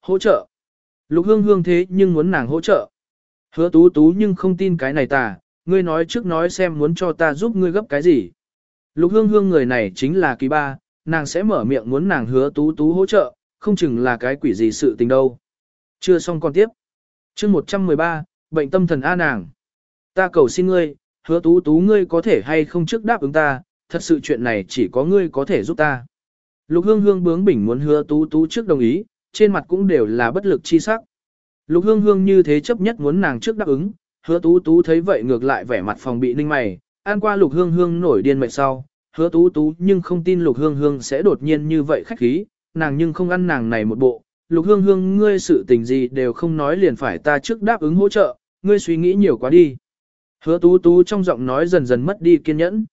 Hỗ trợ. Lục hương hương thế nhưng muốn nàng hỗ trợ. Hứa tú tú nhưng không tin cái này ta, ngươi nói trước nói xem muốn cho ta giúp ngươi gấp cái gì. Lục hương hương người này chính là kỳ ba, nàng sẽ mở miệng muốn nàng hứa tú tú hỗ trợ, không chừng là cái quỷ gì sự tình đâu. Chưa xong còn tiếp. chương 113, bệnh tâm thần A nàng. Ta cầu xin ngươi, hứa tú tú ngươi có thể hay không trước đáp ứng ta, thật sự chuyện này chỉ có ngươi có thể giúp ta. Lục hương hương bướng bỉnh muốn hứa tú tú trước đồng ý, trên mặt cũng đều là bất lực chi sắc. Lục hương hương như thế chấp nhất muốn nàng trước đáp ứng, hứa tú tú thấy vậy ngược lại vẻ mặt phòng bị ninh mày, an qua lục hương hương nổi điên mệt sau, hứa tú tú nhưng không tin lục hương hương sẽ đột nhiên như vậy khách khí, nàng nhưng không ăn nàng này một bộ, lục hương hương ngươi sự tình gì đều không nói liền phải ta trước đáp ứng hỗ trợ, ngươi suy nghĩ nhiều quá đi. Hứa tú tú trong giọng nói dần dần mất đi kiên nhẫn.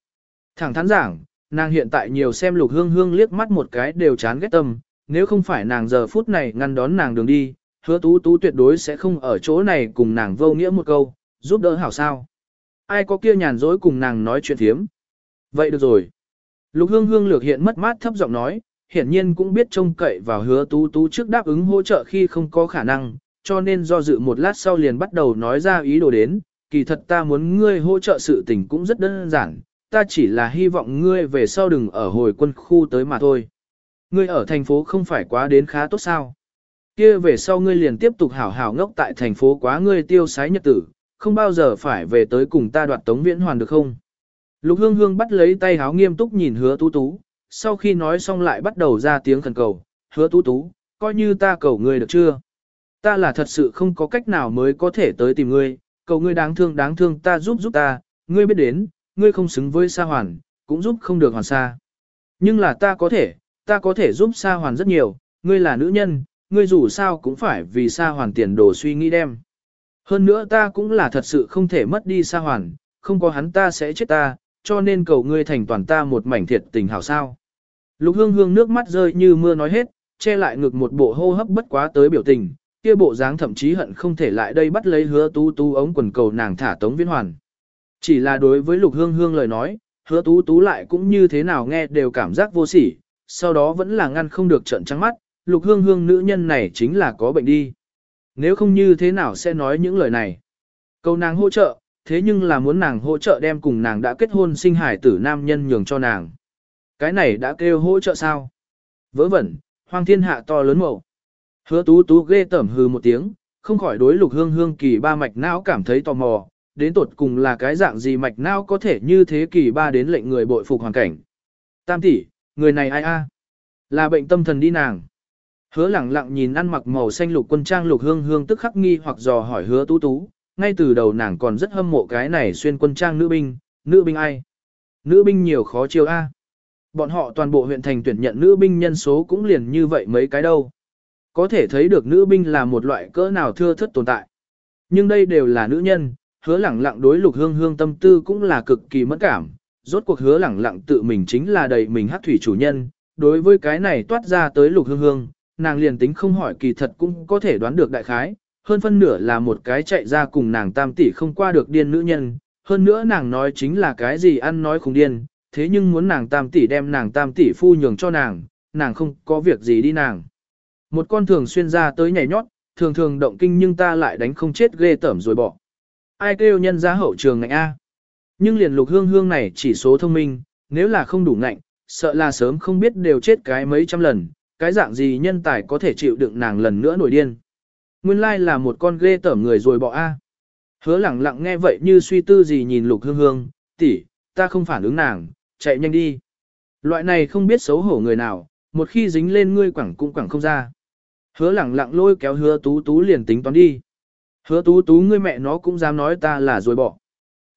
Thẳng thắn giảng, nàng hiện tại nhiều xem lục hương hương liếc mắt một cái đều chán ghét tâm, nếu không phải nàng giờ phút này ngăn đón nàng đường đi, hứa tú tú tuyệt đối sẽ không ở chỗ này cùng nàng vô nghĩa một câu, giúp đỡ hảo sao. Ai có kia nhàn dối cùng nàng nói chuyện thiếm. Vậy được rồi. Lục hương hương lược hiện mất mát thấp giọng nói, hiển nhiên cũng biết trông cậy vào hứa tú tú trước đáp ứng hỗ trợ khi không có khả năng, cho nên do dự một lát sau liền bắt đầu nói ra ý đồ đến, kỳ thật ta muốn ngươi hỗ trợ sự tình cũng rất đơn giản, ta chỉ là hy vọng ngươi về sau đừng ở hồi quân khu tới mà thôi. Ngươi ở thành phố không phải quá đến khá tốt sao? Kia về sau ngươi liền tiếp tục hảo hảo ngốc tại thành phố quá ngươi tiêu sái nhật tử, không bao giờ phải về tới cùng ta đoạt tống viễn hoàn được không? Lục hương hương bắt lấy tay háo nghiêm túc nhìn hứa tú tú, sau khi nói xong lại bắt đầu ra tiếng khẩn cầu, hứa tú tú, coi như ta cầu ngươi được chưa? Ta là thật sự không có cách nào mới có thể tới tìm ngươi, cầu ngươi đáng thương đáng thương ta giúp giúp ta, ngươi biết đến, ngươi không xứng với sa hoàn, cũng giúp không được hoàn sa. Nhưng là ta có thể, ta có thể giúp sa hoàn rất nhiều, ngươi là nữ nhân, ngươi dù sao cũng phải vì sa hoàn tiền đồ suy nghĩ đem. Hơn nữa ta cũng là thật sự không thể mất đi sa hoàn, không có hắn ta sẽ chết ta, cho nên cầu ngươi thành toàn ta một mảnh thiệt tình hảo sao. Lục hương hương nước mắt rơi như mưa nói hết, che lại ngực một bộ hô hấp bất quá tới biểu tình, kia bộ dáng thậm chí hận không thể lại đây bắt lấy hứa tú tú ống quần cầu nàng thả tống viễn hoàn. Chỉ là đối với lục hương hương lời nói, hứa tú tú lại cũng như thế nào nghe đều cảm giác vô sỉ, sau đó vẫn là ngăn không được trận trắng mắt, lục hương hương nữ nhân này chính là có bệnh đi. Nếu không như thế nào sẽ nói những lời này. Câu nàng hỗ trợ, thế nhưng là muốn nàng hỗ trợ đem cùng nàng đã kết hôn sinh hải tử nam nhân nhường cho nàng. Cái này đã kêu hỗ trợ sao? Vớ vẩn, hoang thiên hạ to lớn mộ. Hứa tú tú ghê tẩm hừ một tiếng, không khỏi đối lục hương hương kỳ ba mạch não cảm thấy tò mò, đến tột cùng là cái dạng gì mạch não có thể như thế kỳ ba đến lệnh người bội phục hoàn cảnh. Tam tỷ, người này ai a? Là bệnh tâm thần đi nàng. Hứa lẳng lặng nhìn ăn mặc màu xanh lục quân trang lục hương hương tức khắc nghi hoặc dò hỏi hứa tú tú, ngay từ đầu nàng còn rất hâm mộ cái này xuyên quân trang nữ binh, nữ binh ai? Nữ binh nhiều khó chiêu a. Bọn họ toàn bộ huyện thành tuyển nhận nữ binh nhân số cũng liền như vậy mấy cái đâu. Có thể thấy được nữ binh là một loại cỡ nào thưa thất tồn tại. Nhưng đây đều là nữ nhân, hứa lẳng lặng đối lục hương hương tâm tư cũng là cực kỳ mất cảm. Rốt cuộc hứa lẳng lặng tự mình chính là đầy mình hắc thủy chủ nhân, đối với cái này toát ra tới lục hương hương, nàng liền tính không hỏi kỳ thật cũng có thể đoán được đại khái, hơn phân nửa là một cái chạy ra cùng nàng tam tỷ không qua được điên nữ nhân, hơn nữa nàng nói chính là cái gì ăn nói khùng điên, thế nhưng muốn nàng tam tỷ đem nàng tam tỷ phu nhường cho nàng, nàng không có việc gì đi nàng. Một con thường xuyên ra tới nhảy nhót, thường thường động kinh nhưng ta lại đánh không chết ghê tởm rồi bỏ. Ai kêu nhân ra hậu trường ngạnh A. Nhưng liền lục hương hương này chỉ số thông minh, nếu là không đủ ngạnh, sợ là sớm không biết đều chết cái mấy trăm lần, cái dạng gì nhân tài có thể chịu đựng nàng lần nữa nổi điên. Nguyên lai là một con ghê tởm người rồi bỏ A. Hứa lẳng lặng nghe vậy như suy tư gì nhìn lục hương hương, tỷ, ta không phản ứng nàng, chạy nhanh đi. Loại này không biết xấu hổ người nào, một khi dính lên ngươi quẳng cũng quẳng không ra. Hứa lẳng lặng lôi kéo hứa tú tú liền tính toán đi. Hứa tú tú ngươi mẹ nó cũng dám nói ta là rồi bỏ.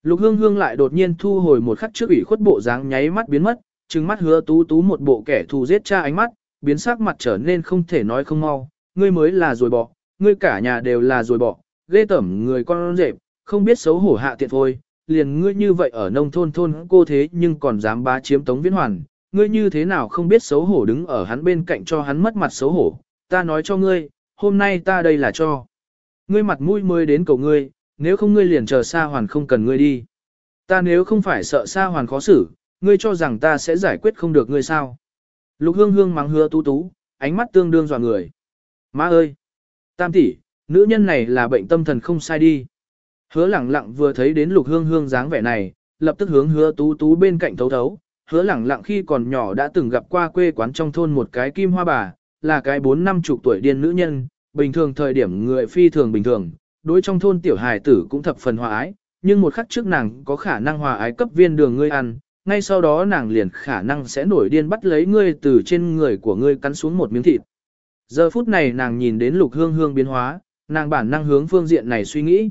Lục hương hương lại đột nhiên thu hồi một khắc trước ủy khuất bộ dáng nháy mắt biến mất, trừng mắt hứa tú tú một bộ kẻ thù giết cha ánh mắt, biến sắc mặt trở nên không thể nói không mau, ngươi mới là rồi bỏ, ngươi cả nhà đều là rồi bỏ, ghê tẩm người con rệp, không biết xấu hổ hạ tiện thôi, liền ngươi như vậy ở nông thôn thôn cô thế nhưng còn dám bá chiếm tống viễn hoàn, ngươi như thế nào không biết xấu hổ đứng ở hắn bên cạnh cho hắn mất mặt xấu hổ, ta nói cho ngươi, hôm nay ta đây là cho. Ngươi mặt mũi mới đến cầu ngươi, nếu không ngươi liền chờ Sa hoàn không cần ngươi đi. Ta nếu không phải sợ Sa hoàn khó xử, ngươi cho rằng ta sẽ giải quyết không được ngươi sao. Lục hương hương mắng hứa tú tú, ánh mắt tương đương dò người. Má ơi, Tam tỷ, nữ nhân này là bệnh tâm thần không sai đi. Hứa lẳng lặng vừa thấy đến lục hương hương dáng vẻ này, lập tức hướng hứa tú tú bên cạnh thấu thấu. Hứa lẳng lặng khi còn nhỏ đã từng gặp qua quê quán trong thôn một cái kim hoa bà, là cái bốn năm chục tuổi điên nữ nhân, bình thường thời điểm người phi thường bình thường, đối trong thôn tiểu hài tử cũng thập phần hòa ái, nhưng một khắc trước nàng có khả năng hòa ái cấp viên đường ngươi ăn, ngay sau đó nàng liền khả năng sẽ nổi điên bắt lấy ngươi từ trên người của ngươi cắn xuống một miếng thịt. Giờ phút này nàng nhìn đến lục hương hương biến hóa, nàng bản năng hướng phương diện này suy nghĩ.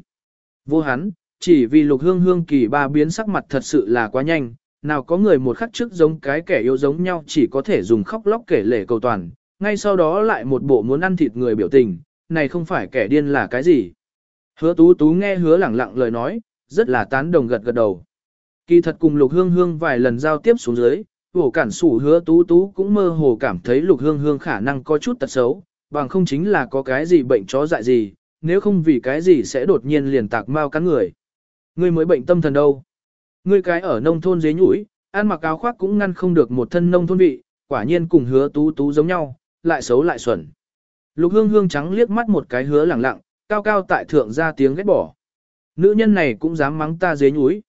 Vô hắn, chỉ vì lục hương hương kỳ ba biến sắc mặt thật sự là quá nhanh, nào có người một khắc trước giống cái kẻ yêu giống nhau chỉ có thể dùng khóc lóc kể lể cầu toàn, ngay sau đó lại một bộ muốn ăn thịt người biểu tình, này không phải kẻ điên là cái gì. Hứa tú tú nghe hứa lẳng lặng lời nói, rất là tán đồng gật gật đầu. Kỳ thật cùng lục hương hương vài lần giao tiếp xuống dưới, hổ cản sủ hứa tú tú cũng mơ hồ cảm thấy lục hương hương khả năng có chút tật xấu, bằng không chính là có cái gì bệnh chó dại gì, nếu không vì cái gì sẽ đột nhiên liền tạc mau cắn người. Ngươi mới bệnh tâm thần đâu. Ngươi cái ở nông thôn dế nhũi, ăn mặc áo khoác cũng ngăn không được một thân nông thôn vị, quả nhiên cùng hứa tú tú giống nhau, lại xấu lại xuẩn. Lục hương hương trắng liếc mắt một cái hứa lẳng lặng, cao cao tại thượng ra tiếng ghét bỏ. Nữ nhân này cũng dám mắng ta dế nhúi.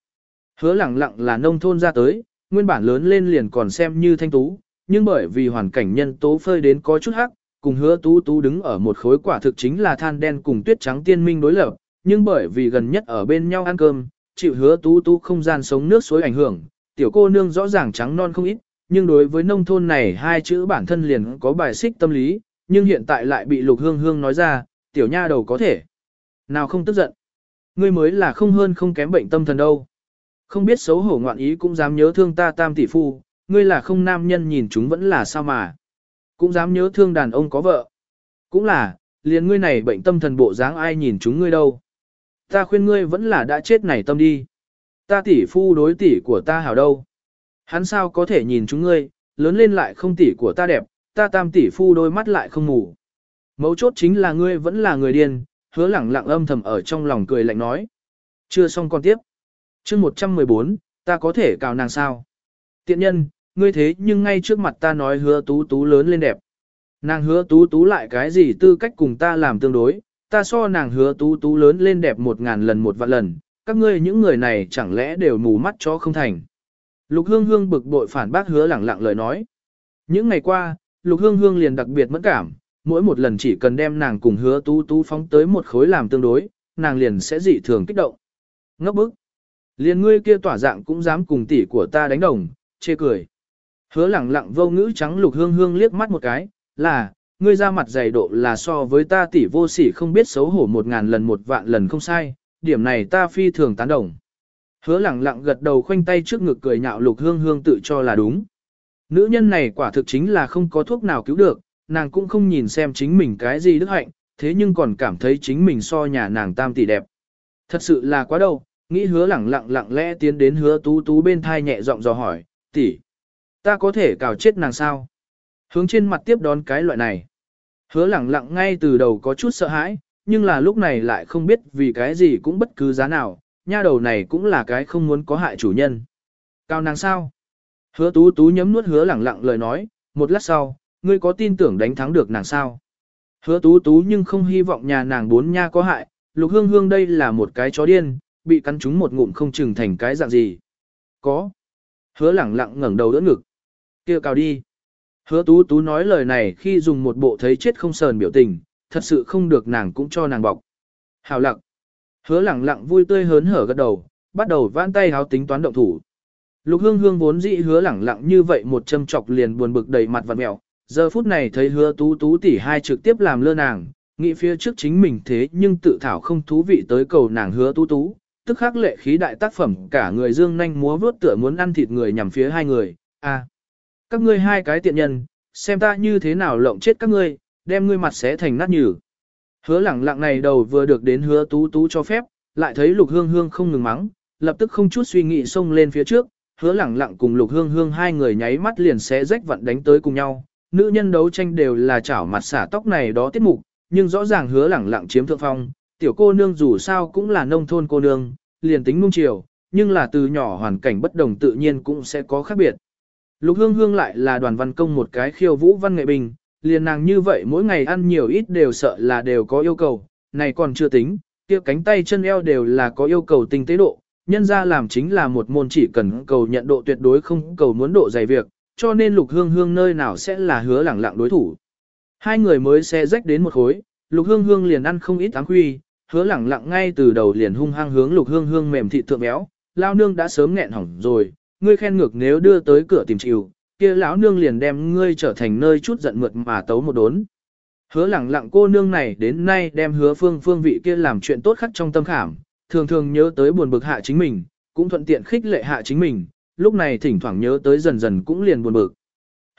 Hứa lẳng lặng là nông thôn ra tới, nguyên bản lớn lên liền còn xem như thanh tú, nhưng bởi vì hoàn cảnh nhân tố phơi đến có chút hắc, cùng hứa tú tú đứng ở một khối quả thực chính là than đen cùng tuyết trắng tiên minh đối lập, nhưng bởi vì gần nhất ở bên nhau ăn cơm, chịu hứa tú tú không gian sống nước suối ảnh hưởng, tiểu cô nương rõ ràng trắng non không ít, nhưng đối với nông thôn này hai chữ bản thân liền có bài xích tâm lý, nhưng hiện tại lại bị lục hương hương nói ra, tiểu nha đầu có thể. Nào không tức giận. Ngươi mới là không hơn không kém bệnh tâm thần đâu. Không biết xấu hổ ngoạn ý cũng dám nhớ thương ta tam tỷ phu, ngươi là không nam nhân nhìn chúng vẫn là sao mà. Cũng dám nhớ thương đàn ông có vợ. Cũng là, liền ngươi này bệnh tâm thần bộ dáng ai nhìn chúng ngươi đâu. Ta khuyên ngươi vẫn là đã chết này tâm đi. Ta tỷ phu đối tỷ của ta hảo đâu. Hắn sao có thể nhìn chúng ngươi, lớn lên lại không tỷ của ta đẹp, ta tam tỷ phu đôi mắt lại không ngủ. Mấu chốt chính là ngươi vẫn là người điên, hứa lẳng lặng âm thầm ở trong lòng cười lạnh nói. Chưa xong con tiếp. chương 114, ta có thể cào nàng sao? Tiện nhân, ngươi thế nhưng ngay trước mặt ta nói hứa tú tú lớn lên đẹp. Nàng hứa tú tú lại cái gì tư cách cùng ta làm tương đối, ta so nàng hứa tú tú lớn lên đẹp một ngàn lần một vạn lần, các ngươi những người này chẳng lẽ đều mù mắt cho không thành. Lục hương hương bực bội phản bác hứa lẳng lặng lời nói. Những ngày qua, lục hương hương liền đặc biệt mẫn cảm, mỗi một lần chỉ cần đem nàng cùng hứa tú tú phóng tới một khối làm tương đối, nàng liền sẽ dị thường kích động. Ngốc bức. Liền ngươi kia tỏa dạng cũng dám cùng tỷ của ta đánh đồng, chê cười. Hứa lẳng lặng vô ngữ trắng lục hương hương liếc mắt một cái, là, ngươi ra mặt dày độ là so với ta tỷ vô sỉ không biết xấu hổ một ngàn lần một vạn lần không sai, điểm này ta phi thường tán đồng. Hứa lẳng lặng gật đầu khoanh tay trước ngực cười nhạo lục hương hương tự cho là đúng. Nữ nhân này quả thực chính là không có thuốc nào cứu được, nàng cũng không nhìn xem chính mình cái gì đức hạnh, thế nhưng còn cảm thấy chính mình so nhà nàng tam tỷ đẹp. Thật sự là quá đâu, nghĩ hứa lẳng lặng lặng lẽ tiến đến hứa tú tú bên thai nhẹ giọng dò hỏi, tỷ, ta có thể cào chết nàng sao? Hướng trên mặt tiếp đón cái loại này. Hứa lẳng lặng ngay từ đầu có chút sợ hãi, nhưng là lúc này lại không biết vì cái gì cũng bất cứ giá nào, nha đầu này cũng là cái không muốn có hại chủ nhân. Cao nàng sao? Hứa tú tú nhấm nuốt hứa lẳng lặng lời nói, một lát sau, ngươi có tin tưởng đánh thắng được nàng sao? Hứa tú tú nhưng không hy vọng nhà nàng bốn nha có hại, lục hương hương đây là một cái chó điên, bị cắn trúng một ngụm không chừng thành cái dạng gì. Có. Hứa lẳng lặng ngẩng đầu đỡ ngực. kia cào đi. Hứa tú tú nói lời này khi dùng một bộ thấy chết không sờn biểu tình, thật sự không được nàng cũng cho nàng bọc. Hào lặng. Hứa lẳng lặng vui tươi hớn hở gật đầu, bắt đầu vãn tay háo tính toán động thủ. Lục hương hương vốn dĩ hứa lẳng lặng như vậy một châm chọc liền buồn bực đầy mặt vặn mẹo, giờ phút này thấy hứa tú tú tỷ hai trực tiếp làm lơ nàng, nghĩ phía trước chính mình thế nhưng tự thảo không thú vị tới cầu nàng hứa tú tú, tức khắc lệ khí đại tác phẩm cả người dương nhanh múa vớt tựa muốn ăn thịt người nhằm phía hai người, à, các ngươi hai cái tiện nhân, xem ta như thế nào lộng chết các ngươi, đem ngươi mặt xé thành nát nhừ. Hứa lẳng lặng này đầu vừa được đến hứa tú tú cho phép, lại thấy lục hương hương không ngừng mắng, lập tức không chút suy nghĩ xông lên phía trước, hứa lẳng lặng cùng lục hương hương hai người nháy mắt liền xé rách vặn đánh tới cùng nhau. Nữ nhân đấu tranh đều là chảo mặt xả tóc này đó tiết mục, nhưng rõ ràng hứa lẳng lặng chiếm thượng phong, tiểu cô nương dù sao cũng là nông thôn cô nương, liền tính nung chiều, nhưng là từ nhỏ hoàn cảnh bất đồng tự nhiên cũng sẽ có khác biệt. Lục hương hương lại là đoàn văn công một cái khiêu vũ văn nghệ bình, liền nàng như vậy mỗi ngày ăn nhiều ít đều sợ là đều có yêu cầu, này còn chưa tính, kia cánh tay chân eo đều là có yêu cầu tinh tế độ, nhân ra làm chính là một môn chỉ cần cầu nhận độ tuyệt đối không cầu muốn độ dày việc, cho nên lục hương hương nơi nào sẽ là hứa lẳng lặng đối thủ. Hai người mới xe rách đến một khối, lục hương hương liền ăn không ít áng huy, hứa lẳng lặng ngay từ đầu liền hung hăng hướng lục hương hương mềm thị thượng béo, lao nương đã sớm nghẹn hỏng rồi, ngươi khen ngược nếu đưa tới cửa tìm chịu, kia lão nương liền đem ngươi trở thành nơi chút giận mượt mà tấu một đốn. Hứa lẳng lặng cô nương này đến nay đem hứa phương phương vị kia làm chuyện tốt khắc trong tâm khảm, thường thường nhớ tới buồn bực hạ chính mình, cũng thuận tiện khích lệ hạ chính mình, lúc này thỉnh thoảng nhớ tới dần dần cũng liền buồn bực.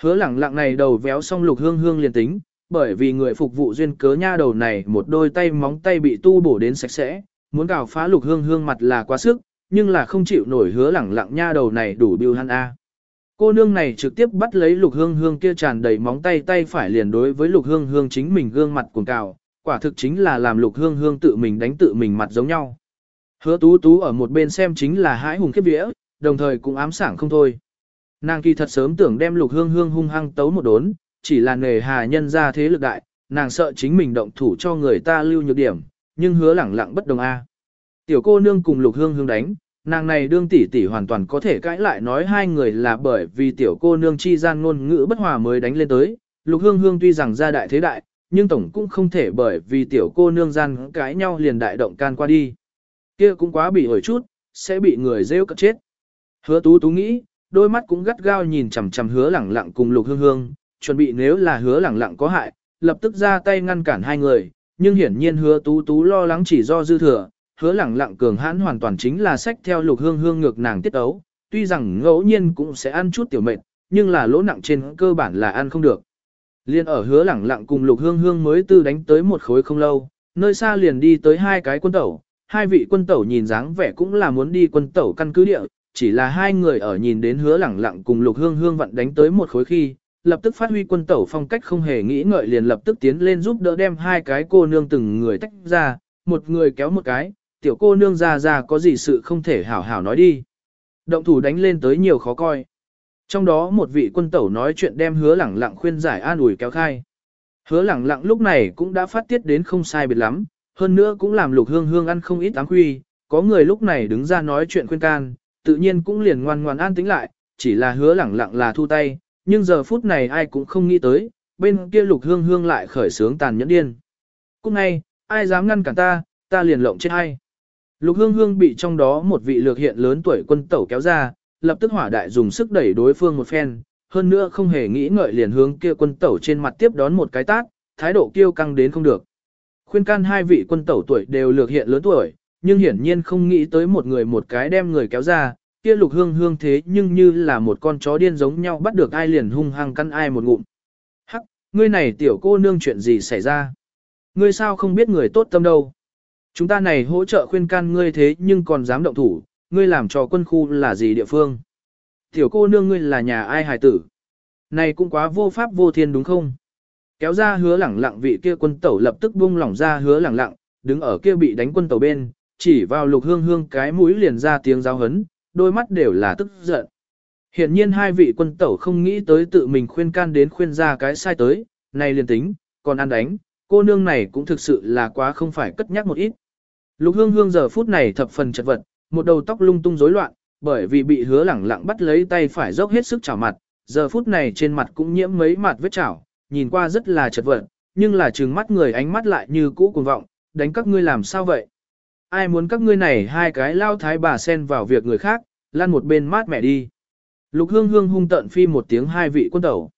Hứa lẳng lặng này đầu véo xong lục hương hương liền tính, bởi vì người phục vụ duyên cớ nha đầu này một đôi tay móng tay bị tu bổ đến sạch sẽ, muốn cào phá lục hương hương mặt là quá sức, nhưng là không chịu nổi hứa lẳng lặng nha đầu này đủ biêu hắn A. Cô nương này trực tiếp bắt lấy lục hương hương kia tràn đầy móng tay tay phải liền đối với lục hương hương chính mình gương mặt cuồng cào, quả thực chính là làm lục hương hương tự mình đánh tự mình mặt giống nhau. Hứa tú tú ở một bên xem chính là hãi hùng khiếp vía, đồng thời cũng ám sảng không thôi. Nàng kỳ thật sớm tưởng đem lục hương hương hung hăng tấu một đốn, chỉ là nghề hà nhân ra thế lực đại, nàng sợ chính mình động thủ cho người ta lưu nhược điểm, nhưng hứa lẳng lặng bất đồng a. Tiểu cô nương cùng lục hương hương đánh, nàng này đương tỷ tỷ hoàn toàn có thể cãi lại nói hai người là bởi vì tiểu cô nương chi gian ngôn ngữ bất hòa mới đánh lên tới. Lục hương hương tuy rằng gia đại thế đại, nhưng tổng cũng không thể bởi vì tiểu cô nương gian cãi nhau liền đại động can qua đi. Kia cũng quá bị hồi chút, sẽ bị người rêu cất chết. Hứa tú tú nghĩ, đôi mắt cũng gắt gao nhìn chằm chằm hứa lẳng lặng cùng lục hương hương, chuẩn bị nếu là hứa lẳng lặng có hại, lập tức ra tay ngăn cản hai người, nhưng hiển nhiên hứa tú tú lo lắng chỉ do dư thừa, hứa lẳng lặng cường hãn hoàn toàn chính là sách theo lục hương hương ngược nàng tiết ấu, tuy rằng ngẫu nhiên cũng sẽ ăn chút tiểu mệt, nhưng là lỗ nặng trên cơ bản là ăn không được. Liên ở hứa lẳng lặng cùng lục hương hương mới tư đánh tới một khối không lâu, nơi xa liền đi tới hai cái quân tẩu, hai vị quân tẩu nhìn dáng vẻ cũng là muốn đi quân tẩu căn cứ địa, chỉ là hai người ở nhìn đến hứa lẳng lặng cùng lục hương hương vận đánh tới một khối khi, lập tức phát huy quân tẩu phong cách không hề nghĩ ngợi liền lập tức tiến lên giúp đỡ đem hai cái cô nương từng người tách ra, một người kéo một cái, tiểu cô nương ra ra có gì sự không thể hảo hảo nói đi. Động thủ đánh lên tới nhiều khó coi. Trong đó một vị quân tẩu nói chuyện đem hứa lẳng lặng khuyên giải an ủi kéo khai. Hứa lẳng lặng lúc này cũng đã phát tiết đến không sai biệt lắm, hơn nữa cũng làm lục hương hương ăn không ít áng huy có người lúc này đứng ra nói chuyện khuyên can, tự nhiên cũng liền ngoan ngoan an tĩnh lại, chỉ là hứa lẳng lặng là thu tay, nhưng giờ phút này ai cũng không nghĩ tới, bên kia lục hương hương lại khởi sướng tàn nhẫn điên. Cũng ngay, ai dám ngăn cản ta, ta liền lộng chết hay. Lục hương hương bị trong đó một vị lược hiện lớn tuổi quân tẩu kéo ra, lập tức hỏa đại dùng sức đẩy đối phương một phen, hơn nữa không hề nghĩ ngợi liền hướng kia quân tẩu trên mặt tiếp đón một cái tát, thái độ kiêu căng đến không được. Khuyên can hai vị quân tẩu tuổi đều lược hiện lớn tuổi, nhưng hiển nhiên không nghĩ tới một người một cái đem người kéo ra, kia lục hương hương thế nhưng như là một con chó điên giống nhau bắt được ai liền hung hăng căn ai một ngụm. Hắc, ngươi này tiểu cô nương chuyện gì xảy ra? Ngươi sao không biết người tốt tâm đâu? Chúng ta này hỗ trợ khuyên can ngươi thế nhưng còn dám động thủ, ngươi làm cho quân khu là gì địa phương? Tiểu cô nương ngươi là nhà ai hài tử? Này cũng quá vô pháp vô thiên đúng không? Kéo ra hứa lẳng lặng vị kia quân tẩu lập tức buông lỏng ra hứa lẳng lặng, đứng ở kia bị đánh quân tẩu bên, chỉ vào lục hương hương cái mũi liền ra tiếng giáo hấn, đôi mắt đều là tức giận. Hiện nhiên hai vị quân tẩu không nghĩ tới tự mình khuyên can đến khuyên ra cái sai tới, này liền tính, còn ăn đánh, cô nương này cũng thực sự là quá không phải cất nhắc một ít. Lục hương hương giờ phút này thập phần chật vật, một đầu tóc lung tung rối loạn, bởi vì bị hứa lẳng lặng bắt lấy tay phải dốc hết sức chảo mặt, giờ phút này trên mặt cũng nhiễm mấy mặt vết chảo, nhìn qua rất là chật vật, nhưng là trừng mắt người ánh mắt lại như cũ cuồng vọng, đánh các ngươi làm sao vậy? Ai muốn các ngươi này hai cái lao thái bà xen vào việc người khác, lan một bên mát mẹ đi. Lục hương hương hung tận phi một tiếng hai vị quân tẩu.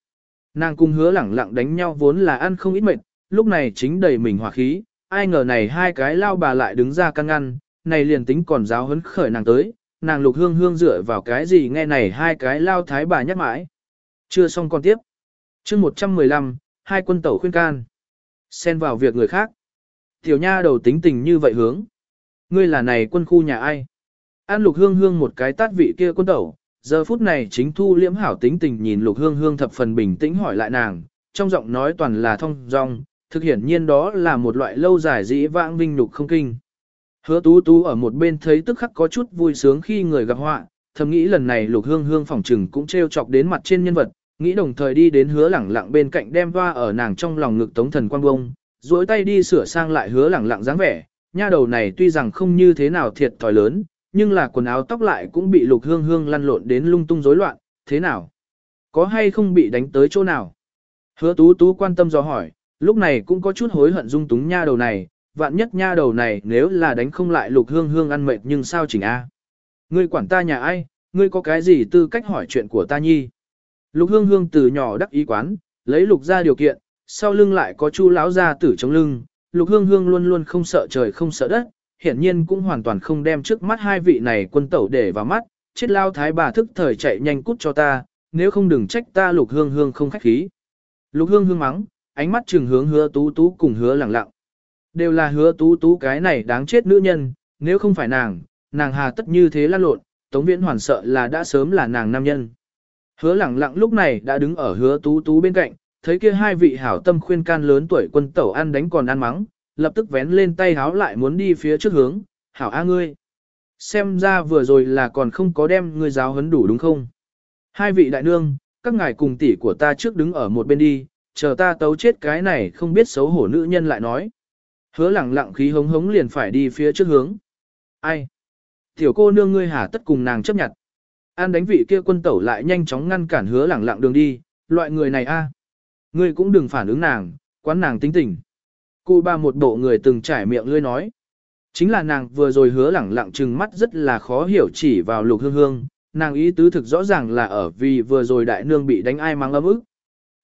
Nàng cùng hứa lẳng lặng đánh nhau vốn là ăn không ít mệt, lúc này chính đầy mình hỏa khí, ai ngờ này hai cái lao bà lại đứng ra căng ngăn, này liền tính còn giáo hấn khởi nàng tới, nàng lục hương hương dựa vào cái gì nghe này hai cái lao thái bà nhắc mãi. Chưa xong còn tiếp. chương 115, hai quân tẩu khuyên can. Xen vào việc người khác. Tiểu nha đầu tính tình như vậy hướng. Ngươi là này quân khu nhà ai? An lục hương hương một cái tát vị kia quân tẩu, giờ phút này chính thu liễm hảo tính tình nhìn lục hương hương thập phần bình tĩnh hỏi lại nàng, trong giọng nói toàn là thông dong, thực hiển nhiên đó là một loại lâu dài dĩ vãng vinh lục không kinh. Hứa tú tú ở một bên thấy tức khắc có chút vui sướng khi người gặp họa, thầm nghĩ lần này lục hương hương phỏng trừng cũng treo chọc đến mặt trên nhân vật, nghĩ đồng thời đi đến hứa lẳng lặng bên cạnh đem hoa ở nàng trong lòng ngực tống thần quang bông, duỗi tay đi sửa sang lại hứa lẳng lặng dáng vẻ, nha đầu này tuy rằng không như thế nào thiệt thòi lớn, nhưng là quần áo tóc lại cũng bị lục hương hương lăn lộn đến lung tung rối loạn, thế nào? Có hay không bị đánh tới chỗ nào? Hứa tú tú quan tâm do hỏi, lúc này cũng có chút hối hận dung túng nha đầu này, vạn nhất nha đầu này nếu là đánh không lại lục hương hương ăn mệt nhưng sao chỉnh A. Ngươi quản ta nhà ai, ngươi có cái gì tư cách hỏi chuyện của ta nhi? Lục hương hương từ nhỏ đắc ý quán, lấy lục ra điều kiện, sau lưng lại có chu lão gia tử chống lưng, lục hương hương luôn luôn không sợ trời không sợ đất, hiển nhiên cũng hoàn toàn không đem trước mắt hai vị này quân tẩu để vào mắt, chết lao thái bà thức thời chạy nhanh cút cho ta, nếu không đừng trách ta lục hương hương không khách khí. Lục hương hương mắng, ánh mắt trừng hướng hứa tú tú cùng hứa lẳng lặng. Đều là hứa tú tú cái này đáng chết nữ nhân, nếu không phải nàng, nàng hà tất như thế lan lộn, tống viễn hoàn sợ là đã sớm là nàng nam nhân. Hứa lẳng lặng lúc này đã đứng ở hứa tú tú bên cạnh, thấy kia hai vị hảo tâm khuyên can lớn tuổi quân tẩu ăn đánh còn ăn mắng, lập tức vén lên tay háo lại muốn đi phía trước hướng, hảo a ngươi. Xem ra vừa rồi là còn không có đem ngươi giáo huấn đủ đúng không? Hai vị đại nương, các ngài cùng tỷ của ta trước đứng ở một bên đi, chờ ta tấu chết cái này không biết xấu hổ nữ nhân lại nói. Hứa lẳng lặng khí hống hống liền phải đi phía trước hướng. Ai? Tiểu cô nương ngươi hả tất cùng nàng chấp nhận. An đánh vị kia quân tẩu lại nhanh chóng ngăn cản hứa lẳng lặng đường đi, loại người này a, Ngươi cũng đừng phản ứng nàng, quán nàng tính tình. Cụ ba một bộ người từng trải miệng lươi nói. Chính là nàng vừa rồi hứa lẳng lặng trừng mắt rất là khó hiểu chỉ vào lục hương hương, nàng ý tứ thực rõ ràng là ở vì vừa rồi đại nương bị đánh ai mang âm ức.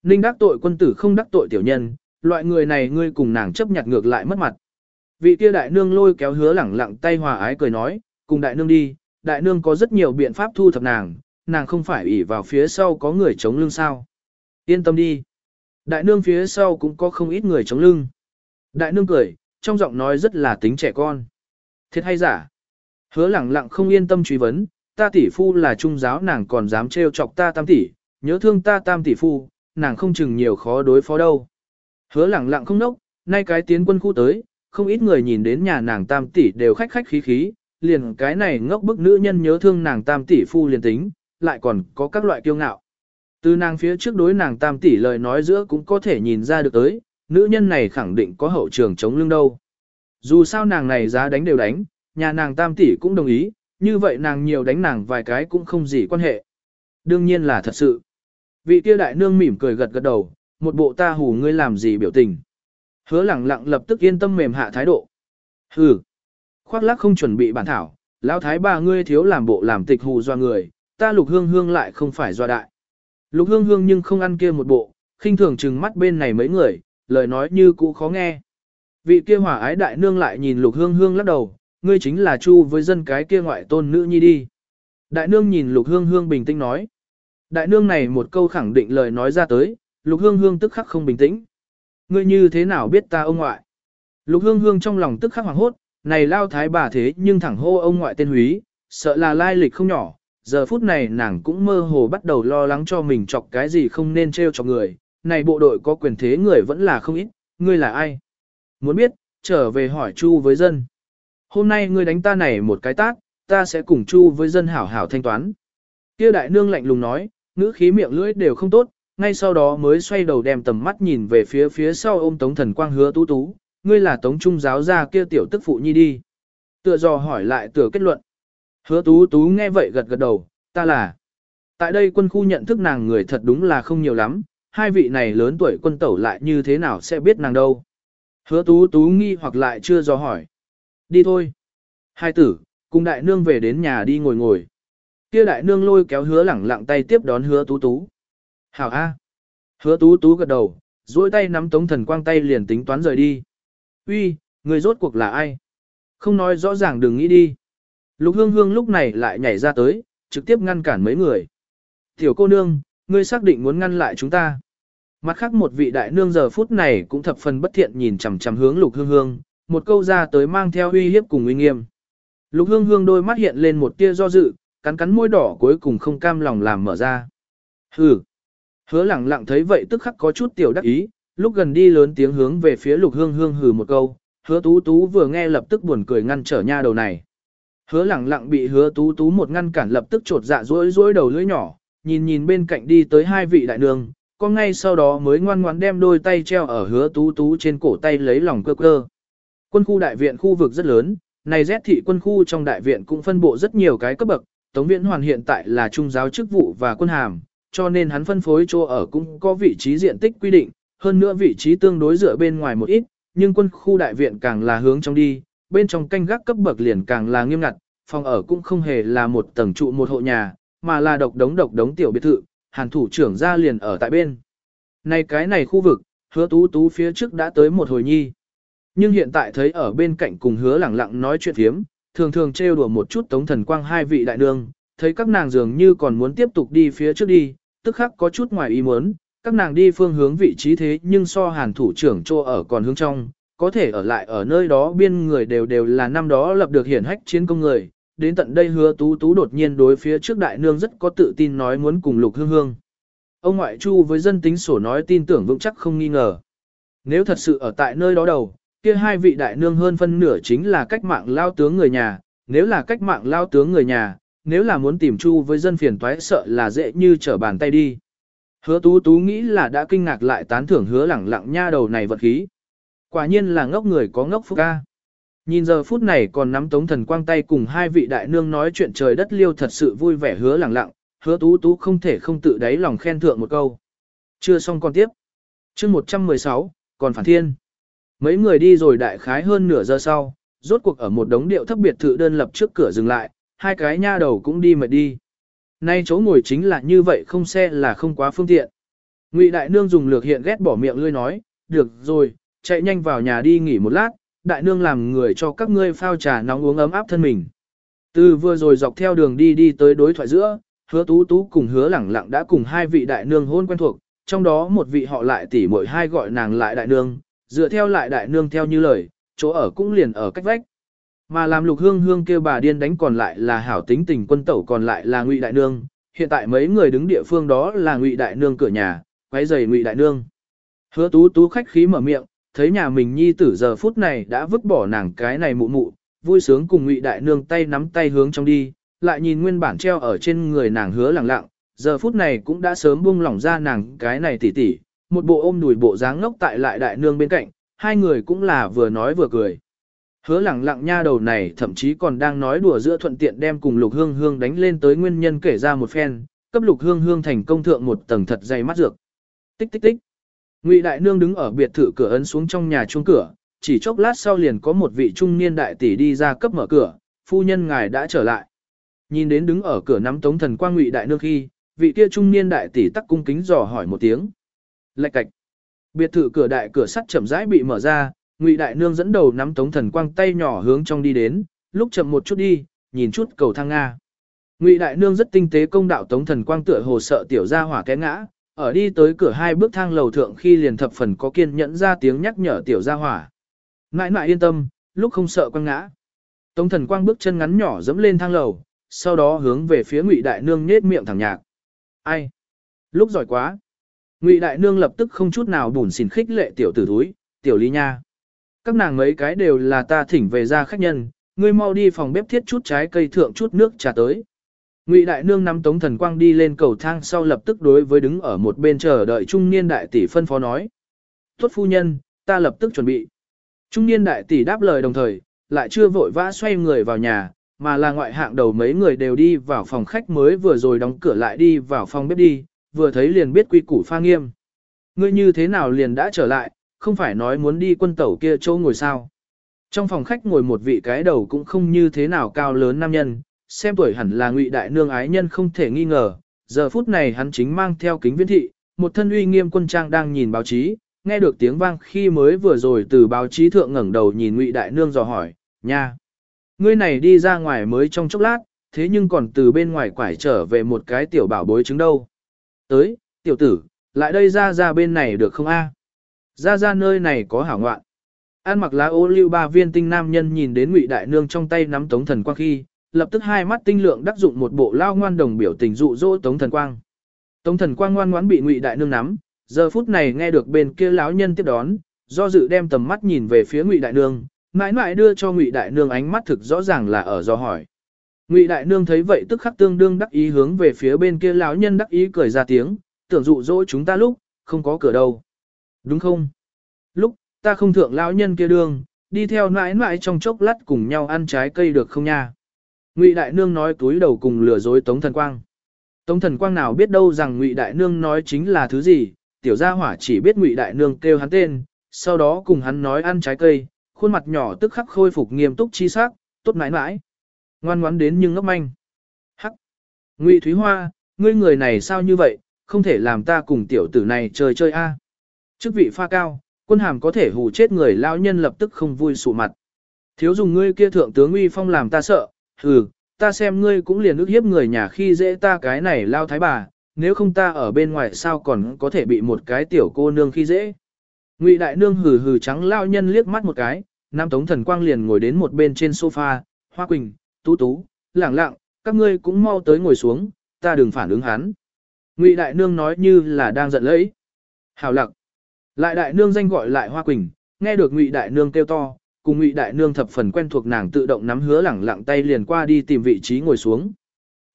Ninh đắc tội quân tử không đắc tội tiểu nhân, loại người này ngươi cùng nàng chấp nhặt ngược lại mất mặt. Vị kia đại nương lôi kéo hứa lẳng lặng tay hòa ái cười nói, cùng đại nương đi, đại nương có rất nhiều biện pháp thu thập nàng, nàng không phải ỷ vào phía sau có người chống lưng sao. Yên tâm đi. Đại nương phía sau cũng có không ít người chống lưng. Đại nương cười, trong giọng nói rất là tính trẻ con. Thiệt hay giả? Hứa lẳng lặng không yên tâm truy vấn, ta tỷ phu là trung giáo nàng còn dám trêu chọc ta tam tỷ, nhớ thương ta tam tỷ phu, nàng không chừng nhiều khó đối phó đâu. Hứa lẳng lặng không nốc, nay cái tiến quân khu tới, không ít người nhìn đến nhà nàng tam tỷ đều khách khách khí khí, liền cái này ngốc bức nữ nhân nhớ thương nàng tam tỷ phu liền tính, lại còn có các loại kiêu ngạo. Từ nàng phía trước đối nàng tam tỷ lời nói giữa cũng có thể nhìn ra được tới, nữ nhân này khẳng định có hậu trường chống lưng đâu. Dù sao nàng này giá đánh đều đánh, nhà nàng tam tỷ cũng đồng ý, như vậy nàng nhiều đánh nàng vài cái cũng không gì quan hệ. Đương nhiên là thật sự. Vị kia đại nương mỉm cười gật gật đầu, một bộ ta hù ngươi làm gì biểu tình. Hứa lẳng lặng lập tức yên tâm mềm hạ thái độ. Hừ. Khoác lác không chuẩn bị bản thảo, lão thái bà ngươi thiếu làm bộ làm tịch hù doa người, ta lục hương hương lại không phải doa đại. Lục hương hương nhưng không ăn kia một bộ, khinh thường chừng mắt bên này mấy người, lời nói như cũ khó nghe. Vị kia hỏa ái đại nương lại nhìn lục hương hương lắc đầu, ngươi chính là chu với dân cái kia ngoại tôn nữ nhi đi. Đại nương nhìn lục hương hương bình tĩnh nói. Đại nương này một câu khẳng định lời nói ra tới, lục hương hương tức khắc không bình tĩnh. Ngươi như thế nào biết ta ông ngoại? Lục hương hương trong lòng tức khắc hoảng hốt, này lao thái bà thế nhưng thẳng hô ông ngoại tên húy, sợ là lai lịch không nhỏ. Giờ phút này nàng cũng mơ hồ bắt đầu lo lắng cho mình chọc cái gì không nên trêu chọc người, này bộ đội có quyền thế người vẫn là không ít, ngươi là ai? Muốn biết, trở về hỏi Chu với dân. Hôm nay ngươi đánh ta này một cái tát, ta sẽ cùng Chu với dân hảo hảo thanh toán. Kia đại nương lạnh lùng nói, ngữ khí miệng lưỡi đều không tốt, ngay sau đó mới xoay đầu đem tầm mắt nhìn về phía phía sau ôm Tống Thần Quang hứa tú tú, ngươi là Tống Trung giáo gia kia tiểu tức phụ nhi đi. Tựa dò hỏi lại tựa kết luận. Hứa tú tú nghe vậy gật gật đầu, ta là. Tại đây quân khu nhận thức nàng người thật đúng là không nhiều lắm, hai vị này lớn tuổi quân tẩu lại như thế nào sẽ biết nàng đâu. Hứa tú tú nghi hoặc lại chưa do hỏi. Đi thôi. Hai tử, cùng đại nương về đến nhà đi ngồi ngồi. Kia đại nương lôi kéo hứa lẳng lặng tay tiếp đón hứa tú tú. Hảo A. Hứa tú tú gật đầu, duỗi tay nắm tống thần quang tay liền tính toán rời đi. Uy, người rốt cuộc là ai? Không nói rõ ràng đừng nghĩ đi. Lục hương hương lúc này lại nhảy ra tới, trực tiếp ngăn cản mấy người. Tiểu cô nương, ngươi xác định muốn ngăn lại chúng ta. Mặt khác một vị đại nương giờ phút này cũng thập phần bất thiện nhìn chằm chằm hướng lục hương hương, một câu ra tới mang theo uy hiếp cùng uy nghiêm. Lục hương hương đôi mắt hiện lên một tia do dự, cắn cắn môi đỏ cuối cùng không cam lòng làm mở ra. Hừ. Hứa lẳng lặng thấy vậy tức khắc có chút tiểu đắc ý, lúc gần đi lớn tiếng hướng về phía lục hương hương hừ một câu, hứa tú tú vừa nghe lập tức buồn cười ngăn trở nha đầu này. Hứa lẳng lặng bị hứa tú tú một ngăn cản lập tức trột dạ rối rối đầu lưỡi nhỏ, nhìn nhìn bên cạnh đi tới hai vị đại nương, có ngay sau đó mới ngoan ngoãn đem đôi tay treo ở hứa tú tú trên cổ tay lấy lòng cơ cơ. Quân khu đại viện khu vực rất lớn, này rét thị quân khu trong đại viện cũng phân bộ rất nhiều cái cấp bậc, Tống Viễn Hoàn hiện tại là trung giáo chức vụ và quân hàm, cho nên hắn phân phối chỗ ở cũng có vị trí diện tích quy định, hơn nữa vị trí tương đối dựa bên ngoài một ít, nhưng quân khu đại viện càng là hướng trong đi, bên trong canh gác cấp bậc liền càng là nghiêm ngặt, phòng ở cũng không hề là một tầng trụ một hộ nhà, mà là độc đống độc đống tiểu biệt thự, hàn thủ trưởng ra liền ở tại bên. Này cái này khu vực, hứa tú tú phía trước đã tới một hồi nhi. Nhưng hiện tại thấy ở bên cạnh cùng hứa lẳng lặng nói chuyện thiếm, thường thường trêu đùa một chút tống thần quang hai vị đại nương, thấy các nàng dường như còn muốn tiếp tục đi phía trước đi, tức khắc có chút ngoài ý muốn, các nàng đi phương hướng vị trí thế nhưng so hàn thủ trưởng trô ở còn hướng trong, có thể ở lại ở nơi đó biên người đều đều là năm đó lập được hiển hách chiến công người, đến tận đây hứa tú tú đột nhiên đối phía trước đại nương rất có tự tin nói muốn cùng lục hương hương. Ông ngoại chu với dân tính sổ nói tin tưởng vững chắc không nghi ngờ. Nếu thật sự ở tại nơi đó đầu, kia hai vị đại nương hơn phân nửa chính là cách mạng lao tướng người nhà, nếu là cách mạng lao tướng người nhà, nếu là muốn tìm chu với dân phiền toái sợ là dễ như trở bàn tay đi. Hứa tú tú nghĩ là đã kinh ngạc lại tán thưởng hứa lẳng lặng nha đầu này vật khí. Quả nhiên là ngốc người có ngốc phúc ca. Nhìn giờ phút này còn nắm tống thần quang tay cùng hai vị đại nương nói chuyện trời đất liêu thật sự vui vẻ hứa lẳng lặng, hứa tú tú không thể không tự đáy lòng khen thượng một câu. Chưa xong còn tiếp. chương 116, còn phản thiên. Mấy người đi rồi đại khái hơn nửa giờ sau, rốt cuộc ở một đống điệu thấp biệt thự đơn lập trước cửa dừng lại, hai cái nha đầu cũng đi mệt đi. Nay chỗ ngồi chính là như vậy không xe là không quá phương tiện. Ngụy đại nương dùng lược hiện ghét bỏ miệng lươi nói, được rồi, chạy nhanh vào nhà đi nghỉ một lát, đại nương làm người cho các ngươi phao trà nóng uống ấm áp thân mình. Từ vừa rồi dọc theo đường đi đi tới đối thoại giữa, hứa tú tú cùng hứa lẳng lặng đã cùng hai vị đại nương hôn quen thuộc, trong đó một vị họ lại tỉ mỗi hai gọi nàng lại đại nương, dựa theo lại đại nương theo như lời, chỗ ở cũng liền ở cách vách. Mà làm lục hương hương kêu bà điên đánh còn lại là hảo tính tình quân tẩu còn lại là ngụy đại nương, hiện tại mấy người đứng địa phương đó là ngụy đại nương cửa nhà, quấy giày ngụy đại nương. Hứa tú tú khách khí mở miệng, thấy nhà mình nhi tử giờ phút này đã vứt bỏ nàng cái này mụ mụ, vui sướng cùng ngụy đại nương tay nắm tay hướng trong đi, lại nhìn nguyên bản treo ở trên người nàng hứa lặng lặng, giờ phút này cũng đã sớm buông lỏng ra nàng cái này tỉ tỉ, một bộ ôm đùi bộ dáng ngốc tại lại đại nương bên cạnh, hai người cũng là vừa nói vừa cười. Hứa lẳng lặng nha đầu này thậm chí còn đang nói đùa giữa thuận tiện đem cùng lục hương hương đánh lên tới nguyên nhân kể ra một phen, cấp lục hương hương thành công thượng một tầng thật dày mắt dược. Tích tích tích. Ngụy đại nương đứng ở biệt thự cửa ấn xuống trong nhà chuông cửa, chỉ chốc lát sau liền có một vị trung niên đại tỷ đi ra cấp mở cửa, phu nhân ngài đã trở lại. Nhìn đến đứng ở cửa nắm tống thần quang ngụy đại nương khi, vị kia trung niên đại tỷ tắc cung kính dò hỏi một tiếng. Lạch cạch. Biệt thự cửa đại cửa sắt chậm rãi bị mở ra, Ngụy Đại Nương dẫn đầu nắm Tống Thần Quang tay nhỏ hướng trong đi đến, lúc chậm một chút đi, nhìn chút cầu thang Nga. Ngụy Đại Nương rất tinh tế công đạo Tống Thần Quang tựa hồ sợ tiểu gia hỏa té ngã, ở đi tới cửa hai bước thang lầu thượng khi liền thập phần có kiên nhẫn ra tiếng nhắc nhở tiểu gia hỏa. nãi nãi yên tâm, lúc không sợ quăng ngã. Tống Thần Quang bước chân ngắn nhỏ dẫm lên thang lầu, sau đó hướng về phía Ngụy Đại Nương nhết miệng thẳng nhạc. Ai? Lúc giỏi quá. Ngụy Đại Nương lập tức không chút nào bùn xỉn khích lệ tiểu tử thúi, tiểu lý nha. Các nàng mấy cái đều là ta thỉnh về ra khách nhân, ngươi mau đi phòng bếp thiết chút trái cây thượng chút nước trà tới. Ngụy đại nương nắm tống thần quang đi lên cầu thang sau lập tức đối với đứng ở một bên chờ đợi trung niên đại tỷ phân phó nói. Tốt phu nhân, ta lập tức chuẩn bị. Trung niên đại tỷ đáp lời đồng thời, lại chưa vội vã xoay người vào nhà, mà là ngoại hạng đầu mấy người đều đi vào phòng khách mới vừa rồi đóng cửa lại đi vào phòng bếp đi, vừa thấy liền biết quy củ pha nghiêm. Ngươi như thế nào liền đã trở lại, không phải nói muốn đi quân tẩu kia chỗ ngồi sao. Trong phòng khách ngồi một vị cái đầu cũng không như thế nào cao lớn nam nhân, xem tuổi hẳn là ngụy đại nương ái nhân không thể nghi ngờ, giờ phút này hắn chính mang theo kính viễn thị, một thân uy nghiêm quân trang đang nhìn báo chí, nghe được tiếng vang khi mới vừa rồi từ báo chí thượng ngẩng đầu nhìn ngụy đại nương dò hỏi, nha, ngươi này đi ra ngoài mới trong chốc lát, thế nhưng còn từ bên ngoài quải trở về một cái tiểu bảo bối chứng đâu. Tới, tiểu tử, lại đây ra ra bên này được không a? Ra ra nơi này có hảo ngoạn. An mặc lá ô lưu ba viên tinh nam nhân nhìn đến ngụy đại nương trong tay nắm tống thần quang khi, lập tức hai mắt tinh lượng đắc dụng một bộ lao ngoan đồng biểu tình dụ dỗ tống thần quang. Tống thần quang ngoan ngoãn bị ngụy đại nương nắm, giờ phút này nghe được bên kia lão nhân tiếp đón, do dự đem tầm mắt nhìn về phía ngụy đại nương, mãi mãi đưa cho ngụy đại nương ánh mắt thực rõ ràng là ở do hỏi. Ngụy đại nương thấy vậy tức khắc tương đương đắc ý hướng về phía bên kia lão nhân đắc ý cười ra tiếng, tưởng dụ dỗ chúng ta lúc, không có cửa đâu. Đúng không? Lúc, ta không thượng lão nhân kia đường, đi theo nãi nãi trong chốc lát cùng nhau ăn trái cây được không nha? Ngụy đại nương nói túi đầu cùng lừa dối Tống Thần Quang. Tống Thần Quang nào biết đâu rằng Ngụy đại nương nói chính là thứ gì, tiểu gia hỏa chỉ biết Ngụy đại nương kêu hắn tên, sau đó cùng hắn nói ăn trái cây, khuôn mặt nhỏ tức khắc khôi phục nghiêm túc chi sắc, tốt nãi nãi. Ngoan ngoãn đến nhưng ngốc manh. Hắc. Ngụy Thúy Hoa, ngươi người này sao như vậy, không thể làm ta cùng tiểu tử này chơi chơi a. Chức vị pha cao, quân hàm có thể hù chết người lão nhân lập tức không vui sụ mặt. Thiếu dùng ngươi kia thượng tướng uy phong làm ta sợ, hừ, ta xem ngươi cũng liền ức hiếp người nhà khi dễ ta cái này lao thái bà, nếu không ta ở bên ngoài sao còn có thể bị một cái tiểu cô nương khi dễ. Ngụy đại nương hừ hừ trắng lao nhân liếc mắt một cái, Nam Tống Thần Quang liền ngồi đến một bên trên sofa, Hoa Quỳnh, Tú Tú, lẳng lặng, các ngươi cũng mau tới ngồi xuống, ta đừng phản ứng hắn. Ngụy đại nương nói như là đang giận lẫy. Hảo lặng. Lại đại nương danh gọi lại Hoa Quỳnh, nghe được Ngụy đại nương kêu to, cùng Ngụy đại nương thập phần quen thuộc nàng tự động nắm hứa lẳng lặng tay liền qua đi tìm vị trí ngồi xuống.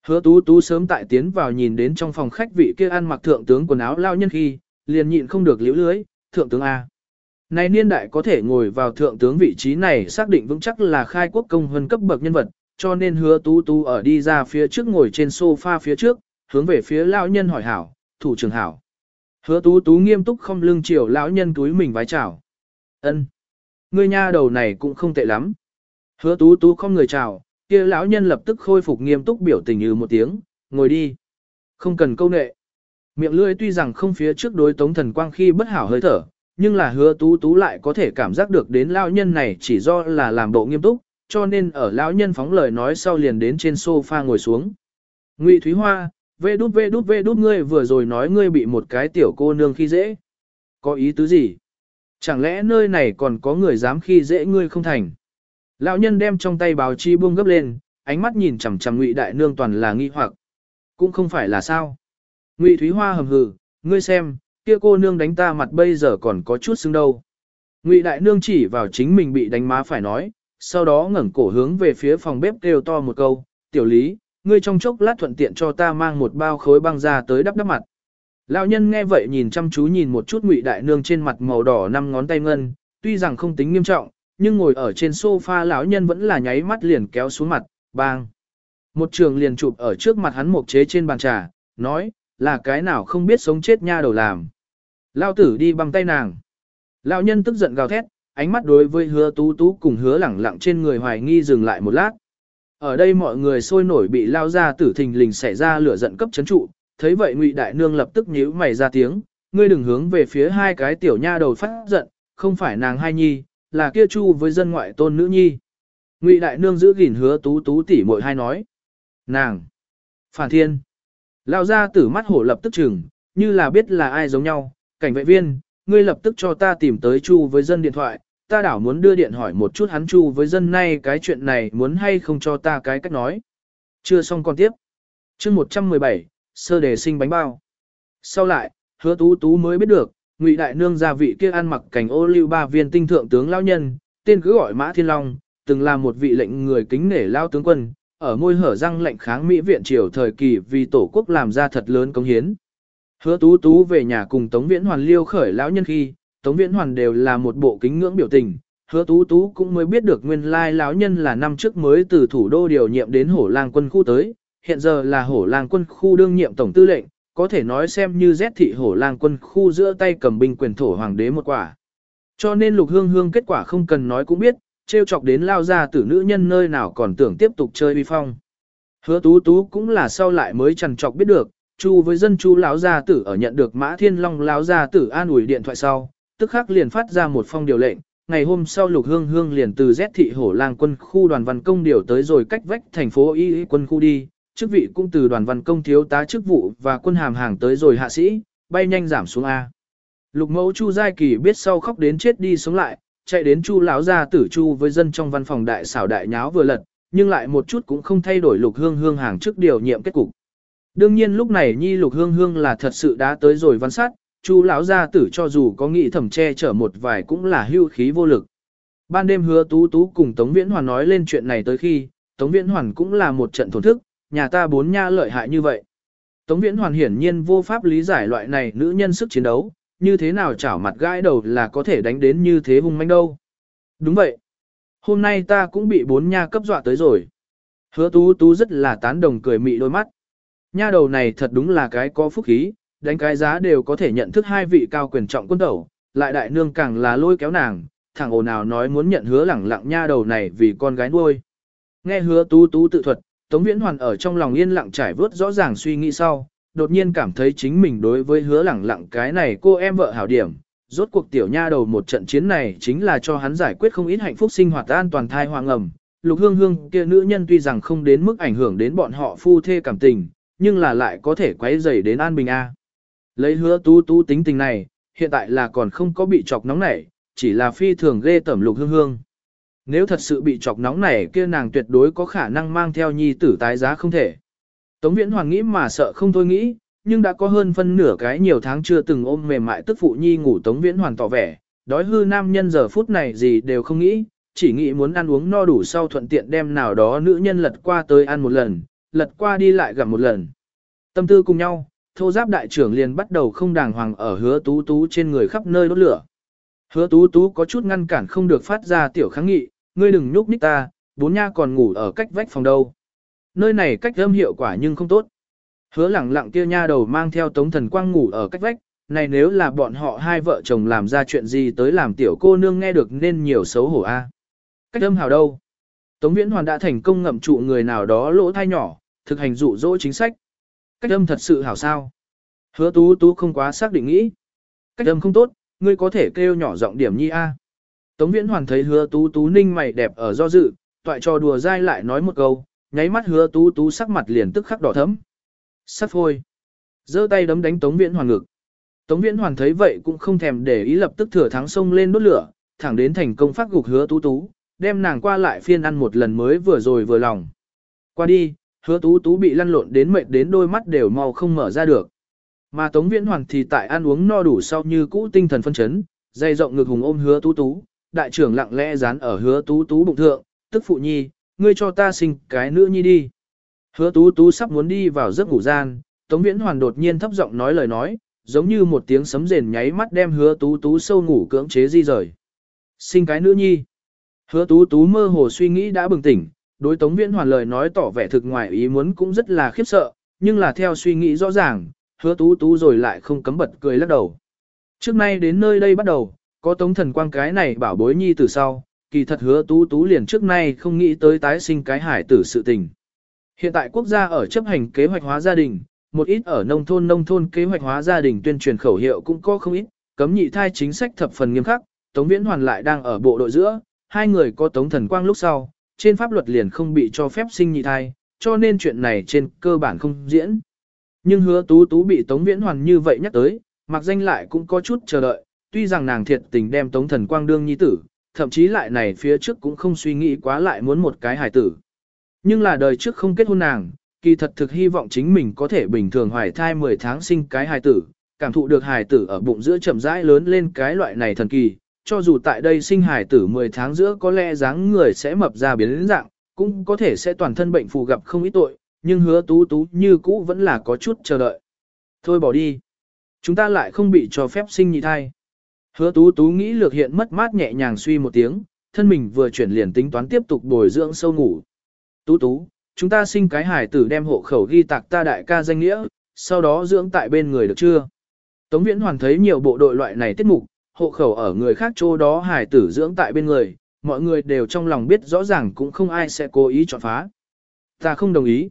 Hứa Tú Tú sớm tại tiến vào nhìn đến trong phòng khách vị kia ăn mặc thượng tướng quần áo lao nhân khi, liền nhịn không được liễu lưới, thượng tướng A. Này niên đại có thể ngồi vào thượng tướng vị trí này xác định vững chắc là khai quốc công hơn cấp bậc nhân vật, cho nên hứa tú tú ở đi ra phía trước ngồi trên sofa phía trước, hướng về phía lão nhân hỏi hảo, thủ trưởng hảo. Hứa tú tú nghiêm túc không lưng chiều lão nhân túi mình vái chào. ân Ngươi nha đầu này cũng không tệ lắm. Hứa tú tú không người chào, kia lão nhân lập tức khôi phục nghiêm túc biểu tình như một tiếng, ngồi đi. Không cần câu nệ. Miệng lưỡi tuy rằng không phía trước đối tống thần quang khi bất hảo hơi thở, nhưng là hứa tú tú lại có thể cảm giác được đến lão nhân này chỉ do là làm bộ nghiêm túc, cho nên ở lão nhân phóng lời nói sau liền đến trên sofa ngồi xuống. Ngụy Thúy Hoa, vê đút vê đút vê đút ngươi vừa rồi nói ngươi bị một cái tiểu cô nương khi dễ. Có ý tứ gì? Chẳng lẽ nơi này còn có người dám khi dễ ngươi không thành? Lão nhân đem trong tay báo chi buông gấp lên, ánh mắt nhìn chằm chằm Ngụy đại nương toàn là nghi hoặc. Cũng không phải là sao? Ngụy Thúy Hoa hầm hừ, ngươi xem, kia cô nương đánh ta mặt bây giờ còn có chút xứng đâu. Ngụy đại nương chỉ vào chính mình bị đánh má phải nói, sau đó ngẩng cổ hướng về phía phòng bếp kêu to một câu, tiểu lý, ngươi trong chốc lát thuận tiện cho ta mang một bao khối băng ra tới đắp đắp mặt. Lão nhân nghe vậy nhìn chăm chú nhìn một chút ngụy đại nương trên mặt màu đỏ năm ngón tay ngân, tuy rằng không tính nghiêm trọng, nhưng ngồi ở trên sofa lão nhân vẫn là nháy mắt liền kéo xuống mặt, bang. Một trường liền chụp ở trước mặt hắn một chế trên bàn trà, nói, là cái nào không biết sống chết nha đầu làm. Lao tử đi bằng tay nàng. Lão nhân tức giận gào thét, ánh mắt đối với hứa tú tú cùng hứa lẳng lặng trên người hoài nghi dừng lại một lát. Ở đây mọi người sôi nổi bị lao ra tử thình lình xảy ra lửa giận cấp chấn trụ, thấy vậy ngụy đại nương lập tức nhíu mày ra tiếng, ngươi đừng hướng về phía hai cái tiểu nha đầu phát giận, không phải nàng hai nhi, là kia chu với dân ngoại tôn nữ nhi. Ngụy đại nương giữ gìn hứa tú tú tỉ muội hai nói. Nàng! Phản thiên! Lao ra tử mắt hổ lập tức chừng, như là biết là ai giống nhau, cảnh vệ viên, ngươi lập tức cho ta tìm tới chu với dân điện thoại, ta đảo muốn đưa điện hỏi một chút hắn chu với dân nay cái chuyện này muốn hay không cho ta cái cách nói. Chưa xong còn tiếp. chương 117, sơ đề sinh bánh bao. Sau lại, hứa tú tú mới biết được, ngụy đại nương gia vị kia ăn mặc cảnh ô lưu ba viên tinh thượng tướng lão nhân, tên cứ gọi Mã Thiên Long, từng là một vị lệnh người kính nể lao tướng quân, ở môi hở răng lệnh kháng Mỹ viện triều thời kỳ vì tổ quốc làm ra thật lớn công hiến. Hứa tú tú về nhà cùng Tống Viễn Hoàn liêu khởi lão nhân khi, Tống Viễn Hoàn đều là một bộ kính ngưỡng biểu tình, hứa tú tú cũng mới biết được nguyên lai lão nhân là năm trước mới từ thủ đô điều nhiệm đến hổ lang quân khu tới, hiện giờ là hổ lang quân khu đương nhiệm tổng tư lệnh, có thể nói xem như rét thị hổ lang quân khu giữa tay cầm binh quyền thổ hoàng đế một quả. Cho nên lục hương hương kết quả không cần nói cũng biết, trêu chọc đến lao ra tử nữ nhân nơi nào còn tưởng tiếp tục chơi uy phong. Hứa tú tú cũng là sau lại mới trần chọc biết được, chu với dân chu lão gia tử ở nhận được mã thiên long lão gia tử an ủi điện thoại sau, tức khắc liền phát ra một phong điều lệnh, ngày hôm sau Lục Hương Hương liền từ Z thị hổ lang quân khu đoàn văn công điều tới rồi cách vách thành phố Y quân khu đi, chức vị cũng từ đoàn văn công thiếu tá chức vụ và quân hàm hàng tới rồi hạ sĩ, bay nhanh giảm xuống A. Lục mẫu Chu Giai Kỳ biết sau khóc đến chết đi sống lại, chạy đến Chu lão gia tử Chu với dân trong văn phòng đại xảo đại nháo vừa lật, nhưng lại một chút cũng không thay đổi Lục Hương Hương hàng trước điều nhiệm kết cục. Đương nhiên lúc này Nhi Lục Hương Hương là thật sự đã tới rồi văn sát, Chu lão gia tử cho dù có nghĩ thẩm che chở một vài cũng là hưu khí vô lực. Ban đêm hứa tú tú cùng Tống Viễn Hoàn nói lên chuyện này tới khi, Tống Viễn Hoàn cũng là một trận thổn thức, nhà ta bốn nha lợi hại như vậy. Tống Viễn Hoàn hiển nhiên vô pháp lý giải loại này nữ nhân sức chiến đấu, như thế nào chảo mặt gãi đầu là có thể đánh đến như thế hung manh đâu. Đúng vậy. Hôm nay ta cũng bị bốn nha cấp dọa tới rồi. Hứa tú tú rất là tán đồng cười mị đôi mắt. Nha đầu này thật đúng là cái có phúc khí, đánh cái giá đều có thể nhận thức hai vị cao quyền trọng quân tẩu, lại đại nương càng là lôi kéo nàng, thằng ồn nào nói muốn nhận hứa lẳng lặng nha đầu này vì con gái nuôi. Nghe hứa tú tú tự thuật, Tống Viễn Hoàn ở trong lòng yên lặng trải vớt rõ ràng suy nghĩ sau, đột nhiên cảm thấy chính mình đối với hứa lẳng lặng cái này cô em vợ hảo điểm. Rốt cuộc tiểu nha đầu một trận chiến này chính là cho hắn giải quyết không ít hạnh phúc sinh hoạt an toàn thai hoàng ẩm. Lục hương hương kia nữ nhân tuy rằng không đến mức ảnh hưởng đến bọn họ phu thê cảm tình, nhưng là lại có thể quấy rầy đến an bình A. Lấy hứa tú tú tính tình này, hiện tại là còn không có bị chọc nóng nảy, chỉ là phi thường ghê tẩm lục hương hương. Nếu thật sự bị chọc nóng này kia nàng tuyệt đối có khả năng mang theo nhi tử tái giá không thể. Tống Viễn Hoàng nghĩ mà sợ không thôi nghĩ, nhưng đã có hơn phân nửa cái nhiều tháng chưa từng ôm mềm mại tức phụ nhi ngủ Tống Viễn Hoàng tỏ vẻ, đói hư nam nhân giờ phút này gì đều không nghĩ, chỉ nghĩ muốn ăn uống no đủ sau thuận tiện đem nào đó nữ nhân lật qua tới ăn một lần, lật qua đi lại gặp một lần. Tâm tư cùng nhau, thô giáp đại trưởng liền bắt đầu không đàng hoàng ở hứa tú tú trên người khắp nơi đốt lửa. Hứa tú tú có chút ngăn cản không được phát ra tiểu kháng nghị, ngươi đừng nhúc nhích ta, bốn nha còn ngủ ở cách vách phòng đâu. Nơi này cách âm hiệu quả nhưng không tốt. Hứa lẳng lặng kia nha đầu mang theo tống thần quang ngủ ở cách vách, này nếu là bọn họ hai vợ chồng làm ra chuyện gì tới làm tiểu cô nương nghe được nên nhiều xấu hổ a. À. Cách âm hào đâu? Tống Viễn Hoàn đã thành công ngậm trụ người nào đó lỗ thai nhỏ, thực hành dụ dỗ chính sách. Cách âm thật sự hảo sao? Hứa tú tú không quá xác định nghĩ. Cách âm không tốt, ngươi có thể kêu nhỏ giọng điểm nhi a. À. Tống Viễn Hoàn thấy hứa tú tú ninh mày đẹp ở do dự, toại trò đùa dai lại nói một câu, nháy mắt hứa tú tú sắc mặt liền tức khắc đỏ thấm. Sắc thôi, giơ tay đấm đánh Tống Viễn Hoàn ngực. Tống Viễn Hoàn thấy vậy cũng không thèm để ý lập tức thừa thắng sông lên đốt lửa, thẳng đến thành công phát gục hứa tú tú, đem nàng qua lại phiên ăn một lần mới vừa rồi vừa lòng. Qua đi, hứa tú tú bị lăn lộn đến mệt đến đôi mắt đều mau không mở ra được. Mà Tống Viễn Hoàn thì tại ăn uống no đủ sau như cũ tinh thần phân chấn, dây rộng ngực hùng ôm hứa tú tú, đại trưởng lặng lẽ dán ở hứa tú tú bụng thượng, tức phụ nhi, ngươi cho ta sinh cái nữ nhi đi. Hứa tú tú sắp muốn đi vào giấc ngủ gian, Tống Viễn Hoàn đột nhiên thấp giọng nói lời nói, giống như một tiếng sấm rền nháy mắt đem hứa tú tú sâu ngủ cưỡng chế di rời. Sinh cái nữ nhi. Hứa tú tú mơ hồ suy nghĩ đã bừng tỉnh, đối Tống Viễn Hoàn lời nói tỏ vẻ thực ngoài ý muốn cũng rất là khiếp sợ, nhưng là theo suy nghĩ rõ ràng, hứa tú tú rồi lại không cấm bật cười lắc đầu. Trước nay đến nơi đây bắt đầu, có tống thần quang cái này bảo bối nhi từ sau, kỳ thật hứa tú tú liền trước nay không nghĩ tới tái sinh cái hải tử sự tình. Hiện tại quốc gia ở chấp hành kế hoạch hóa gia đình, một ít ở nông thôn nông thôn kế hoạch hóa gia đình tuyên truyền khẩu hiệu cũng có không ít, cấm nhị thai chính sách thập phần nghiêm khắc, Tống Viễn Hoàn lại đang ở bộ đội giữa, hai người có Tống Thần Quang lúc sau, trên pháp luật liền không bị cho phép sinh nhị thai, cho nên chuyện này trên cơ bản không diễn. Nhưng hứa tú tú bị Tống Viễn Hoàn như vậy nhắc tới, mặc danh lại cũng có chút chờ đợi, tuy rằng nàng thiệt tình đem Tống Thần Quang đương nhi tử, thậm chí lại này phía trước cũng không suy nghĩ quá lại muốn một cái hài tử. Nhưng là đời trước không kết hôn nàng, kỳ thật thực hy vọng chính mình có thể bình thường hoài thai 10 tháng sinh cái hài tử, cảm thụ được hài tử ở bụng giữa chậm rãi lớn lên cái loại này thần kỳ, cho dù tại đây sinh hài tử 10 tháng giữa có lẽ dáng người sẽ mập ra biến dạng, cũng có thể sẽ toàn thân bệnh phù gặp không ít tội, nhưng hứa tú tú như cũ vẫn là có chút chờ đợi. Thôi bỏ đi. Chúng ta lại không bị cho phép sinh nhị thai. Hứa tú tú nghĩ lược hiện mất mát nhẹ nhàng suy một tiếng, thân mình vừa chuyển liền tính toán tiếp tục bồi dưỡng sâu ngủ. Tú tú, chúng ta sinh cái hải tử đem hộ khẩu ghi tạc ta đại ca danh nghĩa, sau đó dưỡng tại bên người được chưa? Tống Viễn Hoàn thấy nhiều bộ đội loại này tiết mục, hộ khẩu ở người khác chỗ đó hải tử dưỡng tại bên người, mọi người đều trong lòng biết rõ ràng cũng không ai sẽ cố ý chọn phá. Ta không đồng ý.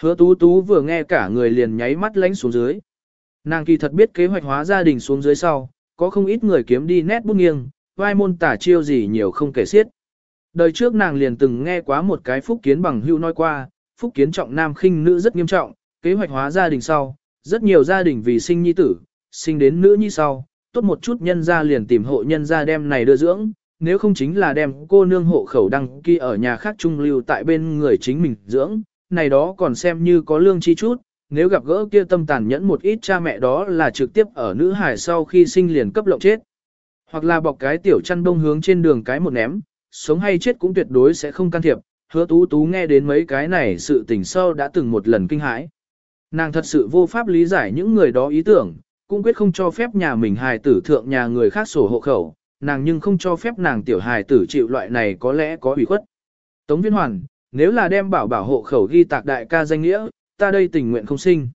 Hứa tú tú vừa nghe cả người liền nháy mắt lánh xuống dưới. Nàng kỳ thật biết kế hoạch hóa gia đình xuống dưới sau, có không ít người kiếm đi nét bút nghiêng, vai môn tả chiêu gì nhiều không kể xiết. Đời trước nàng liền từng nghe quá một cái phúc kiến bằng hưu nói qua, phúc kiến trọng nam khinh nữ rất nghiêm trọng, kế hoạch hóa gia đình sau, rất nhiều gia đình vì sinh nhi tử, sinh đến nữ nhi sau, tốt một chút nhân gia liền tìm hộ nhân gia đem này đưa dưỡng, nếu không chính là đem cô nương hộ khẩu đăng ký ở nhà khác trung lưu tại bên người chính mình dưỡng, này đó còn xem như có lương chi chút, nếu gặp gỡ kia tâm tàn nhẫn một ít cha mẹ đó là trực tiếp ở nữ hải sau khi sinh liền cấp lộng chết. Hoặc là bọc cái tiểu chăn đông hướng trên đường cái một ném, sống hay chết cũng tuyệt đối sẽ không can thiệp, hứa tú tú nghe đến mấy cái này sự tình sâu đã từng một lần kinh hãi. Nàng thật sự vô pháp lý giải những người đó ý tưởng, cũng quyết không cho phép nhà mình hài tử thượng nhà người khác sổ hộ khẩu, nàng nhưng không cho phép nàng tiểu hài tử chịu loại này có lẽ có ủy khuất. Tống Viên Hoàn, nếu là đem bảo bảo hộ khẩu ghi tạc đại ca danh nghĩa, ta đây tình nguyện không sinh.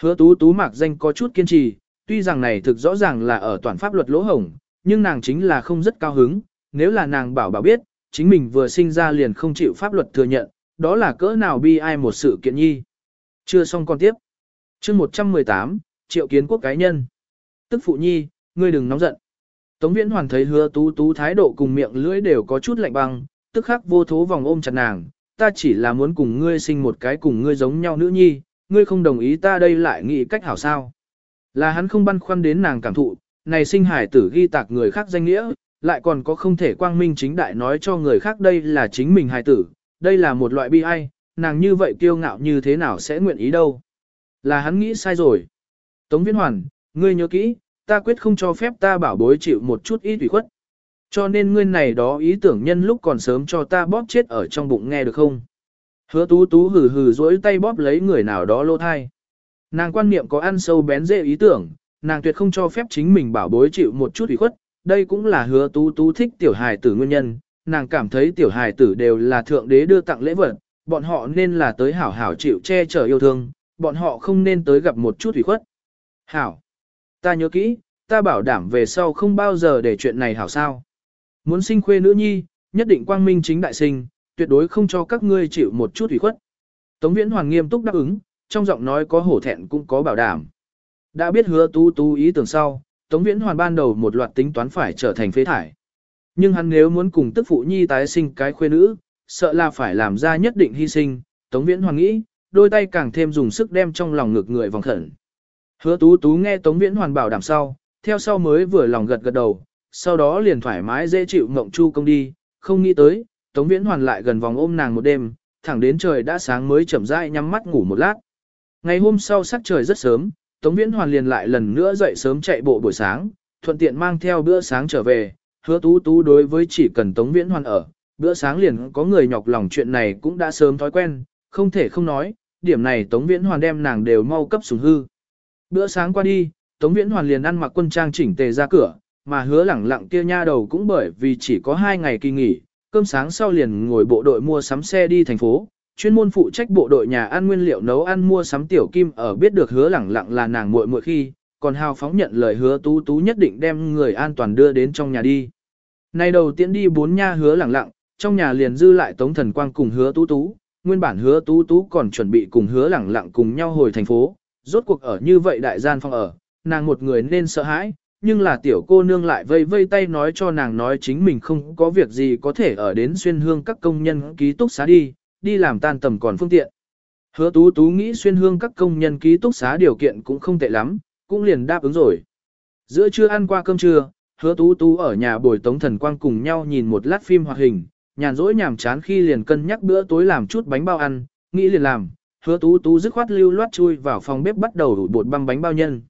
Hứa tú tú mạc danh có chút kiên trì, tuy rằng này thực rõ ràng là ở toàn pháp luật lỗ hổng, nhưng nàng chính là không rất cao hứng, nếu là nàng bảo bảo biết, chính mình vừa sinh ra liền không chịu pháp luật thừa nhận, đó là cỡ nào bi ai một sự kiện nhi. Chưa xong con tiếp. chương 118, triệu kiến quốc cá nhân. Tức phụ nhi, ngươi đừng nóng giận. Tống viễn hoàn thấy hứa tú tú thái độ cùng miệng lưỡi đều có chút lạnh băng, tức khắc vô thố vòng ôm chặt nàng, ta chỉ là muốn cùng ngươi sinh một cái cùng ngươi giống nhau nữ nhi, ngươi không đồng ý ta đây lại nghĩ cách hảo sao. Là hắn không băn khoăn đến nàng cảm thụ, này sinh hải tử ghi tạc người khác danh nghĩa, lại còn có không thể quang minh chính đại nói cho người khác đây là chính mình hải tử, đây là một loại bi ai, nàng như vậy kiêu ngạo như thế nào sẽ nguyện ý đâu. Là hắn nghĩ sai rồi. Tống Viễn Hoàn, ngươi nhớ kỹ, ta quyết không cho phép ta bảo bối chịu một chút ít ủy khuất. Cho nên ngươi này đó ý tưởng nhân lúc còn sớm cho ta bóp chết ở trong bụng nghe được không? Hứa tú tú hừ hừ dỗi tay bóp lấy người nào đó lô thai. Nàng quan niệm có ăn sâu bén dễ ý tưởng, nàng tuyệt không cho phép chính mình bảo bối chịu một chút ủy khuất, đây cũng là hứa tú tú thích tiểu hài tử nguyên nhân, nàng cảm thấy tiểu hài tử đều là thượng đế đưa tặng lễ vật, bọn họ nên là tới hảo hảo chịu che chở yêu thương, bọn họ không nên tới gặp một chút ủy khuất. Hảo, ta nhớ kỹ, ta bảo đảm về sau không bao giờ để chuyện này hảo sao. Muốn sinh khuê nữ nhi, nhất định quang minh chính đại sinh, tuyệt đối không cho các ngươi chịu một chút ủy khuất. Tống Viễn Hoàng nghiêm túc đáp ứng, trong giọng nói có hổ thẹn cũng có bảo đảm. Đã biết hứa tú tú ý tưởng sau, Tống Viễn Hoàn ban đầu một loạt tính toán phải trở thành phế thải. Nhưng hắn nếu muốn cùng tức phụ nhi tái sinh cái khuê nữ, sợ là phải làm ra nhất định hy sinh, Tống Viễn Hoàn nghĩ, đôi tay càng thêm dùng sức đem trong lòng ngực người vòng khẩn. Hứa tú tú nghe Tống Viễn Hoàn bảo đảm sau, theo sau mới vừa lòng gật gật đầu, sau đó liền thoải mái dễ chịu mộng chu công đi, không nghĩ tới, Tống Viễn Hoàn lại gần vòng ôm nàng một đêm, thẳng đến trời đã sáng mới chậm rãi nhắm mắt ngủ một lát. Ngày hôm sau sắc trời rất sớm, Tống Viễn Hoàn liền lại lần nữa dậy sớm chạy bộ buổi sáng, thuận tiện mang theo bữa sáng trở về, hứa tú tú đối với chỉ cần Tống Viễn Hoàn ở, bữa sáng liền có người nhọc lòng chuyện này cũng đã sớm thói quen, không thể không nói, điểm này Tống Viễn Hoàn đem nàng đều mau cấp sủng hư. Bữa sáng qua đi, Tống Viễn Hoàn liền ăn mặc quân trang chỉnh tề ra cửa, mà hứa lẳng lặng kia nha đầu cũng bởi vì chỉ có hai ngày kỳ nghỉ, cơm sáng sau liền ngồi bộ đội mua sắm xe đi thành phố, chuyên môn phụ trách bộ đội nhà ăn nguyên liệu nấu ăn mua sắm tiểu kim ở biết được hứa lẳng lặng là nàng muội muội khi, còn hào phóng nhận lời hứa tú tú nhất định đem người an toàn đưa đến trong nhà đi. Nay đầu tiên đi bốn nha hứa lẳng lặng, trong nhà liền dư lại tống thần quang cùng hứa tú tú, nguyên bản hứa tú tú còn chuẩn bị cùng hứa lẳng lặng cùng nhau hồi thành phố, rốt cuộc ở như vậy đại gian phong ở, nàng một người nên sợ hãi, nhưng là tiểu cô nương lại vây vây tay nói cho nàng nói chính mình không có việc gì có thể ở đến xuyên hương các công nhân ký túc xá đi, đi làm tan tầm còn phương tiện. Hứa tú tú nghĩ xuyên hương các công nhân ký túc xá điều kiện cũng không tệ lắm, cũng liền đáp ứng rồi. Giữa trưa ăn qua cơm trưa, hứa tú tú ở nhà bồi tống thần quang cùng nhau nhìn một lát phim hoạt hình, nhàn rỗi nhàm chán khi liền cân nhắc bữa tối làm chút bánh bao ăn, nghĩ liền làm, hứa tú tú dứt khoát lưu loát chui vào phòng bếp bắt đầu đủ bột băm bánh bao nhân.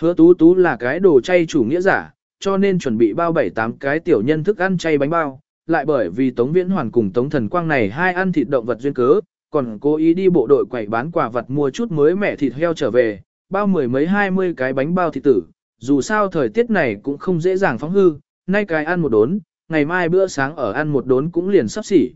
Hứa tú tú là cái đồ chay chủ nghĩa giả, cho nên chuẩn bị bao bảy tám cái tiểu nhân thức ăn chay bánh bao, lại bởi vì Tống Viễn Hoàn cùng Tống Thần Quang này hai ăn thịt động vật duyên cớ, còn cố ý đi bộ đội quẩy bán quả vật mua chút mới mẻ thịt heo trở về, bao mười mấy hai mươi cái bánh bao thịt tử, dù sao thời tiết này cũng không dễ dàng phóng hư, nay cái ăn một đốn, ngày mai bữa sáng ở ăn một đốn cũng liền sắp xỉ.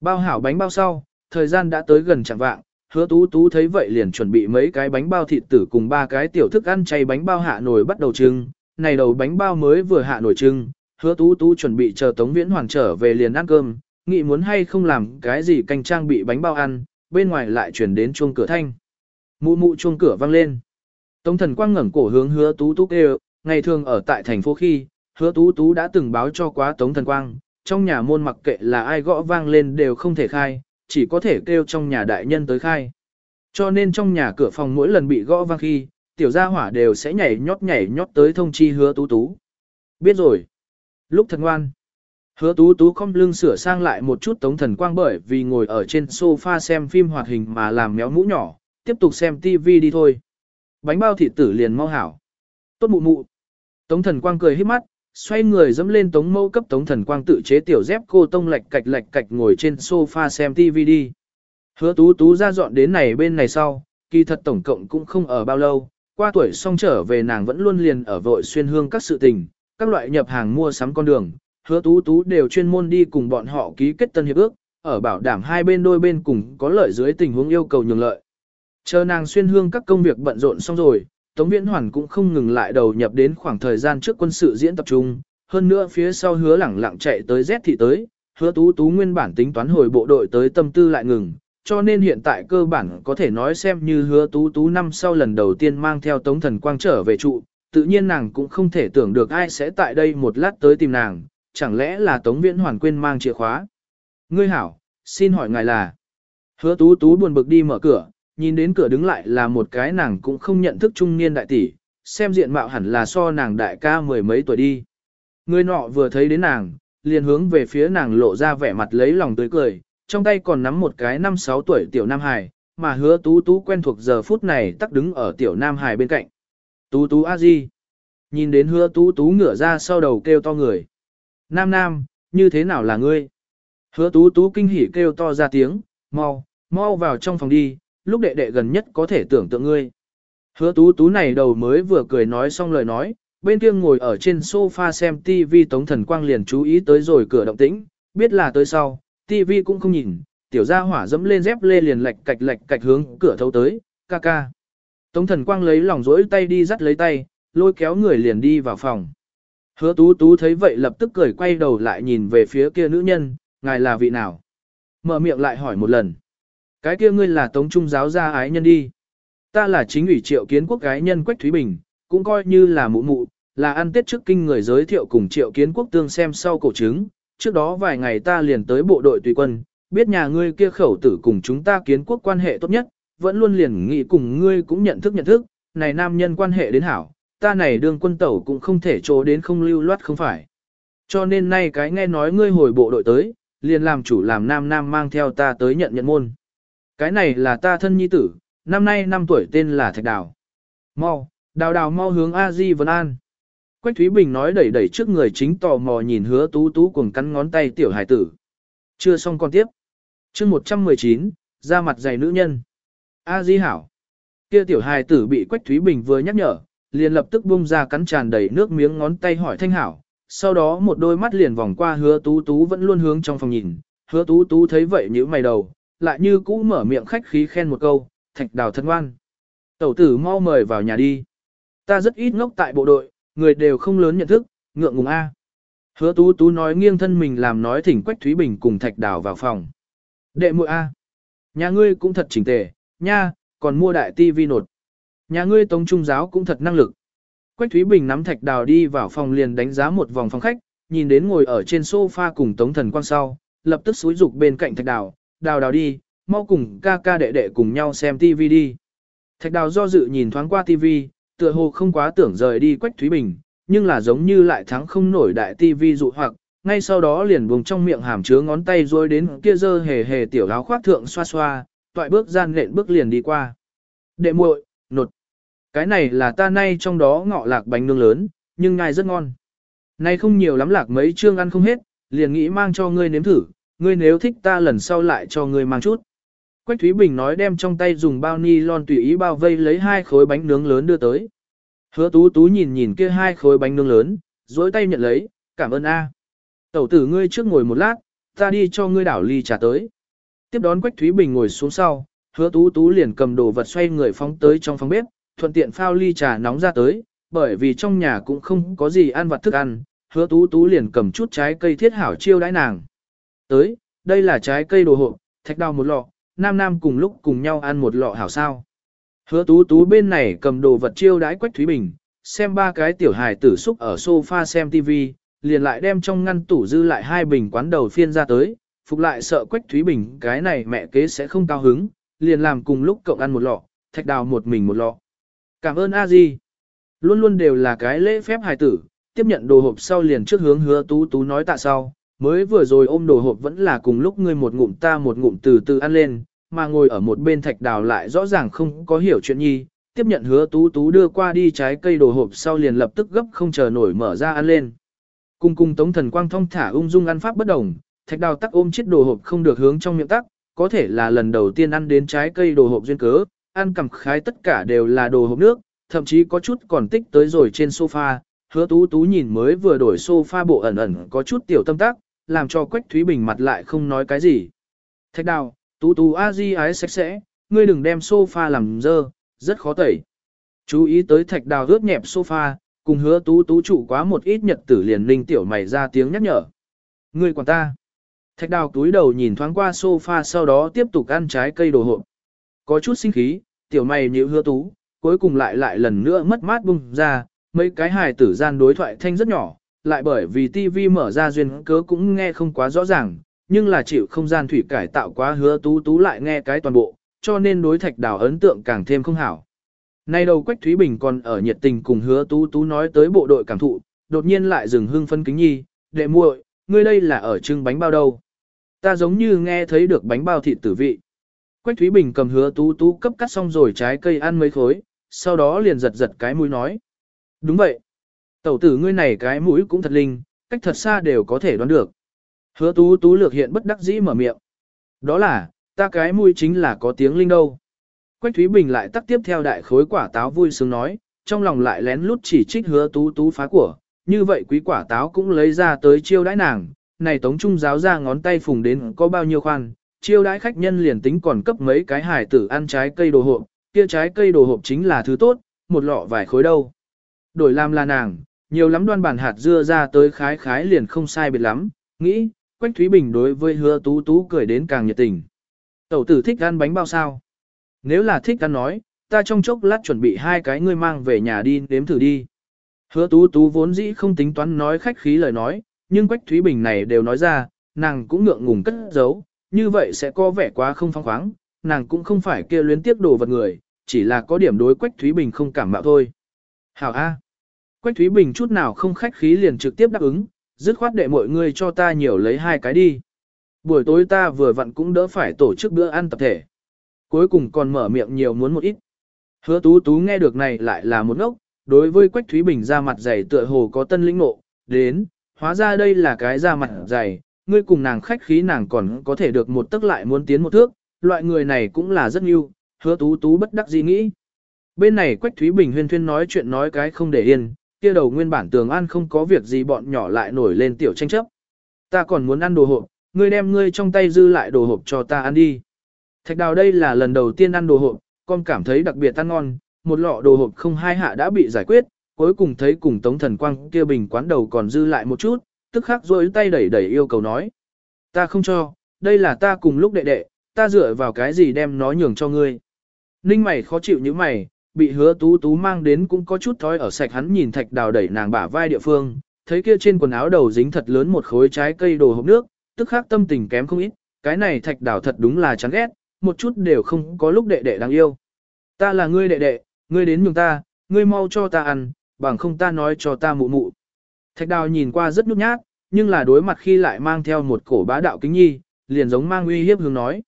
Bao hảo bánh bao sau, thời gian đã tới gần chẳng vạng, hứa tú tú thấy vậy liền chuẩn bị mấy cái bánh bao thịt tử cùng ba cái tiểu thức ăn chay bánh bao hạ nồi bắt đầu trưng, này đầu bánh bao mới vừa hạ nồi trưng, hứa tú tú chuẩn bị chờ Tống Viễn Hoàn trở về liền ăn cơm, nghĩ muốn hay không làm cái gì canh trang bị bánh bao ăn, bên ngoài lại chuyển đến chuông cửa thanh. Mụ mụ chuông cửa vang lên. Tống thần quang ngẩng cổ hướng hứa tú tú kêu, ngày thường ở tại thành phố khi, hứa tú tú đã từng báo cho quá Tống thần quang, trong nhà môn mặc kệ là ai gõ vang lên đều không thể khai, chỉ có thể kêu trong nhà đại nhân tới khai. Cho nên trong nhà cửa phòng mỗi lần bị gõ vang khi, tiểu gia hỏa đều sẽ nhảy nhót nhảy nhót tới thông chi hứa tú tú. Biết rồi. Lúc thật ngoan. Hứa tú tú không lưng sửa sang lại một chút tống thần quang bởi vì ngồi ở trên sofa xem phim hoạt hình mà làm méo mũ nhỏ, tiếp tục xem TV đi thôi. Bánh bao thịt tử liền mau hảo. Tốt mụ mụ. Tống thần quang cười hết mắt, xoay người dẫm lên tống mẫu cấp tống thần quang tự chế tiểu dép cô tông lạch cạch lạch cạch ngồi trên sofa xem TV đi. Hứa tú tú ra dọn đến này bên này sau, kỳ thật tổng cộng cũng không ở bao lâu, qua tuổi xong trở về nàng vẫn luôn liền ở vội xuyên hương các sự tình, các loại nhập hàng mua sắm con đường, hứa tú tú đều chuyên môn đi cùng bọn họ ký kết tân hiệp ước, ở bảo đảm hai bên đôi bên cùng có lợi dưới tình huống yêu cầu nhường lợi. Chờ nàng xuyên hương các công việc bận rộn xong rồi, Tống Viễn Hoàn cũng không ngừng lại đầu nhập đến khoảng thời gian trước quân sự diễn tập trung, hơn nữa phía sau hứa lẳng lặng chạy tới Z thị tới, hứa tú tú nguyên bản tính toán hồi bộ đội tới tâm tư lại ngừng, cho nên hiện tại cơ bản có thể nói xem như hứa tú tú năm sau lần đầu tiên mang theo Tống Thần Quang trở về trụ, tự nhiên nàng cũng không thể tưởng được ai sẽ tại đây một lát tới tìm nàng, chẳng lẽ là Tống Viễn Hoàn quên mang chìa khóa. Ngươi hảo, xin hỏi ngài là. Hứa tú tú buồn bực đi mở cửa, nhìn đến cửa đứng lại là một cái nàng cũng không nhận thức trung niên đại tỷ, xem diện mạo hẳn là so nàng đại ca mười mấy tuổi đi. Người nọ vừa thấy đến nàng, liền hướng về phía nàng lộ ra vẻ mặt lấy lòng tươi cười, trong tay còn nắm một cái năm sáu tuổi tiểu nam hài, mà hứa tú tú quen thuộc giờ phút này tắc đứng ở tiểu nam hài bên cạnh. Tú tú a di. Nhìn đến hứa tú tú ngửa ra sau đầu kêu to người. Nam nam, như thế nào là ngươi? Hứa tú tú kinh hỉ kêu to ra tiếng, mau, mau vào trong phòng đi, lúc đệ đệ gần nhất có thể tưởng tượng ngươi. Hứa tú tú này đầu mới vừa cười nói xong lời nói, bên kia ngồi ở trên sofa xem TV Tống Thần Quang liền chú ý tới rồi cửa động tĩnh, biết là tới sau, TV cũng không nhìn, tiểu gia hỏa dẫm lên dép lê liền lạch cạch lạch cạch hướng cửa thấu tới, ca ca. Tống Thần Quang lấy lòng rỗi tay đi dắt lấy tay, lôi kéo người liền đi vào phòng. Hứa tú tú thấy vậy lập tức cười quay đầu lại nhìn về phía kia nữ nhân, ngài là vị nào? Mở miệng lại hỏi một lần. Cái kia ngươi là tống trung giáo gia ái nhân đi. Ta là chính ủy triệu kiến quốc ái nhân Quách Thúy Bình, cũng coi như là mụ mụ, là ăn tết trước kinh người giới thiệu cùng triệu kiến quốc tương xem sau cổ chứng. Trước đó vài ngày ta liền tới bộ đội tùy quân, biết nhà ngươi kia khẩu tử cùng chúng ta kiến quốc quan hệ tốt nhất, vẫn luôn liền nghĩ cùng ngươi cũng nhận thức nhận thức, này nam nhân quan hệ đến hảo, ta này đương quân tẩu cũng không thể trố đến không lưu loát không phải. Cho nên nay cái nghe nói ngươi hồi bộ đội tới, liền làm chủ làm nam nam mang theo ta tới nhận nhận môn. Cái này là ta thân nhi tử, năm nay năm tuổi tên là Thạch Đào. Mau, đào đào mau hướng A Di Vân An. Quách Thúy Bình nói đẩy đẩy trước người chính tò mò nhìn hứa tú tú cuồng cắn ngón tay tiểu hải tử. Chưa xong con tiếp. chương 119, ra mặt dày nữ nhân. A Di hảo. Kia tiểu hài tử bị Quách Thúy Bình vừa nhắc nhở, liền lập tức bung ra cắn tràn đầy nước miếng ngón tay hỏi thanh hảo. Sau đó một đôi mắt liền vòng qua hứa tú tú vẫn luôn hướng trong phòng nhìn. Hứa tú tú thấy vậy nhíu mày đầu, lại như cũ mở miệng khách khí khen một câu, thạch đào thân ngoan. Tẩu tử mau mời vào nhà đi. Ta rất ít ngốc tại bộ đội, người đều không lớn nhận thức, ngượng ngùng A. Hứa tú tú nói nghiêng thân mình làm nói thỉnh Quách Thúy Bình cùng thạch đào vào phòng. Đệ muội A. Nhà ngươi cũng thật chỉnh tề, nha, còn mua đại tivi nột. Nhà ngươi tống trung giáo cũng thật năng lực. Quách Thúy Bình nắm thạch đào đi vào phòng liền đánh giá một vòng phòng khách, nhìn đến ngồi ở trên sofa cùng tống thần quang sau, lập tức xúi dục bên cạnh thạch đào, đào đào đi, mau cùng ca ca đệ đệ cùng nhau xem TV đi. Thạch đào do dự nhìn thoáng qua TV, tựa hồ không quá tưởng rời đi Quách Thúy Bình, nhưng là giống như lại thắng không nổi đại TV dụ hoặc, ngay sau đó liền buông trong miệng hàm chứa ngón tay rồi đến kia dơ hề hề tiểu áo khoác thượng xoa xoa, toại bước gian lện bước liền đi qua. Đệ muội, nột. Cái này là ta nay trong đó ngọ lạc bánh nướng lớn, nhưng ngài rất ngon. Nay không nhiều lắm lạc mấy chương ăn không hết, liền nghĩ mang cho ngươi nếm thử, ngươi nếu thích ta lần sau lại cho ngươi mang chút. Quách Thúy Bình nói đem trong tay dùng bao ni lon tùy ý bao vây lấy hai khối bánh nướng lớn đưa tới. Hứa tú tú nhìn nhìn kia hai khối bánh nướng lớn, dối tay nhận lấy, cảm ơn a. Tẩu tử ngươi trước ngồi một lát, ta đi cho ngươi đảo ly trà tới. Tiếp đón Quách Thúy Bình ngồi xuống sau, hứa tú tú liền cầm đồ vật xoay người phóng tới trong phòng bếp, thuận tiện phao ly trà nóng ra tới, bởi vì trong nhà cũng không có gì ăn vặt thức ăn, hứa tú tú liền cầm chút trái cây thiết hảo chiêu đãi nàng. Tới, đây là trái cây đồ hộp, thạch đào một lọ, nam nam cùng lúc cùng nhau ăn một lọ hảo sao. Hứa tú tú bên này cầm đồ vật chiêu đãi Quách Thúy Bình, xem ba cái tiểu hài tử xúc ở sofa xem TV, liền lại đem trong ngăn tủ dư lại hai bình quán đầu phiên ra tới, phục lại sợ Quách Thúy Bình cái này mẹ kế sẽ không cao hứng, liền làm cùng lúc cộng ăn một lọ, thạch đào một mình một lọ. Cảm ơn a di. Luôn luôn đều là cái lễ phép hài tử, tiếp nhận đồ hộp sau liền trước hướng hứa tú tú nói tạ sau, mới vừa rồi ôm đồ hộp vẫn là cùng lúc ngươi một ngụm ta một ngụm từ từ ăn lên, mà ngồi ở một bên thạch đào lại rõ ràng không có hiểu chuyện nhi, tiếp nhận hứa tú tú đưa qua đi trái cây đồ hộp sau liền lập tức gấp không chờ nổi mở ra ăn lên. Cùng cùng tống thần quang thông thả ung dung ăn pháp bất đồng, thạch đào tắc ôm chiếc đồ hộp không được hướng trong miệng tắc, có thể là lần đầu tiên ăn đến trái cây đồ hộp duyên cớ, ăn cầm khái tất cả đều là đồ hộp nước, thậm chí có chút còn tích tới rồi trên sofa, hứa tú tú nhìn mới vừa đổi sofa bộ ẩn ẩn có chút tiểu tâm tác, làm cho Quách Thúy Bình mặt lại không nói cái gì. Thạch đào, tú tú a di ái sạch sẽ, ngươi đừng đem sofa làm dơ, rất khó tẩy. Chú ý tới thạch đào ướt nhẹp sofa, cùng hứa tú tú trụ quá một ít nhật tử liền ninh tiểu mày ra tiếng nhắc nhở. Ngươi quản ta. Thạch đào túi đầu nhìn thoáng qua sofa sau đó tiếp tục ăn trái cây đồ hộp. Có chút sinh khí, tiểu mày nhịu hứa tú, cuối cùng lại lại lần nữa mất mát bung ra, mấy cái hài tử gian đối thoại thanh rất nhỏ, lại bởi vì TV mở ra duyên cớ cũng nghe không quá rõ ràng, nhưng là chịu không gian thủy cải tạo quá hứa tú tú lại nghe cái toàn bộ, cho nên đối thạch đào ấn tượng càng thêm không hảo. Nay đầu Quách Thúy Bình còn ở nhiệt tình cùng hứa tú tú nói tới bộ đội cảm thụ, đột nhiên lại dừng hưng phân kính nhi, đệ muội, ngươi đây là ở trưng bánh bao đâu. Ta giống như nghe thấy được bánh bao thịt tử vị. Quách Thúy Bình cầm hứa tú tú cấp cắt xong rồi trái cây ăn mấy khối, sau đó liền giật giật cái mũi nói. Đúng vậy. Tẩu tử ngươi này cái mũi cũng thật linh, cách thật xa đều có thể đoán được. Hứa tú tú lược hiện bất đắc dĩ mở miệng. Đó là, ta cái mũi chính là có tiếng linh đâu. Quách Thúy Bình lại tắt tiếp theo đại khối quả táo vui sướng nói, trong lòng lại lén lút chỉ trích hứa tú tú phá của, như vậy quý quả táo cũng lấy ra tới chiêu đãi nàng, này tống trung giáo ra ngón tay phùng đến có bao nhiêu khoan, chiêu đãi khách nhân liền tính còn cấp mấy cái hải tử ăn trái cây đồ hộp, kia trái cây đồ hộp chính là thứ tốt, một lọ vài khối đâu. Đổi làm là nàng, nhiều lắm đoan bản hạt dưa ra tới khái khái liền không sai biệt lắm, nghĩ, Quách Thúy Bình đối với hứa tú tú cười đến càng nhiệt tình. Tẩu tử thích ăn bánh bao sao? Nếu là thích ăn nói, ta trong chốc lát chuẩn bị hai cái ngươi mang về nhà đi nếm thử đi. Hứa tú tú vốn dĩ không tính toán nói khách khí lời nói, nhưng Quách Thúy Bình này đều nói ra, nàng cũng ngượng ngùng cất giấu, như vậy sẽ có vẻ quá không phong khoáng, nàng cũng không phải kia luyến tiếc đồ vật người, chỉ là có điểm đối Quách Thúy Bình không cảm mạo thôi. Hảo A. Quách Thúy Bình chút nào không khách khí liền trực tiếp đáp ứng, dứt khoát đệ mọi người cho ta nhiều lấy hai cái đi. Buổi tối ta vừa vặn cũng đỡ phải tổ chức bữa ăn tập thể. Cuối cùng còn mở miệng nhiều muốn một ít. Hứa tú tú nghe được này lại là một ngốc, đối với Quách Thúy Bình ra mặt dày tựa hồ có tân lĩnh nộ, đến, hóa ra đây là cái ra mặt dày, ngươi cùng nàng khách khí nàng còn có thể được một tức lại muốn tiến một thước, loại người này cũng là rất yêu, hứa tú tú bất đắc dĩ nghĩ. Bên này Quách Thúy Bình huyên thuyên nói chuyện nói cái không để yên, kia đầu nguyên bản tường ăn không có việc gì bọn nhỏ lại nổi lên tiểu tranh chấp. Ta còn muốn ăn đồ hộp, ngươi đem ngươi trong tay dư lại đồ hộp cho ta ăn đi. Thạch đào đây là lần đầu tiên ăn đồ hộp, con cảm thấy đặc biệt ăn ngon, một lọ đồ hộp không hai hạ đã bị giải quyết, cuối cùng thấy cùng tống thần quang kia bình quán đầu còn dư lại một chút, tức khắc rôi tay đẩy đẩy yêu cầu nói. Ta không cho, đây là ta cùng lúc đệ đệ, ta dựa vào cái gì đem nó nhường cho ngươi. Ninh mày khó chịu như mày, bị hứa tú tú mang đến cũng có chút thói ở sạch hắn nhìn thạch đào đẩy nàng bả vai địa phương, thấy kia trên quần áo đầu dính thật lớn một khối trái cây đồ hộp nước, tức khắc tâm tình kém không ít, cái này thạch đào thật đúng là chán ghét, một chút đều không có lúc đệ đệ đáng yêu. Ta là ngươi đệ đệ, ngươi đến nhường ta, ngươi mau cho ta ăn, bằng không ta nói cho ta mụ mụ. Thạch đào nhìn qua rất nhút nhát, nhưng là đối mặt khi lại mang theo một cổ bá đạo kính nhi, liền giống mang uy hiếp hướng nói.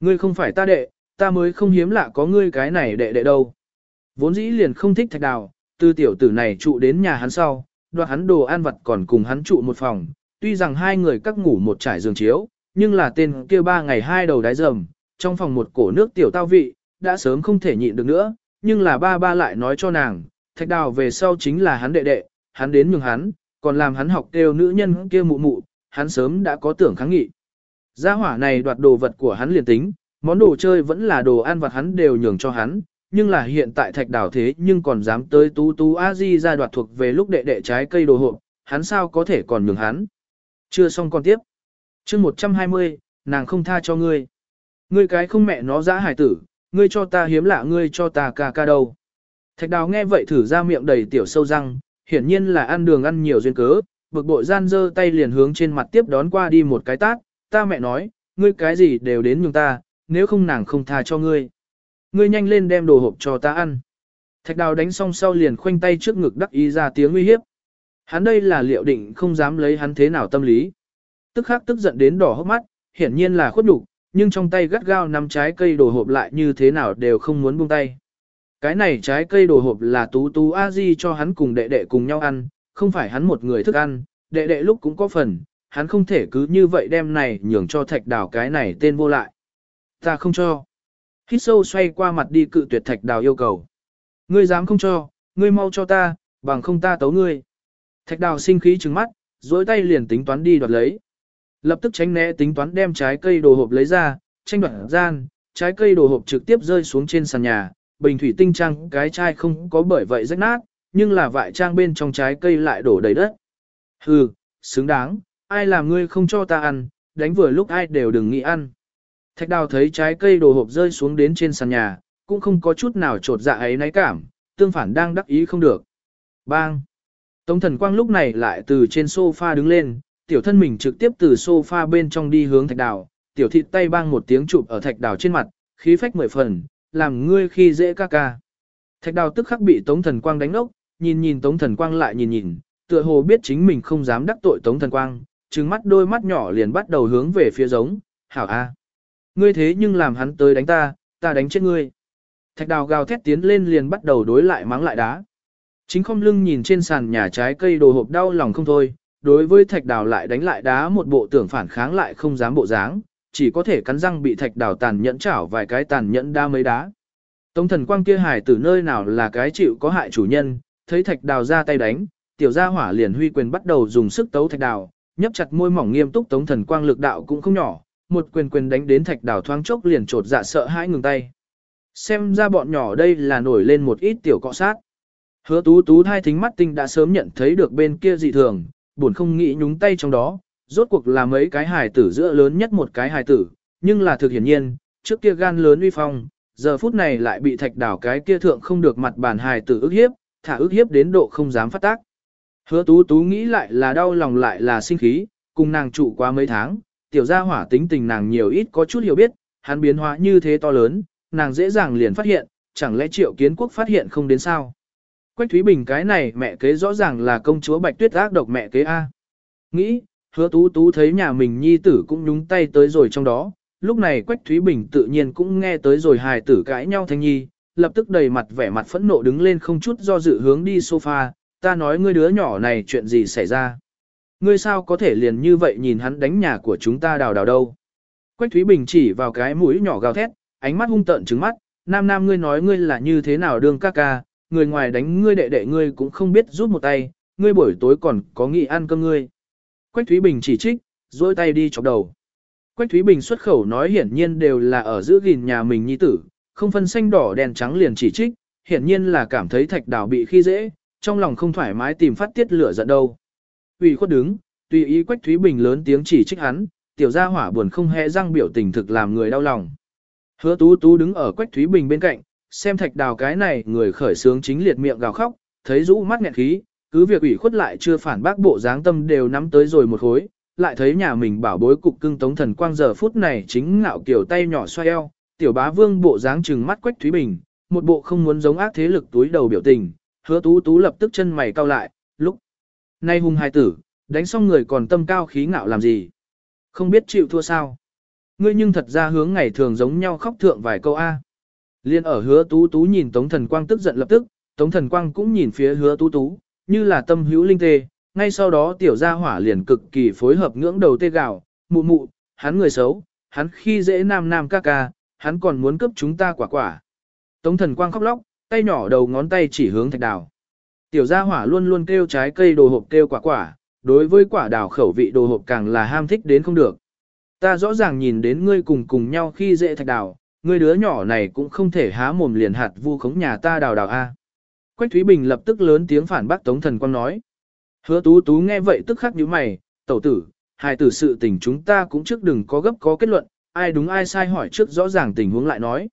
Ngươi không phải ta đệ, ta mới không hiếm lạ có ngươi cái này đệ đệ đâu. Vốn dĩ liền không thích thạch đào, từ tiểu tử này trụ đến nhà hắn sau, đoạt hắn đồ ăn vật còn cùng hắn trụ một phòng, tuy rằng hai người các ngủ một trải giường chiếu, nhưng là tên kia ba ngày hai đầu đái dầm, trong phòng một cổ nước tiểu tao vị, đã sớm không thể nhịn được nữa, nhưng là ba ba lại nói cho nàng, thạch đào về sau chính là hắn đệ đệ, hắn đến nhường hắn, còn làm hắn học kêu nữ nhân kia mụ mụ, hắn sớm đã có tưởng kháng nghị. Gia hỏa này đoạt đồ vật của hắn liền tính, món đồ chơi vẫn là đồ ăn vặt hắn đều nhường cho hắn, nhưng là hiện tại thạch đào thế nhưng còn dám tới tú tú a di ra đoạt thuộc về lúc đệ đệ trái cây đồ hộp, hắn sao có thể còn nhường hắn. Chưa xong con tiếp. chương 120, nàng không tha cho ngươi. Ngươi cái không mẹ nó dã hải tử, ngươi cho ta hiếm lạ ngươi cho ta ca ca đâu. Thạch đào nghe vậy thử ra miệng đầy tiểu sâu răng, hiển nhiên là ăn đường ăn nhiều duyên cớ, bực bội gian dơ tay liền hướng trên mặt tiếp đón qua đi một cái tát, ta mẹ nói, ngươi cái gì đều đến nhường ta, nếu không nàng không tha cho ngươi. Ngươi nhanh lên đem đồ hộp cho ta ăn. Thạch đào đánh xong sau liền khoanh tay trước ngực đắc ý ra tiếng uy hiếp. Hắn đây là liệu định không dám lấy hắn thế nào tâm lý. Tức khắc tức giận đến đỏ hốc mắt, hiển nhiên là khuất nhục, nhưng trong tay gắt gao nắm trái cây đồ hộp lại như thế nào đều không muốn buông tay. Cái này trái cây đồ hộp là tú tú a di cho hắn cùng đệ đệ cùng nhau ăn, không phải hắn một người thức ăn, đệ đệ lúc cũng có phần, hắn không thể cứ như vậy đem này nhường cho thạch đào cái này tên vô lại. Ta không cho. Hít sâu xoay qua mặt đi cự tuyệt thạch đào yêu cầu. Ngươi dám không cho, ngươi mau cho ta, bằng không ta tấu ngươi. Thạch đào sinh khí trừng mắt, dối tay liền tính toán đi đoạt lấy. Lập tức tránh né tính toán đem trái cây đồ hộp lấy ra, tranh đoạt gian, trái cây đồ hộp trực tiếp rơi xuống trên sàn nhà, bình thủy tinh trang cái chai không có bởi vậy rách nát, nhưng là vại trang bên trong trái cây lại đổ đầy đất. Hừ, xứng đáng, ai làm ngươi không cho ta ăn, đánh vừa lúc ai đều đừng nghĩ ăn. Thạch đào thấy trái cây đồ hộp rơi xuống đến trên sàn nhà, cũng không có chút nào trột dạ ấy náy cảm, tương phản đang đắc ý không được. Bang! Tống thần quang lúc này lại từ trên sofa đứng lên, tiểu thân mình trực tiếp từ sofa bên trong đi hướng thạch đào, tiểu thịt tay bang một tiếng chụp ở thạch đào trên mặt, khí phách mười phần, làm ngươi khi dễ ca ca. Thạch đào tức khắc bị tống thần quang đánh ốc, nhìn nhìn tống thần quang lại nhìn nhìn, tựa hồ biết chính mình không dám đắc tội tống thần quang, trừng mắt đôi mắt nhỏ liền bắt đầu hướng về phía giống, hảo a. Ngươi thế nhưng làm hắn tới đánh ta, ta đánh chết ngươi. Thạch đào gào thét tiến lên liền bắt đầu đối lại mắng lại đá. Chính không lưng nhìn trên sàn nhà trái cây đồ hộp đau lòng không thôi, đối với thạch đào lại đánh lại đá một bộ tưởng phản kháng lại không dám bộ dáng, chỉ có thể cắn răng bị thạch đào tàn nhẫn chảo vài cái tàn nhẫn đa mấy đá. Tống thần quang kia hài từ nơi nào là cái chịu có hại chủ nhân, thấy thạch đào ra tay đánh, tiểu gia hỏa liền huy quyền bắt đầu dùng sức tấu thạch đào, nhấp chặt môi mỏng nghiêm túc tống thần quang lực đạo cũng không nhỏ, một quyền quyền đánh đến thạch đảo thoáng chốc liền trột dạ sợ hãi ngừng tay. Xem ra bọn nhỏ đây là nổi lên một ít tiểu cọ sát. Hứa tú tú thai thính mắt tinh đã sớm nhận thấy được bên kia dị thường, buồn không nghĩ nhúng tay trong đó, rốt cuộc là mấy cái hài tử giữa lớn nhất một cái hài tử, nhưng là thực hiển nhiên, trước kia gan lớn uy phong, giờ phút này lại bị thạch đảo cái kia thượng không được mặt bàn hài tử ức hiếp, thả ức hiếp đến độ không dám phát tác. Hứa tú tú nghĩ lại là đau lòng lại là sinh khí, cùng nàng trụ qua mấy tháng, tiểu gia hỏa tính tình nàng nhiều ít có chút hiểu biết, hắn biến hóa như thế to lớn, nàng dễ dàng liền phát hiện, chẳng lẽ triệu kiến quốc phát hiện không đến sao. Quách Thúy Bình cái này mẹ kế rõ ràng là công chúa Bạch Tuyết ác độc mẹ kế A. Nghĩ, hứa tú tú thấy nhà mình nhi tử cũng nhúng tay tới rồi trong đó, lúc này Quách Thúy Bình tự nhiên cũng nghe tới rồi hài tử cãi nhau thanh nhi, lập tức đầy mặt vẻ mặt phẫn nộ đứng lên không chút do dự hướng đi sofa, ta nói ngươi đứa nhỏ này chuyện gì xảy ra. Ngươi sao có thể liền như vậy nhìn hắn đánh nhà của chúng ta đào đào đâu. Quách Thúy Bình chỉ vào cái mũi nhỏ gào thét, ánh mắt hung tợn trứng mắt, nam nam ngươi nói ngươi là như thế nào đương ca ca, người ngoài đánh ngươi đệ đệ ngươi cũng không biết rút một tay, ngươi buổi tối còn có nghị ăn cơm ngươi. Quách Thúy Bình chỉ trích, dôi tay đi chọc đầu. Quách Thúy Bình xuất khẩu nói hiển nhiên đều là ở giữ gìn nhà mình nhi tử, không phân xanh đỏ đèn trắng liền chỉ trích, hiển nhiên là cảm thấy thạch đào bị khi dễ, trong lòng không thoải mái tìm phát tiết lửa giận đâu. Ủy khuất đứng, tùy ý Quách Thúy Bình lớn tiếng chỉ trích hắn, tiểu gia hỏa buồn không hề răng biểu tình thực làm người đau lòng. Hứa tú tú đứng ở Quách Thúy Bình bên cạnh, xem thạch đào cái này người khởi sướng chính liệt miệng gào khóc, thấy rũ mắt nghẹn khí, cứ việc ủy khuất lại chưa phản bác bộ dáng tâm đều nắm tới rồi một khối, lại thấy nhà mình bảo bối cục cưng tống thần quang giờ phút này chính ngạo kiểu tay nhỏ xoay eo, tiểu bá vương bộ dáng trừng mắt quách thúy bình, một bộ không muốn giống ác thế lực túi đầu biểu tình, hứa tú tú lập tức chân mày cau lại, nay hung hai tử, đánh xong người còn tâm cao khí ngạo làm gì, không biết chịu thua sao. Ngươi nhưng thật ra hướng ngày thường giống nhau khóc thượng vài câu A. Liên ở hứa tú tú nhìn Tống Thần Quang tức giận lập tức, Tống Thần Quang cũng nhìn phía hứa tú tú, như là tâm hữu linh tê, ngay sau đó tiểu gia hỏa liền cực kỳ phối hợp ngưỡng đầu tê gạo, mụ mụ, hắn người xấu, hắn khi dễ nam nam ca ca, hắn còn muốn cướp chúng ta quả quả. Tống Thần Quang khóc lóc, tay nhỏ đầu ngón tay chỉ hướng thạch đào. Tiểu gia hỏa luôn luôn kêu trái cây đồ hộp kêu quả quả, đối với quả đào khẩu vị đồ hộp càng là ham thích đến không được. Ta rõ ràng nhìn đến ngươi cùng cùng nhau khi dễ thạch đào, ngươi đứa nhỏ này cũng không thể há mồm liền hạt vu khống nhà ta đào đào a. Quách Thúy Bình lập tức lớn tiếng phản bác Tống Thần Quang nói. Hứa tú tú nghe vậy tức khắc nhíu mày, tẩu tử, hài tử sự tình chúng ta cũng trước đừng có gấp có kết luận, ai đúng ai sai hỏi trước rõ ràng tình huống lại nói.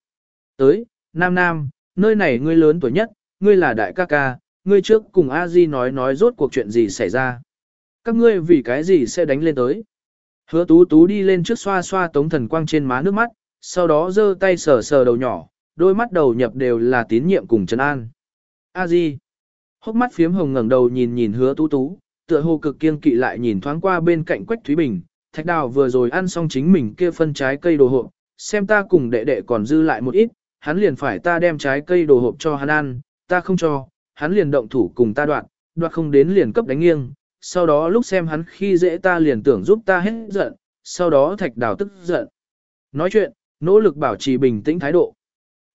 Tới, Nam Nam, nơi này ngươi lớn tuổi nhất, ngươi là đại ca ca, ngươi trước cùng A Di nói nói rốt cuộc chuyện gì xảy ra. Các ngươi vì cái gì sẽ đánh lên tới. Hứa tú tú đi lên trước xoa xoa Tống Thần Quang trên má nước mắt, sau đó giơ tay sờ sờ đầu nhỏ, đôi mắt đầu nhập đều là tín nhiệm cùng trấn an. A Di. Hốc mắt phiếm hồng ngẩng đầu nhìn nhìn hứa tú tú, tựa hồ cực kiên kỵ lại nhìn thoáng qua bên cạnh Quách Thúy Bình, Thạch Đào vừa rồi ăn xong chính mình kia phân trái cây đồ hộp, xem ta cùng đệ đệ còn dư lại một ít, hắn liền phải ta đem trái cây đồ hộp cho hắn ăn, ta không cho, hắn liền động thủ cùng ta đoạn, đoạt không đến liền cấp đánh nghiêng, sau đó lúc xem hắn khi dễ ta liền tưởng giúp ta hết giận, sau đó thạch đào tức giận. Nói chuyện, nỗ lực bảo trì bình tĩnh thái độ.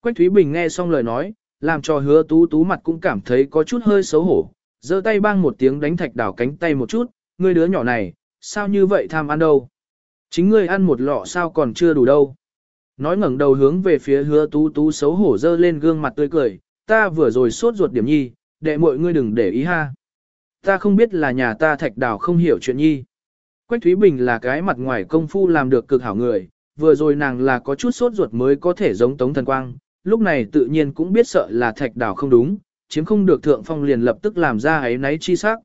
Quách Thúy Bình nghe xong lời nói, làm cho hứa tú tú mặt cũng cảm thấy có chút hơi xấu hổ, giơ tay bang một tiếng đánh thạch đào cánh tay một chút, ngươi đứa nhỏ này, sao như vậy tham ăn đâu? Chính ngươi ăn một lọ sao còn chưa đủ đâu? Nói ngẩng đầu hướng về phía hứa tú tú xấu hổ dơ lên gương mặt tươi cười, ta vừa rồi sốt ruột điểm nhi, đệ mọi ngươi đừng để ý ha. Ta không biết là nhà ta thạch đào không hiểu chuyện nhi. Quách Thúy Bình là cái mặt ngoài công phu làm được cực hảo người, vừa rồi nàng là có chút sốt ruột mới có thể giống tống thần quang, lúc này tự nhiên cũng biết sợ là thạch đào không đúng, chiếm không được thượng phong liền lập tức làm ra ấy náy chi sắc.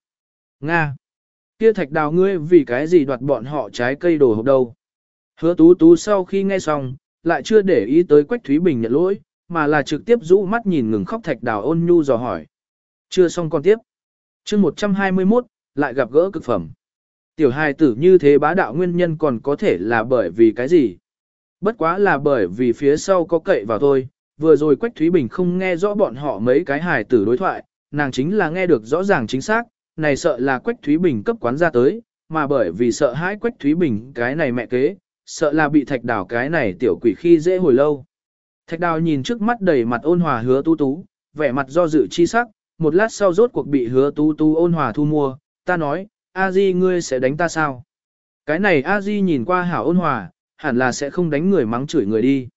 Nga! Kia thạch đào ngươi vì cái gì đoạt bọn họ trái cây đồ hộp đâu? Hứa tú tú sau khi nghe xong, lại chưa để ý tới Quách Thúy Bình nhận lỗi, mà là trực tiếp rũ mắt nhìn ngừng khóc thạch đào ôn nhu dò hỏi. Chưa xong con tiếp. chương 121, lại gặp gỡ cực phẩm. Tiểu hài tử như thế bá đạo nguyên nhân còn có thể là bởi vì cái gì? Bất quá là bởi vì phía sau có cậy vào thôi, vừa rồi Quách Thúy Bình không nghe rõ bọn họ mấy cái hài tử đối thoại, nàng chính là nghe được rõ ràng chính xác, này sợ là Quách Thúy Bình cấp quán ra tới, mà bởi vì sợ hãi Quách Thúy Bình cái này mẹ kế, sợ là bị thạch đào cái này tiểu quỷ khi dễ hồi lâu. Thạch đào nhìn trước mắt đầy mặt ôn hòa hứa tú tú, vẻ mặt do dự chi sắc, một lát sau rốt cuộc bị hứa tú tú ôn hòa thu mua, ta nói, a di ngươi sẽ đánh ta sao? Cái này a di nhìn qua hảo ôn hòa, hẳn là sẽ không đánh người mắng chửi người đi.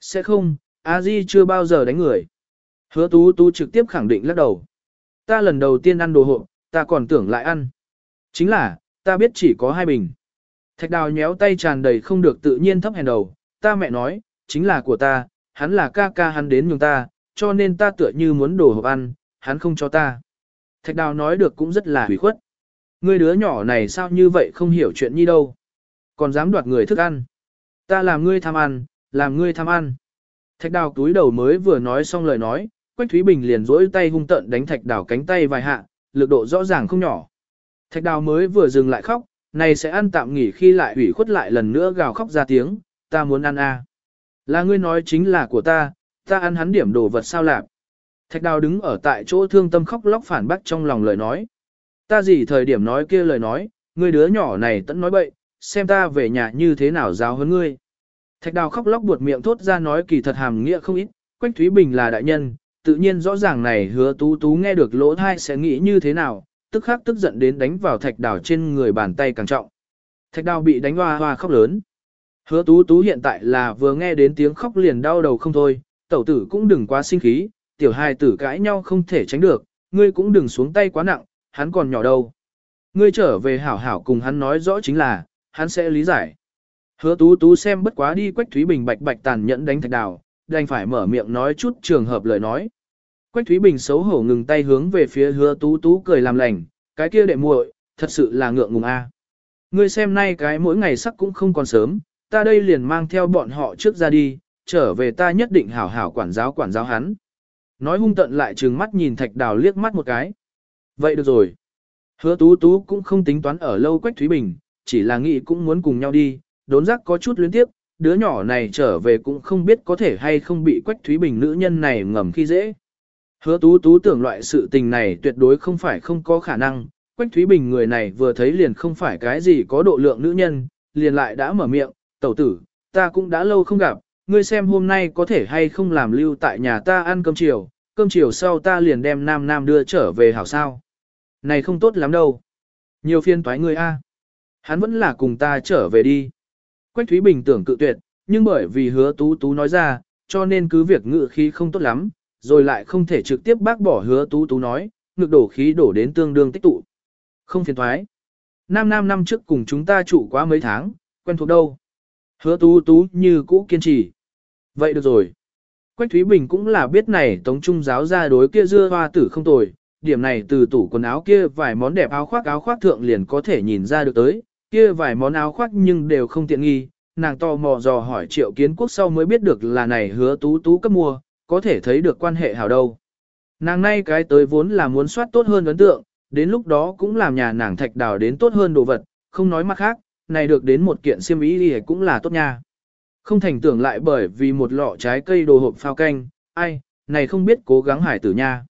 Sẽ không, a di chưa bao giờ đánh người. Hứa tú tú trực tiếp khẳng định lắc đầu. Ta lần đầu tiên ăn đồ hộ, ta còn tưởng lại ăn. Chính là, ta biết chỉ có hai bình. Thạch đào nhéo tay tràn đầy không được tự nhiên thấp hèn đầu, ta mẹ nói, chính là của ta, hắn là ca ca hắn đến nhường ta, cho nên ta tựa như muốn đồ hộp ăn, hắn không cho ta. Thạch đào nói được cũng rất là hủy khuất. Ngươi đứa nhỏ này sao như vậy không hiểu chuyện như đâu. Còn dám đoạt người thức ăn. Ta làm ngươi tham ăn, làm ngươi tham ăn. Thạch đào túi đầu mới vừa nói xong lời nói, Quách Thúy Bình liền rỗi tay hung tận đánh thạch đào cánh tay vài hạ, lực độ rõ ràng không nhỏ. Thạch đào mới vừa dừng lại khóc, này sẽ ăn tạm nghỉ khi lại hủy khuất lại lần nữa gào khóc ra tiếng, ta muốn ăn a. Là ngươi nói chính là của ta, ta ăn hắn điểm đồ vật sao lạp. Thạch đào đứng ở tại chỗ thương tâm khóc lóc phản bác trong lòng lời nói. Ta gì thời điểm nói kia lời nói, ngươi đứa nhỏ này tẫn nói bậy, xem ta về nhà như thế nào giáo hơn ngươi. Thạch đào khóc lóc buột miệng thốt ra nói kỳ thật hàm nghĩa không ít, Quách Thúy Bình là đại nhân, tự nhiên rõ ràng này hứa tú tú nghe được lỗ thai sẽ nghĩ như thế nào, tức khắc tức giận đến đánh vào thạch đào trên người bàn tay càng trọng. Thạch đào bị đánh hoa hoa khóc lớn. Hứa tú tú hiện tại là vừa nghe đến tiếng khóc liền đau đầu không thôi, tẩu tử cũng đừng quá sinh khí, tiểu hài tử cãi nhau không thể tránh được, ngươi cũng đừng xuống tay quá nặng, hắn còn nhỏ đâu. Ngươi trở về hảo hảo cùng hắn nói rõ chính là, hắn sẽ lý giải. Hứa tú tú xem bất quá đi Quách Thúy Bình bạch bạch tàn nhẫn đánh thạch đào, đành phải mở miệng nói chút trường hợp lời nói. Quách Thúy Bình xấu hổ ngừng tay hướng về phía hứa tú tú cười làm lành, cái kia đệ muội, thật sự là ngượng ngùng a. Ngươi xem nay cái mỗi ngày sắc cũng không còn sớm, ta đây liền mang theo bọn họ trước ra đi, trở về ta nhất định hảo hảo quản giáo quản giáo hắn. Nói hung tận lại trừng mắt nhìn thạch đào liếc mắt một cái. Vậy được rồi. Hứa tú tú cũng không tính toán ở lâu Quách Thúy Bình, chỉ là nghĩ cũng muốn cùng nhau đi, đốn giác có chút luyến tiếp, đứa nhỏ này trở về cũng không biết có thể hay không bị Quách Thúy Bình nữ nhân này ngầm khi dễ. Hứa tú tú tưởng loại sự tình này tuyệt đối không phải không có khả năng, Quách Thúy Bình người này vừa thấy liền không phải cái gì có độ lượng nữ nhân, liền lại đã mở miệng, tẩu tử, ta cũng đã lâu không gặp, ngươi xem hôm nay có thể hay không làm lưu tại nhà ta ăn cơm chiều, cơm chiều sau ta liền đem nam nam đưa trở về hảo sao. Này không tốt lắm đâu. Nhiều phiên toái ngươi a. Hắn vẫn là cùng ta trở về đi. Quách Thúy Bình tưởng cự tuyệt, nhưng bởi vì hứa tú tú nói ra, cho nên cứ việc ngự khí không tốt lắm, rồi lại không thể trực tiếp bác bỏ hứa tú tú nói, ngực đổ khí đổ đến tương đương tích tụ. Không phiền thoái. Nam Nam năm trước cùng chúng ta trụ quá mấy tháng, quen thuộc đâu. Hứa tú tú như cũ kiên trì. Vậy được rồi. Quách Thúy Bình cũng là biết này tống trung giáo ra đối kia dưa hoa tử không tồi, điểm này từ tủ quần áo kia vài món đẹp áo khoác áo khoác thượng liền có thể nhìn ra được tới, kia vài món áo khoác nhưng đều không tiện nghi, nàng to mò dò hỏi triệu kiến quốc sau mới biết được là này hứa tú tú cấp mua, có thể thấy được quan hệ hảo đâu. Nàng nay cái tới vốn là muốn soát tốt hơn ấn tượng, đến lúc đó cũng làm nhà nàng thạch đào đến tốt hơn đồ vật, không nói mặt khác, này được đến một kiện xiêm ý thì cũng là tốt nha. Không thành tưởng lại bởi vì một lọ trái cây đồ hộp phao canh, ai, này không biết cố gắng hải tử nha.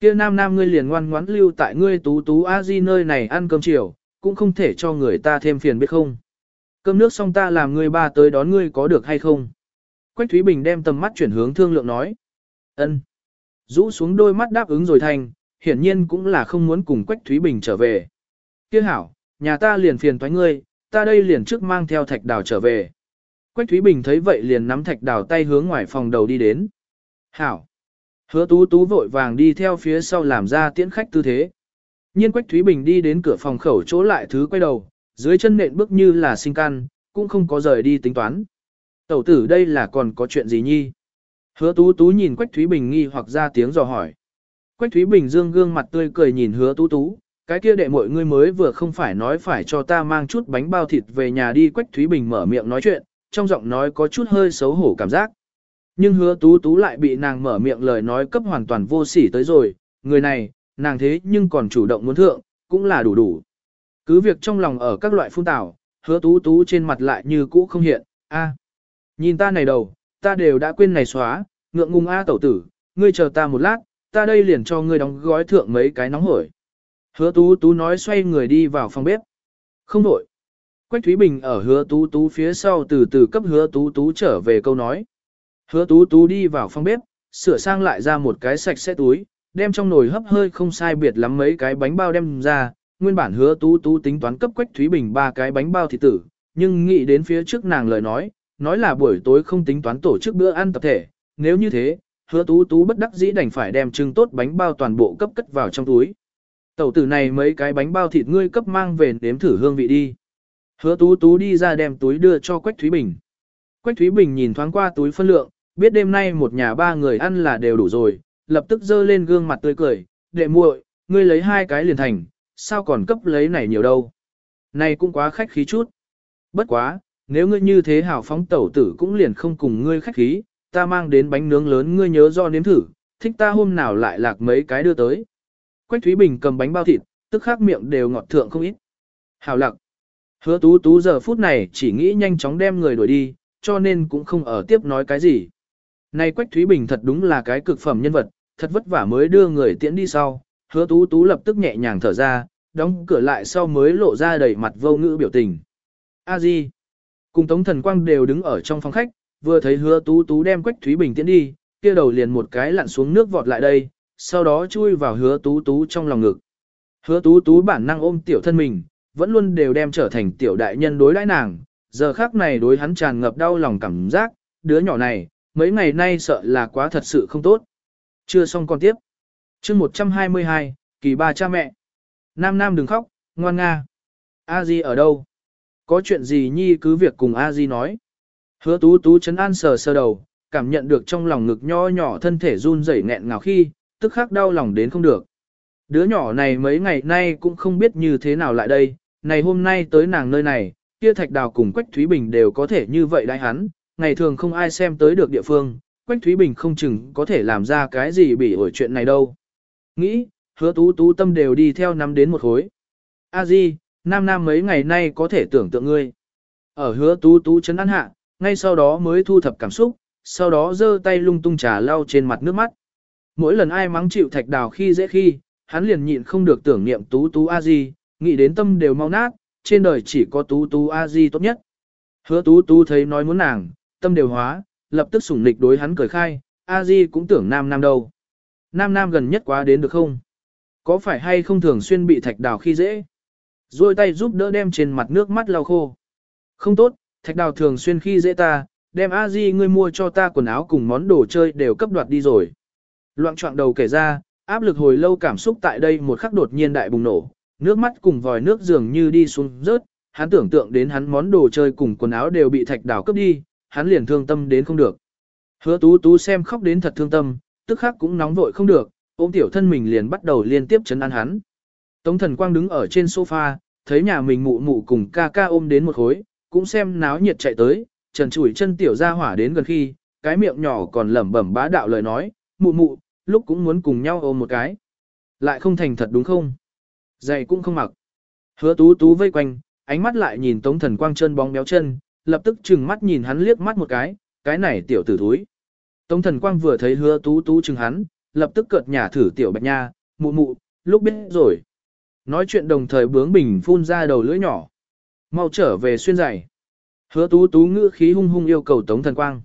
Kia nam nam ngươi liền ngoan ngoãn lưu tại ngươi tú tú a di nơi này ăn cơm chiều, cũng không thể cho người ta thêm phiền biết không. Cơm nước xong ta làm ngươi ba tới đón ngươi có được hay không? Quách Thúy Bình đem tầm mắt chuyển hướng thương lượng nói. ân Rũ xuống đôi mắt đáp ứng rồi thành, hiển nhiên cũng là không muốn cùng Quách Thúy Bình trở về. Kia hảo, nhà ta liền phiền thoái ngươi, ta đây liền trước mang theo thạch đào trở về. Quách Thúy Bình thấy vậy liền nắm thạch đào tay hướng ngoài phòng đầu đi đến. Hảo. Hứa tú tú vội vàng đi theo phía sau làm ra tiễn khách tư thế. Nhiên Quách Thúy Bình đi đến cửa phòng khẩu chỗ lại thứ quay đầu, dưới chân nện bước như là sinh can, cũng không có rời đi tính toán. Tẩu tử đây là còn có chuyện gì nhi? Hứa tú tú nhìn Quách Thúy Bình nghi hoặc ra tiếng dò hỏi. Quách Thúy Bình dương gương mặt tươi cười nhìn hứa tú tú, cái kia đệ mọi ngươi mới vừa không phải nói phải cho ta mang chút bánh bao thịt về nhà đi Quách Thúy Bình mở miệng nói chuyện, trong giọng nói có chút hơi xấu hổ cảm giác. Nhưng hứa tú tú lại bị nàng mở miệng lời nói cấp hoàn toàn vô sỉ tới rồi, người này, nàng thế nhưng còn chủ động muốn thượng, cũng là đủ đủ. Cứ việc trong lòng ở các loại phun tảo, hứa tú tú trên mặt lại như cũ không hiện, a nhìn ta này đầu, ta đều đã quên này xóa, ngượng ngùng a tẩu tử, ngươi chờ ta một lát, ta đây liền cho ngươi đóng gói thượng mấy cái nóng hổi. Hứa tú tú nói xoay người đi vào phòng bếp. Không đổi. Quách Thúy Bình ở hứa tú tú phía sau từ từ cấp hứa tú tú trở về câu nói. Hứa tú tú đi vào phòng bếp, sửa sang lại ra một cái sạch sẽ túi, đem trong nồi hấp hơi không sai biệt lắm mấy cái bánh bao đem ra. Nguyên bản hứa tú tú tính toán cấp Quách Thúy Bình ba cái bánh bao thịt tử, nhưng nghĩ đến phía trước nàng lời nói, nói là buổi tối không tính toán tổ chức bữa ăn tập thể, nếu như thế, hứa tú tú bất đắc dĩ đành phải đem trưng tốt bánh bao toàn bộ cấp cất vào trong túi. Tẩu tử này mấy cái bánh bao thịt ngươi cấp mang về nếm thử hương vị đi. Hứa tú tú đi ra đem túi đưa cho Quách Thúy Bình. Quách Thúy Bình nhìn thoáng qua túi phân lượng, biết đêm nay một nhà ba người ăn là đều đủ rồi, lập tức dơ lên gương mặt tươi cười, đệ muội, ngươi lấy hai cái liền thành, sao còn cấp lấy này nhiều đâu. Này cũng quá khách khí chút. Bất quá, nếu ngươi như thế hảo phóng tẩu tử cũng liền không cùng ngươi khách khí, ta mang đến bánh nướng lớn ngươi nhớ do nếm thử, thích ta hôm nào lại lạc mấy cái đưa tới. Quách Thúy Bình cầm bánh bao thịt, tức khắc miệng đều ngọt thượng không ít. Hảo lặc. Hứa tú tú giờ phút này chỉ nghĩ nhanh chóng đem người đuổi đi, cho nên cũng không ở tiếp nói cái gì. Này Quách Thúy Bình thật đúng là cái cực phẩm nhân vật, thật vất vả mới đưa người tiễn đi sau, hứa tú tú lập tức nhẹ nhàng thở ra, đóng cửa lại sau mới lộ ra đầy mặt vô ngữ biểu tình. A Di, cùng Tống Thần Quang đều đứng ở trong phòng khách, vừa thấy hứa tú tú đem Quách Thúy Bình tiễn đi, kia đầu liền một cái lặn xuống nước vọt lại đây, sau đó chui vào hứa tú tú trong lòng ngực. Hứa tú tú bản năng ôm tiểu thân mình, vẫn luôn đều đem trở thành tiểu đại nhân đối đãi nàng, giờ khác này đối hắn tràn ngập đau lòng cảm giác, đứa nhỏ này, mấy ngày nay sợ là quá thật sự không tốt. Chưa xong con tiếp. chương 122, kỳ ba cha mẹ. Nam Nam đừng khóc, ngoan nga. A Di ở đâu? Có chuyện gì nhi cứ việc cùng A Di nói. Hứa tú tú chấn an sờ sờ đầu, cảm nhận được trong lòng ngực nho nhỏ thân thể run rẩy nghẹn ngào khi, tức khắc đau lòng đến không được. Đứa nhỏ này mấy ngày nay cũng không biết như thế nào lại đây, này hôm nay tới nàng nơi này, kia thạch đào cùng Quách Thúy Bình đều có thể như vậy đại hắn, ngày thường không ai xem tới được địa phương, Quách Thúy Bình không chừng có thể làm ra cái gì bị ổi chuyện này đâu. Nghĩ, hứa tú tú tâm đều đi theo năm đến một khối. A Di, Nam Nam mấy ngày nay có thể tưởng tượng ngươi. Ở hứa tú tú chấn ăn hạ, ngay sau đó mới thu thập cảm xúc, sau đó giơ tay lung tung trà lau trên mặt nước mắt. Mỗi lần ai mắng chịu thạch đào khi dễ khi, hắn liền nhịn không được tưởng niệm tú tú a di, nghĩ đến tâm đều mau nát, trên đời chỉ có tú tú a di tốt nhất. Hứa tú tú thấy nói muốn nàng, tâm đều hóa, lập tức sủng nịch đối hắn cười khai, a di cũng tưởng nam nam đâu. Nam nam gần nhất quá đến được không? Có phải hay không thường xuyên bị thạch đào khi dễ? Rồi tay giúp đỡ đem trên mặt nước mắt lau khô. Không tốt, thạch đào thường xuyên khi dễ ta, đem a di ngươi mua cho ta quần áo cùng món đồ chơi đều cấp đoạt đi rồi. Loạn trọng đầu kể ra, áp lực hồi lâu cảm xúc tại đây một khắc đột nhiên đại bùng nổ, nước mắt cùng vòi nước dường như đi xuống rớt, hắn tưởng tượng đến hắn món đồ chơi cùng quần áo đều bị thạch đảo cướp đi, hắn liền thương tâm đến không được. Hứa tú tú xem khóc đến thật thương tâm, tức khắc cũng nóng vội không được, ôm tiểu thân mình liền bắt đầu liên tiếp chấn an hắn. Tống thần quang đứng ở trên sofa, thấy nhà mình mụ mụ cùng ca ca ôm đến một khối, cũng xem náo nhiệt chạy tới, trần chủi chân tiểu ra hỏa đến gần khi, cái miệng nhỏ còn lẩm bẩm bá đạo lời nói, mụ mụ, lúc cũng muốn cùng nhau ôm một cái. Lại không thành thật đúng không? Giày cũng không mặc. Hứa tú tú vây quanh, ánh mắt lại nhìn tống thần quang chân bóng béo chân, lập tức chừng mắt nhìn hắn liếc mắt một cái, cái này tiểu tử thúi. Tống thần quang vừa thấy hứa tú tú chừng hắn, lập tức cợt nhả thử tiểu bạch nha, mụ mụ, lúc biết rồi. Nói chuyện đồng thời bướng bình phun ra đầu lưỡi nhỏ. Mau trở về xuyên giày. Hứa tú tú ngữ khí hung hung yêu cầu Tống Thần Quang.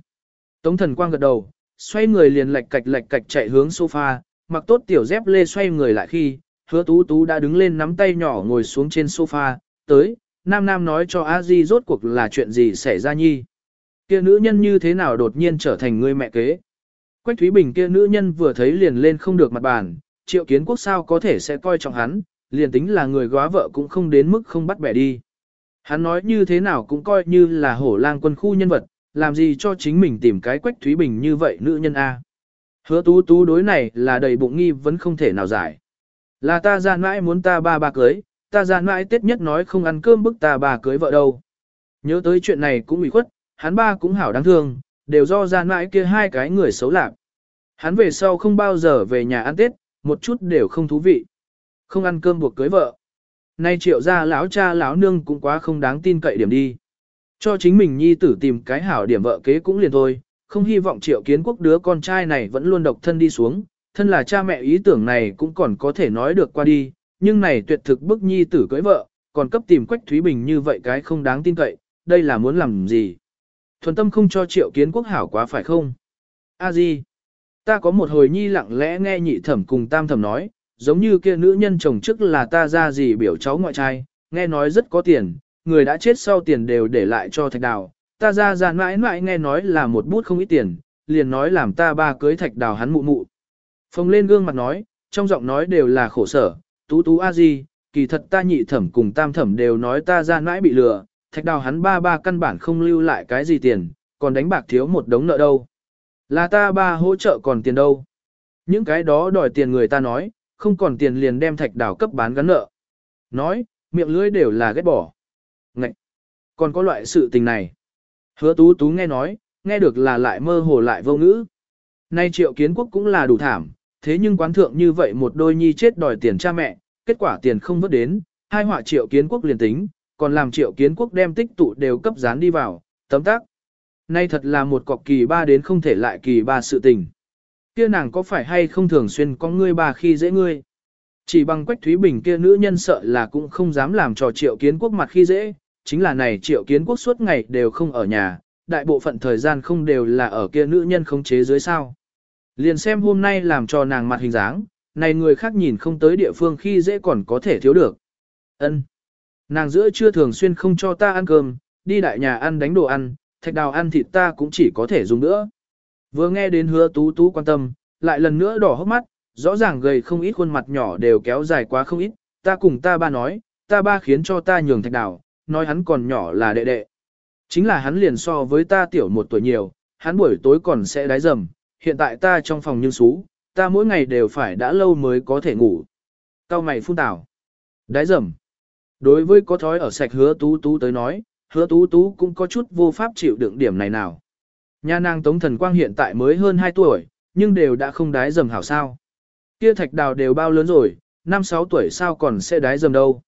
Tống Thần Quang gật đầu, xoay người liền lạch cạch lạch cạch chạy hướng sofa, mặc tốt tiểu dép lê xoay người lại khi, hứa tú tú đã đứng lên nắm tay nhỏ ngồi xuống trên sofa, tới, nam nam nói cho a di rốt cuộc là chuyện gì xảy ra nhi. Kia nữ nhân như thế nào đột nhiên trở thành người mẹ kế. Quách Thúy Bình kia nữ nhân vừa thấy liền lên không được mặt bàn, triệu kiến quốc sao có thể sẽ coi trọng hắn, liền tính là người góa vợ cũng không đến mức không bắt bẻ đi. Hắn nói như thế nào cũng coi như là hổ lang quân khu nhân vật, làm gì cho chính mình tìm cái Quách Thúy Bình như vậy nữ nhân A. Hứa tú tú đối này là đầy bụng nghi vẫn không thể nào giải. Là ta ra mãi muốn ta ba ba cưới, ta ra mãi tết nhất nói không ăn cơm bức ta bà cưới vợ đâu. Nhớ tới chuyện này cũng bị khuất, hắn ba cũng hảo đáng thương, đều do ra mãi kia hai cái người xấu lạc. Hắn về sau không bao giờ về nhà ăn tết, một chút đều không thú vị. Không ăn cơm buộc cưới vợ. Nay triệu ra lão cha lão nương cũng quá không đáng tin cậy điểm đi. Cho chính mình nhi tử tìm cái hảo điểm vợ kế cũng liền thôi, không hy vọng triệu kiến quốc đứa con trai này vẫn luôn độc thân đi xuống, thân là cha mẹ ý tưởng này cũng còn có thể nói được qua đi, nhưng này tuyệt thực bức nhi tử cưới vợ, còn cấp tìm Quách Thúy Bình như vậy cái không đáng tin cậy, đây là muốn làm gì? Thuần tâm không cho triệu kiến quốc hảo quá phải không? A di, ta có một hồi nhi lặng lẽ nghe nhị thẩm cùng tam thẩm nói, giống như kia nữ nhân chồng trước là ta ra gì biểu cháu ngoại trai, nghe nói rất có tiền, người đã chết sau tiền đều để lại cho thạch đào, ta ra ra mãi mãi nghe nói là một bút không ít tiền, liền nói làm ta ba cưới thạch đào hắn mụ mụ. Phồng lên gương mặt nói, trong giọng nói đều là khổ sở, tú tú a di, kỳ thật ta nhị thẩm cùng tam thẩm đều nói ta ra mãi bị lừa, thạch đào hắn ba ba căn bản không lưu lại cái gì tiền, còn đánh bạc thiếu một đống nợ đâu. Là ta ba hỗ trợ còn tiền đâu. Những cái đó đòi tiền người ta nói, không còn tiền liền đem thạch đào cấp bán gắn nợ. Nói, miệng lưỡi đều là ghét bỏ. Ngậy! Còn có loại sự tình này. Hứa tú tú nghe nói, nghe được là lại mơ hồ lại vô ngữ. Nay triệu kiến quốc cũng là đủ thảm, thế nhưng quán thượng như vậy một đôi nhi chết đòi tiền cha mẹ, kết quả tiền không vớt đến, hai họa triệu kiến quốc liền tính, còn làm triệu kiến quốc đem tích tụ đều cấp dán đi vào, tấm tác. Nay thật là một cọc kỳ ba đến không thể lại kỳ ba sự tình. Kia nàng có phải hay không thường xuyên có ngươi bà khi dễ ngươi? Chỉ bằng Quách Thúy Bình kia nữ nhân sợ là cũng không dám làm trò triệu kiến quốc mặt khi dễ, chính là này triệu kiến quốc suốt ngày đều không ở nhà, đại bộ phận thời gian không đều là ở kia nữ nhân khống chế dưới sao. Liền xem hôm nay làm cho nàng mặt hình dáng, này người khác nhìn không tới địa phương khi dễ còn có thể thiếu được. ân Nàng giữa chưa thường xuyên không cho ta ăn cơm, đi đại nhà ăn đánh đồ ăn, thạch đào ăn thịt ta cũng chỉ có thể dùng nữa. Vừa nghe đến hứa tú tú quan tâm, lại lần nữa đỏ hốc mắt, rõ ràng gầy không ít khuôn mặt nhỏ đều kéo dài quá không ít, ta cùng ta ba nói, ta ba khiến cho ta nhường thạch đào, nói hắn còn nhỏ là đệ đệ. Chính là hắn liền so với ta tiểu một tuổi nhiều, hắn buổi tối còn sẽ đái dầm, hiện tại ta trong phòng nhưng xú, ta mỗi ngày đều phải đã lâu mới có thể ngủ. Cao mày phun tảo. Đái dầm. Đối với có thói ở sạch hứa tú tú tới nói, hứa tú tú cũng có chút vô pháp chịu đựng điểm này nào. Nha nàng Tống Thần Quang hiện tại mới hơn 2 tuổi, nhưng đều đã không đái dầm hảo sao. Kia thạch đào đều bao lớn rồi, 5-6 tuổi sao còn sẽ đái dầm đâu.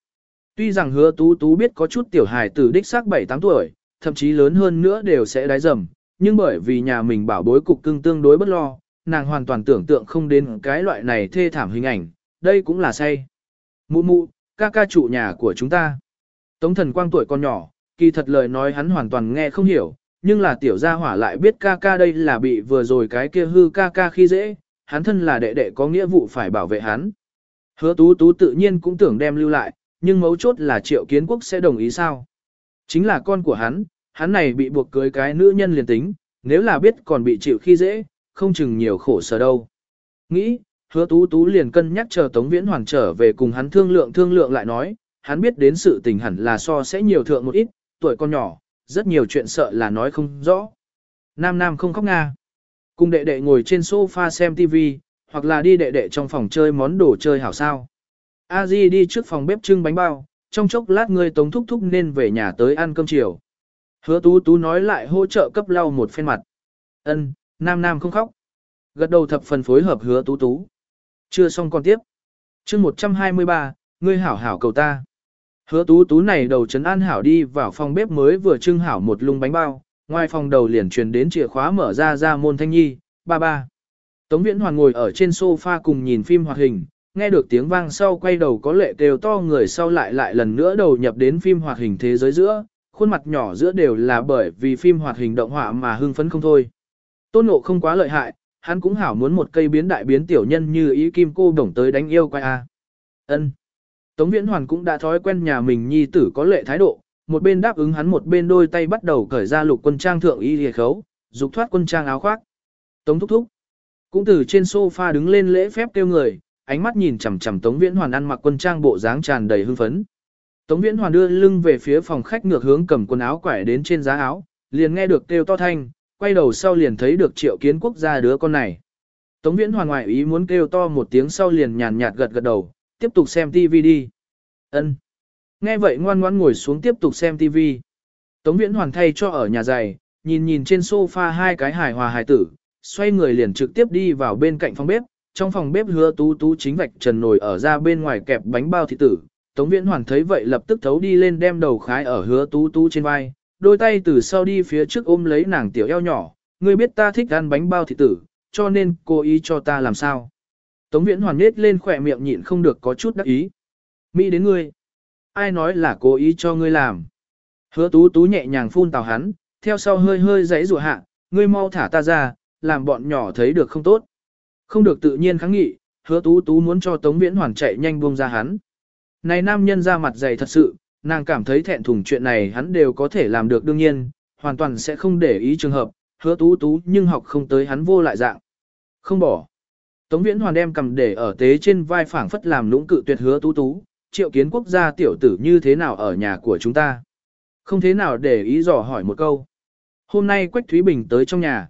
Tuy rằng hứa tú tú biết có chút tiểu hài tử đích xác 7-8 tuổi, thậm chí lớn hơn nữa đều sẽ đái dầm, nhưng bởi vì nhà mình bảo bối cục cưng tương đối bất lo, nàng hoàn toàn tưởng tượng không đến cái loại này thê thảm hình ảnh, đây cũng là say. Mụ mụ, ca ca trụ nhà của chúng ta. Tống thần quang tuổi con nhỏ, kỳ thật lời nói hắn hoàn toàn nghe không hiểu, nhưng là tiểu gia hỏa lại biết ca ca đây là bị vừa rồi cái kia hư ca ca khi dễ, hắn thân là đệ đệ có nghĩa vụ phải bảo vệ hắn. Hứa tú tú tự nhiên cũng tưởng đem lưu lại, nhưng mấu chốt là triệu kiến quốc sẽ đồng ý sao. Chính là con của hắn, hắn này bị buộc cưới cái nữ nhân liền tính, nếu là biết còn bị chịu khi dễ, không chừng nhiều khổ sở đâu. Nghĩ, hứa tú tú liền cân nhắc chờ Tống Viễn Hoàng trở về cùng hắn thương lượng thương lượng lại nói, hắn biết đến sự tình hẳn là so sẽ nhiều thượng một ít, tuổi con nhỏ, rất nhiều chuyện sợ là nói không rõ. Nam Nam không khóc nga. Cùng đệ đệ ngồi trên sofa xem TV, hoặc là đi đệ đệ trong phòng chơi món đồ chơi hảo sao. A Di đi trước phòng bếp trưng bánh bao, trong chốc lát ngươi tống thúc thúc nên về nhà tới ăn cơm chiều. Hứa tú tú nói lại hỗ trợ cấp lau một phen mặt. Ân, nam nam không khóc. Gật đầu thập phần phối hợp hứa tú tú. Chưa xong còn tiếp. chương 123, ngươi hảo hảo cầu ta. Hứa tú tú này đầu chấn an hảo đi vào phòng bếp mới vừa trưng hảo một lung bánh bao, ngoài phòng đầu liền truyền đến chìa khóa mở ra ra môn thanh nhi, ba ba. Tống Viễn Hoàn ngồi ở trên sofa cùng nhìn phim hoạt hình, nghe được tiếng vang sau quay đầu có lệ kêu to người sau lại lại lần nữa đầu nhập đến phim hoạt hình thế giới giữa, khuôn mặt nhỏ giữa đều là bởi vì phim hoạt hình động họa mà hưng phấn không thôi. Tôn Ngộ không quá lợi hại, hắn cũng hảo muốn một cây biến đại biến tiểu nhân như ý kim cô đồng tới đánh yêu quay a. Ân. Tống Viễn Hoàn cũng đã thói quen nhà mình nhi tử có lệ thái độ, một bên đáp ứng hắn một bên đôi tay bắt đầu cởi ra lục quân trang thượng y hề khấu, dục thoát quân trang áo khoác. Tống thúc thúc. Cũng từ trên sofa đứng lên lễ phép kêu người, ánh mắt nhìn chằm chằm Tống Viễn Hoàn ăn mặc quân trang bộ dáng tràn đầy hưng phấn. Tống Viễn Hoàn đưa lưng về phía phòng khách ngược hướng cầm quần áo quải đến trên giá áo, liền nghe được kêu to thanh, quay đầu sau liền thấy được Triệu Kiến Quốc gia đứa con này. Tống Viễn Hoàn ngoại ý muốn kêu to một tiếng sau liền nhàn nhạt gật gật đầu, tiếp tục xem TV đi. Ân. Nghe vậy ngoan ngoãn ngồi xuống tiếp tục xem TV. Tống Viễn Hoàn thay cho ở nhà giày, nhìn nhìn trên sofa hai cái hài hòa hài tử, xoay người liền trực tiếp đi vào bên cạnh phòng bếp, trong phòng bếp hứa tú tú chính vạch trần nồi ở ra bên ngoài kẹp bánh bao thịt tử. Tống Viễn Hoàn thấy vậy lập tức thấu đi lên đem đầu khái ở hứa tú tú trên vai, đôi tay từ sau đi phía trước ôm lấy nàng tiểu eo nhỏ, ngươi biết ta thích ăn bánh bao thịt tử, cho nên cô ý cho ta làm sao. Tống Viễn Hoàn nết lên khỏe miệng nhịn không được có chút đắc ý. Mỹ đến ngươi. Ai nói là cố ý cho ngươi làm. Hứa tú tú nhẹ nhàng phun tào hắn, theo sau hơi hơi dãy rùa hạ, ngươi mau thả ta ra, làm bọn nhỏ thấy được không tốt. Không được tự nhiên kháng nghị, hứa tú tú muốn cho Tống Viễn Hoàn chạy nhanh buông ra hắn. Này nam nhân ra mặt dày thật sự, nàng cảm thấy thẹn thùng chuyện này hắn đều có thể làm được đương nhiên, hoàn toàn sẽ không để ý trường hợp, hứa tú tú nhưng học không tới hắn vô lại dạng. Không bỏ. Tống Viễn Hoàn đem cầm để ở tế trên vai phảng phất làm lũng cự tuyệt hứa tú tú, triệu kiến quốc gia tiểu tử như thế nào ở nhà của chúng ta. Không thế nào để ý dò hỏi một câu. Hôm nay Quách Thúy Bình tới trong nhà.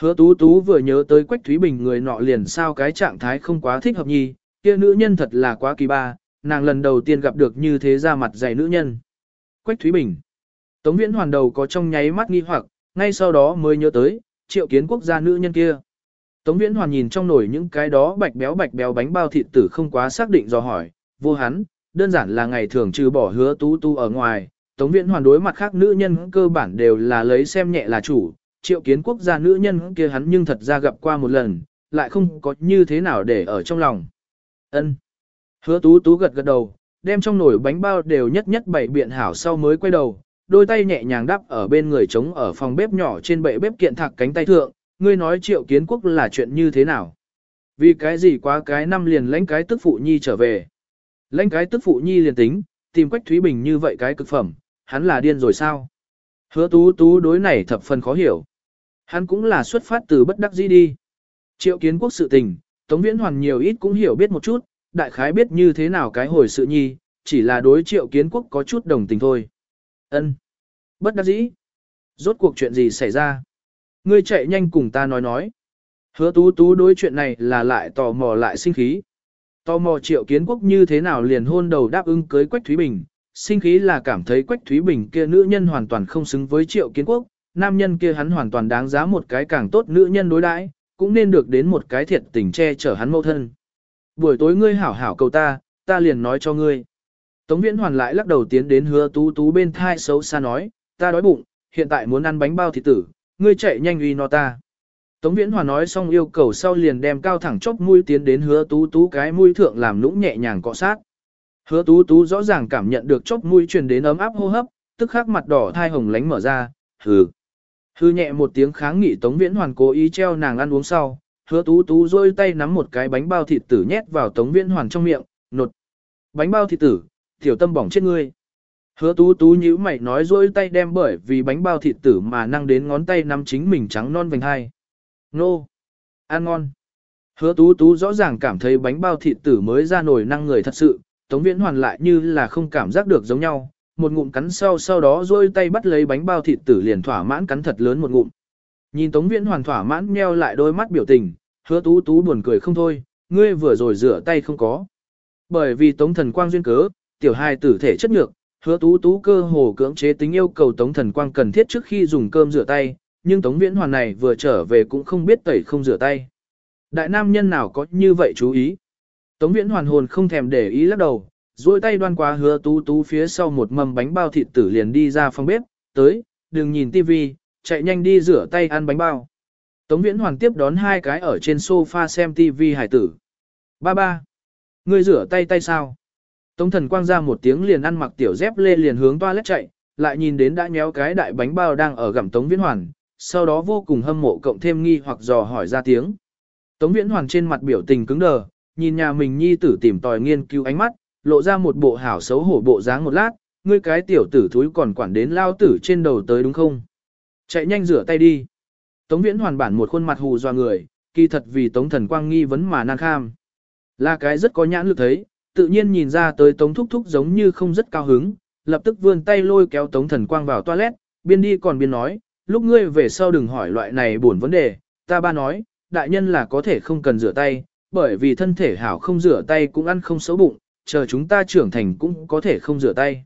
Hứa tú tú vừa nhớ tới Quách Thúy Bình người nọ liền sao cái trạng thái không quá thích hợp nhi, kia nữ nhân thật là quá kỳ ba, nàng lần đầu tiên gặp được như thế ra mặt dày nữ nhân. Quách Thúy Bình. Tống Viễn hoàn đầu có trong nháy mắt nghi hoặc, ngay sau đó mới nhớ tới, triệu kiến quốc gia nữ nhân kia. Tống Viễn hoàn nhìn trong nổi những cái đó bạch béo bạch béo bánh bao thịt tử không quá xác định do hỏi, vô hắn, đơn giản là ngày thường trừ bỏ hứa tú tu ở ngoài, Tống Viễn hoàn đối mặt khác nữ nhân cơ bản đều là lấy xem nhẹ là chủ, triệu kiến quốc gia nữ nhân kia hắn nhưng thật ra gặp qua một lần, lại không có như thế nào để ở trong lòng. Ân. Hứa tú tú gật gật đầu, đem trong nồi bánh bao đều nhất nhất bảy biện hảo sau mới quay đầu, đôi tay nhẹ nhàng đắp ở bên người trống ở phòng bếp nhỏ trên bệ bếp kiện thạc cánh tay thượng, ngươi nói triệu kiến quốc là chuyện như thế nào. Vì cái gì quá cái năm liền lãnh cái tức phụ nhi trở về. Lãnh cái tức phụ nhi liền tính, tìm Quách Thúy Bình như vậy cái cực phẩm, hắn là điên rồi sao? Hứa tú tú đối này thập phần khó hiểu. Hắn cũng là xuất phát từ bất đắc dĩ đi. Triệu kiến quốc sự tình, Tống Viễn Hoàn nhiều ít cũng hiểu biết một chút, đại khái biết như thế nào cái hồi sự nhi, chỉ là đối triệu kiến quốc có chút đồng tình thôi. Ân, Bất đắc dĩ. Rốt cuộc chuyện gì xảy ra? Ngươi chạy nhanh cùng ta nói nói. Hứa tú tú đối chuyện này là lại tò mò lại sinh khí. Tò mò triệu kiến quốc như thế nào liền hôn đầu đáp ứng cưới Quách Thúy Bình, sinh khí là cảm thấy Quách Thúy Bình kia nữ nhân hoàn toàn không xứng với triệu kiến quốc, nam nhân kia hắn hoàn toàn đáng giá một cái càng tốt nữ nhân đối đãi, cũng nên được đến một cái thiệt tình che chở hắn mâu thân. Buổi tối ngươi hảo hảo cầu ta, ta liền nói cho ngươi. Tống Viễn Hoàn lại lắc đầu tiến đến hứa tú tú bên thai xấu xa nói, ta đói bụng, hiện tại muốn ăn bánh bao thịt tử, ngươi chạy nhanh uy no ta. Tống Viễn Hoàn nói xong yêu cầu sau liền đem cao thẳng chốc mũi tiến đến hứa tú tú cái mũi thượng làm nũng nhẹ nhàng cọ sát. Hứa tú tú rõ ràng cảm nhận được chốc mũi truyền đến ấm áp hô hấp, tức khắc mặt đỏ thai hồng lánh mở ra, hừ. Hư nhẹ một tiếng kháng nghị Tống Viễn Hoàn cố ý treo nàng ăn uống sau, hứa tú tú rôi tay nắm một cái bánh bao thịt tử nhét vào Tống Viễn Hoàn trong miệng, nột. Bánh bao thịt tử, tiểu tâm bỏng chết ngươi. Hứa tú tú nhíu mày nói rôi tay đem bởi vì bánh bao thịt tử mà năng đến ngón tay nắm chính mình trắng non vành hai. Nô! Ăn ngon! Hứa tú tú rõ ràng cảm thấy bánh bao thịt tử mới ra nổi năng người thật sự, Tống Viễn Hoàn lại như là không cảm giác được giống nhau, một ngụm cắn sau sau đó rôi tay bắt lấy bánh bao thịt tử liền thỏa mãn cắn thật lớn một ngụm. Nhìn Tống Viễn hoàn thỏa mãn nheo lại đôi mắt biểu tình, hứa tú tú buồn cười không thôi, ngươi vừa rồi rửa tay không có. Bởi vì Tống thần quang duyên cớ, tiểu hai tử thể chất nhược, hứa tú tú cơ hồ cưỡng chế tính yêu cầu Tống thần quang cần thiết trước khi dùng cơm rửa tay, nhưng Tống Viễn hoàn này vừa trở về cũng không biết tẩy không rửa tay. Đại nam nhân nào có như vậy chú ý. Tống Viễn hoàn hồn không thèm để ý lắc đầu, duỗi tay đoan quá hứa tú tú phía sau một mâm bánh bao thịt tử liền đi ra phòng bếp, tới, đừng nhìn tivi, chạy nhanh đi rửa tay ăn bánh bao. Tống Viễn Hoàn tiếp đón hai cái ở trên sofa xem tivi hải tử. Ba ba. Ngươi rửa tay tay sao? Tống thần quang ra một tiếng liền ăn mặc tiểu dép lê liền hướng toilet chạy, lại nhìn đến đã nhéo cái đại bánh bao đang ở gặm Tống Viễn Hoàn, sau đó vô cùng hâm mộ cộng thêm nghi hoặc dò hỏi ra tiếng. Tống Viễn Hoàn trên mặt biểu tình cứng đờ, nhìn nhà mình nhi tử tìm tòi nghiên cứu ánh mắt, lộ ra một bộ hảo xấu hổ bộ dáng một lát, ngươi cái tiểu tử thúi còn quản đến lao tử trên đầu tới đúng không? Chạy nhanh rửa tay đi. Tống Viễn Hoàn bản một khuôn mặt hù dọa người, kỳ thật vì Tống Thần Quang nghi vấn mà nan kham. Là cái rất có nhãn lực thấy, tự nhiên nhìn ra tới Tống Thúc Thúc giống như không rất cao hứng, lập tức vươn tay lôi kéo Tống Thần Quang vào toilet, biên đi còn biên nói, lúc ngươi về sau đừng hỏi loại này buồn vấn đề, ta ba nói, đại nhân là có thể không cần rửa tay, bởi vì thân thể hảo không rửa tay cũng ăn không xấu bụng, chờ chúng ta trưởng thành cũng có thể không rửa tay.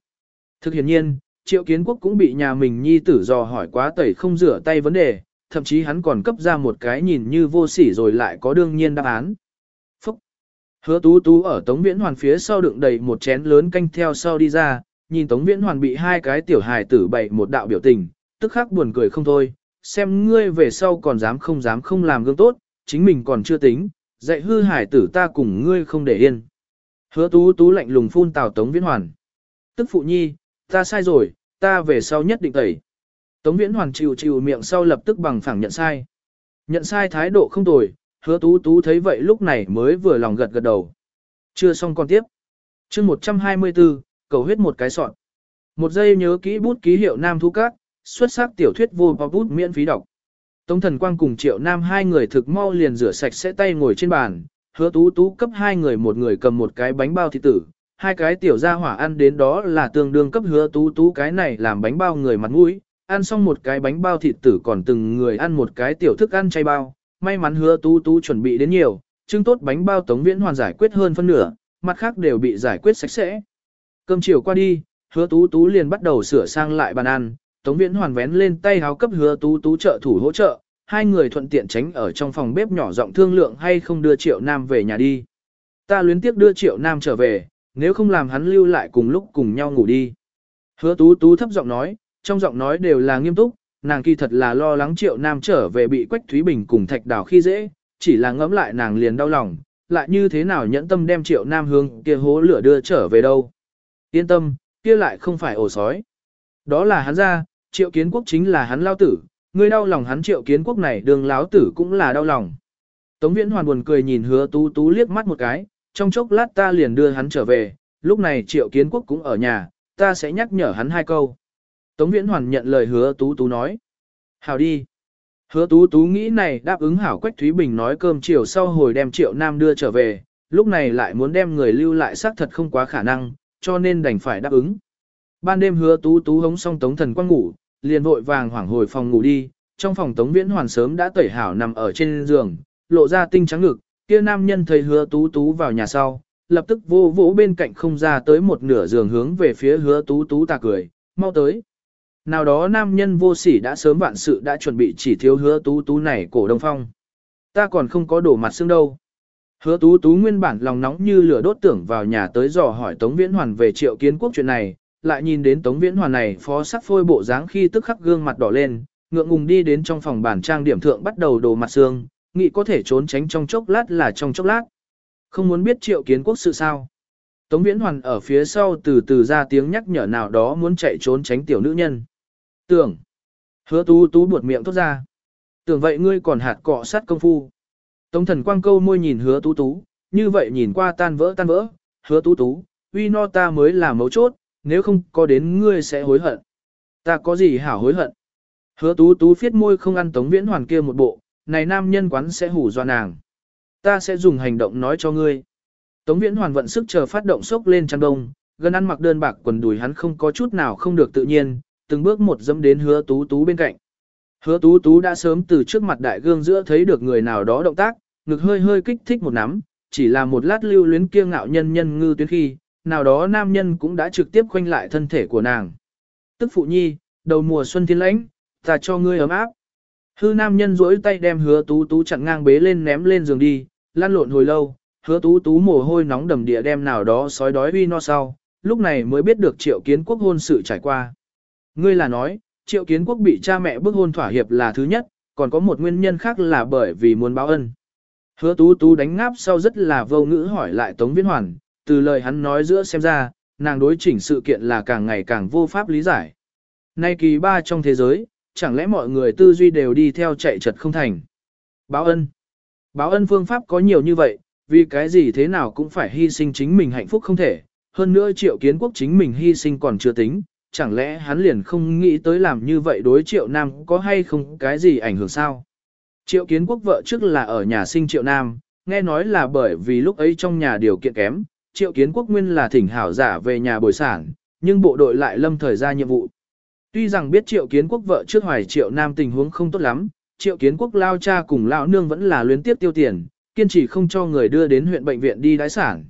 Thực hiện nhiên, triệu kiến quốc cũng bị nhà mình nhi tử dò hỏi quá tẩy không rửa tay vấn đề, thậm chí hắn còn cấp ra một cái nhìn như vô sỉ rồi lại có đương nhiên đáp án. Phúc! Hứa tú tú ở Tống Viễn Hoàn phía sau đựng đầy một chén lớn canh theo sau đi ra, nhìn Tống Viễn Hoàn bị hai cái tiểu hài tử bày một đạo biểu tình, tức khắc buồn cười không thôi, xem ngươi về sau còn dám không dám không làm gương tốt, chính mình còn chưa tính, dạy hư hải tử ta cùng ngươi không để yên. Hứa tú tú lạnh lùng phun tào Tống Viễn Hoàn. Tức phụ nhi, ta sai rồi, ta về sau nhất định tẩy. Tống Viễn Hoàn chịu chịu miệng sau lập tức bằng phẳng nhận sai. Nhận sai thái độ không tồi, hứa tú tú thấy vậy lúc này mới vừa lòng gật gật đầu. Chưa xong còn tiếp. chương 124, cầu huyết một cái sọn. Một giây nhớ kỹ bút ký hiệu Nam Thu Các, xuất sắc tiểu thuyết vô bọc bút miễn phí đọc. Tống thần quang cùng triệu nam hai người thực mau liền rửa sạch sẽ tay ngồi trên bàn, hứa tú tú cấp hai người một người cầm một cái bánh bao thịt tử, hai cái tiểu gia hỏa ăn đến đó là tương đương cấp hứa tú tú cái này làm bánh bao người mặt mũi, ăn xong một cái bánh bao thịt tử còn từng người ăn một cái tiểu thức ăn chay bao, may mắn hứa tú tú chuẩn bị đến nhiều, trưng tốt bánh bao tống viễn hoàn giải quyết hơn phân nửa, mặt khác đều bị giải quyết sạch sẽ. Cơm chiều qua đi, hứa tú tú liền bắt đầu sửa sang lại bàn ăn, tống viễn hoàn vén lên tay háo cấp hứa tú tú trợ thủ hỗ trợ, hai người thuận tiện tránh ở trong phòng bếp nhỏ giọng thương lượng hay không đưa triệu nam về nhà đi. Ta luyến tiếc đưa triệu nam trở về, nếu không làm hắn lưu lại cùng lúc cùng nhau ngủ đi. Hứa tú tú thấp giọng nói, trong giọng nói đều là nghiêm túc, nàng kỳ thật là lo lắng triệu nam trở về bị Quách Thúy Bình cùng thạch đào khi dễ, chỉ là ngẫm lại nàng liền đau lòng, lại như thế nào nhẫn tâm đem triệu nam hương kia hố lửa đưa trở về đâu. Yên tâm, kia lại không phải ổ sói. Đó là hắn ra, triệu kiến quốc chính là hắn lao tử, Ngươi đau lòng hắn triệu kiến quốc này đường láo tử cũng là đau lòng. Tống viễn hoàn buồn cười nhìn hứa tú tú liếc mắt một cái, trong chốc lát ta liền đưa hắn trở về, lúc này triệu kiến quốc cũng ở nhà, ta sẽ nhắc nhở hắn hai câu. Tống Viễn Hoàn nhận lời hứa Tú Tú nói. Hảo đi. Hứa Tú Tú nghĩ này đáp ứng Hảo Quách Thúy Bình nói cơm chiều sau hồi đem Triệu Nam đưa trở về, lúc này lại muốn đem người lưu lại xác thật không quá khả năng, cho nên đành phải đáp ứng. Ban đêm hứa Tú Tú hống xong Tống Thần Quang ngủ, liền vội vàng hoảng hồi phòng ngủ đi, trong phòng Tống Viễn Hoàn sớm đã tẩy hảo nằm ở trên giường, lộ ra tinh trắng ngực, kia nam nhân thấy hứa Tú Tú vào nhà sau, lập tức vô vỗ bên cạnh không ra tới một nửa giường hướng về phía hứa Tú Tú ta cười, mau tới. Nào đó nam nhân vô sỉ đã sớm vạn sự đã chuẩn bị chỉ thiếu hứa tú tú này cổ đông phong. Ta còn không có đổ mặt xương đâu. Hứa tú tú nguyên bản lòng nóng như lửa đốt tưởng vào nhà tới dò hỏi Tống Viễn Hoàn về triệu kiến quốc chuyện này, lại nhìn đến Tống Viễn Hoàn này phó sắc phôi bộ dáng khi tức khắc gương mặt đỏ lên, ngượng ngùng đi đến trong phòng bản trang điểm thượng bắt đầu đồ mặt xương, nghĩ có thể trốn tránh trong chốc lát là trong chốc lát. Không muốn biết triệu kiến quốc sự sao. Tống Viễn Hoàn ở phía sau từ từ ra tiếng nhắc nhở nào đó muốn chạy trốn tránh tiểu nữ nhân. Tưởng. Hứa tú tú buột miệng thốt ra. Tưởng vậy ngươi còn hạt cọ sát công phu. Tống thần quang câu môi nhìn hứa tú tú, như vậy nhìn qua tan vỡ tan vỡ, hứa tú tú, uy no ta mới là mấu chốt, nếu không có đến ngươi sẽ hối hận. Ta có gì hảo hối hận. Hứa tú tú phiết môi không ăn tống viễn hoàn kia một bộ, này nam nhân quán sẽ hủ doa nàng. Ta sẽ dùng hành động nói cho ngươi. Tống viễn hoàn vận sức chờ phát động sốc lên chăn đông, gần ăn mặc đơn bạc quần đùi hắn không có chút nào không được tự nhiên, từng bước một dẫm đến hứa tú tú bên cạnh. Hứa tú tú đã sớm từ trước mặt đại gương giữa thấy được người nào đó động tác, ngực hơi hơi kích thích một nắm, chỉ là một lát lưu luyến kiêng ngạo nhân nhân ngư tuyến khi, nào đó nam nhân cũng đã trực tiếp khoanh lại thân thể của nàng. Tức phụ nhi, đầu mùa xuân thiên lãnh, ta cho ngươi ấm áp. Hư nam nhân duỗi tay đem hứa tú tú chặn ngang bế lên ném lên giường đi, lăn lộn hồi lâu, hứa tú tú mồ hôi nóng đầm địa đem nào đó sói đói uy no sau, lúc này mới biết được triệu kiến quốc hôn sự trải qua. Ngươi là nói, triệu kiến quốc bị cha mẹ bức hôn thỏa hiệp là thứ nhất, còn có một nguyên nhân khác là bởi vì muốn báo ân. Hứa tú tú đánh ngáp sau rất là vô ngữ hỏi lại Tống Viễn Hoàn, từ lời hắn nói giữa xem ra, nàng đối chỉnh sự kiện là càng ngày càng vô pháp lý giải. Nay kỳ ba trong thế giới, chẳng lẽ mọi người tư duy đều đi theo chạy trật không thành. Báo ân. Báo ân phương pháp có nhiều như vậy, vì cái gì thế nào cũng phải hy sinh chính mình hạnh phúc không thể. Hơn nữa triệu kiến quốc chính mình hy sinh còn chưa tính, chẳng lẽ hắn liền không nghĩ tới làm như vậy đối triệu nam có hay không cái gì ảnh hưởng sao? Triệu kiến quốc vợ trước là ở nhà sinh triệu nam, nghe nói là bởi vì lúc ấy trong nhà điều kiện kém, triệu kiến quốc nguyên là thỉnh hảo giả về nhà bồi sản, nhưng bộ đội lại lâm thời ra nhiệm vụ. Tuy rằng biết triệu kiến quốc vợ trước hoài triệu nam tình huống không tốt lắm, triệu kiến quốc lao cha cùng lão nương vẫn là luyến tiếp tiêu tiền, kiên trì không cho người đưa đến huyện bệnh viện đi đái sản.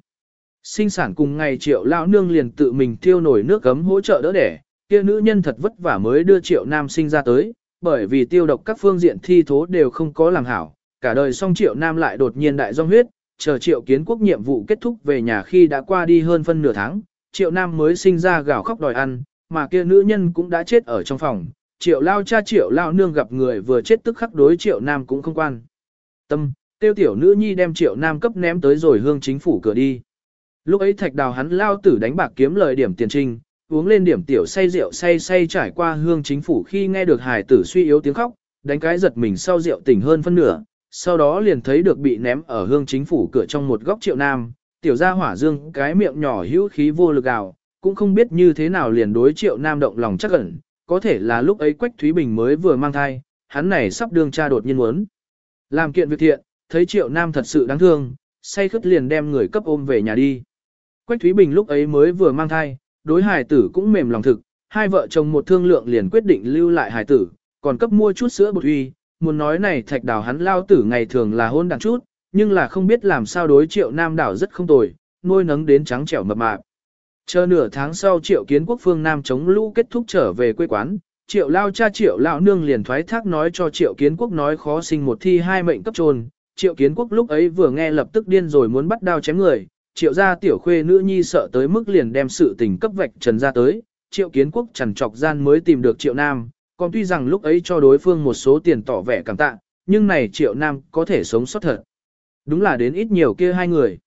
Sinh sản cùng ngày triệu lão nương liền tự mình tiêu nổi nước cấm hỗ trợ đỡ đẻ, kia nữ nhân thật vất vả mới đưa triệu nam sinh ra tới, bởi vì tiêu độc các phương diện thi thố đều không có làm hảo, cả đời xong triệu nam lại đột nhiên đại dòng huyết, chờ triệu kiến quốc nhiệm vụ kết thúc về nhà khi đã qua đi hơn phân nửa tháng, triệu nam mới sinh ra gào khóc đòi ăn, mà kia nữ nhân cũng đã chết ở trong phòng, triệu lao cha triệu lao nương gặp người vừa chết tức khắc đối triệu nam cũng không quan. Tâm, tiêu tiểu nữ nhi đem triệu nam cấp ném tới rồi hương chính phủ cửa đi. Lúc ấy thạch đào hắn lao tử đánh bạc kiếm lời điểm tiền trinh, uống lên điểm tiểu say rượu say say trải qua hương chính phủ khi nghe được hài tử suy yếu tiếng khóc, đánh cái giật mình sau rượu tỉnh hơn phân nửa, sau đó liền thấy được bị ném ở hương chính phủ cửa trong một góc triệu nam, tiểu gia hỏa dương cái miệng nhỏ hữu khí vô lực gào, cũng không biết như thế nào liền đối triệu nam động lòng chắc ẩn, có thể là lúc ấy Quách Thúy Bình mới vừa mang thai, hắn này sắp đương cha đột nhiên muốn. Làm kiện việc thiện, thấy triệu nam thật sự đáng thương, say khất liền đem người cấp ôm về nhà đi. Quách Thúy Bình lúc ấy mới vừa mang thai, đối hài tử cũng mềm lòng thực, hai vợ chồng một thương lượng liền quyết định lưu lại hài tử, còn cấp mua chút sữa bột uy, muốn nói này thạch đào hắn lao tử ngày thường là hôn đàn chút, nhưng là không biết làm sao đối triệu nam đảo rất không tồi, nuôi nấng đến trắng trẻo mập mạp. Chờ nửa tháng sau triệu kiến quốc phương Nam chống lũ kết thúc trở về quê quán, triệu lao cha triệu lão nương liền thoái thác nói cho triệu kiến quốc nói khó sinh một thi hai mệnh cấp trồn. Triệu kiến quốc lúc ấy vừa nghe lập tức điên rồi muốn bắt đao chém người, triệu gia tiểu khuê nữ nhi sợ tới mức liền đem sự tình cấp vạch trần ra tới, triệu kiến quốc trần trọc gian mới tìm được triệu nam, còn tuy rằng lúc ấy cho đối phương một số tiền tỏ vẻ cảm tạ, nhưng này triệu nam có thể sống sót thật. Đúng là đến ít nhiều kia hai người.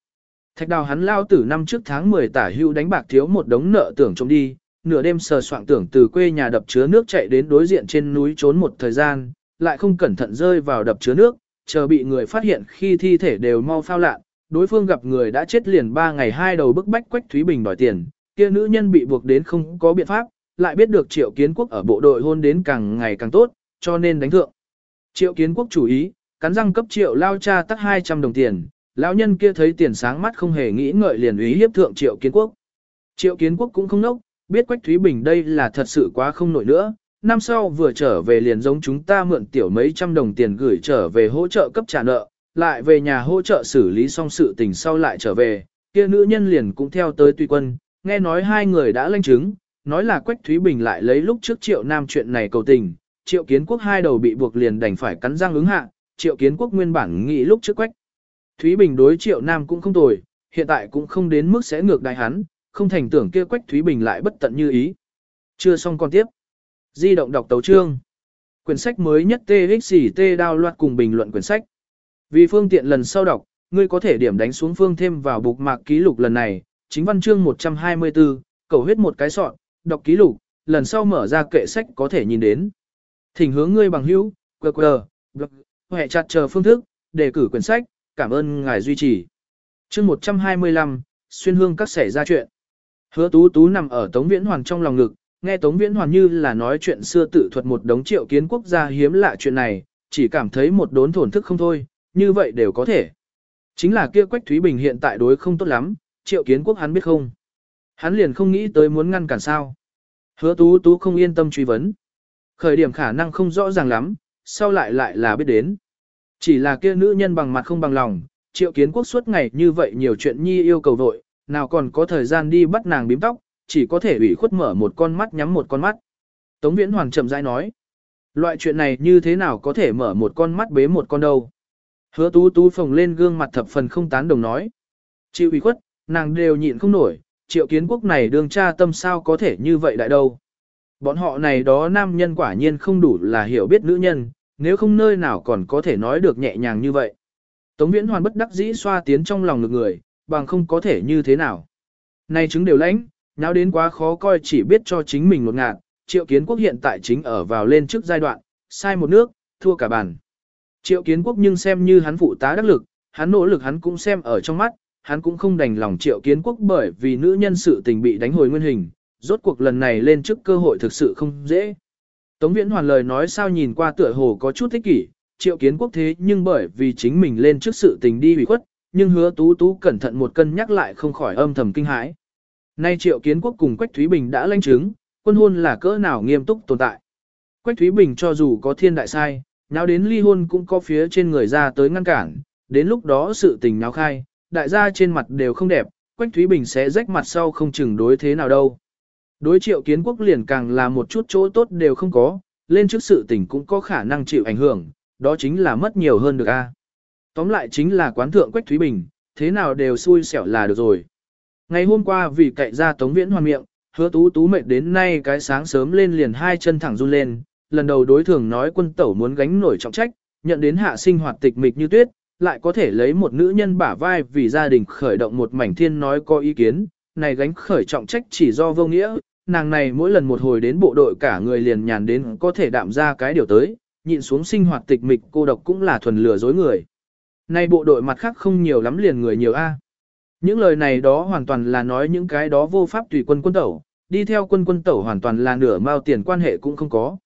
Thạch đào hắn lao tử năm trước tháng 10 tả hưu đánh bạc thiếu một đống nợ tưởng trông đi, nửa đêm sờ soạn tưởng từ quê nhà đập chứa nước chạy đến đối diện trên núi trốn một thời gian, lại không cẩn thận rơi vào đập chứa nước, chờ bị người phát hiện khi thi thể đều mau phao lạn, đối phương gặp người đã chết liền ba ngày hai đầu bức bách Quách Thúy Bình đòi tiền, kia nữ nhân bị buộc đến không có biện pháp, lại biết được Triệu Kiến Quốc ở bộ đội hôn đến càng ngày càng tốt, cho nên đánh thượng. Triệu Kiến Quốc chủ ý, cắn răng cấp Triệu lao cha tắt 200 đồng tiền, lão nhân kia thấy tiền sáng mắt không hề nghĩ ngợi liền ý hiếp thượng Triệu Kiến Quốc. Triệu Kiến Quốc cũng không nốc, biết Quách Thúy Bình đây là thật sự quá không nổi nữa, năm sau vừa trở về liền giống chúng ta mượn tiểu mấy trăm đồng tiền gửi trở về hỗ trợ cấp trả nợ, lại về nhà hỗ trợ xử lý xong sự tình sau lại trở về, kia nữ nhân liền cũng theo tới tùy quân, nghe nói hai người đã lanh chứng, nói là Quách Thúy Bình lại lấy lúc trước triệu nam chuyện này cầu tình, triệu kiến quốc hai đầu bị buộc liền đành phải cắn răng ứng hạ, triệu kiến quốc nguyên bản nghĩ lúc trước Quách. Thúy Bình đối triệu nam cũng không tồi, hiện tại cũng không đến mức sẽ ngược đại hắn, không thành tưởng kia Quách Thúy Bình lại bất tận như ý. Chưa xong còn tiếp. Di động đọc tấu chương. Quyển sách mới nhất TXT đao loạt cùng bình luận quyển sách. Vì phương tiện lần sau đọc, ngươi có thể điểm đánh xuống phương thêm vào bục mạc ký lục lần này, chính văn chương 124, cầu huyết một cái sọn, đọc ký lục, lần sau mở ra kệ sách có thể nhìn đến. Thỉnh hướng ngươi bằng hữu, QR, hệ chặt chờ phương thức, đề cử quyển sách, cảm ơn ngài duy trì. Chương 125, xuyên hương các xảy ra chuyện. Hứa tú tú nằm ở Tống Viễn Hoàn trong lòng ngực, nghe Tống Viễn Hoàn như là nói chuyện xưa tự thuật một đống triệu kiến quốc gia hiếm lạ chuyện này, chỉ cảm thấy một đốn thổn thức không thôi, như vậy đều có thể. Chính là kia Quách Thúy Bình hiện tại đối không tốt lắm, triệu kiến quốc hắn biết không. Hắn liền không nghĩ tới muốn ngăn cản sao. Hứa tú tú không yên tâm truy vấn. Khởi điểm khả năng không rõ ràng lắm, sau lại lại là biết đến. Chỉ là kia nữ nhân bằng mặt không bằng lòng, triệu kiến quốc suốt ngày như vậy nhiều chuyện nhi yêu cầu vội, nào còn có thời gian đi bắt nàng bím tóc, chỉ có thể ủy khuất mở một con mắt nhắm một con mắt. Tống Viễn Hoàng chậm rãi nói, loại chuyện này như thế nào có thể mở một con mắt bế một con đâu. Hứa tú tú phồng lên gương mặt thập phần không tán đồng nói. Chịu ủy khuất, nàng đều nhịn không nổi, triệu kiến quốc này đương cha tâm sao có thể như vậy đại đâu. Bọn họ này đó nam nhân quả nhiên không đủ là hiểu biết nữ nhân, nếu không nơi nào còn có thể nói được nhẹ nhàng như vậy. Tống Viễn Hoàn bất đắc dĩ xoa tiến trong lòng ngực người, bằng không có thể như thế nào. Này chứng đều lãnh, nào đến quá khó coi chỉ biết cho chính mình một ngạt, triệu kiến quốc hiện tại chính ở vào lên trước giai đoạn, sai một nước, thua cả bàn. Triệu kiến quốc nhưng xem như hắn phụ tá đắc lực, hắn nỗ lực hắn cũng xem ở trong mắt, hắn cũng không đành lòng triệu kiến quốc bởi vì nữ nhân sự tình bị đánh hồi nguyên hình, rốt cuộc lần này lên trước cơ hội thực sự không dễ. Tống Viễn Hoàn lời nói sao nhìn qua tựa hồ có chút thích kỷ, triệu kiến quốc thế nhưng bởi vì chính mình lên trước sự tình đi hủy khuất, nhưng hứa tú tú cẩn thận một cân nhắc lại không khỏi âm thầm kinh hãi. Nay triệu kiến quốc cùng Quách Thúy Bình đã lãnh chứng, quân hôn là cỡ nào nghiêm túc tồn tại. Quách Thúy Bình cho dù có thiên đại sai, nháo đến ly hôn cũng có phía trên người ra tới ngăn cản, đến lúc đó sự tình náo khai, đại gia trên mặt đều không đẹp, Quách Thúy Bình sẽ rách mặt sau không chừng đối thế nào đâu. Đối triệu kiến quốc liền càng là một chút chỗ tốt đều không có, lên trước sự tình cũng có khả năng chịu ảnh hưởng, đó chính là mất nhiều hơn được a. Tóm lại chính là quán thượng Quách Thúy Bình, thế nào đều xui xẻo là được rồi. Ngày hôm qua vì cậy ra Tống Viễn hoàn miệng, hứa tú tú mệt đến nay cái sáng sớm lên liền hai chân thẳng run lên, lần đầu đối thường nói quân tẩu muốn gánh nổi trọng trách, nhận đến hạ sinh hoạt tịch mịch như tuyết, lại có thể lấy một nữ nhân bả vai vì gia đình khởi động một mảnh thiên nói có ý kiến, này gánh khởi trọng trách chỉ do vô nghĩa, nàng này mỗi lần một hồi đến bộ đội cả người liền nhàn đến có thể đạm ra cái điều tới, nhịn xuống sinh hoạt tịch mịch cô độc cũng là thuần lừa dối người. Này bộ đội mặt khác không nhiều lắm liền người nhiều a. Những lời này đó hoàn toàn là nói những cái đó vô pháp tùy quân quân tẩu, đi theo quân quân tẩu hoàn toàn là nửa mao tiền quan hệ cũng không có.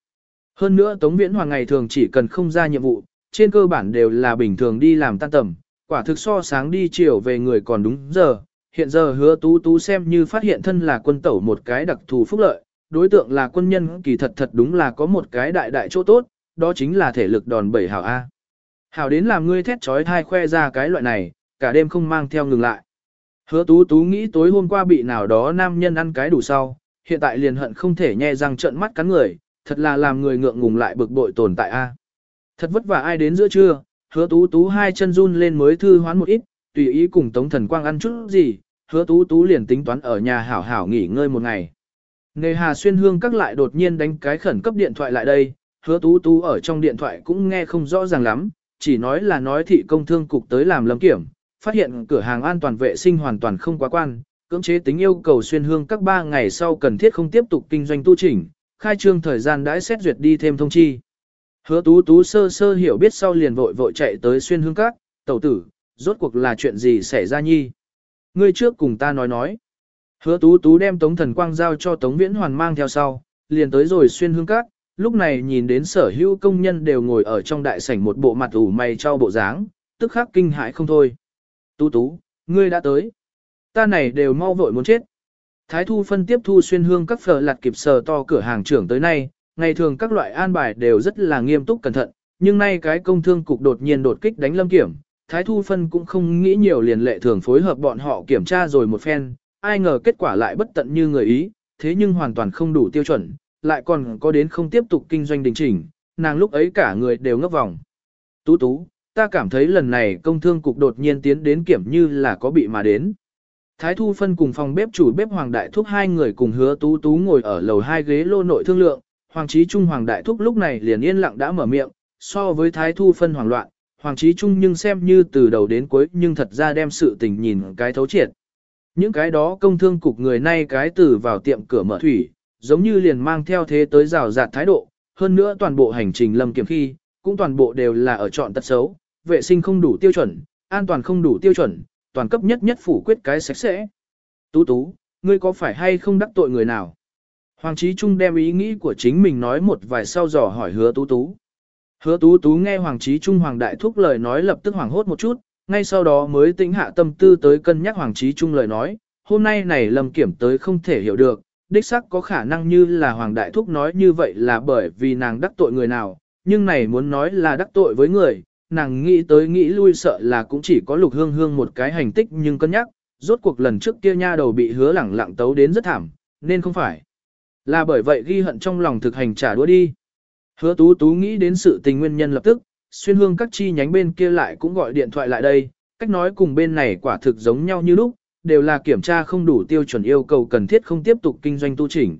Hơn nữa Tống Viễn Hoàng ngày thường chỉ cần không ra nhiệm vụ, trên cơ bản đều là bình thường đi làm tan tầm, quả thực so sáng đi chiều về người còn đúng giờ. Hiện giờ hứa tú tú xem như phát hiện thân là quân tẩu một cái đặc thù phúc lợi, đối tượng là quân nhân kỳ thật thật đúng là có một cái đại đại chỗ tốt, đó chính là thể lực đòn bẩy hảo A. Hảo đến làm ngươi thét trói thai khoe ra cái loại này, cả đêm không mang theo ngừng lại. Hứa tú tú nghĩ tối hôm qua bị nào đó nam nhân ăn cái đủ sau, hiện tại liền hận không thể nhe răng trợn mắt cắn người, thật là làm người ngượng ngùng lại bực bội tồn tại a. Thật vất vả ai đến giữa trưa, hứa tú tú hai chân run lên mới thư hoán một ít, tùy ý cùng Tống Thần Quang ăn chút gì, hứa tú tú liền tính toán ở nhà hảo hảo nghỉ ngơi một ngày. Nề hà xuyên hương các lại đột nhiên đánh cái khẩn cấp điện thoại lại đây, hứa tú tú ở trong điện thoại cũng nghe không rõ ràng lắm, chỉ nói là nói thị công thương cục tới làm lâm kiểm, phát hiện cửa hàng an toàn vệ sinh hoàn toàn không quá quan, cưỡng chế tính yêu cầu xuyên hương các 3 ngày sau cần thiết không tiếp tục kinh doanh tu chỉnh, khai trương thời gian đãi xét duyệt đi thêm thông chi. Hứa tú tú sơ sơ hiểu biết sau liền vội vội chạy tới xuyên hương các, tẩu tử, rốt cuộc là chuyện gì xảy ra nhi. Ngươi trước cùng ta nói nói. Hứa tú tú đem tống thần quang giao cho tống viễn hoàn mang theo sau, liền tới rồi xuyên hương các, lúc này nhìn đến sở hữu công nhân đều ngồi ở trong đại sảnh một bộ mặt ủ mày cho bộ dáng, tức khắc kinh hãi không thôi. Tú tú, ngươi đã tới. Ta này đều mau vội muốn chết. Thái thu phân tiếp thu xuyên hương các phở lặt kịp sờ to cửa hàng trưởng tới nay, ngày thường các loại an bài đều rất là nghiêm túc cẩn thận, nhưng nay cái công thương cục đột nhiên đột kích đánh lâm kiểm, Thái thu phân cũng không nghĩ nhiều liền lệ thường phối hợp bọn họ kiểm tra rồi một phen, ai ngờ kết quả lại bất tận như người ý, thế nhưng hoàn toàn không đủ tiêu chuẩn, lại còn có đến không tiếp tục kinh doanh đình chỉnh, nàng lúc ấy cả người đều ngấp vòng. Tú tú, ta cảm thấy lần này công thương cục đột nhiên tiến đến kiểm như là có bị mà đến. Thái Thu Phân cùng phòng bếp chủ bếp Hoàng Đại Thúc hai người cùng hứa tú tú ngồi ở lầu hai ghế lô nội thương lượng, Hoàng chí Trung Hoàng Đại Thúc lúc này liền yên lặng đã mở miệng, so với Thái Thu Phân hoảng loạn, Hoàng chí Trung nhưng xem như từ đầu đến cuối nhưng thật ra đem sự tình nhìn cái thấu triệt. Những cái đó công thương cục người nay cái từ vào tiệm cửa mở thủy, giống như liền mang theo thế tới rào rạt thái độ, hơn nữa toàn bộ hành trình lâm kiểm khi, cũng toàn bộ đều là ở chọn tật xấu, vệ sinh không đủ tiêu chuẩn, an toàn không đủ tiêu chuẩn, toàn cấp nhất nhất phủ quyết cái sạch sẽ. Tú tú, ngươi có phải hay không đắc tội người nào? Hoàng Trí Trung đem ý nghĩ của chính mình nói một vài sau dò hỏi hứa tú tú. Hứa tú tú nghe Hoàng Trí Trung Hoàng Đại Thúc lời nói lập tức hoảng hốt một chút, ngay sau đó mới tĩnh hạ tâm tư tới cân nhắc Hoàng Trí Trung lời nói, hôm nay này lầm kiểm tới không thể hiểu được, đích sắc có khả năng như là Hoàng Đại Thúc nói như vậy là bởi vì nàng đắc tội người nào, nhưng này muốn nói là đắc tội với người, nàng nghĩ tới nghĩ lui sợ là cũng chỉ có lục hương hương một cái hành tích nhưng cân nhắc, rốt cuộc lần trước kia nha đầu bị hứa lẳng lặng tấu đến rất thảm, nên không phải. Là bởi vậy ghi hận trong lòng thực hành trả đũa đi. Hứa tú tú nghĩ đến sự tình nguyên nhân lập tức, xuyên hương các chi nhánh bên kia lại cũng gọi điện thoại lại đây, cách nói cùng bên này quả thực giống nhau như lúc, đều là kiểm tra không đủ tiêu chuẩn yêu cầu cần thiết không tiếp tục kinh doanh tu chỉnh.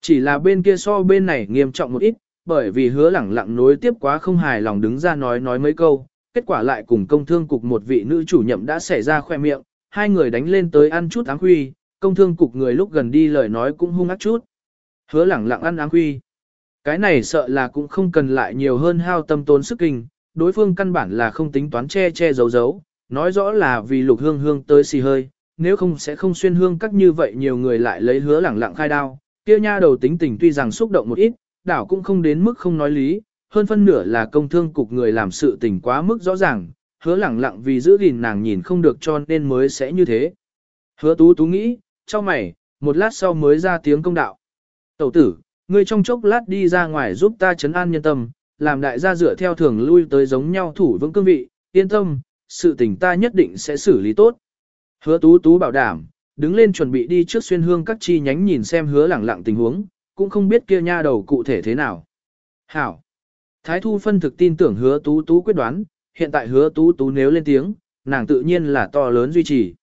Chỉ là bên kia so bên này nghiêm trọng một ít, bởi vì hứa lẳng lặng nối tiếp quá không hài lòng đứng ra nói nói mấy câu, kết quả lại cùng công thương cục một vị nữ chủ nhậm đã xảy ra khoe miệng, hai người đánh lên tới ăn chút áng huy, công thương cục người lúc gần đi lời nói cũng hung ác chút. Hứa lẳng lặng ăn áng huy. Cái này sợ là cũng không cần lại nhiều hơn hao tâm tốn sức kinh, đối phương căn bản là không tính toán che che giấu giấu, nói rõ là vì lục hương hương tới xì hơi, nếu không sẽ không xuyên hương các như vậy nhiều người lại lấy hứa lẳng lặng khai đao, kia nha đầu tính tình tuy rằng xúc động một ít, đảo cũng không đến mức không nói lý, hơn phân nửa là công thương cục người làm sự tình quá mức rõ ràng, hứa lẳng lặng vì giữ gìn nàng nhìn không được cho nên mới sẽ như thế. Hứa tú tú nghĩ, cho mày, một lát sau mới ra tiếng công đạo. Tẩu tử, ngươi trong chốc lát đi ra ngoài giúp ta chấn an nhân tâm, làm đại gia dựa theo thường lui tới giống nhau thủ vững cương vị, yên tâm, sự tình ta nhất định sẽ xử lý tốt. Hứa tú tú bảo đảm, đứng lên chuẩn bị đi trước xuyên hương các chi nhánh nhìn xem hứa lẳng lặng tình huống, cũng không biết kia nha đầu cụ thể thế nào. Hảo. Thái thu phân thực tin tưởng hứa tú tú quyết đoán, hiện tại hứa tú tú nếu lên tiếng, nàng tự nhiên là to lớn duy trì.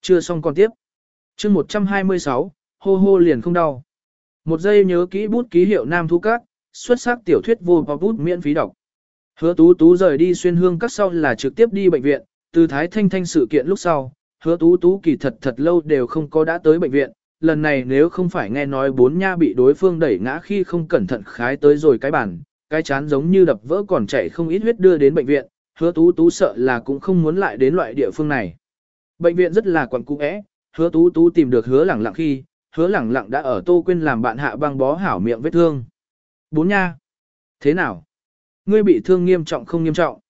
Chưa xong còn tiếp. chương 126, hô hô liền không đau. Một giây nhớ kỹ bút ký hiệu Nam Thu Cát, xuất sắc tiểu thuyết vô và bút miễn phí đọc. Hứa tú tú rời đi xuyên hương các sau là trực tiếp đi bệnh viện, từ Thái Thanh Thanh sự kiện lúc sau, hứa tú tú kỳ thật thật lâu đều không có đã tới bệnh viện, lần này nếu không phải nghe nói bốn nha bị đối phương đẩy ngã khi không cẩn thận khái tới rồi cái bàn cái chán giống như đập vỡ còn chảy không ít huyết đưa đến bệnh viện, hứa tú tú sợ là cũng không muốn lại đến loại địa phương này. Bệnh viện rất là quẩn cung é hứa tú tú tìm được hứa lẳng lặng khi, hứa lẳng lặng đã ở tô quên làm bạn hạ băng bó hảo miệng vết thương. Bốn nha. Thế nào? Ngươi bị thương nghiêm trọng không nghiêm trọng?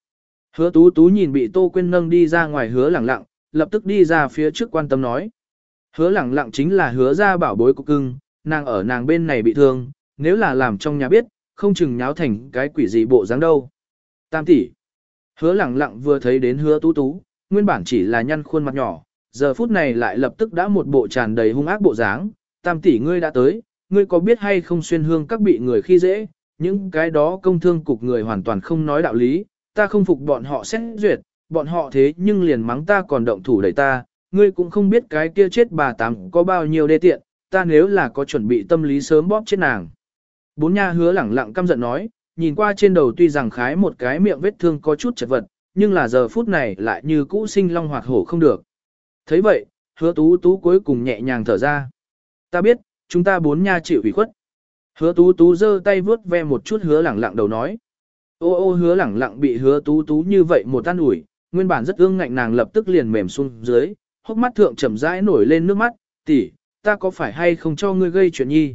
Hứa tú tú nhìn bị tô quên nâng đi ra ngoài hứa lẳng lặng, lập tức đi ra phía trước quan tâm nói. Hứa lẳng lặng chính là hứa ra bảo bối của cưng, nàng ở nàng bên này bị thương, nếu là làm trong nhà biết, không chừng nháo thành cái quỷ gì bộ dáng đâu. Tam tỷ. Hứa lẳng lặng vừa thấy đến hứa tú tú, nguyên bản chỉ là nhăn khuôn mặt nhỏ, giờ phút này lại lập tức đã một bộ tràn đầy hung ác bộ dáng. Tam tỷ ngươi đã tới, ngươi có biết hay không xuyên hương các bị người khi dễ, những cái đó công thương cục người hoàn toàn không nói đạo lý, ta không phục bọn họ xét duyệt, bọn họ thế nhưng liền mắng ta còn động thủ đẩy ta, ngươi cũng không biết cái kia chết bà tám có bao nhiêu đê tiện, ta nếu là có chuẩn bị tâm lý sớm bóp chết nàng. Bốn nha hứa lẳng lặng căm giận nói, nhìn qua trên đầu tuy rằng khái một cái miệng vết thương có chút chật vật, nhưng là giờ phút này lại như cũ sinh long hoạt hổ không được thấy vậy, hứa tú tú cuối cùng nhẹ nhàng thở ra. Ta biết, chúng ta bốn nha chịu ủy khuất. Hứa tú tú giơ tay vướt ve một chút hứa lẳng lặng đầu nói. Ô ô hứa lẳng lặng bị hứa tú tú như vậy một tan ủi, nguyên bản rất ương ngạnh nàng lập tức liền mềm xuống dưới, hốc mắt thượng chậm rãi nổi lên nước mắt, tỷ, ta có phải hay không cho ngươi gây chuyện nhi?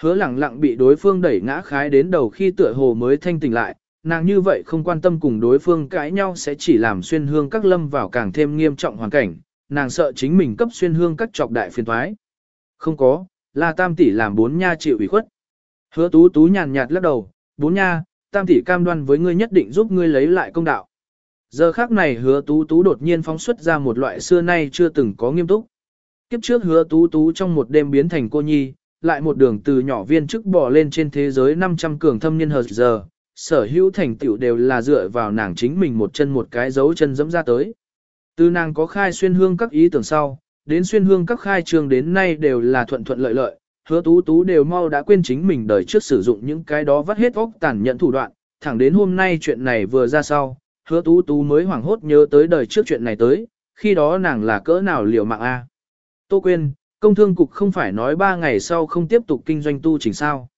Hứa lẳng lặng bị đối phương đẩy ngã khái đến đầu khi tựa hồ mới thanh tỉnh lại, nàng như vậy không quan tâm cùng đối phương cãi nhau sẽ chỉ làm xuyên hương các lâm vào càng thêm nghiêm trọng hoàn cảnh, nàng sợ chính mình cấp xuyên hương các trọc đại phiền thoái. Không có, là tam tỷ làm bốn nha chịu ủy khuất. Hứa tú tú nhàn nhạt lắc đầu, bốn nha, tam tỷ cam đoan với ngươi nhất định giúp ngươi lấy lại công đạo. Giờ khác này hứa tú tú đột nhiên phóng xuất ra một loại xưa nay chưa từng có nghiêm túc. Kiếp trước hứa tú tú trong một đêm biến thành cô nhi, lại một đường từ nhỏ viên chức bỏ lên trên thế giới 500 cường thâm niên hờ giờ, sở hữu thành tựu đều là dựa vào nàng chính mình một chân một cái dấu chân dẫm ra tới. Từ nàng có khai xuyên hương các ý tưởng sau, đến xuyên hương các khai trường đến nay đều là thuận thuận lợi lợi, hứa tú tú đều mau đã quên chính mình đời trước sử dụng những cái đó vắt hết óc tàn nhẫn thủ đoạn, thẳng đến hôm nay chuyện này vừa ra sau, hứa tú tú mới hoảng hốt nhớ tới đời trước chuyện này tới, khi đó nàng là cỡ nào liều mạng a Tô quên, công thương cục không phải nói ba ngày sau không tiếp tục kinh doanh tu chỉnh sao.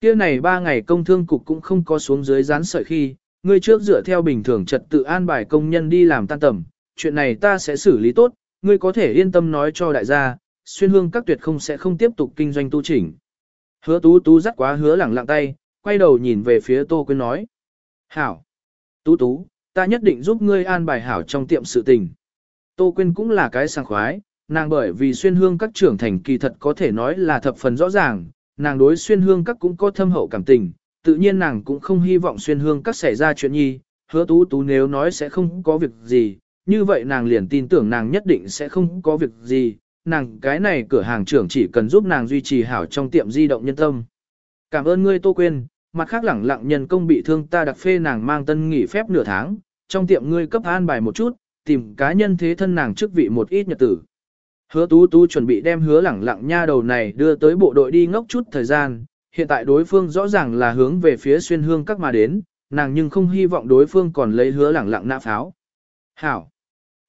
Kia này ba ngày công thương cục cũng không có xuống dưới rán sợi khi, ngươi trước dựa theo bình thường trật tự an bài công nhân đi làm tan tầm, chuyện này ta sẽ xử lý tốt, ngươi có thể yên tâm nói cho đại gia, xuyên hương các tuyệt không sẽ không tiếp tục kinh doanh tu chỉnh. Hứa tú tú dắt quá hứa lẳng lặng tay, quay đầu nhìn về phía Tô Quyên nói. Hảo! Tú tú, ta nhất định giúp ngươi an bài hảo trong tiệm sự tình. Tô Quyên cũng là cái sang khoái, nàng bởi vì xuyên hương các trưởng thành kỳ thật có thể nói là thập phần rõ ràng, nàng đối xuyên hương các cũng có thâm hậu cảm tình, tự nhiên nàng cũng không hy vọng xuyên hương các xảy ra chuyện nhi, hứa tú tú nếu nói sẽ không có việc gì, như vậy nàng liền tin tưởng nàng nhất định sẽ không có việc gì, nàng cái này cửa hàng trưởng chỉ cần giúp nàng duy trì hảo trong tiệm di động nhân tâm. Cảm ơn ngươi Tô Quyên, mặt khác lẳng lặng nhân công bị thương ta đặc phê nàng mang tân nghỉ phép nửa tháng, trong tiệm ngươi cấp an bài một chút, tìm cá nhân thế thân nàng chức vị một ít nhật tử. Hứa tú tú chuẩn bị đem hứa lẳng lặng nha đầu này đưa tới bộ đội đi ngốc chút thời gian, hiện tại đối phương rõ ràng là hướng về phía xuyên hương các mà đến, nàng nhưng không hy vọng đối phương còn lấy hứa lẳng lặng nã pháo. Hảo!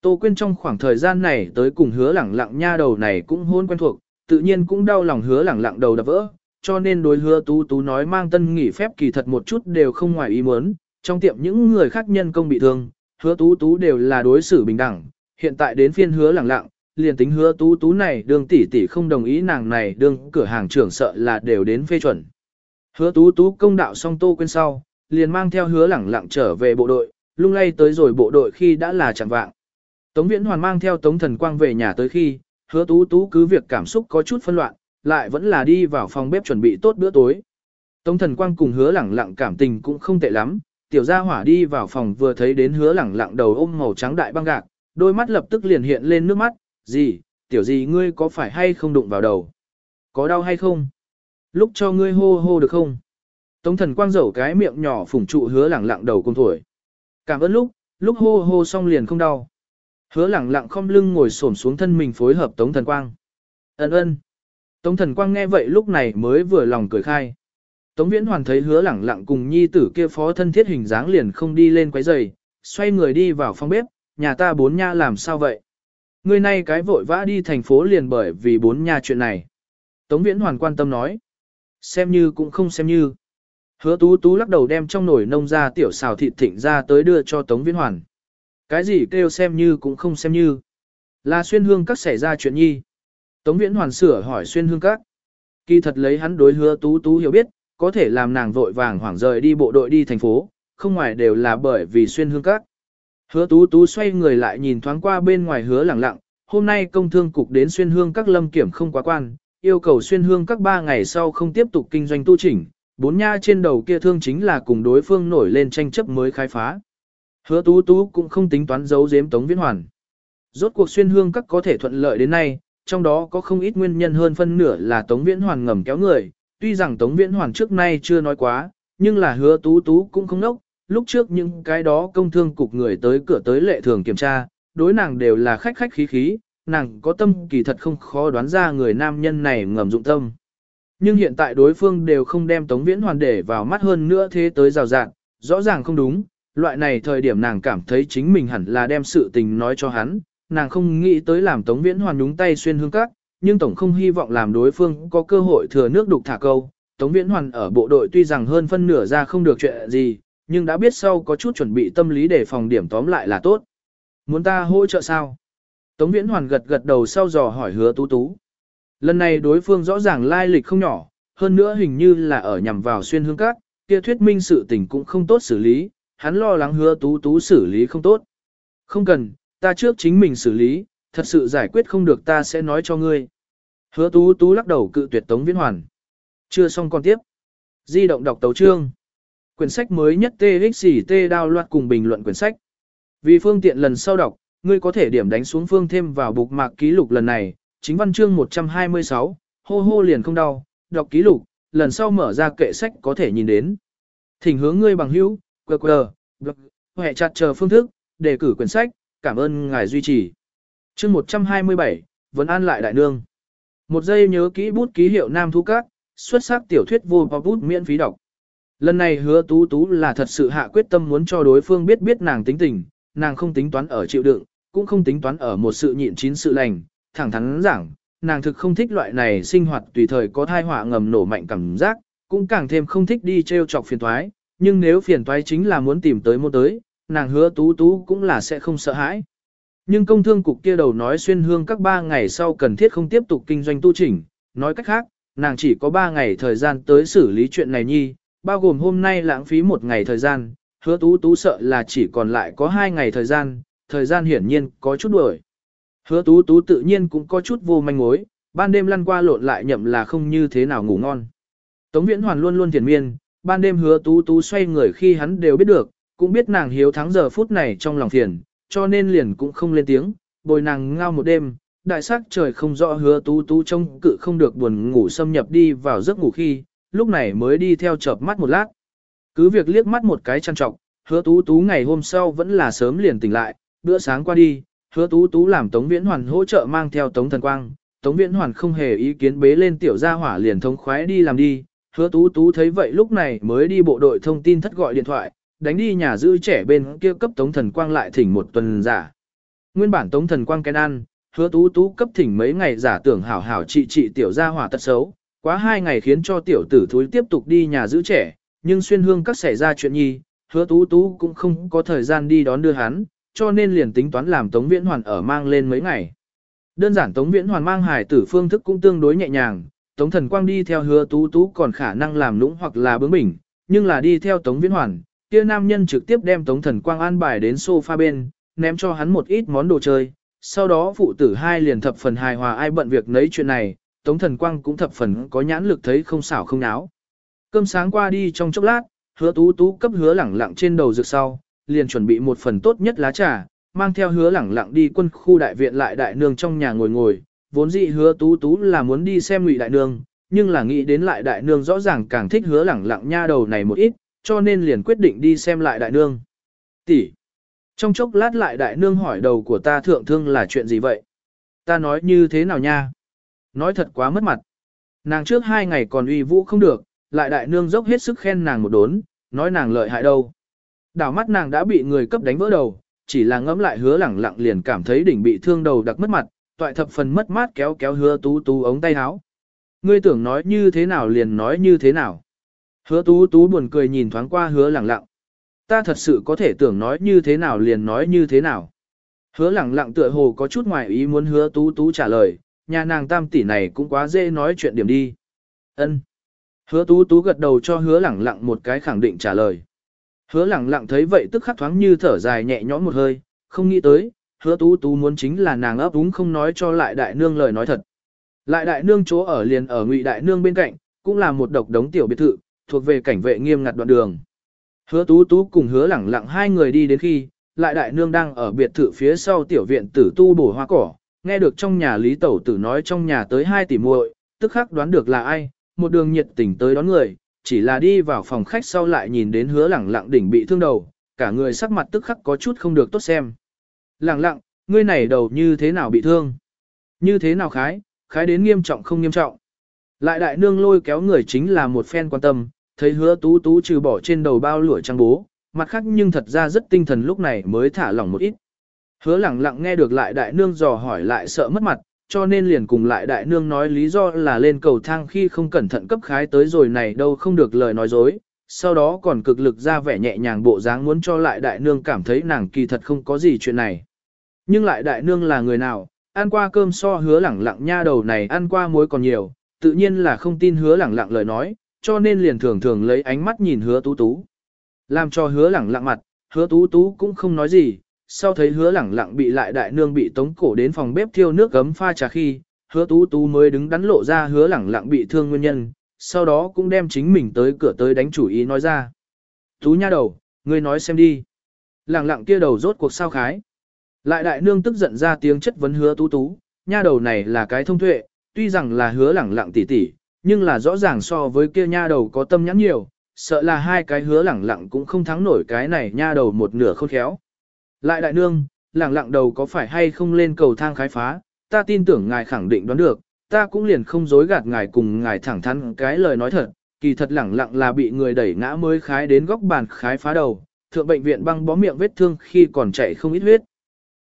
Tô Quyên trong khoảng thời gian này tới cùng hứa lẳng lặng nha đầu này cũng hôn quen thuộc, tự nhiên cũng đau lòng hứa lẳng lặng đầu đập vỡ, cho nên đối hứa tú tú nói mang tân nghỉ phép kỳ thật một chút đều không ngoài ý muốn, trong tiệm những người khác nhân công bị thương, hứa tú tú đều là đối xử bình đẳng, hiện tại đến phiên hứa lẳng lặng, liền tính hứa tú tú này đường tỷ tỷ không đồng ý nàng này đương cửa hàng trưởng sợ là đều đến phê chuẩn. Hứa tú tú công đạo xong tô quên sau, liền mang theo hứa lẳng lặng trở về bộ đội, lung lay tới rồi bộ đội khi đã là chẳng vạng. Tống Viễn Hoàn mang theo Tống Thần Quang về nhà tới khi, hứa tú tú cứ việc cảm xúc có chút phân loạn, lại vẫn là đi vào phòng bếp chuẩn bị tốt bữa tối. Tống Thần Quang cùng hứa lẳng lặng cảm tình cũng không tệ lắm, tiểu gia hỏa đi vào phòng vừa thấy đến hứa lẳng lặng đầu ôm màu trắng đại băng gạc, đôi mắt lập tức liền hiện lên nước mắt, gì, tiểu gì ngươi có phải hay không đụng vào đầu? Có đau hay không? Lúc cho ngươi hô hô được không? Tống thần quang dẩu cái miệng nhỏ phủng trụ hứa lẳng lặng đầu cùng thổi. Cảm ơn lúc, lúc hô hô xong liền không đau. Hứa lẳng lặng không lưng ngồi xổm xuống thân mình phối hợp tống thần quang. Ấn ơn. Tống thần quang nghe vậy lúc này mới vừa lòng cười khai. Tống viễn hoàn thấy hứa lẳng lặng cùng nhi tử kia phó thân thiết hình dáng liền không đi lên quấy giày, xoay người đi vào phòng bếp, nhà ta bốn nha làm sao vậy? Người này cái vội vã đi thành phố liền bởi vì bốn nha chuyện này. Tống viễn hoàn quan tâm nói. Xem như cũng không xem như. Hứa tú tú lắc đầu đem trong nồi nông ra tiểu xào thịt thịnh ra tới đưa cho Tống viễn hoàn. Cái gì kêu xem như cũng không xem như. Là xuyên hương các xảy ra chuyện nhi. Tống viễn hoàn sửa hỏi xuyên hương các. Kỳ thật lấy hắn đối hứa tú tú hiểu biết, có thể làm nàng vội vàng hoảng rời đi bộ đội đi thành phố, không ngoài đều là bởi vì xuyên hương các. Hứa tú tú xoay người lại nhìn thoáng qua bên ngoài hứa lẳng lặng, hôm nay công thương cục đến xuyên hương các lâm kiểm không quá quan, yêu cầu xuyên hương các ba ngày sau không tiếp tục kinh doanh tu chỉnh, bốn nha trên đầu kia thương chính là cùng đối phương nổi lên tranh chấp mới khai phá. Hứa tú tú cũng không tính toán giấu giếm tống viễn hoàn. Rốt cuộc xuyên hương các có thể thuận lợi đến nay, trong đó có không ít nguyên nhân hơn phân nửa là tống viễn hoàn ngầm kéo người, tuy rằng tống viễn hoàn trước nay chưa nói quá, nhưng là hứa tú tú cũng không nốc, lúc trước những cái đó công thương cục người tới cửa tới lệ thường kiểm tra, đối nàng đều là khách khách khí khí, nàng có tâm kỳ thật không khó đoán ra người nam nhân này ngầm dụng tâm. Nhưng hiện tại đối phương đều không đem Tống Viễn Hoàn để vào mắt hơn nữa thế tới rào rạng, rõ ràng không đúng, loại này thời điểm nàng cảm thấy chính mình hẳn là đem sự tình nói cho hắn, nàng không nghĩ tới làm Tống Viễn Hoàn nhúng tay xuyên hương các, nhưng Tổng không hy vọng làm đối phương có cơ hội thừa nước đục thả câu. Tống Viễn Hoàn ở bộ đội tuy rằng hơn phân nửa ra không được chuyện gì, nhưng đã biết sau có chút chuẩn bị tâm lý để phòng điểm tóm lại là tốt. Muốn ta hỗ trợ sao? Tống Viễn Hoàn gật gật đầu sau dò hỏi hứa tú tú. Lần này đối phương rõ ràng lai lịch không nhỏ, hơn nữa hình như là ở nhằm vào xuyên hương các, kia thuyết minh sự tình cũng không tốt xử lý, hắn lo lắng hứa tú tú xử lý không tốt. Không cần, ta trước chính mình xử lý, thật sự giải quyết không được ta sẽ nói cho ngươi. Hứa tú tú lắc đầu cự tuyệt Tống Viễn Hoàn. Chưa xong còn tiếp. Di động đọc tấu trương. Quyển sách mới nhất TXT đao loạt cùng bình luận quyển sách. Vì phương tiện lần sau đọc, ngươi có thể điểm đánh xuống phương thêm vào bục mạc ký lục lần này, chính văn chương 126, hô hô liền không đau, đọc ký lục, lần sau mở ra kệ sách có thể nhìn đến. Thỉnh hướng ngươi bằng hữu, QR, hệ chặt chờ phương thức, đề cử quyển sách, cảm ơn ngài duy trì. Chương 127, vẫn an lại đại nương. Một giây nhớ kỹ bút ký hiệu Nam Thu Cát, xuất sắc tiểu thuyết vô bút miễn phí đọc. Lần này hứa tú tú là thật sự hạ quyết tâm muốn cho đối phương biết biết nàng tính tình, nàng không tính toán ở chịu đựng, cũng không tính toán ở một sự nhịn chín sự lành, thẳng thắn giảng, nàng thực không thích loại này sinh hoạt tùy thời có thai họa ngầm nổ mạnh cảm giác, cũng càng thêm không thích đi treo chọc phiền toái, nhưng nếu phiền toái chính là muốn tìm tới môn tới, nàng hứa tú tú cũng là sẽ không sợ hãi. Nhưng công thương cục kia đầu nói xuyên hương các ba ngày sau cần thiết không tiếp tục kinh doanh tu chỉnh, nói cách khác, nàng chỉ có ba ngày thời gian tới xử lý chuyện này nhi, bao gồm hôm nay lãng phí một ngày thời gian, hứa tú tú sợ là chỉ còn lại có hai ngày thời gian, thời gian hiển nhiên có chút đuổi. Hứa tú tú tự nhiên cũng có chút vô manh mối, ban đêm lăn qua lộn lại nhậm là không như thế nào ngủ ngon. Tống viễn hoàn luôn luôn thiền miên, ban đêm hứa tú tú xoay người khi hắn đều biết được, cũng biết nàng hiếu thắng giờ phút này trong lòng phiền, cho nên liền cũng không lên tiếng, bồi nàng ngao một đêm, đại sắc trời không rõ hứa tú tú trông cự không được buồn ngủ xâm nhập đi vào giấc ngủ khi, lúc này mới đi theo chợp mắt một lát. Cứ việc liếc mắt một cái chăn trọng, hứa tú tú ngày hôm sau vẫn là sớm liền tỉnh lại, bữa sáng qua đi, hứa tú tú làm Tống Viễn Hoàn hỗ trợ mang theo Tống Thần Quang. Tống Viễn Hoàn không hề ý kiến bế lên tiểu gia hỏa liền thống khoái đi làm đi, hứa tú tú thấy vậy lúc này mới đi bộ đội thông tin thất gọi điện thoại, đánh đi nhà giữ trẻ bên kia cấp Tống Thần Quang lại thỉnh một tuần giả. Nguyên bản Tống Thần Quang kén ăn, hứa tú tú cấp thỉnh mấy ngày giả tưởng hảo hảo trị trị tiểu gia hỏa tật xấu, quá hai ngày khiến cho tiểu tử thúi tiếp tục đi nhà giữ trẻ, nhưng xuyên hương các xảy ra chuyện nhi, hứa tú tú cũng không có thời gian đi đón đưa hắn, cho nên liền tính toán làm Tống Viễn Hoàn ở mang lên mấy ngày. Đơn giản Tống Viễn Hoàn mang hải tử phương thức cũng tương đối nhẹ nhàng, Tống Thần Quang đi theo hứa tú tú còn khả năng làm lũng hoặc là bướng bỉnh, nhưng là đi theo Tống Viễn Hoàn, kia nam nhân trực tiếp đem Tống Thần Quang an bài đến sofa bên, ném cho hắn một ít món đồ chơi. Sau đó phụ tử hai liền thập phần hài hòa ai bận việc nấy chuyện này, Tống Thần Quang cũng thập phần có nhãn lực thấy không xảo không náo. Cơm sáng qua đi trong chốc lát, hứa tú tú cấp hứa lẳng lặng trên đầu rực sau, liền chuẩn bị một phần tốt nhất lá trà, mang theo hứa lẳng lặng đi quân khu đại viện lại đại nương trong nhà ngồi ngồi, vốn dĩ hứa tú tú là muốn đi xem ngụy đại nương, nhưng là nghĩ đến lại đại nương rõ ràng càng thích hứa lẳng lặng nha đầu này một ít, cho nên liền quyết định đi xem lại đại nương. Tỷ. Trong chốc lát lại đại nương hỏi đầu của ta thượng thương là chuyện gì vậy? Ta nói như thế nào nha? Nói thật quá mất mặt. Nàng trước hai ngày còn uy vũ không được, lại đại nương dốc hết sức khen nàng một đốn, nói nàng lợi hại đâu. Đảo mắt nàng đã bị người cấp đánh vỡ đầu, chỉ là ngẫm lại hứa lẳng lặng liền cảm thấy đỉnh bị thương đầu đặc mất mặt, toại thập phần mất mát kéo kéo hứa tú tú ống tay áo. Ngươi tưởng nói như thế nào liền nói như thế nào. Hứa tú tú buồn cười nhìn thoáng qua hứa lẳng lặng. Ta thật sự có thể tưởng nói như thế nào liền nói như thế nào. Hứa lẳng lặng tựa hồ có chút ngoài ý muốn hứa tú tú trả lời, nhà nàng tam tỷ này cũng quá dễ nói chuyện điểm đi. Ân. Hứa tú tú gật đầu cho hứa lẳng lặng một cái khẳng định trả lời. Hứa lẳng lặng thấy vậy tức khắc thoáng như thở dài nhẹ nhõm một hơi, không nghĩ tới, hứa tú tú muốn chính là nàng ấp úng không nói cho lại đại nương lời nói thật. Lại đại nương chỗ ở liền ở ngụy đại nương bên cạnh, cũng là một độc đống tiểu biệt thự, thuộc về cảnh vệ nghiêm ngặt đoạn đường. Hứa tú tú cùng hứa lẳng lặng hai người đi đến khi, lại đại nương đang ở biệt thự phía sau tiểu viện tử tu bổ hoa cỏ, nghe được trong nhà lý tẩu tử nói trong nhà tới hai tỷ muội, tức khắc đoán được là ai, một đường nhiệt tình tới đón người, chỉ là đi vào phòng khách sau lại nhìn đến hứa lẳng lặng đỉnh bị thương đầu, cả người sắc mặt tức khắc có chút không được tốt xem. Lẳng lặng, ngươi này đầu như thế nào bị thương? Như thế nào khái, khái đến nghiêm trọng không nghiêm trọng? Lại đại nương lôi kéo người chính là một phen quan tâm, thấy hứa tú tú trừ bỏ trên đầu bao lụa trăng bố, mặt khác nhưng thật ra rất tinh thần lúc này mới thả lỏng một ít. Hứa lẳng lặng nghe được lại đại nương dò hỏi lại sợ mất mặt, cho nên liền cùng lại đại nương nói lý do là lên cầu thang khi không cẩn thận cấp khái tới rồi này đâu không được lời nói dối, sau đó còn cực lực ra vẻ nhẹ nhàng bộ dáng muốn cho lại đại nương cảm thấy nàng kỳ thật không có gì chuyện này. Nhưng lại đại nương là người nào, ăn qua cơm so hứa lẳng lặng nha đầu này ăn qua muối còn nhiều, tự nhiên là không tin hứa lẳng lặng lời nói, cho nên liền thường thường lấy ánh mắt nhìn hứa tú tú. Làm cho hứa lẳng lặng mặt, hứa tú tú cũng không nói gì, sau thấy hứa lẳng lặng bị lại đại nương bị tống cổ đến phòng bếp thiêu nước gấm pha trà khi, hứa tú tú mới đứng đắn lộ ra hứa lẳng lặng bị thương nguyên nhân, sau đó cũng đem chính mình tới cửa tới đánh chủ ý nói ra. Tú nha đầu, ngươi nói xem đi. Lẳng lặng kia đầu rốt cuộc sao khái. Lại đại nương tức giận ra tiếng chất vấn hứa tú tú, nha đầu này là cái thông tuệ, tuy rằng là hứa lẳng lặng tỉ tỉ, nhưng là rõ ràng so với kia nha đầu có tâm nhãn nhiều, sợ là hai cái hứa lẳng lặng cũng không thắng nổi cái này nha đầu một nửa khôn khéo. Lại đại nương, lẳng lặng đầu có phải hay không lên cầu thang khái phá, ta tin tưởng ngài khẳng định đoán được, ta cũng liền không dối gạt ngài cùng ngài thẳng thắn cái lời nói thật, kỳ thật lẳng lặng là bị người đẩy ngã mới khái đến góc bàn khái phá đầu, thượng bệnh viện băng bó miệng vết thương khi còn chạy không ít huyết.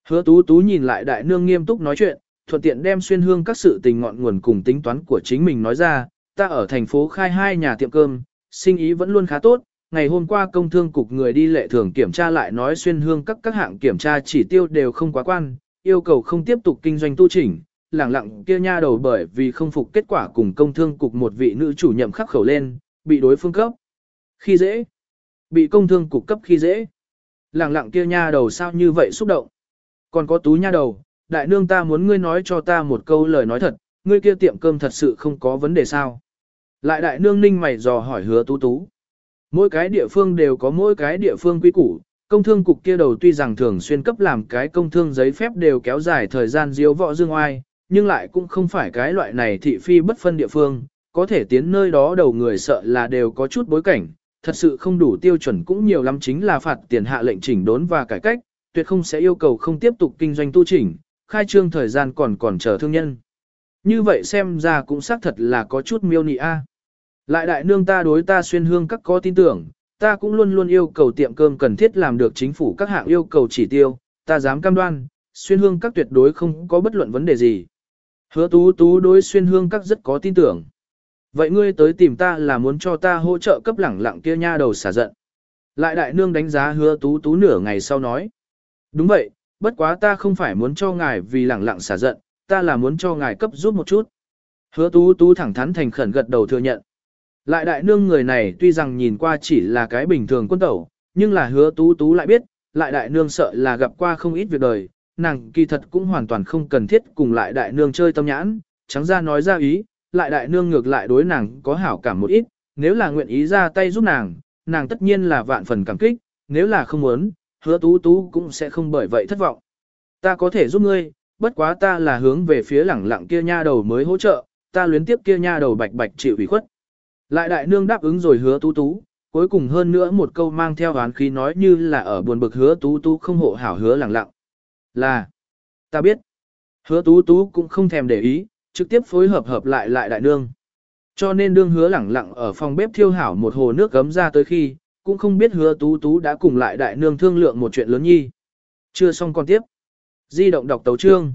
Hứa tú tú nhìn lại đại nương nghiêm túc nói chuyện, thuận tiện đem xuyên hương các sự tình ngọn nguồn cùng tính toán của chính mình nói ra, ta ở thành phố khai hai nhà tiệm cơm, sinh ý vẫn luôn khá tốt, ngày hôm qua công thương cục người đi lệ thường kiểm tra lại nói xuyên hương các các hạng kiểm tra chỉ tiêu đều không quá quan, yêu cầu không tiếp tục kinh doanh tu chỉnh, lẳng lặng kia nha đầu bởi vì không phục kết quả cùng công thương cục một vị nữ chủ nhậm khắc khẩu lên, bị đối phương cấp. Khi dễ, bị công thương cục cấp khi dễ. Lẳng lặng kia nha đầu sao như vậy xúc động. Còn có tú nha đầu, đại nương ta muốn ngươi nói cho ta một câu lời nói thật, ngươi kia tiệm cơm thật sự không có vấn đề sao. Lại đại nương ninh mày dò hỏi hứa tú tú. Mỗi cái địa phương đều có mỗi cái địa phương quy củ, công thương cục kia đầu tuy rằng thường xuyên cấp làm cái công thương giấy phép đều kéo dài thời gian diếu võ dương oai, nhưng lại cũng không phải cái loại này thị phi bất phân địa phương, có thể tiến nơi đó đầu người sợ là đều có chút bối cảnh, thật sự không đủ tiêu chuẩn cũng nhiều lắm chính là phạt tiền hạ lệnh chỉnh đốn và cải cách, tuyệt không sẽ yêu cầu không tiếp tục kinh doanh tu chỉnh, khai trương thời gian còn còn chờ thương nhân. Như vậy xem ra cũng xác thật là có chút miêu nị a. Lại đại nương ta đối ta xuyên hương các có tin tưởng, ta cũng luôn luôn yêu cầu tiệm cơm cần thiết làm được chính phủ các hạng yêu cầu chỉ tiêu, ta dám cam đoan, xuyên hương các tuyệt đối không có bất luận vấn đề gì. Hứa tú tú đối xuyên hương các rất có tin tưởng. Vậy ngươi tới tìm ta là muốn cho ta hỗ trợ cấp lẳng lặng kia nha đầu xả giận. Lại đại nương đánh giá hứa tú tú nửa ngày sau nói. Đúng vậy, bất quá ta không phải muốn cho ngài vì lẳng lặng xả giận, ta là muốn cho ngài cấp giúp một chút. Hứa tú tú thẳng thắn thành khẩn gật đầu thừa nhận. Lại đại nương người này tuy rằng nhìn qua chỉ là cái bình thường quân tẩu, nhưng là hứa tú tú lại biết, lại đại nương sợ là gặp qua không ít việc đời, nàng kỳ thật cũng hoàn toàn không cần thiết cùng lại đại nương chơi tâm nhãn, trắng ra nói ra ý, lại đại nương ngược lại đối nàng có hảo cảm một ít, nếu là nguyện ý ra tay giúp nàng, nàng tất nhiên là vạn phần cảm kích, nếu là không muốn, hứa tú tú cũng sẽ không bởi vậy thất vọng. Ta có thể giúp ngươi, bất quá ta là hướng về phía lẳng lặng kia nha đầu mới hỗ trợ, ta luyến tiếp kia nha đầu bạch bạch chịu ủy khuất. Lại đại nương đáp ứng rồi hứa tú tú, cuối cùng hơn nữa một câu mang theo oán khí nói như là ở buồn bực hứa tú tú không hộ hảo hứa lẳng lặng. Là, ta biết. Hứa tú tú cũng không thèm để ý, trực tiếp phối hợp hợp lại lại đại nương. Cho nên đương hứa lẳng lặng ở phòng bếp thiêu hảo một hồ nước gấm ra tới khi, cũng không biết hứa tú tú đã cùng lại đại nương thương lượng một chuyện lớn nhi. Chưa xong con tiếp. Di động đọc tấu trương.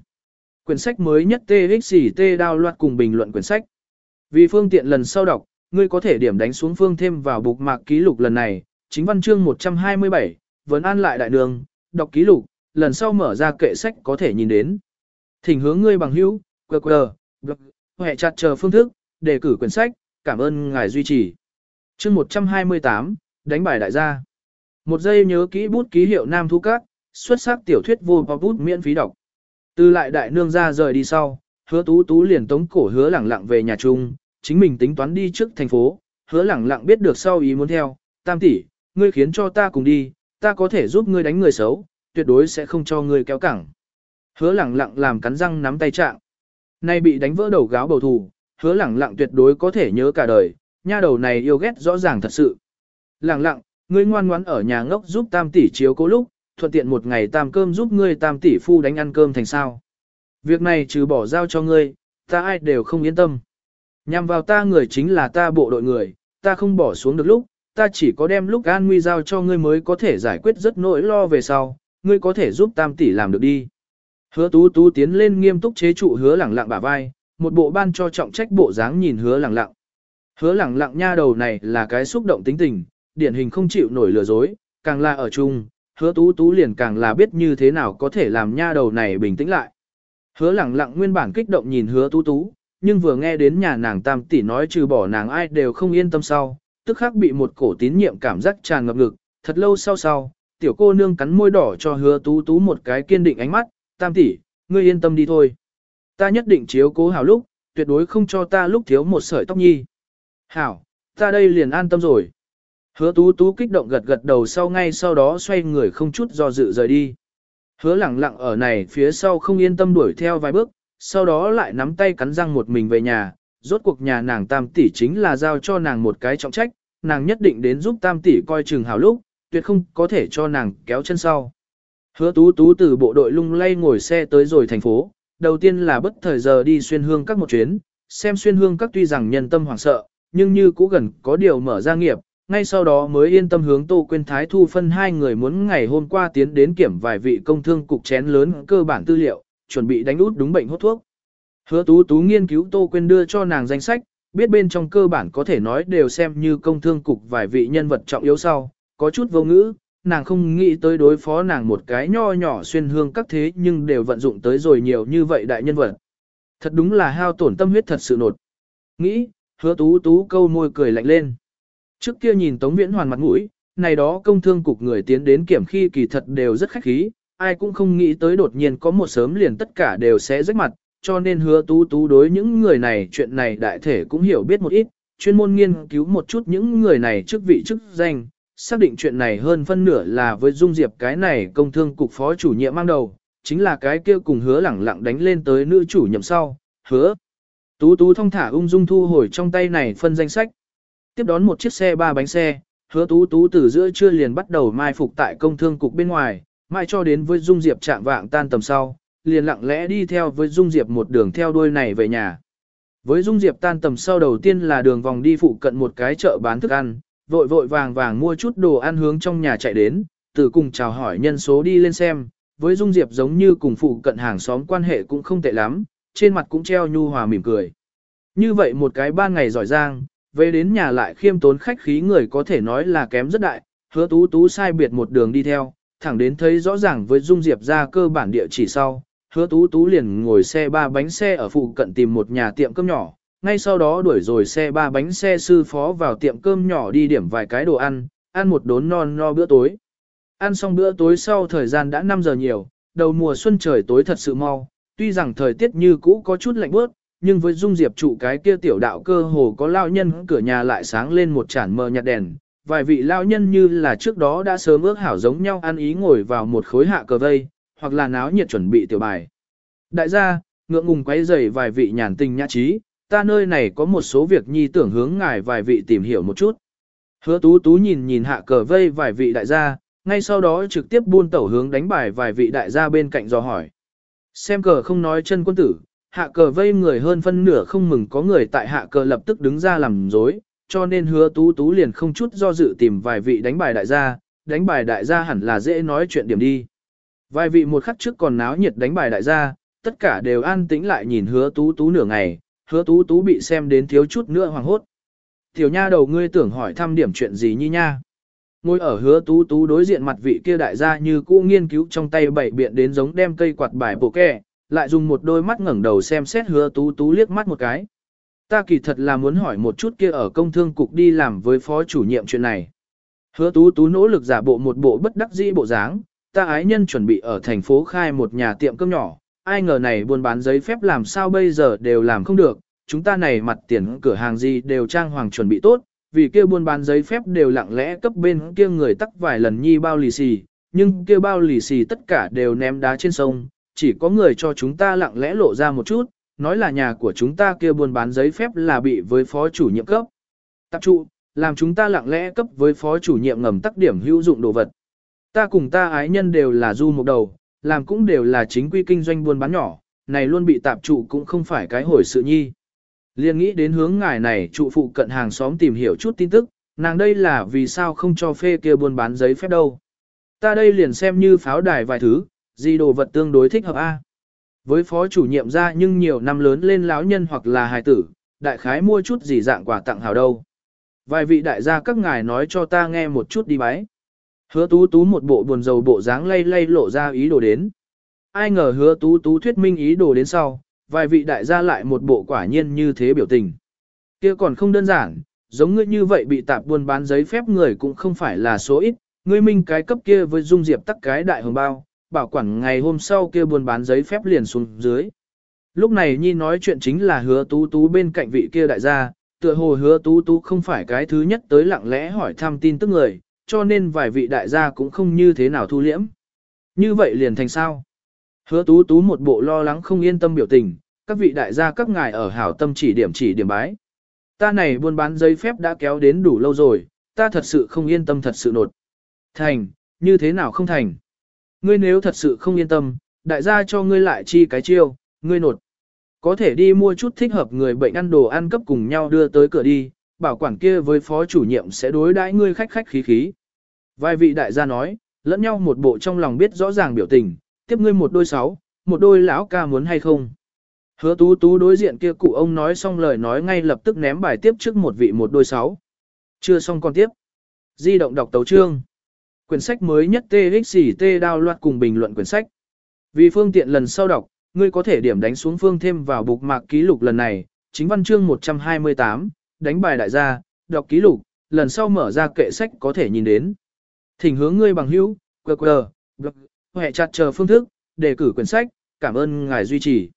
Quyển sách mới nhất TXT đao loạt cùng bình luận quyển sách. Vì phương tiện lần sau đọc, ngươi có thể điểm đánh xuống phương thêm vào bục mạc ký lục lần này, chính văn chương 127, vẫn an lại đại đường, đọc ký lục, lần sau mở ra kệ sách có thể nhìn đến. Thỉnh hướng ngươi bằng hữu, QR, hệ chặt chờ phương thức, đề cử quyển sách, cảm ơn ngài duy trì. Chương 128, đánh bài đại gia. Một giây nhớ kỹ bút ký hiệu Nam Thú Cát, xuất sắc tiểu thuyết vô và bút miễn phí đọc. Từ lại đại nương ra rời đi sau, hứa tú tú liền tống cổ hứa lẳng lặng về nhà chung, chính mình tính toán đi trước thành phố, hứa lẳng lặng biết được sau ý muốn theo, tam tỷ, ngươi khiến cho ta cùng đi, ta có thể giúp ngươi đánh người xấu, tuyệt đối sẽ không cho ngươi kéo cẳng. Hứa lẳng lặng làm cắn răng nắm tay trạng. Nay bị đánh vỡ đầu gáo bầu thù, hứa lẳng lặng tuyệt đối có thể nhớ cả đời, nha đầu này yêu ghét rõ ràng thật sự lặng lặng, ngươi ngoan ngoãn ở nhà ngốc giúp tam tỷ chiếu cố lúc, thuận tiện một ngày tam cơm giúp ngươi tam tỷ phu đánh ăn cơm thành sao. Việc này trừ bỏ giao cho ngươi, ta ai đều không yên tâm. Nhằm vào ta người chính là ta bộ đội người, ta không bỏ xuống được lúc, ta chỉ có đem lúc an nguy giao cho ngươi mới có thể giải quyết rất nỗi lo về sau, ngươi có thể giúp tam tỷ làm được đi. Hứa tú tú tiến lên nghiêm túc chế trụ hứa lẳng lặng bả vai, một bộ ban cho trọng trách bộ dáng nhìn hứa lẳng lặng. Hứa lẳng lặng nha đầu này là cái xúc động tính tình, điển hình không chịu nổi lừa dối, càng là ở chung, hứa tú tú liền càng là biết như thế nào có thể làm nha đầu này bình tĩnh lại. Hứa lẳng lặng nguyên bản kích động nhìn hứa tú tú, nhưng vừa nghe đến nhà nàng tam tỷ nói trừ bỏ nàng ai đều không yên tâm sau, tức khắc bị một cổ tín nhiệm cảm giác tràn ngập ngực, thật lâu sau sau, tiểu cô nương cắn môi đỏ cho hứa tú tú một cái kiên định ánh mắt, tam tỷ, ngươi yên tâm đi thôi. Ta nhất định chiếu cố hảo lúc, tuyệt đối không cho ta lúc thiếu một sợi tóc nhi. Hảo, ta đây liền an tâm rồi. Hứa tú tú kích động gật gật đầu sau ngay sau đó xoay người không chút do dự rời đi. Hứa lẳng lặng ở này phía sau không yên tâm đuổi theo vài bước, sau đó lại nắm tay cắn răng một mình về nhà, rốt cuộc nhà nàng tam tỷ chính là giao cho nàng một cái trọng trách, nàng nhất định đến giúp tam tỷ coi chừng hảo lúc, tuyệt không có thể cho nàng kéo chân sau. Hứa tú tú từ bộ đội lung lay ngồi xe tới rồi thành phố, đầu tiên là bất thời giờ đi xuyên hương các một chuyến, xem xuyên hương các tuy rằng nhân tâm hoảng sợ, nhưng như cũ gần có điều mở ra nghiệp, ngay sau đó mới yên tâm hướng Tô Quyên Thái thu phân hai người muốn ngày hôm qua tiến đến kiểm vài vị công thương cục chén lớn cơ bản tư liệu, chuẩn bị đánh út đúng bệnh hốt thuốc. Hứa tú tú nghiên cứu Tô Quyên đưa cho nàng danh sách, biết bên trong cơ bản có thể nói đều xem như công thương cục vài vị nhân vật trọng yếu sau, có chút vô ngữ, nàng không nghĩ tới đối phó nàng một cái nho nhỏ xuyên hương các thế nhưng đều vận dụng tới rồi nhiều như vậy đại nhân vật. Thật đúng là hao tổn tâm huyết thật sự nột. Nghĩ, hứa tú tú câu môi cười lạnh lên. Trước kia nhìn Tống Viễn Hoàn mặt mũi, này đó công thương cục người tiến đến kiểm khi kỳ thật đều rất khách khí, ai cũng không nghĩ tới đột nhiên có một sớm liền tất cả đều sẽ rách mặt, cho nên hứa tú tú đối những người này chuyện này đại thể cũng hiểu biết một ít, chuyên môn nghiên cứu một chút những người này chức vị chức danh, xác định chuyện này hơn phân nửa là với Dung Diệp cái này công thương cục phó chủ nhiệm mang đầu, chính là cái kia cùng hứa lẳng lặng đánh lên tới nữ chủ nhiệm sau, hứa. Tú tú thông thả ung dung thu hồi trong tay này phân danh sách. Tiếp đón một chiếc xe ba bánh xe, hứa tú tú từ giữa trưa liền bắt đầu mai phục tại công thương cục bên ngoài, mai cho đến với Dung Diệp chạm vạng tan tầm sau, liền lặng lẽ đi theo với Dung Diệp một đường theo đuôi này về nhà. Với Dung Diệp tan tầm sau đầu tiên là đường vòng đi phụ cận một cái chợ bán thức ăn, vội vội vàng vàng mua chút đồ ăn hướng trong nhà chạy đến, từ cùng chào hỏi nhân số đi lên xem, với Dung Diệp giống như cùng phụ cận hàng xóm quan hệ cũng không tệ lắm, trên mặt cũng treo nhu hòa mỉm cười. Như vậy một cái ba ngày giỏi giang, về đến nhà lại khiêm tốn khách khí người có thể nói là kém rất đại, hứa tú tú sai biệt một đường đi theo, thẳng đến thấy rõ ràng với Dung Diệp ra cơ bản địa chỉ sau, hứa tú tú liền ngồi xe ba bánh xe ở phụ cận tìm một nhà tiệm cơm nhỏ, ngay sau đó đuổi rồi xe ba bánh xe sư phó vào tiệm cơm nhỏ đi điểm vài cái đồ ăn, ăn một đốn non no bữa tối. Ăn xong bữa tối sau thời gian đã 5 giờ nhiều, đầu mùa xuân trời tối thật sự mau, tuy rằng thời tiết như cũ có chút lạnh bớt, nhưng với dung diệp trụ cái kia tiểu đạo cơ hồ có lao nhân cửa nhà lại sáng lên một chản mờ nhạt đèn, vài vị lao nhân như là trước đó đã sớm ước hảo giống nhau ăn ý ngồi vào một khối hạ cờ vây, hoặc là náo nhiệt chuẩn bị tiểu bài. Đại gia, ngượng ngùng quay rầy vài vị nhàn tình nhã trí, ta nơi này có một số việc nhi tưởng hướng ngài vài vị tìm hiểu một chút. Hứa tú tú nhìn nhìn hạ cờ vây vài vị đại gia, ngay sau đó trực tiếp buôn tẩu hướng đánh bài vài vị đại gia bên cạnh dò hỏi. Xem cờ không nói chân quân tử, hạ cờ vây người hơn phân nửa không mừng có người tại hạ cờ lập tức đứng ra làm dối, cho nên hứa tú tú liền không chút do dự tìm vài vị đánh bài đại gia, đánh bài đại gia hẳn là dễ nói chuyện điểm đi. Vài vị một khắc trước còn náo nhiệt đánh bài đại gia, tất cả đều an tĩnh lại nhìn hứa tú tú nửa ngày, hứa tú tú bị xem đến thiếu chút nữa hoàng hốt. Tiểu nha đầu ngươi tưởng hỏi thăm điểm chuyện gì như nha. Ngồi ở hứa tú tú đối diện mặt vị kia đại gia như cũ nghiên cứu trong tay bảy biện đến giống đem cây quạt bài bộ kẹ, lại dùng một đôi mắt ngẩng đầu xem xét hứa tú tú liếc mắt một cái. Ta kỳ thật là muốn hỏi một chút kia ở công thương cục đi làm với phó chủ nhiệm chuyện này. Hứa tú tú nỗ lực giả bộ một bộ bất đắc dĩ bộ dáng, ta ái nhân chuẩn bị ở thành phố khai một nhà tiệm cơm nhỏ, ai ngờ này buôn bán giấy phép làm sao bây giờ đều làm không được, chúng ta này mặt tiền cửa hàng gì đều trang hoàng chuẩn bị tốt, vì kia buôn bán giấy phép đều lặng lẽ cấp bên kia người tắc vài lần nhi bao lì xì, nhưng kia bao lì xì tất cả đều ném đá trên sông, chỉ có người cho chúng ta lặng lẽ lộ ra một chút, nói là nhà của chúng ta kia buôn bán giấy phép là bị với phó chủ nhiệm cấp. Tập trụ, làm chúng ta lặng lẽ cấp với phó chủ nhiệm ngầm tắc điểm hữu dụng đồ vật. Ta cùng ta ái nhân đều là du một đầu, làm cũng đều là chính quy kinh doanh buôn bán nhỏ, này luôn bị tạp trụ cũng không phải cái hồi sự nhi. Liên nghĩ đến hướng ngài này trụ phụ cận hàng xóm tìm hiểu chút tin tức, nàng đây là vì sao không cho phê kia buôn bán giấy phép đâu. Ta đây liền xem như pháo đài vài thứ, gì đồ vật tương đối thích hợp A. Với phó chủ nhiệm ra nhưng nhiều năm lớn lên lão nhân hoặc là hài tử, đại khái mua chút gì dạng quà tặng hào đâu. Vài vị đại gia các ngài nói cho ta nghe một chút đi bái. Hứa tú tú một bộ buồn rầu bộ dáng lay lay lộ ra ý đồ đến. Ai ngờ hứa tú tú thuyết minh ý đồ đến sau, vài vị đại gia lại một bộ quả nhiên như thế biểu tình. kia còn không đơn giản, giống ngươi như vậy bị tạp buôn bán giấy phép người cũng không phải là số ít, ngươi minh cái cấp kia với dung diệp tắc cái đại hồng bao, bảo quản ngày hôm sau kia buôn bán giấy phép liền xuống dưới. Lúc này Nhi nói chuyện chính là hứa tú tú bên cạnh vị kia đại gia, tựa hồ hứa tú tú không phải cái thứ nhất tới lặng lẽ hỏi thăm tin tức người, cho nên vài vị đại gia cũng không như thế nào thu liễm. Như vậy liền thành sao? Hứa tú tú một bộ lo lắng không yên tâm biểu tình, các vị đại gia các ngài ở hảo tâm chỉ điểm chỉ điểm bái. Ta này buôn bán giấy phép đã kéo đến đủ lâu rồi, ta thật sự không yên tâm thật sự nột. Thành, như thế nào không thành? Ngươi nếu thật sự không yên tâm, đại gia cho ngươi lại chi cái chiêu, ngươi nột. Có thể đi mua chút thích hợp người bệnh ăn đồ ăn cấp cùng nhau đưa tới cửa đi, bảo quản kia với phó chủ nhiệm sẽ đối đãi ngươi khách khách khí khí. Vài vị đại gia nói, lẫn nhau một bộ trong lòng biết rõ ràng biểu tình, tiếp ngươi một đôi sáu, một đôi lão ca muốn hay không. Hứa tú tú đối diện kia cụ ông nói xong lời nói ngay lập tức ném bài tiếp trước một vị một đôi sáu. Chưa xong còn tiếp. Di động đọc tấu chương. Quyển sách mới nhất TXT đao loạt cùng bình luận quyển sách. Vì phương tiện lần sau đọc, ngươi có thể điểm đánh xuống phương thêm vào bục mạc ký lục lần này, chính văn chương 128, đánh bài đại gia, đọc ký lục, lần sau mở ra kệ sách có thể nhìn đến. Thỉnh hướng ngươi bằng hữu, QR, hệ chặt chờ phương thức, đề cử quyển sách, cảm ơn ngài duy trì.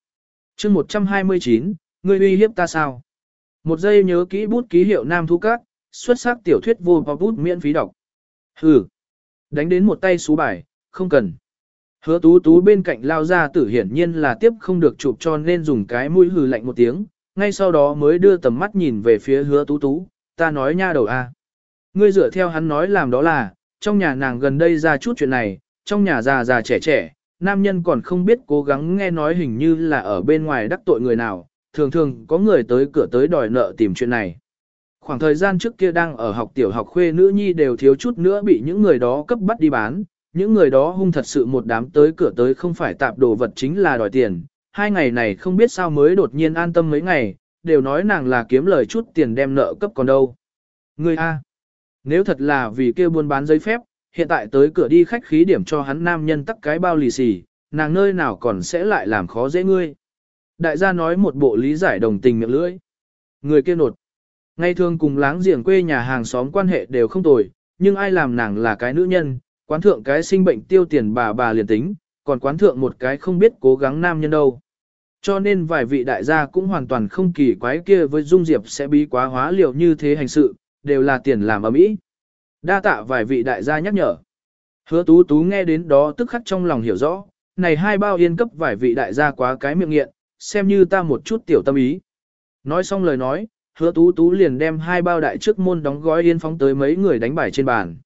chương 129, ngươi uy hiếp ta sao? Một giây nhớ kỹ bút ký hiệu Nam Thu Cát, xuất sắc tiểu thuyết vô vào bút miễn phí đọc. Hừ, đánh đến một tay xú bài, không cần. Hứa tú tú bên cạnh lao ra tử hiển nhiên là tiếp không được chụp cho nên dùng cái mũi hừ lạnh một tiếng, ngay sau đó mới đưa tầm mắt nhìn về phía hứa tú tú, ta nói nha đầu a, Ngươi dựa theo hắn nói làm đó là, trong nhà nàng gần đây ra chút chuyện này, trong nhà già già trẻ trẻ, nam nhân còn không biết cố gắng nghe nói hình như là ở bên ngoài đắc tội người nào, thường thường có người tới cửa tới đòi nợ tìm chuyện này. Khoảng thời gian trước kia đang ở học tiểu học khuê nữ nhi đều thiếu chút nữa bị những người đó cấp bắt đi bán, những người đó hung thật sự một đám tới cửa tới không phải tạp đồ vật chính là đòi tiền. Hai ngày này không biết sao mới đột nhiên an tâm mấy ngày, đều nói nàng là kiếm lời chút tiền đem nợ cấp còn đâu. Người A. Nếu thật là vì kia buôn bán giấy phép, hiện tại tới cửa đi khách khí điểm cho hắn nam nhân tắc cái bao lì xì, nàng nơi nào còn sẽ lại làm khó dễ ngươi. Đại gia nói một bộ lý giải đồng tình miệng lưỡi. Người kia nột. Ngày thường cùng láng giềng quê nhà hàng xóm quan hệ đều không tồi, nhưng ai làm nàng là cái nữ nhân, quán thượng cái sinh bệnh tiêu tiền bà bà liền tính, còn quán thượng một cái không biết cố gắng nam nhân đâu. Cho nên vài vị đại gia cũng hoàn toàn không kỳ quái kia với Dung Diệp sẽ bí quá hóa liệu như thế hành sự, đều là tiền làm ở mỹ. Đa tạ vài vị đại gia nhắc nhở. Hứa tú tú nghe đến đó tức khắc trong lòng hiểu rõ, này hai bao yên cấp vài vị đại gia quá cái miệng nghiện, xem như ta một chút tiểu tâm ý. Nói xong lời nói, hứa tú tú liền đem hai bao đại trước môn đóng gói yên phóng tới mấy người đánh bài trên bàn.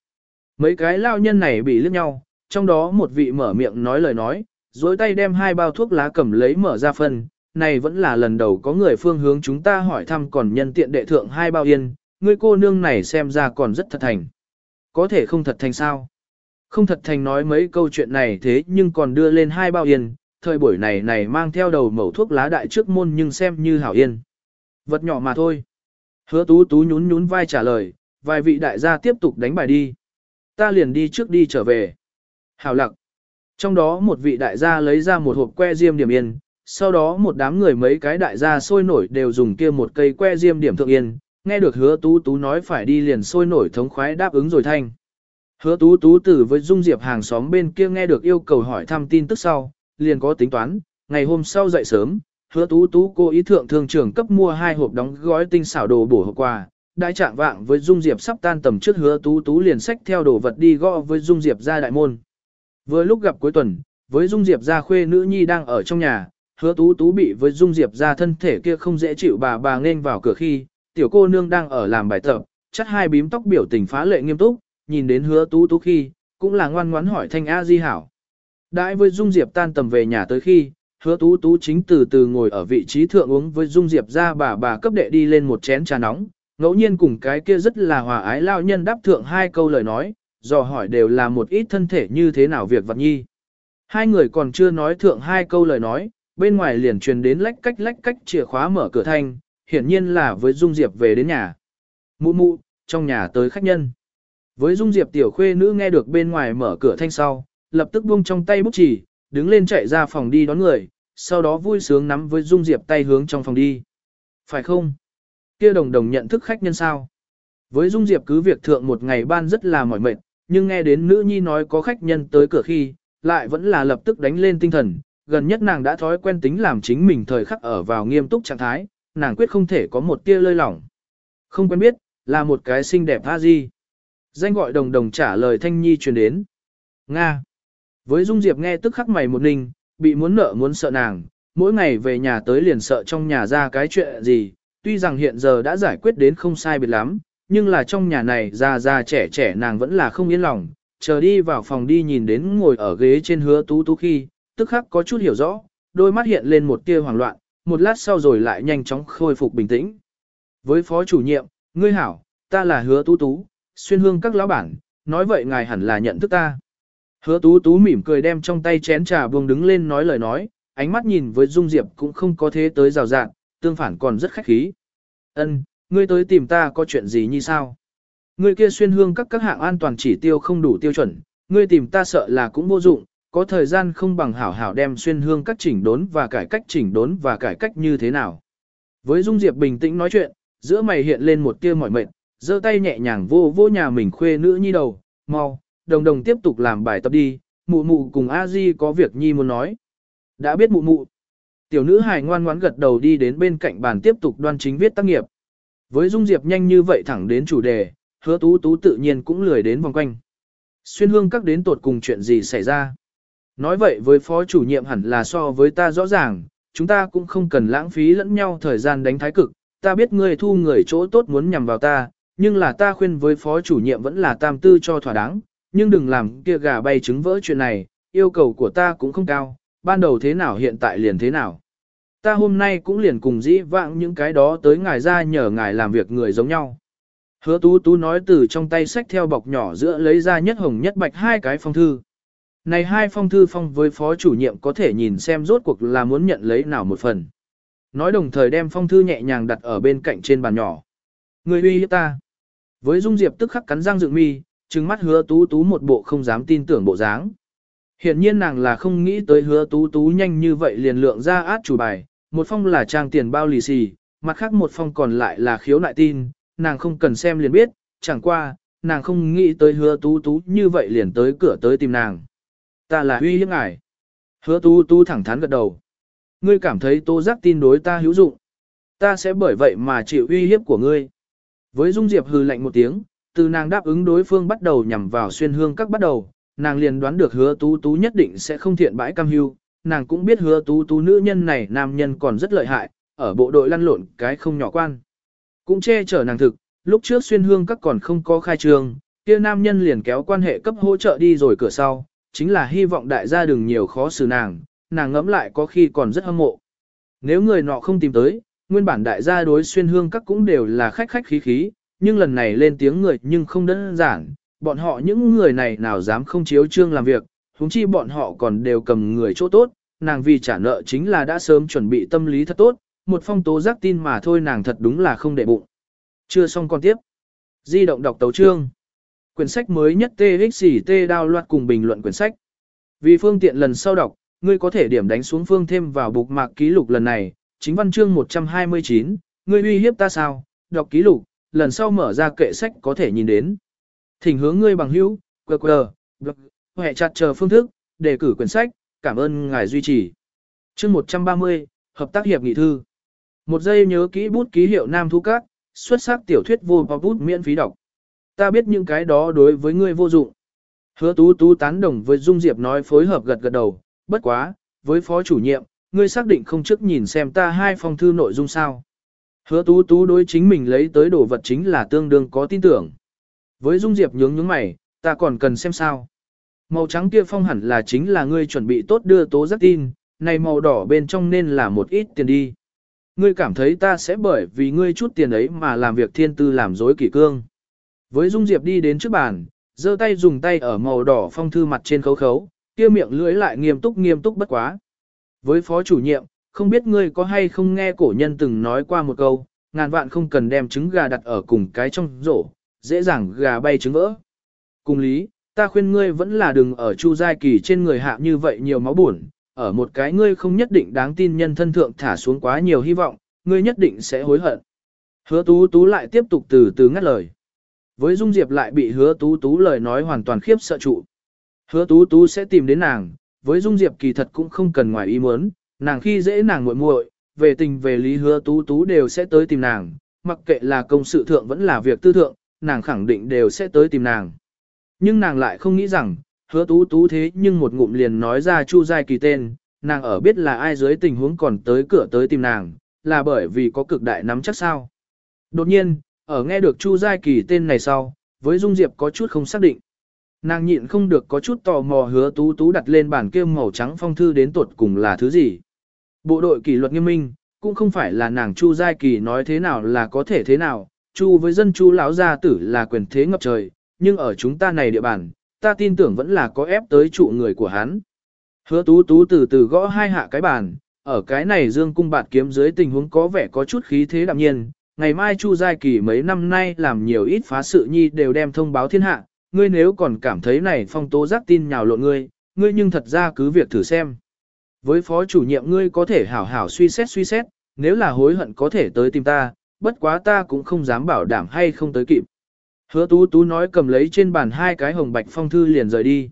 Mấy cái lao nhân này bị liếc nhau, trong đó một vị mở miệng nói lời nói, dối tay đem hai bao thuốc lá cầm lấy mở ra phân, này vẫn là lần đầu có người phương hướng chúng ta hỏi thăm còn nhân tiện đệ thượng hai bao yên, người cô nương này xem ra còn rất thật thành. Có thể không thật thành sao? Không thật thành nói mấy câu chuyện này thế nhưng còn đưa lên hai bao yên, thời buổi này này mang theo đầu mẩu thuốc lá đại trước môn nhưng xem như hảo yên. Vật nhỏ mà thôi. Hứa tú tú nhún nhún vai trả lời, vài vị đại gia tiếp tục đánh bài đi. Ta liền đi trước đi trở về. Hảo lặng. Trong đó một vị đại gia lấy ra một hộp que diêm điểm yên, sau đó một đám người mấy cái đại gia sôi nổi đều dùng kia một cây que diêm điểm thượng yên, nghe được hứa tú tú nói phải đi liền sôi nổi thống khoái đáp ứng rồi thanh. Hứa tú tú tử với Dung Diệp hàng xóm bên kia nghe được yêu cầu hỏi thăm tin tức sau, liền có tính toán, ngày hôm sau dậy sớm, hứa tú tú cô ý thượng thương trưởng cấp mua hai hộp đóng gói tinh xảo đồ bổ hộp quà. Đại trạng vạng với Dung Diệp sắp tan tầm trước hứa tú tú liền sách theo đồ vật đi gõ với Dung Diệp ra đại môn. Vừa lúc gặp cuối tuần, với Dung Diệp ra khuê nữ nhi đang ở trong nhà, hứa tú tú bị với Dung Diệp ra thân thể kia không dễ chịu bà bà nên vào cửa khi, tiểu cô nương đang ở làm bài tập, chắc hai bím tóc biểu tình phá lệ nghiêm túc, nhìn đến hứa tú tú khi, cũng là ngoan ngoãn hỏi thanh A Di hảo. Đãi với Dung Diệp tan tầm về nhà tới khi, hứa tú tú chính từ từ ngồi ở vị trí thượng uống với Dung Diệp ra bà bà cấp đệ đi lên một chén trà nóng, ngẫu nhiên cùng cái kia rất là hòa ái lao nhân đáp thượng hai câu lời nói, dò hỏi đều là một ít thân thể như thế nào việc vật nhi. Hai người còn chưa nói thượng hai câu lời nói, bên ngoài liền truyền đến lách cách lách cách chìa khóa mở cửa thanh, hiển nhiên là với Dung Diệp về đến nhà. Mụ mụ, trong nhà tới khách nhân. Với Dung Diệp tiểu khuê nữ nghe được bên ngoài mở cửa thanh sau, lập tức buông trong tay bút chỉ, đứng lên chạy ra phòng đi đón người, sau đó vui sướng nắm với Dung Diệp tay hướng trong phòng đi. Phải không? Kia đồng đồng nhận thức khách nhân sao? Với Dung Diệp cứ việc thượng một ngày ban rất là mỏi mệt, nhưng nghe đến nữ nhi nói có khách nhân tới cửa khi, lại vẫn là lập tức đánh lên tinh thần, gần nhất nàng đã thói quen tính làm chính mình thời khắc ở vào nghiêm túc trạng thái, nàng quyết không thể có một tia lơi lỏng. Không quen biết, là một cái xinh đẹp tha di. Danh gọi đồng đồng trả lời thanh nhi truyền đến. Nga. Với Dung Diệp nghe tức khắc mày một ninh, bị muốn nợ muốn sợ nàng, mỗi ngày về nhà tới liền sợ trong nhà ra cái chuyện gì, tuy rằng hiện giờ đã giải quyết đến không sai biệt lắm, nhưng là trong nhà này già già trẻ trẻ nàng vẫn là không yên lòng, chờ đi vào phòng đi nhìn đến ngồi ở ghế trên hứa tú tú khi, tức khắc có chút hiểu rõ, đôi mắt hiện lên một tia hoảng loạn, một lát sau rồi lại nhanh chóng khôi phục bình tĩnh. Với phó chủ nhiệm, ngươi hảo, ta là hứa tú tú, xuyên hương các lão bản, nói vậy ngài hẳn là nhận thức ta. Hứa tú tú mỉm cười đem trong tay chén trà buông đứng lên nói lời nói, ánh mắt nhìn với Dung Diệp cũng không có thế tới rào rạng, tương phản còn rất khách khí. Ân, ngươi tới tìm ta có chuyện gì như sao? Ngươi kia xuyên hương các các hạng an toàn chỉ tiêu không đủ tiêu chuẩn, ngươi tìm ta sợ là cũng vô dụng, có thời gian không bằng hảo hảo đem xuyên hương các chỉnh đốn và cải cách chỉnh đốn và cải cách như thế nào. Với Dung Diệp bình tĩnh nói chuyện, giữa mày hiện lên một tia mỏi mệt, giơ tay nhẹ nhàng vô vô nhà mình khuê nữ nhi đầu, mau, đồng đồng tiếp tục làm bài tập đi, mụ mụ cùng a di có việc nhi muốn nói. Đã biết mụ mụ. Tiểu nữ hài ngoan ngoãn gật đầu đi đến bên cạnh bàn tiếp tục đoan chính viết tác nghiệp. Với Dung Diệp nhanh như vậy thẳng đến chủ đề, hứa tú tú tự nhiên cũng lười đến vòng quanh. Xuyên hương các đến tột cùng chuyện gì xảy ra. Nói vậy với phó chủ nhiệm hẳn là so với ta rõ ràng, chúng ta cũng không cần lãng phí lẫn nhau thời gian đánh thái cực, ta biết ngươi thu người chỗ tốt muốn nhằm vào ta, nhưng là ta khuyên với phó chủ nhiệm vẫn là tam tư cho thỏa đáng, nhưng đừng làm kia gà bay trứng vỡ chuyện này, yêu cầu của ta cũng không cao, ban đầu thế nào hiện tại liền thế nào. Ta hôm nay cũng liền cùng dĩ vãng những cái đó tới ngài ra nhờ ngài làm việc người giống nhau. Hứa tú tú nói từ trong tay sách theo bọc nhỏ giữa lấy ra nhất hồng nhất bạch hai cái phong thư. Này hai phong thư phong với phó chủ nhiệm có thể nhìn xem rốt cuộc là muốn nhận lấy nào một phần. Nói đồng thời đem phong thư nhẹ nhàng đặt ở bên cạnh trên bàn nhỏ. Người uy hiếp ta. Với Dung Diệp tức khắc cắn răng dựng mi, trừng mắt hứa tú tú một bộ không dám tin tưởng bộ dáng. Hiện nhiên nàng là không nghĩ tới hứa tú tú nhanh như vậy liền lượng ra át chủ bài, một phong là trang tiền bao lì xì, mặt khác một phong còn lại là khiếu nại tin, nàng không cần xem liền biết, chẳng qua, nàng không nghĩ tới hứa tú tú như vậy liền tới cửa tới tìm nàng. Ta là huy hiếp ngài. Hứa tú tú thẳng thắn gật đầu. Ngươi cảm thấy tô giác tin đối ta hữu dụng. Ta sẽ bởi vậy mà chịu uy hiếp của ngươi. Với Dung Diệp hừ lạnh một tiếng, từ nàng đáp ứng đối phương bắt đầu nhằm vào xuyên hương các bắt đầu, nàng liền đoán được hứa tú tú nhất định sẽ không thiện bãi cam hưu, nàng cũng biết hứa tú tú nữ nhân này nam nhân còn rất lợi hại, ở bộ đội lăn lộn cái không nhỏ quan. Cũng che chở nàng thực, lúc trước xuyên hương các còn không có khai trường, kia nam nhân liền kéo quan hệ cấp hỗ trợ đi rồi cửa sau, chính là hy vọng đại gia đừng nhiều khó xử nàng, nàng ngẫm lại có khi còn rất hâm mộ. Nếu người nọ không tìm tới, nguyên bản đại gia đối xuyên hương các cũng đều là khách khách khí khí, nhưng lần này lên tiếng người nhưng không đơn giản, bọn họ những người này nào dám không chiếu trương làm việc, huống chi bọn họ còn đều cầm người chỗ tốt, nàng vì trả nợ chính là đã sớm chuẩn bị tâm lý thật tốt, một phong tố giác tin mà thôi nàng thật đúng là không để bụng. Chưa xong còn tiếp. Di động đọc tấu trương. Quyển sách mới nhất TXT đao loạt cùng bình luận quyển sách. Vì phương tiện lần sau đọc, ngươi có thể điểm đánh xuống phương thêm vào bục mạc ký lục lần này, chính văn chương 129, ngươi uy hiếp ta sao, đọc ký lục, lần sau mở ra kệ sách có thể nhìn đến. Thỉnh hướng ngươi bằng hữu, QR, blog, hệ chặt chờ phương thức, đề cử quyển sách, cảm ơn ngài duy trì. Chương 130, Hợp tác hiệp nghị thư. Một giây nhớ kỹ bút ký hiệu Nam Thu Các, xuất sắc tiểu thuyết vô bút miễn phí đọc. Ta biết những cái đó đối với ngươi vô dụng. Hứa tú tú tán đồng với Dung Diệp nói phối hợp gật gật đầu, bất quá, với phó chủ nhiệm, ngươi xác định không trước nhìn xem ta hai phong thư nội dung sao. Hứa tú tú đối chính mình lấy tới đồ vật chính là tương đương có tin tưởng. Với Dung Diệp nhướng nhướng mày, ta còn cần xem sao. Màu trắng kia phong hẳn là chính là ngươi chuẩn bị tốt đưa tố giác tin, này màu đỏ bên trong nên là một ít tiền đi. Ngươi cảm thấy ta sẽ bởi vì ngươi chút tiền ấy mà làm việc thiên tư làm dối kỷ cương. Với Dung Diệp đi đến trước bàn, giơ tay dùng tay ở màu đỏ phong thư mặt trên khấu khấu, kia miệng lưỡi lại nghiêm túc nghiêm túc bất quá. Với phó chủ nhiệm, không biết ngươi có hay không nghe cổ nhân từng nói qua một câu, ngàn vạn không cần đem trứng gà đặt ở cùng cái trong rổ, dễ dàng gà bay trứng vỡ. Cùng lý, ta khuyên ngươi vẫn là đừng ở chu giai kỳ trên người hạ như vậy nhiều máu buồn, ở một cái ngươi không nhất định đáng tin nhân thân thượng thả xuống quá nhiều hy vọng, ngươi nhất định sẽ hối hận. Hứa tú tú lại tiếp tục từ từ ngắt lời. Với Dung Diệp lại bị hứa tú tú lời nói hoàn toàn khiếp sợ trụ. Hứa tú tú sẽ tìm đến nàng, với Dung Diệp kỳ thật cũng không cần ngoài ý muốn, nàng khi dễ nàng muội muội, về tình về lý hứa tú tú đều sẽ tới tìm nàng, mặc kệ là công sự thượng vẫn là việc tư thượng, nàng khẳng định đều sẽ tới tìm nàng. Nhưng nàng lại không nghĩ rằng, hứa tú tú thế nhưng một ngụm liền nói ra Chu Giai Kỳ tên, nàng ở biết là ai dưới tình huống còn tới cửa tới tìm nàng, là bởi vì có cực đại nắm chắc sao. Đột nhiên, ở nghe được Chu Giai Kỳ tên này sau, với Dung Diệp có chút không xác định. Nàng nhịn không được có chút tò mò hứa tú tú đặt lên bản kia màu trắng phong thư đến tuột cùng là thứ gì. Bộ đội kỷ luật nghiêm minh, cũng không phải là nàng Chu Giai Kỳ nói thế nào là có thể thế nào, Chu với dân Chu lão gia tử là quyền thế ngập trời, nhưng ở chúng ta này địa bàn, ta tin tưởng vẫn là có ép tới trụ người của hắn. Hứa tú tú từ từ gõ hai hạ cái bàn, ở cái này dương cung bạt kiếm dưới tình huống có vẻ có chút khí thế đạm nhiên, ngày mai Chu Giai Kỳ mấy năm nay làm nhiều ít phá sự nhi đều đem thông báo thiên hạ, ngươi nếu còn cảm thấy này phong tố giác tin nhào lộn ngươi, ngươi nhưng thật ra cứ việc thử xem. Với phó chủ nhiệm ngươi có thể hảo hảo suy xét suy xét, nếu là hối hận có thể tới tìm ta, bất quá ta cũng không dám bảo đảm hay không tới kịp. Hứa tú tú nói cầm lấy trên bàn hai cái hồng bạch phong thư liền rời đi.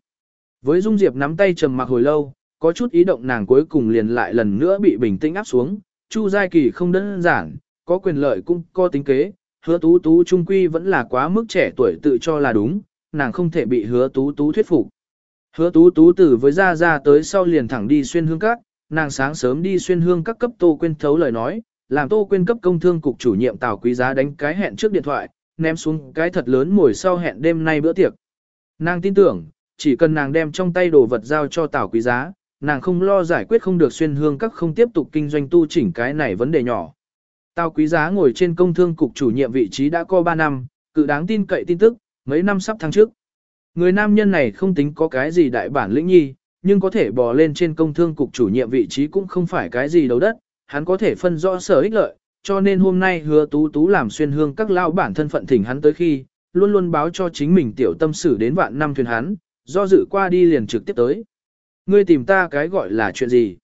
Với Dung Diệp nắm tay trầm mặc hồi lâu, có chút ý động nàng cuối cùng liền lại lần nữa bị bình tĩnh áp xuống. Chu Giai Kỳ không đơn giản, có quyền lợi cũng có tính kế, hứa tú tú trung quy vẫn là quá mức trẻ tuổi tự cho là đúng, nàng không thể bị hứa tú tú thuyết phục. Hứa tú tú tử với ra ra tới sau liền thẳng đi xuyên hương các, nàng sáng sớm đi xuyên hương các cấp tô quên thấu lời nói, làm tô quên cấp công thương cục chủ nhiệm tào quý giá đánh cái hẹn trước điện thoại, ném xuống cái thật lớn ngồi sau hẹn đêm nay bữa tiệc. Nàng tin tưởng, chỉ cần nàng đem trong tay đồ vật giao cho tào quý giá, nàng không lo giải quyết không được xuyên hương các không tiếp tục kinh doanh tu chỉnh cái này vấn đề nhỏ. tào quý giá ngồi trên công thương cục chủ nhiệm vị trí đã có 3 năm, cự đáng tin cậy tin tức, mấy năm sắp tháng trước. Người nam nhân này không tính có cái gì đại bản lĩnh nhi, nhưng có thể bò lên trên công thương cục chủ nhiệm vị trí cũng không phải cái gì đấu đất, hắn có thể phân rõ sở ích lợi, cho nên hôm nay hứa tú tú làm xuyên hương các lao bản thân phận thỉnh hắn tới khi, luôn luôn báo cho chính mình tiểu tâm xử đến vạn năm thuyền hắn, do dự qua đi liền trực tiếp tới. Ngươi tìm ta cái gọi là chuyện gì?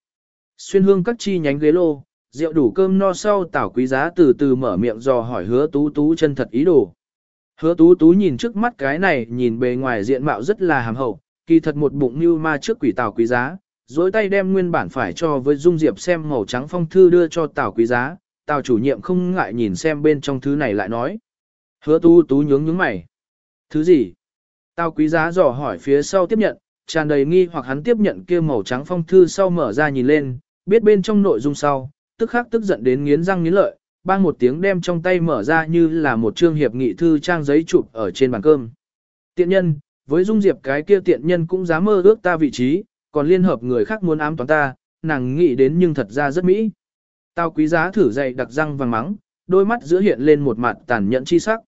Xuyên hương các chi nhánh ghế lô, rượu đủ cơm no sau tảo quý giá từ từ mở miệng dò hỏi hứa tú tú chân thật ý đồ. Hứa tú tú nhìn trước mắt cái này nhìn bề ngoài diện mạo rất là hàm hậu, kỳ thật một bụng như ma trước quỷ tảo quý giá, dối tay đem nguyên bản phải cho với Dung Diệp xem màu trắng phong thư đưa cho tảo quý giá, tảo chủ nhiệm không ngại nhìn xem bên trong thứ này lại nói. Hứa tú tú nhướng nhướng mày. Thứ gì? Tảo quý giá dò hỏi phía sau tiếp nhận, tràn đầy nghi hoặc hắn tiếp nhận kia màu trắng phong thư sau mở ra nhìn lên, biết bên trong nội dung sau, tức khắc tức giận đến nghiến răng nghiến lợi, bang một tiếng đem trong tay mở ra như là một chương hiệp nghị thư trang giấy chụp ở trên bàn cơm. Tiện nhân, với Dung Diệp cái kia tiện nhân cũng dám mơ ước ta vị trí, còn liên hợp người khác muốn ám toán ta, nàng nghĩ đến nhưng thật ra rất mỹ. Tao quý giá thử dậy đặc răng vàng mắng, đôi mắt giữa hiện lên một mặt tàn nhẫn chi sắc.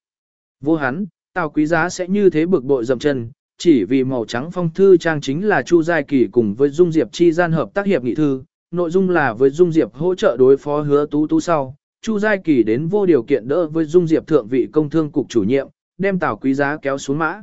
Vô hắn, tao quý giá sẽ như thế bực bội dậm chân, chỉ vì màu trắng phong thư trang chính là Chu Giai Kỳ cùng với Dung Diệp chi gian hợp tác hiệp nghị thư, nội dung là với Dung Diệp hỗ trợ đối phó hứa tú tú sau. Chu Giai Kỳ đến vô điều kiện đỡ với Dung Diệp thượng vị công thương cục chủ nhiệm, đem tảo quý giá kéo xuống mã.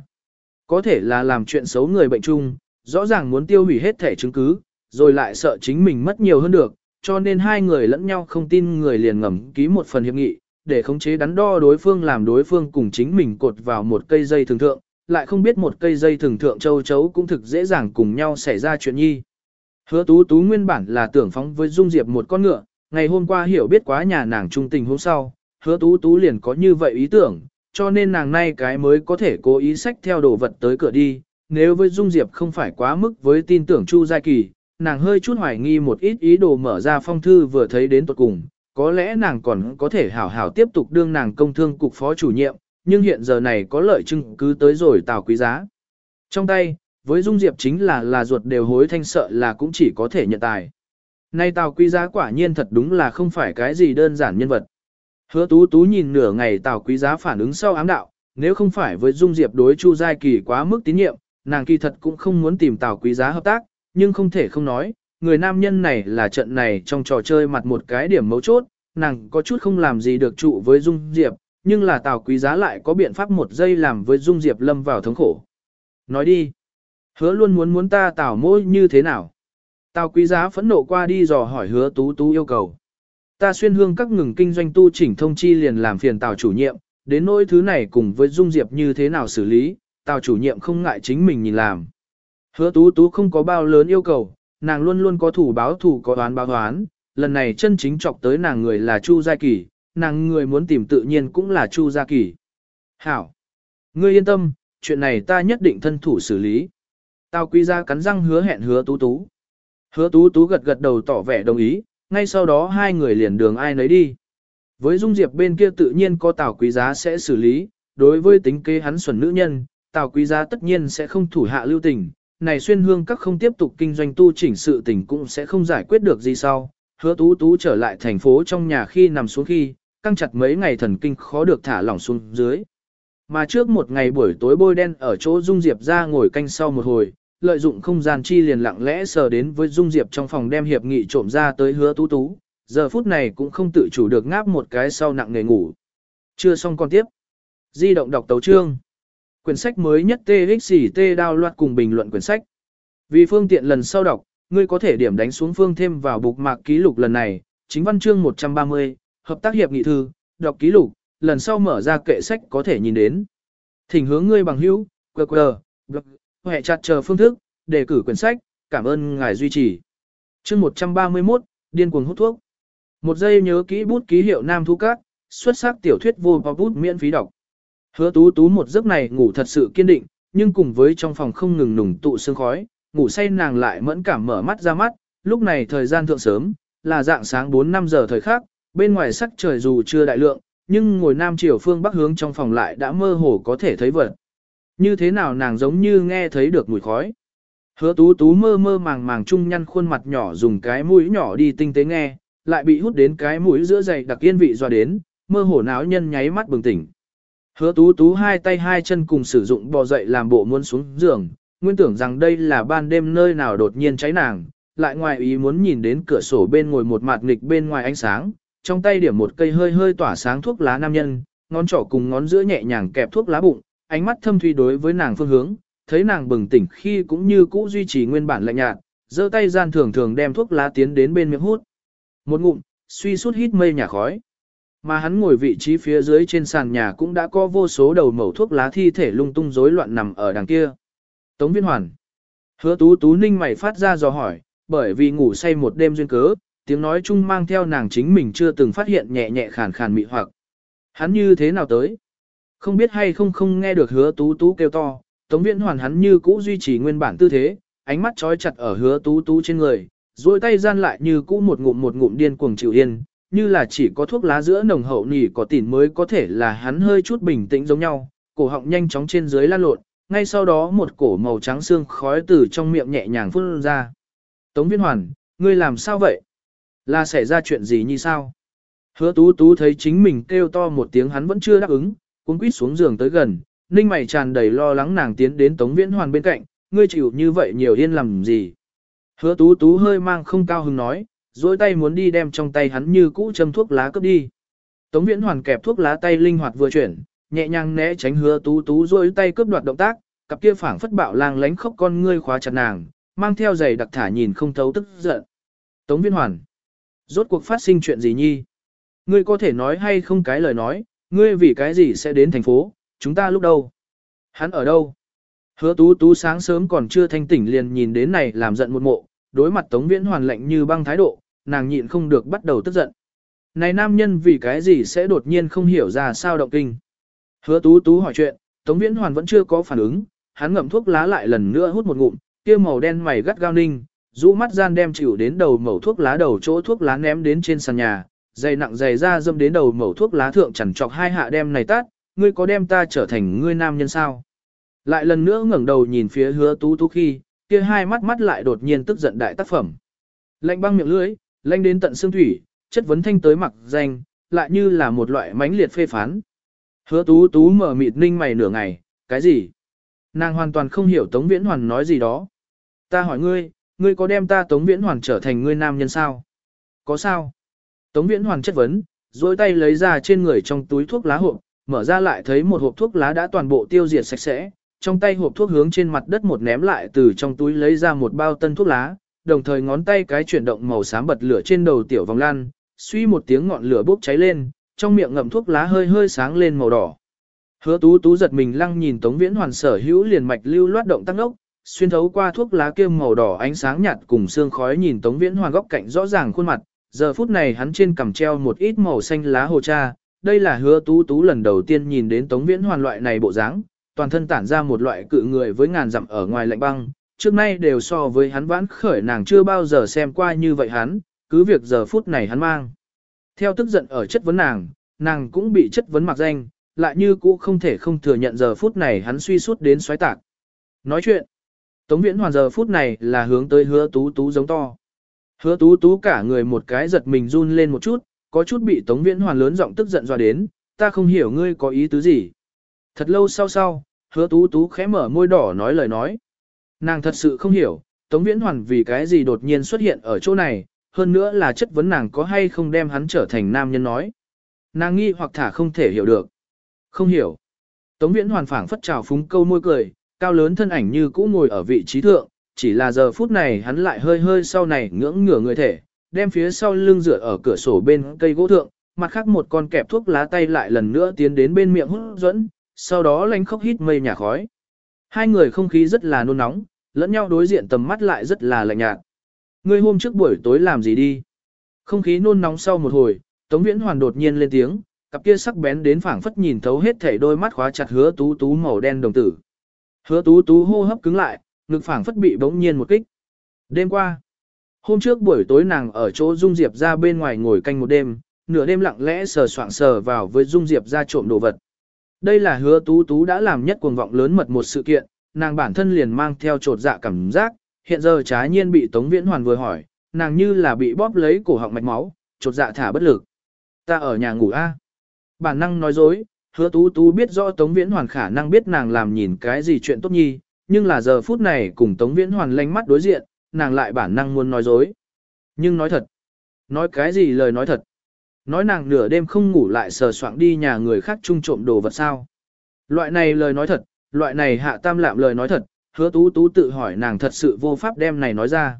Có thể là làm chuyện xấu người bệnh chung, rõ ràng muốn tiêu hủy hết thể chứng cứ, rồi lại sợ chính mình mất nhiều hơn được, cho nên hai người lẫn nhau không tin người liền ngầm ký một phần hiệp nghị, để khống chế đắn đo đối phương làm đối phương cùng chính mình cột vào một cây dây thường thượng, lại không biết một cây dây thường thượng châu chấu cũng thực dễ dàng cùng nhau xảy ra chuyện nhi. Hứa tú tú nguyên bản là tưởng phóng với Dung Diệp một con ngựa, ngày hôm qua hiểu biết quá nhà nàng trung tình hôm sau, hứa tú tú liền có như vậy ý tưởng, cho nên nàng nay cái mới có thể cố ý sách theo đồ vật tới cửa đi, nếu với Dung Diệp không phải quá mức với tin tưởng Chu Giai Kỳ, nàng hơi chút hoài nghi một ít ý đồ mở ra phong thư vừa thấy đến tuột cùng, có lẽ nàng còn có thể hảo hảo tiếp tục đương nàng công thương cục phó chủ nhiệm, nhưng hiện giờ này có lợi chứng cứ tới rồi tào quý giá. Trong tay, với Dung Diệp chính là là ruột đều hối thanh sợ là cũng chỉ có thể nhận tài. Nay tào quý giá quả nhiên thật đúng là không phải cái gì đơn giản nhân vật. Hứa tú tú nhìn nửa ngày tào quý giá phản ứng sau ám đạo, nếu không phải với Dung Diệp đối Chu Giai Kỳ quá mức tín nhiệm, nàng kỳ thật cũng không muốn tìm tào quý giá hợp tác, nhưng không thể không nói, người nam nhân này là trận này trong trò chơi mặt một cái điểm mấu chốt, nàng có chút không làm gì được trụ với Dung Diệp, nhưng là Tào Quý Giá lại có biện pháp một giây làm với Dung Diệp lâm vào thống khổ. Nói đi, hứa luôn muốn muốn ta Tào môi như thế nào? Tào Quý Giá phẫn nộ qua đi dò hỏi hứa tú tú yêu cầu. Ta xuyên hương các ngừng kinh doanh tu chỉnh thông chi liền làm phiền Tào chủ nhiệm, đến nỗi thứ này cùng với Dung Diệp như thế nào xử lý, Tào chủ nhiệm không ngại chính mình nhìn làm. Hứa tú tú không có bao lớn yêu cầu, nàng luôn luôn có thủ báo thủ có đoán báo đoán, lần này chân chính chọc tới nàng người là Chu gia Kỳ, nàng người muốn tìm tự nhiên cũng là Chu Gia Kỳ. Hảo! Ngươi yên tâm, chuyện này ta nhất định thân thủ xử lý. Tao quý gia cắn răng hứa hẹn hứa tú tú. Hứa tú tú gật gật đầu tỏ vẻ đồng ý, ngay sau đó hai người liền đường ai nấy đi. Với Dung Diệp bên kia tự nhiên có Tào Quý Giá sẽ xử lý, đối với tính kế hắn xuẩn nữ nhân, Tào Quý Giá tất nhiên sẽ không thủ hạ lưu tình, này xuyên hương các không tiếp tục kinh doanh tu chỉnh sự tình cũng sẽ không giải quyết được gì sau. Hứa tú tú trở lại thành phố trong nhà khi nằm xuống khi, căng chặt mấy ngày thần kinh khó được thả lỏng xuống dưới. Mà trước một ngày buổi tối bôi đen ở chỗ Dung Diệp ra ngồi canh sau một hồi, lợi dụng không gian chi liền lặng lẽ sờ đến với Dung Diệp trong phòng đem hiệp nghị trộm ra tới hứa tú tú, giờ phút này cũng không tự chủ được ngáp một cái sau nặng nghề ngủ. Chưa xong còn tiếp. Di động đọc tấu chương. Quyển sách mới nhất TXT đao loạt cùng bình luận quyển sách. Vì phương tiện lần sau đọc, ngươi có thể điểm đánh xuống phương thêm vào bục mạc ký lục lần này, chính văn chương 130, hợp tác hiệp nghị thư, đọc ký lục, lần sau mở ra kệ sách có thể nhìn đến. Thỉnh hướng ngươi bằng hữu, QR, blog, hệ chặt chờ phương thức, đề cử quyển sách, cảm ơn ngài duy trì. Chương 131, điên cuồng hút thuốc. Một giây nhớ kỹ bút ký hiệu Nam Thu Cát, xuất sắc tiểu thuyết vô vào bút miễn phí đọc. Hứa tú tú một giấc này ngủ thật sự kiên định, nhưng cùng với trong phòng không ngừng nùng tụ sương khói, ngủ say nàng lại mẫn cảm mở mắt ra mắt, lúc này thời gian thượng sớm, là dạng sáng 4-5 giờ thời khác, bên ngoài sắc trời dù chưa đại lượng, nhưng ngồi nam chiều phương bắc hướng trong phòng lại đã mơ hồ có thể thấy vật. Như thế nào nàng giống như nghe thấy được mùi khói. Hứa tú tú mơ mơ màng màng chung nhăn khuôn mặt nhỏ dùng cái mũi nhỏ đi tinh tế nghe, lại bị hút đến cái mũi giữa dày đặc yên vị doa đến, mơ hồ náo nhân nháy mắt bừng tỉnh. Hứa tú tú hai tay hai chân cùng sử dụng bò dậy làm bộ muốn xuống giường, nguyên tưởng rằng đây là ban đêm nơi nào đột nhiên cháy nàng, lại ngoài ý muốn nhìn đến cửa sổ bên ngồi một mặt nghịch bên ngoài ánh sáng, trong tay điểm một cây hơi hơi tỏa sáng thuốc lá nam nhân, ngón trỏ cùng ngón giữa nhẹ nhàng kẹp thuốc lá bụng, ánh mắt thâm thuy đối với nàng phương hướng, thấy nàng bừng tỉnh khi cũng như cũ duy trì nguyên bản lạnh nhạt, giơ tay gian thường thường đem thuốc lá tiến đến bên miệng hút. Một ngụm, suy suốt hít mây nhà khói. Mà hắn ngồi vị trí phía dưới trên sàn nhà cũng đã có vô số đầu mẩu thuốc lá thi thể lung tung rối loạn nằm ở đằng kia. Tống Viên Hoàn. Hứa tú tú ninh mày phát ra dò hỏi, bởi vì ngủ say một đêm duyên cớ, tiếng nói chung mang theo nàng chính mình chưa từng phát hiện nhẹ nhẹ khàn khàn mị hoặc. Hắn như thế nào tới? Không biết hay không không nghe được hứa tú tú kêu to, Tống Viễn Hoàn hắn như cũ duy trì nguyên bản tư thế, ánh mắt trói chặt ở hứa tú tú trên người, duỗi tay gian lại như cũ một ngụm một ngụm điên cuồng chịu yên, như là chỉ có thuốc lá giữa nồng hậu nỉ có tỉn mới có thể là hắn hơi chút bình tĩnh giống nhau, cổ họng nhanh chóng trên dưới lan lộn, ngay sau đó một cổ màu trắng xương khói từ trong miệng nhẹ nhàng phun ra. Tống Viễn Hoàn, ngươi làm sao vậy? Là xảy ra chuyện gì như sao? Hứa tú tú thấy chính mình kêu to một tiếng hắn vẫn chưa đáp ứng, cuống quýt xuống giường tới gần, ninh mày tràn đầy lo lắng nàng tiến đến Tống Viễn Hoàn bên cạnh, ngươi chịu như vậy nhiều yên làm gì? Hứa tú tú hơi mang không cao hứng nói, dối tay muốn đi đem trong tay hắn như cũ châm thuốc lá cướp đi. Tống Viễn Hoàn kẹp thuốc lá tay linh hoạt vừa chuyển, nhẹ nhàng né tránh hứa tú tú dối tay cướp đoạt động tác, cặp kia phảng phất bạo lang lánh khóc con ngươi khóa chặt nàng, mang theo giày đặc thả nhìn không thấu tức giận. Tống Viễn Hoàn, rốt cuộc phát sinh chuyện gì nhi? Ngươi có thể nói hay không cái lời nói, ngươi vì cái gì sẽ đến thành phố, chúng ta lúc đâu? Hắn ở đâu? Hứa tú tú sáng sớm còn chưa thanh tỉnh liền nhìn đến này làm giận một mộ, đối mặt Tống Viễn Hoàn lạnh như băng thái độ, nàng nhịn không được bắt đầu tức giận. Này nam nhân vì cái gì sẽ đột nhiên không hiểu ra sao động kinh. Hứa tú tú hỏi chuyện, Tống Viễn Hoàn vẫn chưa có phản ứng, hắn ngậm thuốc lá lại lần nữa hút một ngụm, kia màu đen mày gắt gao ninh, rũ mắt gian đem chịu đến đầu mẩu thuốc lá đầu chỗ thuốc lá ném đến trên sàn nhà, dày nặng dày ra dâm đến đầu mẩu thuốc lá thượng chẳng chọc hai hạ đem này tát, ngươi có đem ta trở thành ngươi nam nhân sao? Lại lần nữa ngẩng đầu nhìn phía hứa tú tú khi, kia hai mắt mắt lại đột nhiên tức giận đại tác phẩm. Lạnh băng miệng lưỡi, lạnh đến tận xương thủy, chất vấn thanh tới mặc danh, lại như là một loại mãnh liệt phê phán. Hứa tú tú mở mịt ninh mày nửa ngày, cái gì? Nàng hoàn toàn không hiểu Tống Viễn Hoàn nói gì đó. Ta hỏi ngươi, ngươi có đem ta Tống Viễn Hoàn trở thành ngươi nam nhân sao? Có sao? Tống Viễn Hoàn chất vấn, duỗi tay lấy ra trên người trong túi thuốc lá hộp, mở ra lại thấy một hộp thuốc lá đã toàn bộ tiêu diệt sạch sẽ, trong tay hộp thuốc hướng trên mặt đất một ném lại từ trong túi lấy ra một bao tân thuốc lá, đồng thời ngón tay cái chuyển động màu xám bật lửa trên đầu tiểu vòng lan, suy một tiếng ngọn lửa bốc cháy lên, trong miệng ngậm thuốc lá hơi hơi sáng lên màu đỏ. Hứa tú tú giật mình lăng nhìn Tống Viễn Hoàn sở hữu liền mạch lưu loát động tăng ốc, xuyên thấu qua thuốc lá kia màu đỏ ánh sáng nhạt cùng xương khói nhìn Tống Viễn Hoàn góc cạnh rõ ràng khuôn mặt, giờ phút này hắn trên cằm treo một ít màu xanh lá hồ cha, đây là hứa tú tú lần đầu tiên nhìn đến Tống Viễn Hoàn loại này bộ dáng, toàn thân tản ra một loại cự người với ngàn dặm ở ngoài lạnh băng, trước nay đều so với hắn vãn khởi nàng chưa bao giờ xem qua như vậy hắn, cứ việc giờ phút này hắn mang. Theo tức giận ở chất vấn nàng, nàng cũng bị chất vấn mặc danh, lại như cũ không thể không thừa nhận giờ phút này hắn suy suốt đến xoáy tạc. Nói chuyện, Tống Viễn Hoàn giờ phút này là hướng tới hứa tú tú giống to. Hứa tú tú cả người một cái giật mình run lên một chút, có chút bị Tống Viễn Hoàn lớn giọng tức giận dọa đến, ta không hiểu ngươi có ý tứ gì. Thật lâu sau sau, hứa tú tú khẽ mở môi đỏ nói lời nói. Nàng thật sự không hiểu, Tống Viễn Hoàn vì cái gì đột nhiên xuất hiện ở chỗ này, hơn nữa là chất vấn nàng có hay không đem hắn trở thành nam nhân nói. Nàng nghi hoặc thả không thể hiểu được. Không hiểu. Tống Viễn Hoàn phảng phất trào phúng câu môi cười, cao lớn thân ảnh như cũ ngồi ở vị trí thượng, chỉ là giờ phút này hắn lại hơi hơi sau này ngưỡng ngửa người thể, đem phía sau lưng dựa ở cửa sổ bên cây gỗ thượng, mặt khác một con kẹp thuốc lá tay lại lần nữa tiến đến bên miệng hút dẫn, sau đó lánh khóc hít mây nhà khói. Hai người không khí rất là nôn nóng, lẫn nhau đối diện tầm mắt lại rất là lạnh nhạt. Ngươi hôm trước buổi tối làm gì đi? Không khí nôn nóng sau một hồi, Tống Viễn Hoàn đột nhiên lên tiếng, cặp kia sắc bén đến phảng phất nhìn thấu hết thảy đôi mắt khóa chặt hứa tú tú màu đen đồng tử. Hứa tú tú hô hấp cứng lại, ngực phảng phất bị bỗng nhiên một kích. Đêm qua, hôm trước buổi tối nàng ở chỗ Dung Diệp ra bên ngoài ngồi canh một đêm, nửa đêm lặng lẽ sờ soạng sờ vào với Dung Diệp ra trộm đồ vật. Đây là hứa tú tú đã làm nhất cuồng vọng lớn mật một sự kiện, nàng bản thân liền mang theo trột dạ cảm giác, hiện giờ trái nhiên bị Tống Viễn Hoàn vừa hỏi, nàng như là bị bóp lấy cổ họng mạch máu, trột dạ thả bất lực. Ta ở nhà ngủ a. Bản năng nói dối, hứa tú tú biết rõ Tống Viễn Hoàn khả năng biết nàng làm nhìn cái gì chuyện tốt nhi, nhưng là giờ phút này cùng Tống Viễn Hoàn lánh mắt đối diện, nàng lại bản năng muốn nói dối. Nhưng nói thật. Nói cái gì lời nói thật. Nói nàng nửa đêm không ngủ lại sờ soạng đi nhà người khác chung trộm đồ vật sao. Loại này lời nói thật, loại này hạ tam lạm lời nói thật, hứa tú tú tự hỏi nàng thật sự vô pháp đem này nói ra.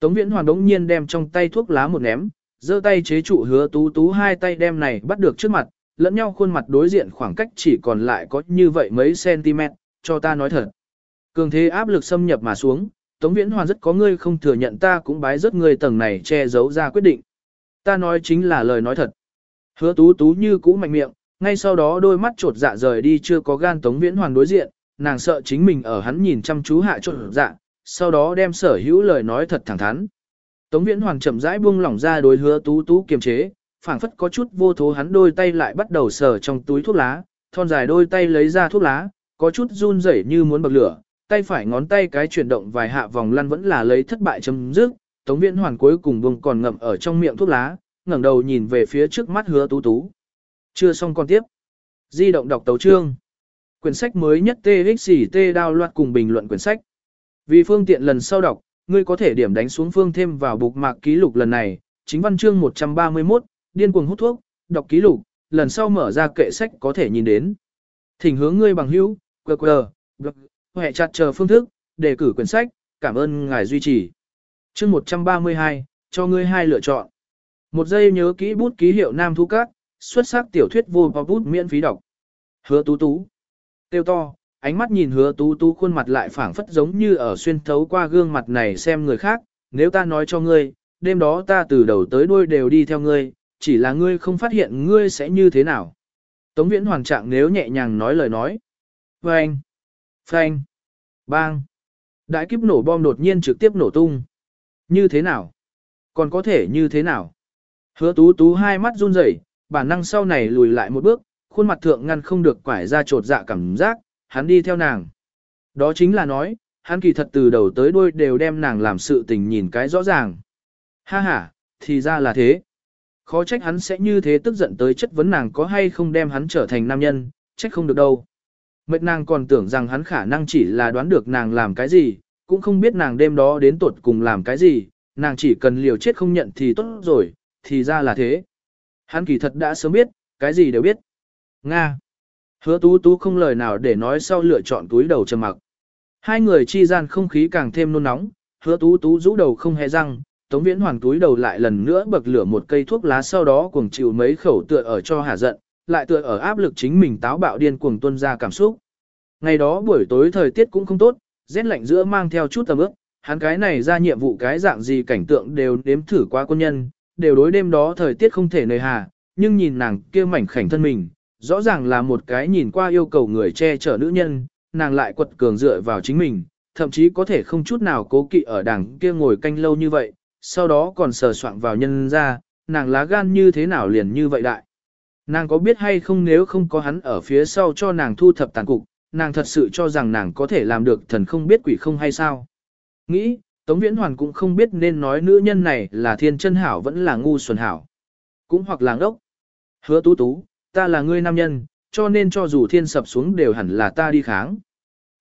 Tống viễn hoàn đống nhiên đem trong tay thuốc lá một ném, giơ tay chế trụ hứa tú tú hai tay đem này bắt được trước mặt, lẫn nhau khuôn mặt đối diện khoảng cách chỉ còn lại có như vậy mấy cm, cho ta nói thật. Cường thế áp lực xâm nhập mà xuống, Tống Viễn Hoàn rất có ngươi không thừa nhận ta cũng bái rất ngươi tầng này che giấu ra quyết định. Ta nói chính là lời nói thật. Hứa tú tú như cũ mạnh miệng, ngay sau đó đôi mắt trột dạ rời đi chưa có gan Tống Viễn Hoàn đối diện, nàng sợ chính mình ở hắn nhìn chăm chú hạ trột dạ, sau đó đem sở hữu lời nói thật thẳng thắn. Tống Viễn Hoàn chậm rãi buông lỏng ra đối hứa tú tú kiềm chế, phảng phất có chút vô thố hắn đôi tay lại bắt đầu sờ trong túi thuốc lá, thon dài đôi tay lấy ra thuốc lá, có chút run rẩy như muốn bật lửa, tay phải ngón tay cái chuyển động vài hạ vòng lăn vẫn là lấy thất bại chấm dứt, Tống Viễn Hoàn cuối cùng buông còn ngậm ở trong miệng thuốc lá, ngẩng đầu nhìn về phía trước mắt hứa tú tú. Chưa xong còn tiếp. Di động đọc tấu chương. Quyển sách mới nhất TXT đao loạt cùng bình luận quyển sách. Vì phương tiện lần sau đọc, ngươi có thể điểm đánh xuống phương thêm vào bục mạc ký lục lần này, chính văn chương 131, điên cuồng hút thuốc, đọc ký lục, lần sau mở ra kệ sách có thể nhìn đến. Thỉnh hướng ngươi bằng hữu, QR, hệ chặt chờ phương thức, đề cử quyển sách, cảm ơn ngài duy trì. Chương 132, cho ngươi hai lựa chọn. Một giây nhớ kỹ bút ký hiệu Nam Thu Các, xuất sắc tiểu thuyết vô vào bút miễn phí đọc. Hứa tú tú. Tiêu to, ánh mắt nhìn hứa tú tú khuôn mặt lại phảng phất giống như ở xuyên thấu qua gương mặt này xem người khác. Nếu ta nói cho ngươi, đêm đó ta từ đầu tới đuôi đều đi theo ngươi, chỉ là ngươi không phát hiện ngươi sẽ như thế nào. Tống viễn hoàng trạng nếu nhẹ nhàng nói lời nói. Phanh, phanh, bang. Đại kiếp nổ bom đột nhiên trực tiếp nổ tung. Như thế nào? Còn có thể như thế nào? Hứa tú tú hai mắt run rẩy, bản năng sau này lùi lại một bước, khuôn mặt thượng ngăn không được quải ra trột dạ cảm giác, hắn đi theo nàng. Đó chính là nói, hắn kỳ thật từ đầu tới đuôi đều đem nàng làm sự tình nhìn cái rõ ràng. Ha ha, thì ra là thế. Khó trách hắn sẽ như thế tức giận tới chất vấn nàng có hay không đem hắn trở thành nam nhân, trách không được đâu. Mệt nàng còn tưởng rằng hắn khả năng chỉ là đoán được nàng làm cái gì, cũng không biết nàng đêm đó đến tuột cùng làm cái gì, nàng chỉ cần liều chết không nhận thì tốt rồi, thì ra là thế. Hắn kỳ thật đã sớm biết, cái gì đều biết. Nga. Hứa tú tú không lời nào để nói sau lựa chọn túi đầu trầm mặc. Hai người chi gian không khí càng thêm nôn nóng, hứa tú tú rũ đầu không hề răng, tống viễn hoàng túi đầu lại lần nữa bậc lửa một cây thuốc lá sau đó cuồng chịu mấy khẩu tựa ở cho hà giận, lại tựa ở áp lực chính mình táo bạo điên cuồng tuân ra cảm xúc. Ngày đó buổi tối thời tiết cũng không tốt, rét lạnh giữa mang theo chút tầm ướp, hắn cái này ra nhiệm vụ cái dạng gì cảnh tượng đều nếm thử qua quân nhân, đều đối đêm đó thời tiết không thể nơi hà, nhưng nhìn nàng kia mảnh khảnh thân mình, rõ ràng là một cái nhìn qua yêu cầu người che chở nữ nhân, nàng lại quật cường dựa vào chính mình, thậm chí có thể không chút nào cố kỵ ở đằng kia ngồi canh lâu như vậy, sau đó còn sờ soạng vào nhân ra, nàng lá gan như thế nào liền như vậy đại. Nàng có biết hay không nếu không có hắn ở phía sau cho nàng thu thập tàn cục, nàng thật sự cho rằng nàng có thể làm được thần không biết quỷ không hay sao. Nghĩ, Tống Viễn Hoàn cũng không biết nên nói nữ nhân này là thiên chân hảo vẫn là ngu xuẩn hảo. Cũng hoặc làng đốc. Hứa tú tú, ta là ngươi nam nhân, cho nên cho dù thiên sập xuống đều hẳn là ta đi kháng.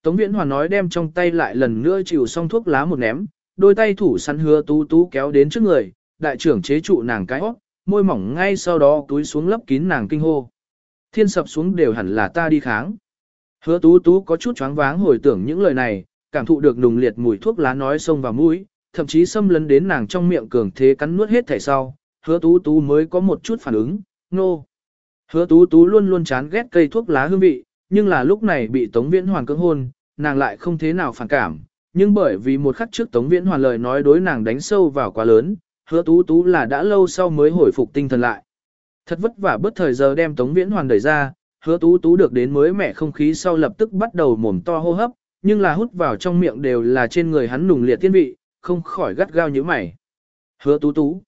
Tống Viễn Hoàn nói đem trong tay lại lần nữa chịu xong thuốc lá một ném, đôi tay thủ săn hứa tú tú kéo đến trước người, đại trưởng chế trụ nàng cái óc, môi mỏng ngay sau đó túi xuống lấp kín nàng kinh hô. Thiên sập xuống đều hẳn là ta đi kháng. Hứa tú tú có chút choáng váng hồi tưởng những lời này, cảm thụ được nùng liệt mùi thuốc lá nói xông vào mũi, thậm chí xâm lấn đến nàng trong miệng cường thế cắn nuốt hết thể sau, hứa tú tú mới có một chút phản ứng, nô. No. Hứa tú tú luôn luôn chán ghét cây thuốc lá hương vị, nhưng là lúc này bị Tống Viễn Hoàn cưỡng hôn, nàng lại không thế nào phản cảm, nhưng bởi vì một khắc trước Tống Viễn Hoàn lời nói đối nàng đánh sâu vào quá lớn, hứa tú tú là đã lâu sau mới hồi phục tinh thần lại. Thật vất vả bất thời giờ đem Tống Viễn Hoàn đẩy ra, hứa tú tú được đến mới mẻ không khí sau lập tức bắt đầu mồm to hô hấp, nhưng là hút vào trong miệng đều là trên người hắn nùng liệt tiên vị, không khỏi gắt gao như mày. Hứa tú tú.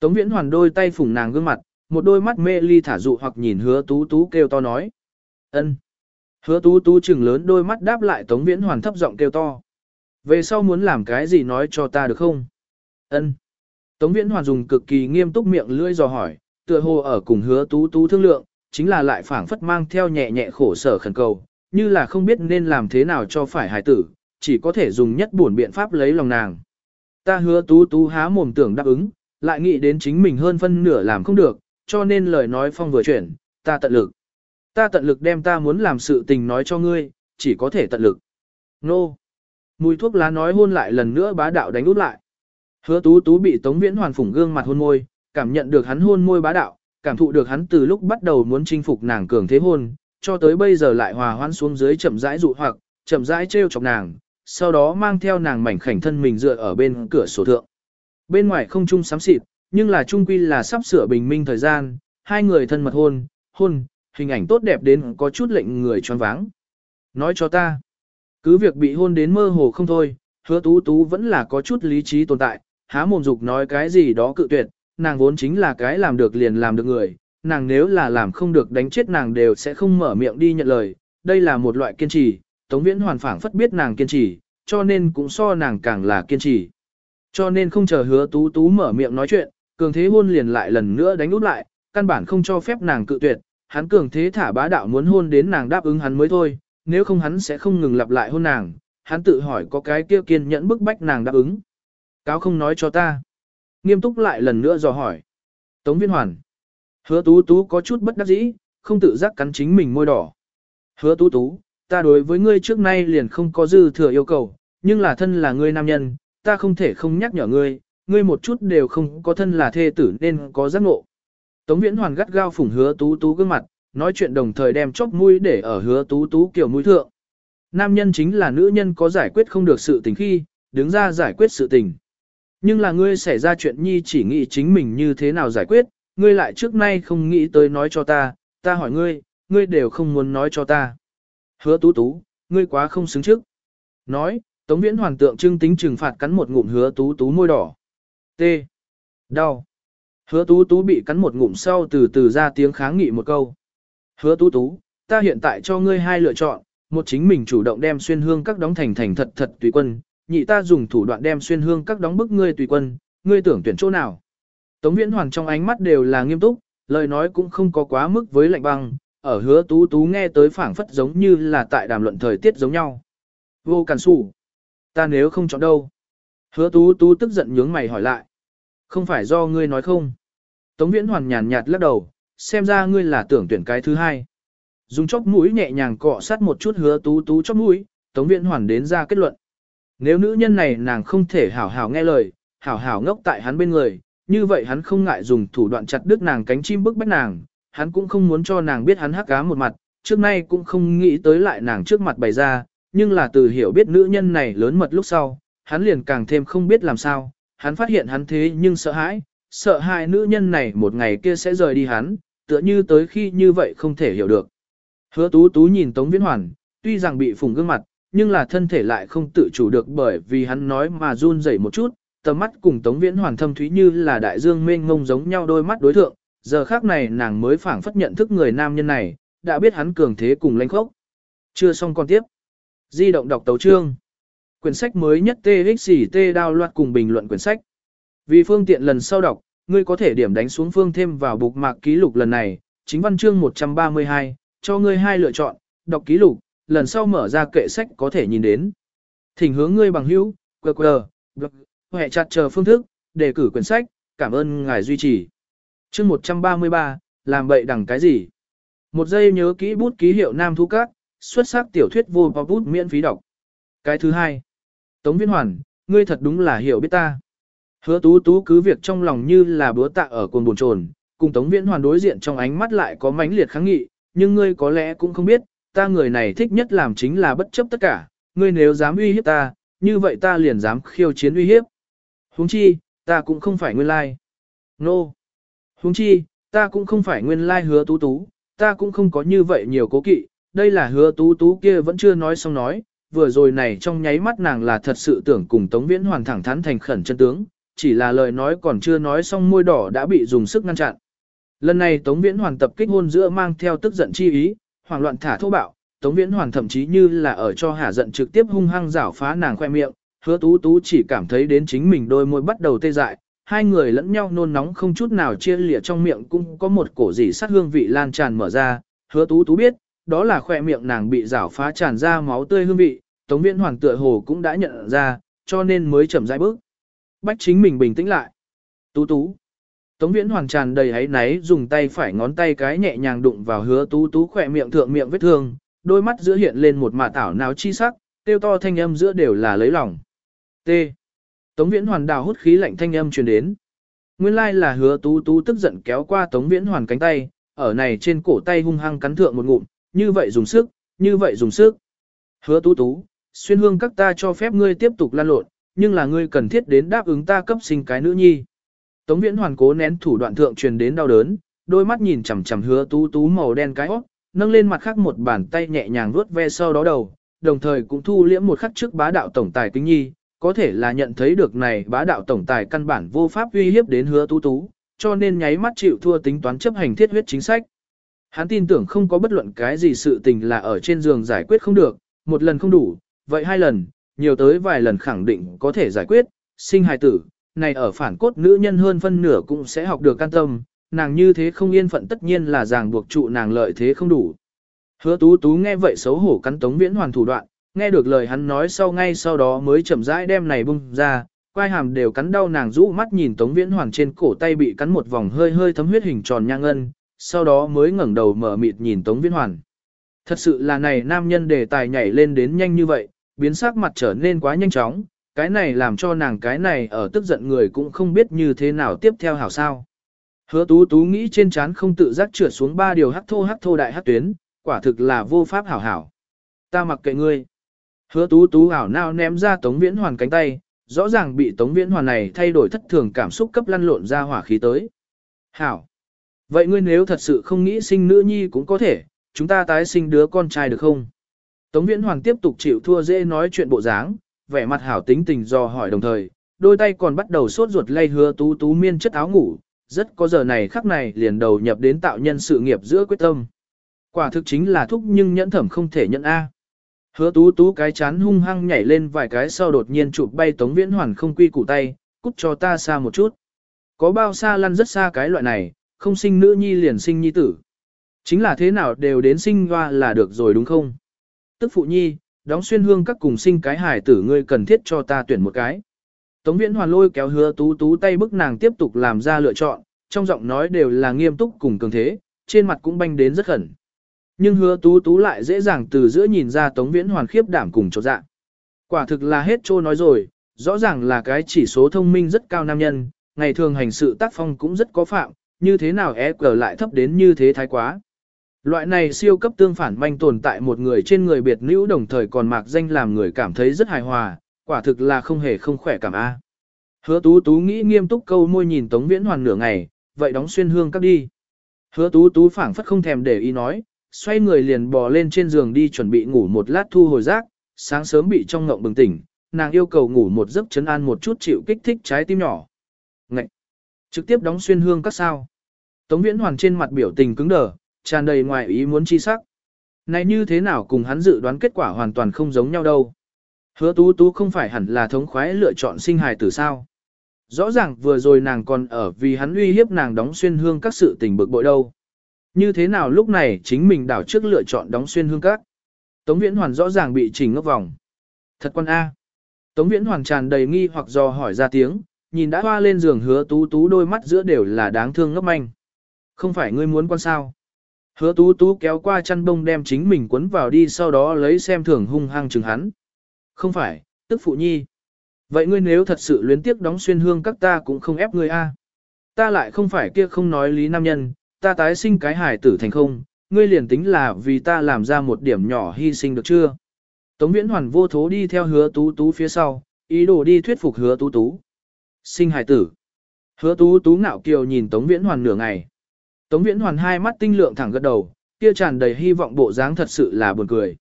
Tống viễn hoàn đôi tay phủng nàng gương mặt, một đôi mắt mê ly thả dụ hoặc nhìn hứa tú tú kêu to nói. ân. Hứa tú tú chừng lớn đôi mắt đáp lại tống viễn hoàn thấp giọng kêu to. Về sau muốn làm cái gì nói cho ta được không? Ân. Tống Viễn Hoàn dùng cực kỳ nghiêm túc miệng lưỡi dò hỏi, tựa hồ ở cùng hứa tú tú thương lượng, chính là lại phảng phất mang theo nhẹ nhẹ khổ sở khẩn cầu, như là không biết nên làm thế nào cho phải hài tử, chỉ có thể dùng nhất buồn biện pháp lấy lòng nàng. Ta hứa tú tú há mồm tưởng đáp ứng, lại nghĩ đến chính mình hơn phân nửa làm không được, cho nên lời nói phong vừa chuyển, ta tận lực. Ta tận lực đem ta muốn làm sự tình nói cho ngươi, chỉ có thể tận lực. Nô! Mùi thuốc lá nói hôn lại lần nữa bá đạo đánh út lại. Hứa tú tú bị Tống Viễn Hoàn phủng gương mặt hôn môi, cảm nhận được hắn hôn môi bá đạo, cảm thụ được hắn từ lúc bắt đầu muốn chinh phục nàng cường thế hôn, cho tới bây giờ lại hòa hoãn xuống dưới chậm rãi dụ hoặc, chậm rãi trêu chọc nàng, sau đó mang theo nàng mảnh khảnh thân mình dựa ở bên cửa sổ thượng. Bên ngoài không chung sám xịt, nhưng là trung quy là sắp sửa bình minh thời gian, hai người thân mật hôn, hôn, hình ảnh tốt đẹp đến có chút lệnh người choáng váng. Nói cho ta, cứ việc bị hôn đến mơ hồ không thôi, hứa tú tú vẫn là có chút lý trí tồn tại, há mồm dục nói cái gì đó cự tuyệt, nàng vốn chính là cái làm được liền làm được người, nàng nếu là làm không được đánh chết nàng đều sẽ không mở miệng đi nhận lời, đây là một loại kiên trì, Tống Viễn hoàn phảng phất biết nàng kiên trì, cho nên cũng so nàng càng là kiên trì. Cho nên không chờ hứa tú tú mở miệng nói chuyện, cường thế hôn liền lại lần nữa đánh út lại, căn bản không cho phép nàng cự tuyệt, hắn cường thế thả bá đạo muốn hôn đến nàng đáp ứng hắn mới thôi, nếu không hắn sẽ không ngừng lặp lại hôn nàng, hắn tự hỏi có cái kia kiên nhẫn bức bách nàng đáp ứng. Cáo không nói cho ta. Nghiêm túc lại lần nữa dò hỏi. Tống viên hoàn. Hứa tú tú có chút bất đắc dĩ, không tự giác cắn chính mình môi đỏ. Hứa tú tú, ta đối với ngươi trước nay liền không có dư thừa yêu cầu, nhưng là thân là ngươi nam nhân, ta không thể không nhắc nhở ngươi, ngươi một chút đều không có thân là thê tử nên có giác ngộ. Tống Viễn Hoàn gắt gao phủng hứa tú tú gương mặt, nói chuyện đồng thời đem chóp mũi để ở hứa tú tú kiểu mũi thượng. Nam nhân chính là nữ nhân có giải quyết không được sự tình khi, đứng ra giải quyết sự tình. Nhưng là ngươi xảy ra chuyện nhi chỉ nghĩ chính mình như thế nào giải quyết, ngươi lại trước nay không nghĩ tới nói cho ta, ta hỏi ngươi, ngươi đều không muốn nói cho ta. Hứa tú tú, ngươi quá không xứng trước. Nói, Tống Viễn Hoàn tượng trưng tính trừng phạt cắn một ngụm hứa tú tú môi đỏ. T. Đau. Hứa tú tú bị cắn một ngụm sau từ từ ra tiếng kháng nghị một câu. Hứa tú tú, ta hiện tại cho ngươi hai lựa chọn, một chính mình chủ động đem xuyên hương các đóng thành thành thật thật tùy quân, nhị ta dùng thủ đoạn đem xuyên hương các đóng bức ngươi tùy quân, ngươi tưởng tuyển chỗ nào. Tống Viễn Hoàn trong ánh mắt đều là nghiêm túc, lời nói cũng không có quá mức với lạnh băng, ở hứa tú tú nghe tới phảng phất giống như là tại đàm luận thời tiết giống nhau. Vô cản sủ. Ta nếu không chọn đâu? Hứa tú tú tức giận nhướng mày hỏi lại. Không phải do ngươi nói không? Tống Viễn Hoàn nhàn nhạt lắc đầu, xem ra ngươi là tưởng tuyển cái thứ hai. Dùng chóp mũi nhẹ nhàng cọ sát một chút hứa tú tú chóp mũi, Tống Viễn Hoàn đến ra kết luận. Nếu nữ nhân này nàng không thể hảo hảo nghe lời, hảo hảo ngốc tại hắn bên người, như vậy hắn không ngại dùng thủ đoạn chặt đứt nàng cánh chim bức bách nàng, hắn cũng không muốn cho nàng biết hắn hắc cá một mặt, trước nay cũng không nghĩ tới lại nàng trước mặt bày ra, nhưng là từ hiểu biết nữ nhân này lớn mật lúc sau, hắn liền càng thêm không biết làm sao, hắn phát hiện hắn thế nhưng sợ hãi, sợ hãi nữ nhân này một ngày kia sẽ rời đi hắn, tựa như tới khi như vậy không thể hiểu được. Hứa tú tú nhìn Tống Viễn Hoàn, tuy rằng bị phùng gương mặt, nhưng là thân thể lại không tự chủ được bởi vì hắn nói mà run rẩy một chút, tầm mắt cùng Tống Viễn Hoàn thâm thúy như là đại dương mênh mông giống nhau đôi mắt đối thượng, giờ khác này nàng mới phảng phất nhận thức người nam nhân này, đã biết hắn cường thế cùng lãnh khốc. Chưa xong con tiếp. Di động đọc tấu chương. Quyển sách mới nhất TXT đao loạt cùng bình luận quyển sách. Vì phương tiện lần sau đọc, ngươi có thể điểm đánh xuống phương thêm vào bục mạc ký lục lần này, chính văn chương 132, cho ngươi hai lựa chọn, đọc ký lục, lần sau mở ra kệ sách có thể nhìn đến. Thỉnh hướng ngươi bằng hữu, QR, hệ chặt chờ phương thức, đề cử quyển sách, cảm ơn ngài duy trì. chương 133, làm bậy đằng cái gì? Một giây nhớ kỹ bút ký hiệu Nam Thu Các, xuất sắc tiểu thuyết vô bọc bút miễn phí đọc. Cái thứ hai, Tống Viên Hoàn, ngươi thật đúng là hiểu biết ta. Hứa tú tú cứ việc trong lòng như là búa tạ ở cồn buồn trồn, cùng Tống Viễn Hoàn đối diện trong ánh mắt lại có mãnh liệt kháng nghị, nhưng ngươi có lẽ cũng không biết, ta người này thích nhất làm chính là bất chấp tất cả, ngươi nếu dám uy hiếp ta, như vậy ta liền dám khiêu chiến uy hiếp. Huống chi, ta cũng không phải nguyên lai. Nô. No. Huống chi, ta cũng không phải nguyên lai hứa tú tú, ta cũng không có như vậy nhiều cố kỵ, đây là hứa tú tú kia vẫn chưa nói xong nói, vừa rồi này trong nháy mắt nàng là thật sự tưởng cùng Tống Viễn Hoàn thẳng thắn thành khẩn chân tướng, chỉ là lời nói còn chưa nói xong môi đỏ đã bị dùng sức ngăn chặn. Lần này Tống Viễn Hoàn tập kích hôn giữa mang theo tức giận chi ý, hoảng loạn thả thô bạo, Tống Viễn Hoàn thậm chí như là ở cho hả giận trực tiếp hung hăng rảo phá nàng khoe miệng, hứa tú tú chỉ cảm thấy đến chính mình đôi môi bắt đầu tê dại, hai người lẫn nhau nôn nóng không chút nào chia lìa trong miệng cũng có một cổ dị sát hương vị lan tràn mở ra, hứa tú tú biết, đó là khoe miệng nàng bị rảo phá tràn ra máu tươi hương vị, Tống Viễn Hoàng tựa hồ cũng đã nhận ra, cho nên mới chậm rãi bước. Bách chính mình bình tĩnh lại. Tú tú. Tống Viễn Hoàng tràn đầy hấy náy dùng tay phải ngón tay cái nhẹ nhàng đụng vào hứa tú tú khỏe miệng thượng miệng vết thương, đôi mắt giữa hiện lên một mạ tảo nào chi sắc, tiêu to thanh âm giữa đều là lấy lòng. T. Tống Viễn Hoàn đào hút khí lạnh thanh âm truyền đến. Nguyên lai là hứa tú tú tức giận kéo qua Tống Viễn Hoàn cánh tay, ở này trên cổ tay hung hăng cắn thượng một ngụm, như vậy dùng sức, như vậy dùng sức. Hứa tú tú, xuyên hương các ta cho phép ngươi tiếp tục lan lộn, nhưng là ngươi cần thiết đến đáp ứng ta cấp sinh cái nữ nhi. Tống Viễn Hoàn cố nén thủ đoạn thượng truyền đến đau đớn, đôi mắt nhìn chằm chằm hứa tú tú màu đen cái óc, nâng lên mặt khác một bàn tay nhẹ nhàng vuốt ve sau đó đầu, đồng thời cũng thu liễm một khắc trước bá đạo tổng tài kính nhi, có thể là nhận thấy được này bá đạo tổng tài căn bản vô pháp uy hiếp đến hứa tú tú, cho nên nháy mắt chịu thua tính toán chấp hành thiết huyết chính sách. Hắn tin tưởng không có bất luận cái gì sự tình là ở trên giường giải quyết không được, một lần không đủ, vậy hai lần, nhiều tới vài lần khẳng định có thể giải quyết, sinh hài tử, này ở phản cốt nữ nhân hơn phân nửa cũng sẽ học được can tâm, nàng như thế không yên phận tất nhiên là ràng buộc trụ nàng lợi thế không đủ. Hứa tú tú nghe vậy xấu hổ cắn tống viễn hoàn thủ đoạn, nghe được lời hắn nói sau ngay sau đó mới chậm rãi đem này bung ra, quai hàm đều cắn đau nàng rũ mắt nhìn tống viễn hoàn trên cổ tay bị cắn một vòng hơi hơi thấm huyết hình tròn nhang ngân, sau đó mới ngẩng đầu mở mịt nhìn tống viễn hoàn. Thật sự là này nam nhân đề tài nhảy lên đến nhanh như vậy, biến sắc mặt trở nên quá nhanh chóng, cái này làm cho nàng cái này ở tức giận người cũng không biết như thế nào tiếp theo hảo sao. Hứa tú tú nghĩ trên trán không tự giác trượt xuống ba điều hắc thô hắc thô đại hắc tuyến, quả thực là vô pháp hảo hảo. Ta mặc kệ ngươi. Hứa tú tú hảo nao ném ra tống viễn hoàn cánh tay, rõ ràng bị tống viễn hoàn này thay đổi thất thường cảm xúc cấp lăn lộn ra hỏa khí tới. Hảo. Vậy ngươi nếu thật sự không nghĩ sinh nữ nhi cũng có thể, chúng ta tái sinh đứa con trai được không? Tống viễn hoàn tiếp tục chịu thua dễ nói chuyện bộ dáng, vẻ mặt hảo tính tình do hỏi đồng thời, đôi tay còn bắt đầu sốt ruột lay hứa tú tú miên chất áo ngủ, rất có giờ này khắc này liền đầu nhập đến tạo nhân sự nghiệp giữa quyết tâm. Quả thực chính là thúc nhưng nhẫn thẩm không thể nhận A. Hứa tú tú cái chán hung hăng nhảy lên vài cái sau đột nhiên chụp bay tống viễn hoàn không quy củ tay, cút cho ta xa một chút. Có bao xa lăn rất xa cái loại này, không sinh nữ nhi liền sinh nhi tử. Chính là thế nào đều đến sinh hoa là được rồi đúng không? Tức phụ nhi, đóng xuyên hương các cùng sinh cái hải tử ngươi cần thiết cho ta tuyển một cái. Tống viễn hoàn lôi kéo hứa tú tú tay bức nàng tiếp tục làm ra lựa chọn, trong giọng nói đều là nghiêm túc cùng cường thế, trên mặt cũng banh đến rất khẩn. Nhưng hứa tú tú lại dễ dàng từ giữa nhìn ra tống viễn hoàn khiếp đảm cùng chỗ dạ. Quả thực là hết trô nói rồi, rõ ràng là cái chỉ số thông minh rất cao nam nhân, ngày thường hành sự tác phong cũng rất có phạm, như thế nào e cờ lại thấp đến như thế thái quá. Loại này siêu cấp tương phản manh tồn tại một người trên người biệt nữ đồng thời còn mạc danh làm người cảm thấy rất hài hòa, quả thực là không hề không khỏe cảm a. Hứa tú tú nghĩ nghiêm túc câu môi nhìn Tống Viễn Hoàn nửa ngày, vậy đóng xuyên hương các đi. Hứa tú tú phảng phất không thèm để ý nói, xoay người liền bò lên trên giường đi chuẩn bị ngủ một lát thu hồi rác, sáng sớm bị trong ngộng bừng tỉnh, nàng yêu cầu ngủ một giấc chấn an một chút chịu kích thích trái tim nhỏ. Ngậy! Trực tiếp đóng xuyên hương các sao. Tống Viễn Hoàn trên mặt biểu tình cứng đờ, tràn đầy ngoài ý muốn chi sắc. Này như thế nào cùng hắn dự đoán kết quả hoàn toàn không giống nhau đâu. Hứa tú tú không phải hẳn là thống khoái lựa chọn sinh hài tử sao. Rõ ràng vừa rồi nàng còn ở vì hắn uy hiếp nàng đóng xuyên hương các sự tình bực bội đâu. Như thế nào lúc này chính mình đảo trước lựa chọn đóng xuyên hương các. Tống Viễn Hoàn rõ ràng bị chỉnh ngốc vòng. Thật quan A. Tống Viễn Hoàn tràn đầy nghi hoặc do hỏi ra tiếng, nhìn đã hoa lên giường hứa tú tú đôi mắt giữa đều là đáng thương ngốc manh. Không phải ngươi muốn quan sao. Hứa tú tú kéo qua chăn bông đem chính mình quấn vào đi sau đó lấy xem thường hung hăng chừng hắn. Không phải, tức phụ nhi. Vậy ngươi nếu thật sự luyến tiếc đóng xuyên hương các ta cũng không ép ngươi a. Ta lại không phải kia không nói lý nam nhân, ta tái sinh cái hải tử thành không, ngươi liền tính là vì ta làm ra một điểm nhỏ hy sinh được chưa. Tống viễn hoàn vô thố đi theo hứa tú tú phía sau, ý đồ đi thuyết phục hứa tú tú. Sinh hải tử. Hứa tú tú ngạo kiều nhìn Tống viễn hoàn nửa ngày. Tống Viễn Hoàn hai mắt tinh lượng thẳng gật đầu, kia tràn đầy hy vọng bộ dáng thật sự là buồn cười.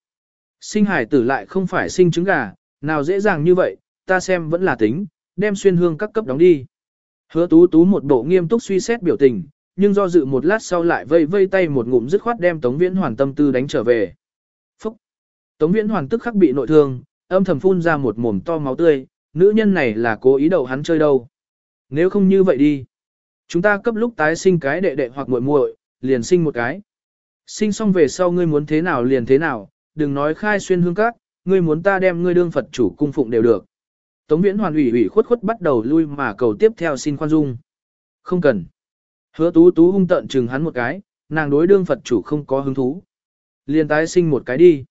Sinh hải tử lại không phải sinh trứng gà, nào dễ dàng như vậy, ta xem vẫn là tính, đem xuyên hương các cấp đóng đi. Hứa tú tú một bộ nghiêm túc suy xét biểu tình, nhưng do dự một lát sau lại vây vây tay một ngụm dứt khoát đem Tống Viễn Hoàn tâm tư đánh trở về. Phúc! Tống Viễn Hoàn tức khắc bị nội thương, âm thầm phun ra một mồm to máu tươi, nữ nhân này là cố ý đầu hắn chơi đâu. Nếu không như vậy đi, chúng ta cấp lúc tái sinh cái đệ đệ hoặc muội muội, liền sinh một cái. Sinh xong về sau ngươi muốn thế nào liền thế nào, đừng nói khai xuyên hương các, ngươi muốn ta đem ngươi đương Phật chủ cung phụng đều được. Tống Viễn Hoàn ủy ủy khuất khuất bắt đầu lui mà cầu tiếp theo xin khoan dung. Không cần. Hứa tú tú hung tận chừng hắn một cái, nàng đối đương Phật chủ không có hứng thú. Liền tái sinh một cái đi.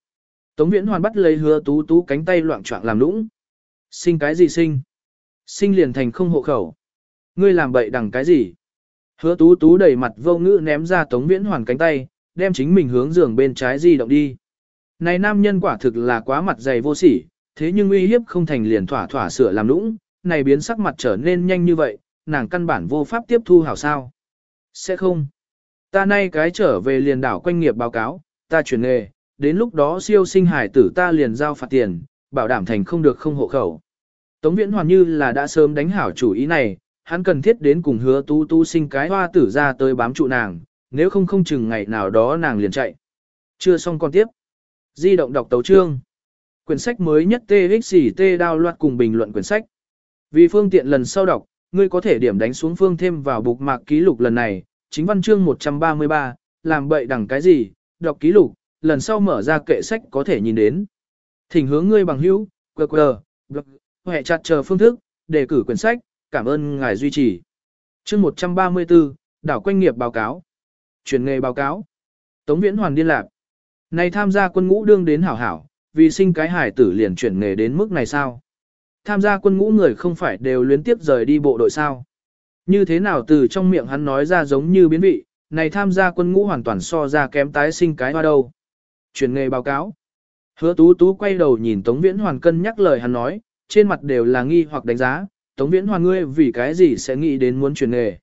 Tống Viễn Hoàn bắt lấy hứa tú tú cánh tay loạn choạng làm lũng. Sinh cái gì sinh? Sinh liền thành không hộ khẩu. Ngươi làm bậy đằng cái gì? Hứa tú tú đẩy mặt vô ngữ ném ra Tống Viễn Hoàn cánh tay, đem chính mình hướng giường bên trái di động đi. Này nam nhân quả thực là quá mặt dày vô sỉ, thế nhưng uy hiếp không thành liền thỏa thỏa sửa làm lũng, này biến sắc mặt trở nên nhanh như vậy, nàng căn bản vô pháp tiếp thu hảo sao. Sẽ không. Ta nay cái trở về liền đảo quanh nghiệp báo cáo, ta chuyển nghề, đến lúc đó siêu sinh hải tử ta liền giao phạt tiền, bảo đảm thành không được không hộ khẩu. Tống viễn hoàn như là đã sớm đánh hảo chủ ý này, hắn cần thiết đến cùng hứa tu tu sinh cái hoa tử ra tới bám trụ nàng, nếu không không chừng ngày nào đó nàng liền chạy. Chưa xong con tiếp. Di động đọc tấu chương. Quyển sách mới nhất TXT đao loạt cùng bình luận quyển sách. Vì phương tiện lần sau đọc, ngươi có thể điểm đánh xuống phương thêm vào bục mạc ký lục lần này, chính văn chương 133, làm bậy đằng cái gì, đọc ký lục, lần sau mở ra kệ sách có thể nhìn đến. Thỉnh hướng ngươi bằng hữu, QR, blog, hệ chặt chờ phương thức, đề cử quyển sách, cảm ơn ngài duy trì. Chương 134, đảo quanh nghiệp báo cáo. Chuyển nghề báo cáo. Tống Viễn Hoàn điên lạc. Này tham gia quân ngũ đương đến hảo hảo, vì sinh cái hải tử liền chuyển nghề đến mức này sao? Tham gia quân ngũ người không phải đều luyến tiếp rời đi bộ đội sao? Như thế nào từ trong miệng hắn nói ra giống như biến vị, này tham gia quân ngũ hoàn toàn so ra kém tái sinh cái hoa đâu. Chuyển nghề báo cáo. Hứa tú tú quay đầu nhìn Tống Viễn Hoàn cân nhắc lời hắn nói, trên mặt đều là nghi hoặc đánh giá, Tống Viễn Hoàn ngươi vì cái gì sẽ nghĩ đến muốn chuyển nghề.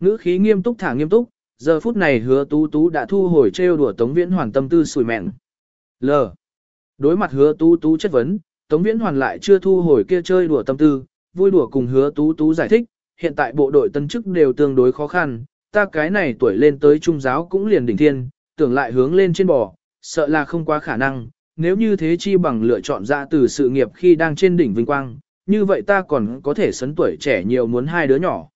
Ngữ khí nghiêm túc thả nghiêm túc, giờ phút này hứa tú tú đã thu hồi trêu đùa Tống Viễn Hoàn tâm tư sủi mẹn. L. Đối mặt hứa tú tú chất vấn, Tống Viễn Hoàn lại chưa thu hồi kia chơi đùa tâm tư, vui đùa cùng hứa tú tú giải thích, hiện tại bộ đội tân chức đều tương đối khó khăn, ta cái này tuổi lên tới trung giáo cũng liền đỉnh thiên, tưởng lại hướng lên trên bò, sợ là không quá khả năng, nếu như thế chi bằng lựa chọn ra từ sự nghiệp khi đang trên đỉnh vinh quang, như vậy ta còn có thể sấn tuổi trẻ nhiều muốn hai đứa nhỏ.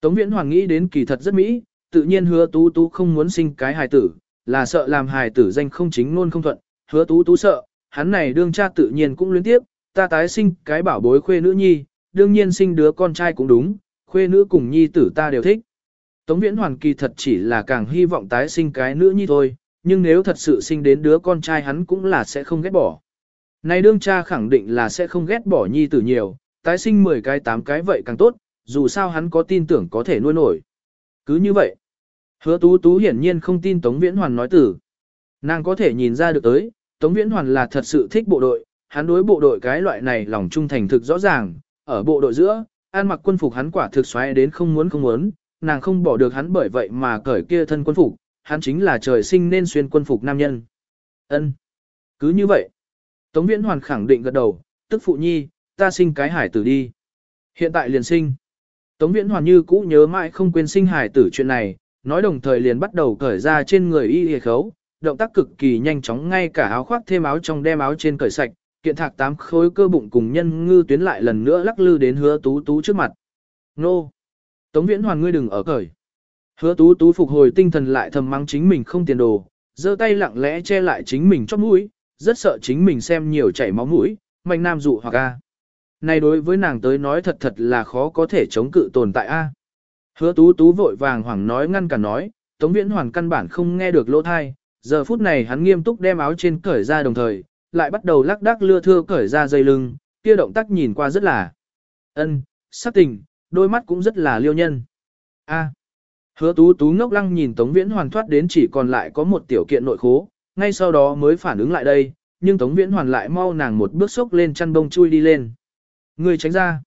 Tống Viễn Hoàng nghĩ đến kỳ thật rất mỹ, tự nhiên hứa tú tú không muốn sinh cái hài tử, là sợ làm hài tử danh không chính luôn không thuận, hứa tú tú sợ, hắn này đương cha tự nhiên cũng luyến tiếp, ta tái sinh cái bảo bối khuê nữ nhi, đương nhiên sinh đứa con trai cũng đúng, khuê nữ cùng nhi tử ta đều thích. Tống Viễn Hoàn kỳ thật chỉ là càng hy vọng tái sinh cái nữ nhi thôi, nhưng nếu thật sự sinh đến đứa con trai hắn cũng là sẽ không ghét bỏ. Này đương cha khẳng định là sẽ không ghét bỏ nhi tử nhiều, tái sinh 10 cái 8 cái vậy càng tốt, dù sao hắn có tin tưởng có thể nuôi nổi. Cứ như vậy, hứa tú tú hiển nhiên không tin Tống Viễn Hoàn nói tử. Nàng có thể nhìn ra được tới, Tống Viễn Hoàn là thật sự thích bộ đội, hắn đối bộ đội cái loại này lòng trung thành thực rõ ràng, ở bộ đội giữa, an mặc quân phục hắn quả thực xoáy đến không muốn không muốn, nàng không bỏ được hắn bởi vậy mà cởi kia thân quân phục, hắn chính là trời sinh nên xuyên quân phục nam nhân. Ân, Cứ như vậy. Tống Viễn Hoàn khẳng định gật đầu, tức phụ nhi, ta sinh cái hải tử đi. Hiện tại liền sinh. Tống Viễn Hoàn như cũ nhớ mãi không quên sinh hải tử chuyện này, nói đồng thời liền bắt đầu cởi ra trên người y hề khấu, động tác cực kỳ nhanh chóng ngay cả áo khoác thêm áo trong đem áo trên cởi sạch, kiện thạc tám khối cơ bụng cùng nhân ngư tuyến lại lần nữa lắc lư đến hứa tú tú trước mặt. Nô! Tống Viễn Hoàn ngươi đừng ở cởi. Hứa tú tú phục hồi tinh thần lại thầm mắng chính mình không tiền đồ, giơ tay lặng lẽ che lại chính mình chóp mũi, rất sợ chính mình xem nhiều chảy máu mũi, mạnh nam dụ hoặc a. Này đối với nàng tới nói thật thật là khó có thể chống cự tồn tại a. Hứa tú tú vội vàng hoảng nói ngăn cả nói, Tống Viễn Hoàn căn bản không nghe được lỗ thai, giờ phút này hắn nghiêm túc đem áo trên cởi ra đồng thời, lại bắt đầu lắc đắc lưa thưa cởi ra dây lưng, kia động tác nhìn qua rất là ân, sắc tình, đôi mắt cũng rất là liêu nhân. A. Hứa tú tú ngốc lăng nhìn Tống Viễn Hoàn thoát đến chỉ còn lại có một tiểu kiện nội khố, ngay sau đó mới phản ứng lại đây, nhưng Tống Viễn Hoàn lại mau nàng một bước sốc lên chăn bông chui đi lên. Người tránh ra.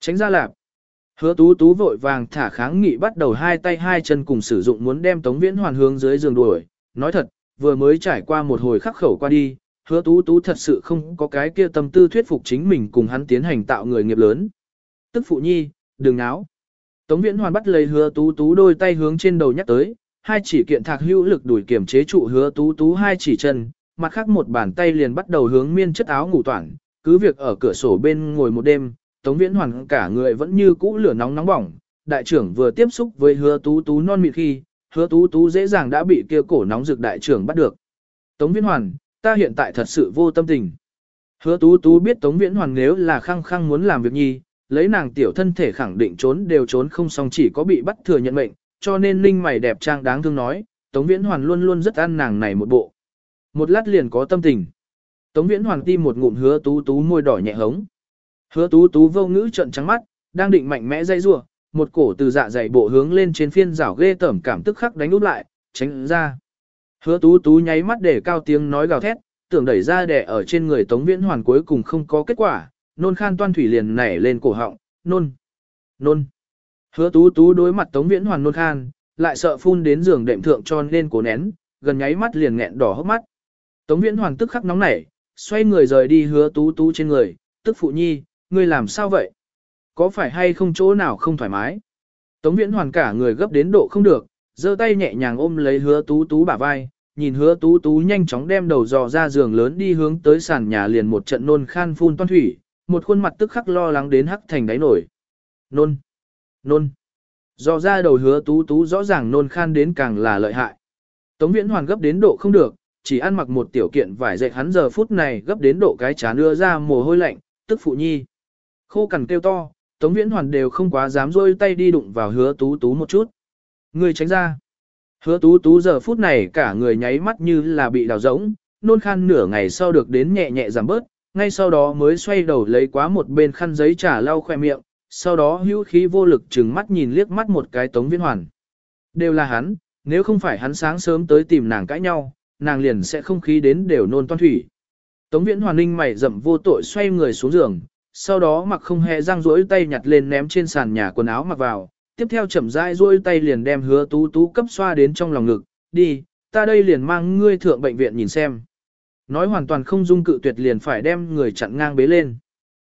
Tránh ra lạp. Hứa tú tú vội vàng thả kháng nghị bắt đầu hai tay hai chân cùng sử dụng muốn đem Tống Viễn Hoàn hướng dưới giường đuổi. Nói thật, vừa mới trải qua một hồi khắc khẩu qua đi, hứa tú tú thật sự không có cái kia tâm tư thuyết phục chính mình cùng hắn tiến hành tạo người nghiệp lớn. Tức phụ nhi, đừng náo. Tống Viễn Hoàn bắt lấy hứa tú tú đôi tay hướng trên đầu nhắc tới, hai chỉ kiện thạc hữu lực đuổi kiểm chế trụ hứa tú tú hai chỉ chân, mặt khác một bàn tay liền bắt đầu hướng miên chất áo ngủ toàn, cứ việc ở cửa sổ bên ngồi một đêm, Tống Viễn Hoàn cả người vẫn như cũ lửa nóng nóng bỏng, đại trưởng vừa tiếp xúc với hứa tú tú non mịn khi, hứa tú tú dễ dàng đã bị kia cổ nóng rực đại trưởng bắt được. Tống Viễn Hoàn, ta hiện tại thật sự vô tâm tình. Hứa tú tú biết Tống Viễn Hoàn nếu là khăng khăng muốn làm việc nhi, lấy nàng tiểu thân thể khẳng định trốn đều trốn không xong chỉ có bị bắt thừa nhận mệnh, cho nên linh mày đẹp trang đáng thương nói, Tống Viễn Hoàn luôn luôn rất ăn nàng này một bộ. Một lát liền có tâm tình. Tống Viễn Hoàn tim một ngụm hứa tú tú môi đỏ nhẹ hống. Hứa tú tú vô ngữ trận trắng mắt, đang định mạnh mẽ dây rủa, một cổ từ dạ dày bộ hướng lên trên phiên rảo ghê tởm cảm tức khắc đánh úp lại, tránh ra. Hứa tú tú nháy mắt để cao tiếng nói gào thét, tưởng đẩy ra đẻ ở trên người Tống Viễn Hoàn cuối cùng không có kết quả, nôn khan toan thủy liền nảy lên cổ họng, nôn, nôn. Hứa tú tú đối mặt Tống Viễn Hoàn nôn khan, lại sợ phun đến giường đệm thượng cho nên cổ nén, gần nháy mắt liền nghẹn đỏ hốc mắt. Tống Viễn Hoàn tức khắc nóng nảy, xoay người rời đi hứa tú tú trên người, tức phụ nhi, ngươi làm sao vậy? Có phải hay không chỗ nào không thoải mái? Tống Viễn Hoàn cả người gấp đến độ không được, giơ tay nhẹ nhàng ôm lấy hứa tú tú bả vai, nhìn hứa tú tú nhanh chóng đem đầu dò ra giường lớn đi hướng tới sàn nhà liền một trận nôn khan phun toan thủy, một khuôn mặt tức khắc lo lắng đến hắc thành đáy nổi. Nôn, nôn, do ra đầu hứa tú tú rõ ràng nôn khan đến càng là lợi hại. Tống viễn hoàn gấp đến độ không được, chỉ ăn mặc một tiểu kiện vải dệt hắn giờ phút này gấp đến độ cái chán đưa ra mồ hôi lạnh, tức phụ nhi. Khô cằn kêu to, Tống Viễn Hoàn đều không quá dám rôi tay đi đụng vào hứa tú tú một chút. Người tránh ra. Hứa tú tú giờ phút này cả người nháy mắt như là bị đào rỗng, nôn khan nửa ngày sau được đến nhẹ nhẹ giảm bớt, ngay sau đó mới xoay đầu lấy quá một bên khăn giấy trả lau khoe miệng, sau đó hữu khí vô lực chừng mắt nhìn liếc mắt một cái Tống Viễn Hoàn. Đều là hắn, nếu không phải hắn sáng sớm tới tìm nàng cãi nhau, nàng liền sẽ không khí đến đều nôn toan thủy. Tống Viễn Hoàn ninh mày rậm vô tội xoay người xuống giường, sau đó mặc không hề răng rỗi tay nhặt lên ném trên sàn nhà quần áo mặc vào, tiếp theo chậm rãi rỗi tay liền đem hứa tú tú cấp xoa đến trong lòng ngực, đi, ta đây liền mang ngươi thượng bệnh viện nhìn xem. Nói hoàn toàn không dung cự tuyệt liền phải đem người chặn ngang bế lên.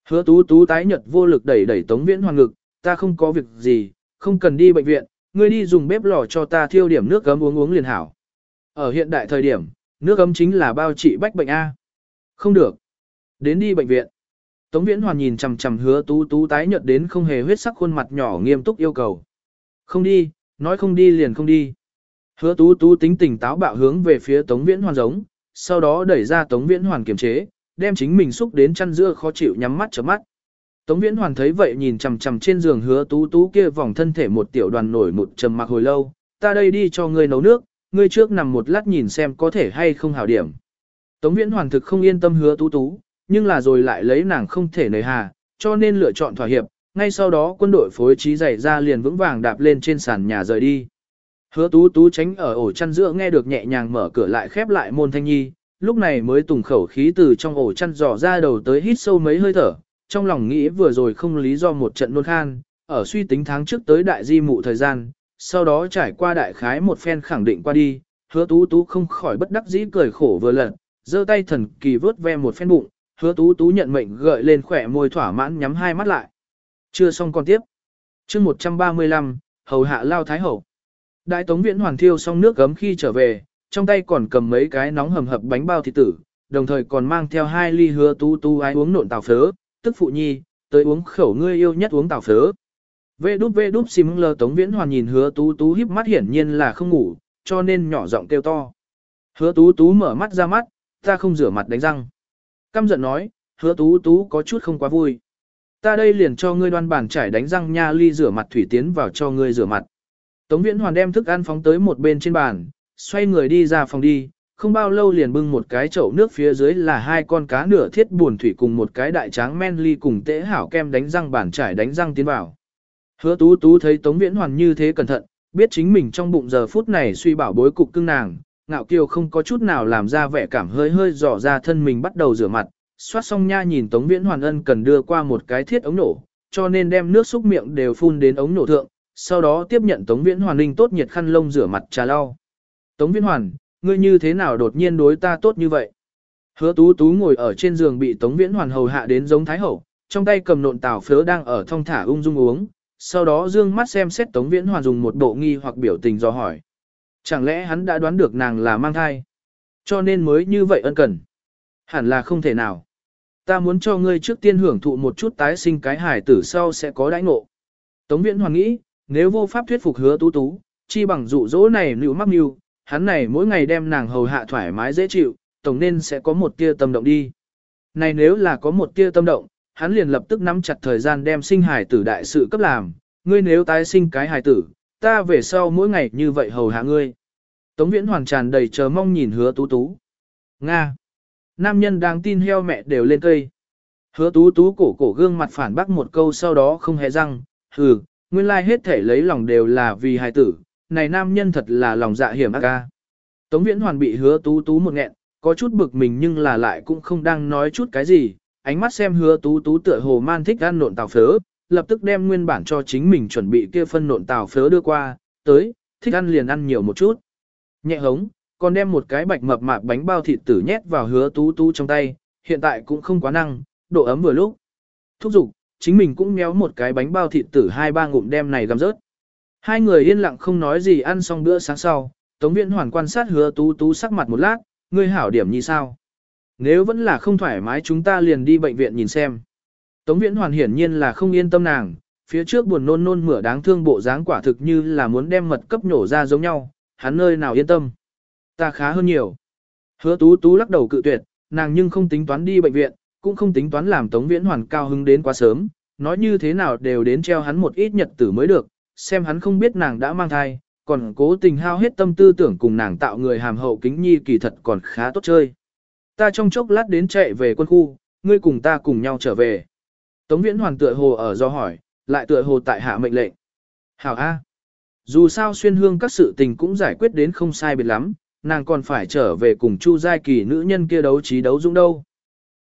Hứa tú tú tái nhật vô lực đẩy đẩy tống viễn hoàng ngực, ta không có việc gì, không cần đi bệnh viện, ngươi đi dùng bếp lò cho ta thiêu điểm nước gấm uống uống liền hảo. Ở hiện đại thời điểm, nước gấm chính là bao trị bách bệnh A. Không được. Đến đi bệnh viện. Tống Viễn Hoàn nhìn chằm chằm hứa tú tú tái nhợt đến không hề huyết sắc khuôn mặt nhỏ nghiêm túc yêu cầu. Không đi, nói không đi liền không đi. Hứa tú tú tính tỉnh táo bạo hướng về phía Tống Viễn Hoàn giống, sau đó đẩy ra Tống Viễn Hoàn kiềm chế, đem chính mình xúc đến chăn dưa khó chịu nhắm mắt chớp mắt. Tống Viễn Hoàn thấy vậy nhìn chằm chằm trên giường hứa tú tú kia vòng thân thể một tiểu đoàn nổi một trầm mặc hồi lâu, ta đây đi cho ngươi nấu nước, ngươi trước nằm một lát nhìn xem có thể hay không hảo điểm. Tống Viễn Hoàn thực không yên tâm hứa tú tú, nhưng là rồi lại lấy nàng không thể nời hà, cho nên lựa chọn thỏa hiệp, ngay sau đó quân đội phối trí dày ra liền vững vàng đạp lên trên sàn nhà rời đi. Hứa tú tú tránh ở ổ chăn giữa nghe được nhẹ nhàng mở cửa lại khép lại môn thanh nhi, lúc này mới tùng khẩu khí từ trong ổ chăn dò ra đầu tới hít sâu mấy hơi thở, trong lòng nghĩ vừa rồi không lý do một trận nôn khan, ở suy tính tháng trước tới đại di mụ thời gian, sau đó trải qua đại khái một phen khẳng định qua đi, hứa tú tú không khỏi bất đắc dĩ cười khổ vừa lận, giơ tay thần kỳ vớt ve một phen bụng, hứa tú tú nhận mệnh gợi lên khỏe môi thỏa mãn nhắm hai mắt lại. Chưa xong còn tiếp. chương 135, hầu hạ lao thái hậu. Đại tống viễn hoàn thiêu xong nước gấm khi trở về, trong tay còn cầm mấy cái nóng hầm hập bánh bao thịt tử, đồng thời còn mang theo hai ly hứa tú tú ái uống nộn tàu phớ, tức phụ nhi, tới uống khẩu ngươi yêu nhất uống tàu phớ. Vê đút vê đút xìm lờ tống viễn hoàn nhìn hứa tú tú híp mắt hiển nhiên là không ngủ, cho nên nhỏ giọng kêu to. Hứa tú tú mở mắt ra mắt, ta không rửa mặt đánh răng. Căm giận nói, hứa tú tú có chút không quá vui. Ta đây liền cho ngươi đoan bàn trải đánh răng nha ly rửa mặt thủy tiến vào cho ngươi rửa mặt. Tống viễn hoàn đem thức ăn phóng tới một bên trên bàn, xoay người đi ra phòng đi, không bao lâu liền bưng một cái chậu nước phía dưới là hai con cá nửa thiết buồn thủy cùng một cái đại tráng men ly cùng tễ hảo kem đánh răng bản trải đánh răng tiến vào. Hứa tú tú thấy Tống Viễn Hoàn như thế cẩn thận, biết chính mình trong bụng giờ phút này suy bảo bối cục cưng nàng, ngạo kiều không có chút nào làm ra vẻ cảm hơi hơi dò ra thân mình bắt đầu rửa mặt, xoát xong nha nhìn Tống Viễn Hoàn ân cần đưa qua một cái thiết ống nổ, cho nên đem nước xúc miệng đều phun đến ống nổ thượng, sau đó tiếp nhận Tống Viễn Hoàn linh tốt nhiệt khăn lông rửa mặt trà lau. Tống Viễn Hoàn, ngươi như thế nào đột nhiên đối ta tốt như vậy? Hứa tú tú ngồi ở trên giường bị Tống Viễn Hoàn hầu hạ đến giống thái hậu, trong tay cầm nộn tảo phớ đang ở thong thả ung dung uống, sau đó dương mắt xem xét Tống Viễn Hoàn dùng một bộ nghi hoặc biểu tình do hỏi. Chẳng lẽ hắn đã đoán được nàng là mang thai? Cho nên mới như vậy ân cần. Hẳn là không thể nào. ta muốn cho ngươi trước tiên hưởng thụ một chút tái sinh cái hài tử sau sẽ có đãi ngộ. Tống Viễn Hoàng nghĩ, nếu vô pháp thuyết phục hứa tú tú, chi bằng dụ dỗ này nữ mắc mưu, hắn này mỗi ngày đem nàng hầu hạ thoải mái dễ chịu, tổng nên sẽ có một tia tâm động đi. Này nếu là có một tia tâm động, hắn liền lập tức nắm chặt thời gian đem sinh hài tử đại sự cấp làm, ngươi nếu tái sinh cái hài tử, ta về sau mỗi ngày như vậy hầu hạ ngươi. Tống Viễn hoàn tràn đầy chờ mong nhìn hứa tú tú. Nga. Nam nhân đang tin heo mẹ đều lên cây. Hứa tú tú cổ cổ gương mặt phản bác một câu sau đó không hề răng, hừ, nguyên lai hết thể lấy lòng đều là vì hài tử, này nam nhân thật là lòng dạ hiểm ác ca. Tống Viễn Hoàn bị hứa tú tú một nghẹn, có chút bực mình nhưng là lại cũng không đang nói chút cái gì, ánh mắt xem hứa tú tú tựa hồ man thích ăn nộn tàu phớ, lập tức đem nguyên bản cho chính mình chuẩn bị kia phân nộn tàu phớ đưa qua, tới, thích ăn liền ăn nhiều một chút. Nhẹ hống, còn đem một cái bạch mập mạp bánh bao thịt tử nhét vào hứa tú tú trong tay, hiện tại cũng không quá năng, độ ấm vừa lúc. Thúc giục, chính mình cũng méo một cái bánh bao thịt tử hai ba ngụm đem này găm rớt. Hai người yên lặng không nói gì ăn xong bữa sáng sau, Tống Viễn Hoàn quan sát hứa tú tú sắc mặt một lát, ngươi hảo điểm như sao. Nếu vẫn là không thoải mái chúng ta liền đi bệnh viện nhìn xem. Tống Viễn Hoàn hiển nhiên là không yên tâm nàng, phía trước buồn nôn nôn mửa đáng thương bộ dáng quả thực như là muốn đem mật cấp nhổ ra giống nhau, hắn nơi nào yên tâm. Ta khá hơn nhiều. Hứa tú tú lắc đầu cự tuyệt, nàng nhưng không tính toán đi bệnh viện, cũng không tính toán làm Tống Viễn Hoàn cao hứng đến quá sớm, nói như thế nào đều đến treo hắn một ít nhật tử mới được, xem hắn không biết nàng đã mang thai, còn cố tình hao hết tâm tư tưởng cùng nàng tạo người hàm hậu kính nhi kỳ thật còn khá tốt chơi. Ta trong chốc lát đến chạy về quân khu, ngươi cùng ta cùng nhau trở về. Tống Viễn Hoàn tựa hồ ở do hỏi, lại tựa hồ tại hạ mệnh lệnh. Hảo A. Dù sao xuyên hương các sự tình cũng giải quyết đến không sai biệt lắm, nàng còn phải trở về cùng Chu Giai Kỳ nữ nhân kia đấu trí đấu dũng đâu.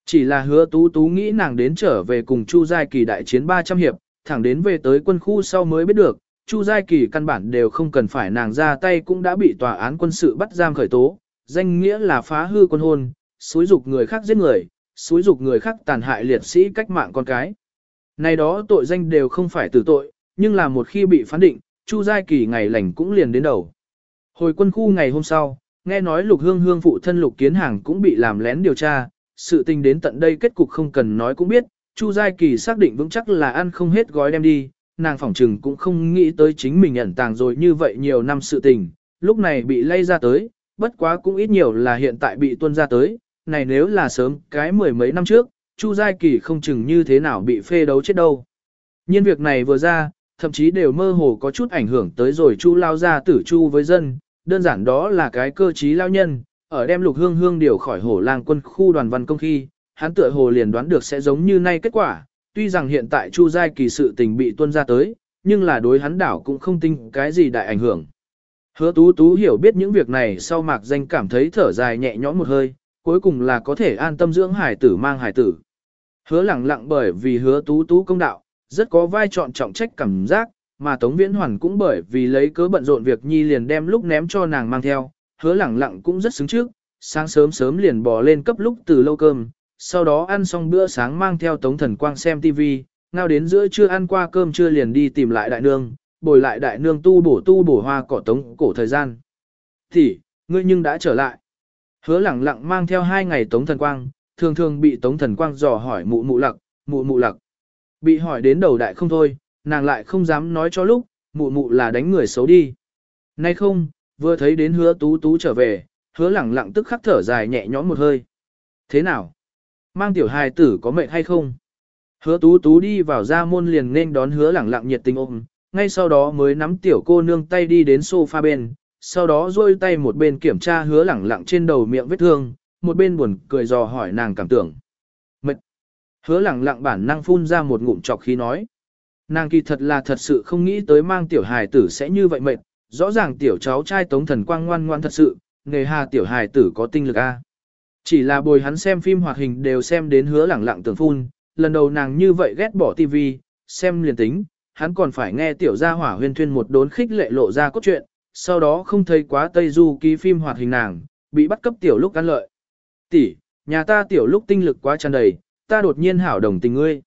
Chỉ là hứa tú tú nghĩ nàng đến trở về cùng Chu Giai Kỳ đại chiến 300 hiệp, thẳng đến về tới quân khu sau mới biết được, Chu Giai Kỳ căn bản đều không cần phải nàng ra tay cũng đã bị tòa án quân sự bắt giam khởi tố, danh nghĩa là phá hư quân hôn, xúi dục người khác giết người, xúi dục người khác tàn hại liệt sĩ cách mạng con cái. Này đó tội danh đều không phải tử tội, nhưng là một khi bị phán định, Chu Giai Kỳ ngày lành cũng liền đến đầu. Hồi quân khu ngày hôm sau, nghe nói Lục Hương Hương phụ thân Lục Kiến Hàng cũng bị làm lén điều tra, sự tình đến tận đây kết cục không cần nói cũng biết, Chu Giai Kỳ xác định vững chắc là ăn không hết gói đem đi, nàng phỏng trừng cũng không nghĩ tới chính mình ẩn tàng rồi như vậy nhiều năm sự tình, lúc này bị lây ra tới, bất quá cũng ít nhiều là hiện tại bị tuân ra tới, này nếu là sớm cái mười mấy năm trước, Chu Giai Kỳ không chừng như thế nào bị phê đấu chết đâu. Nhiên việc này vừa ra, thậm chí đều mơ hồ có chút ảnh hưởng tới rồi Chu lao ra tử Chu với dân, đơn giản đó là cái cơ trí lao nhân, ở đem lục hương hương điều khỏi hổ lang quân khu đoàn văn công khi, hắn tựa hồ liền đoán được sẽ giống như nay kết quả, tuy rằng hiện tại Chu Giai Kỳ sự tình bị tuân ra tới, nhưng là đối hắn đảo cũng không tin cái gì đại ảnh hưởng. Hứa tú tú hiểu biết những việc này sau mạc danh cảm thấy thở dài nhẹ nhõm một hơi, cuối cùng là có thể an tâm dưỡng hải tử mang hải tử. Hứa lẳng lặng bởi vì hứa tú tú công đạo, rất có vai trọn trọng trách cảm giác, mà Tống Viễn Hoàn cũng bởi vì lấy cớ bận rộn việc nhi liền đem lúc ném cho nàng mang theo, hứa lẳng lặng cũng rất xứng trước, sáng sớm sớm liền bò lên cấp lúc từ lâu cơm, sau đó ăn xong bữa sáng mang theo Tống Thần Quang xem TV, ngao đến giữa trưa ăn qua cơm trưa liền đi tìm lại đại nương, bồi lại đại nương tu bổ tu bổ hoa cỏ tống cổ thời gian. Thì, ngươi nhưng đã trở lại. Hứa lẳng lặng mang theo hai ngày Tống Thần Quang, thường thường bị Tống Thần Quang dò hỏi mụ mụ lặc, mụ mụ lặc. Bị hỏi đến đầu đại không thôi, nàng lại không dám nói cho lúc, mụ mụ là đánh người xấu đi. Nay không, vừa thấy đến hứa tú tú trở về, hứa lẳng lặng tức khắc thở dài nhẹ nhõm một hơi. Thế nào? Mang tiểu hài tử có mệnh hay không? Hứa tú tú đi vào ra môn liền nên đón hứa lẳng lặng nhiệt tình ôm, ngay sau đó mới nắm tiểu cô nương tay đi đến sofa bên, sau đó duỗi tay một bên kiểm tra hứa lẳng lặng trên đầu miệng vết thương, một bên buồn cười dò hỏi nàng cảm tưởng. Mệt. Hứa lẳng lặng bản năng phun ra một ngụm chọc khí nói. Nàng kỳ thật là thật sự không nghĩ tới mang tiểu hài tử sẽ như vậy mệt, rõ ràng tiểu cháu trai tống thần quang ngoan ngoan thật sự, nghề hà tiểu hài tử có tinh lực a. Chỉ là bồi hắn xem phim hoạt hình đều xem đến hứa lẳng lặng tưởng phun, lần đầu nàng như vậy ghét bỏ tivi, xem liền tính, hắn còn phải nghe tiểu gia hỏa huyên thuyên một đốn khích lệ lộ ra cốt truyện, sau đó không thấy quá Tây Du ký phim hoạt hình nàng, bị bắt cấp tiểu lúc ăn lợi. Tỷ, nhà ta tiểu lúc tinh lực quá tràn đầy, ta đột nhiên hảo đồng tình ngươi.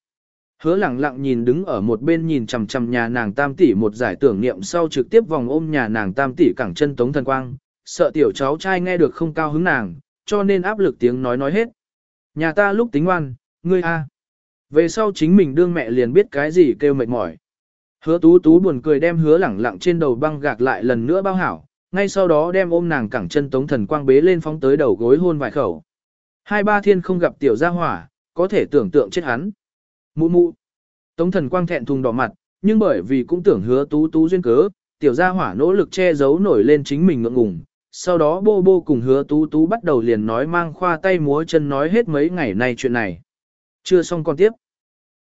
Hứa lẳng lặng nhìn đứng ở một bên nhìn chằm chằm nhà nàng tam tỷ một giải tưởng niệm sau trực tiếp vòng ôm nhà nàng tam tỷ cẳng chân tống thần quang, sợ tiểu cháu trai nghe được không cao hứng nàng, cho nên áp lực tiếng nói nói hết. Nhà ta lúc tính ngoan, ngươi a. Về sau chính mình đương mẹ liền biết cái gì kêu mệt mỏi. Hứa tú tú buồn cười đem hứa lẳng lặng trên đầu băng gạc lại lần nữa bao hảo, ngay sau đó đem ôm nàng cẳng chân tống thần quang bế lên phóng tới đầu gối hôn vài khẩu. Hai ba thiên không gặp tiểu gia hỏa, có thể tưởng tượng chết hắn. Mụ mụ. Tống thần quang thẹn thùng đỏ mặt, nhưng bởi vì cũng tưởng hứa tú tú duyên cớ, tiểu gia hỏa nỗ lực che giấu nổi lên chính mình ngượng ngùng. Sau đó bô bô cùng hứa tú tú bắt đầu liền nói mang khoa tay múa chân nói hết mấy ngày nay chuyện này. Chưa xong còn tiếp.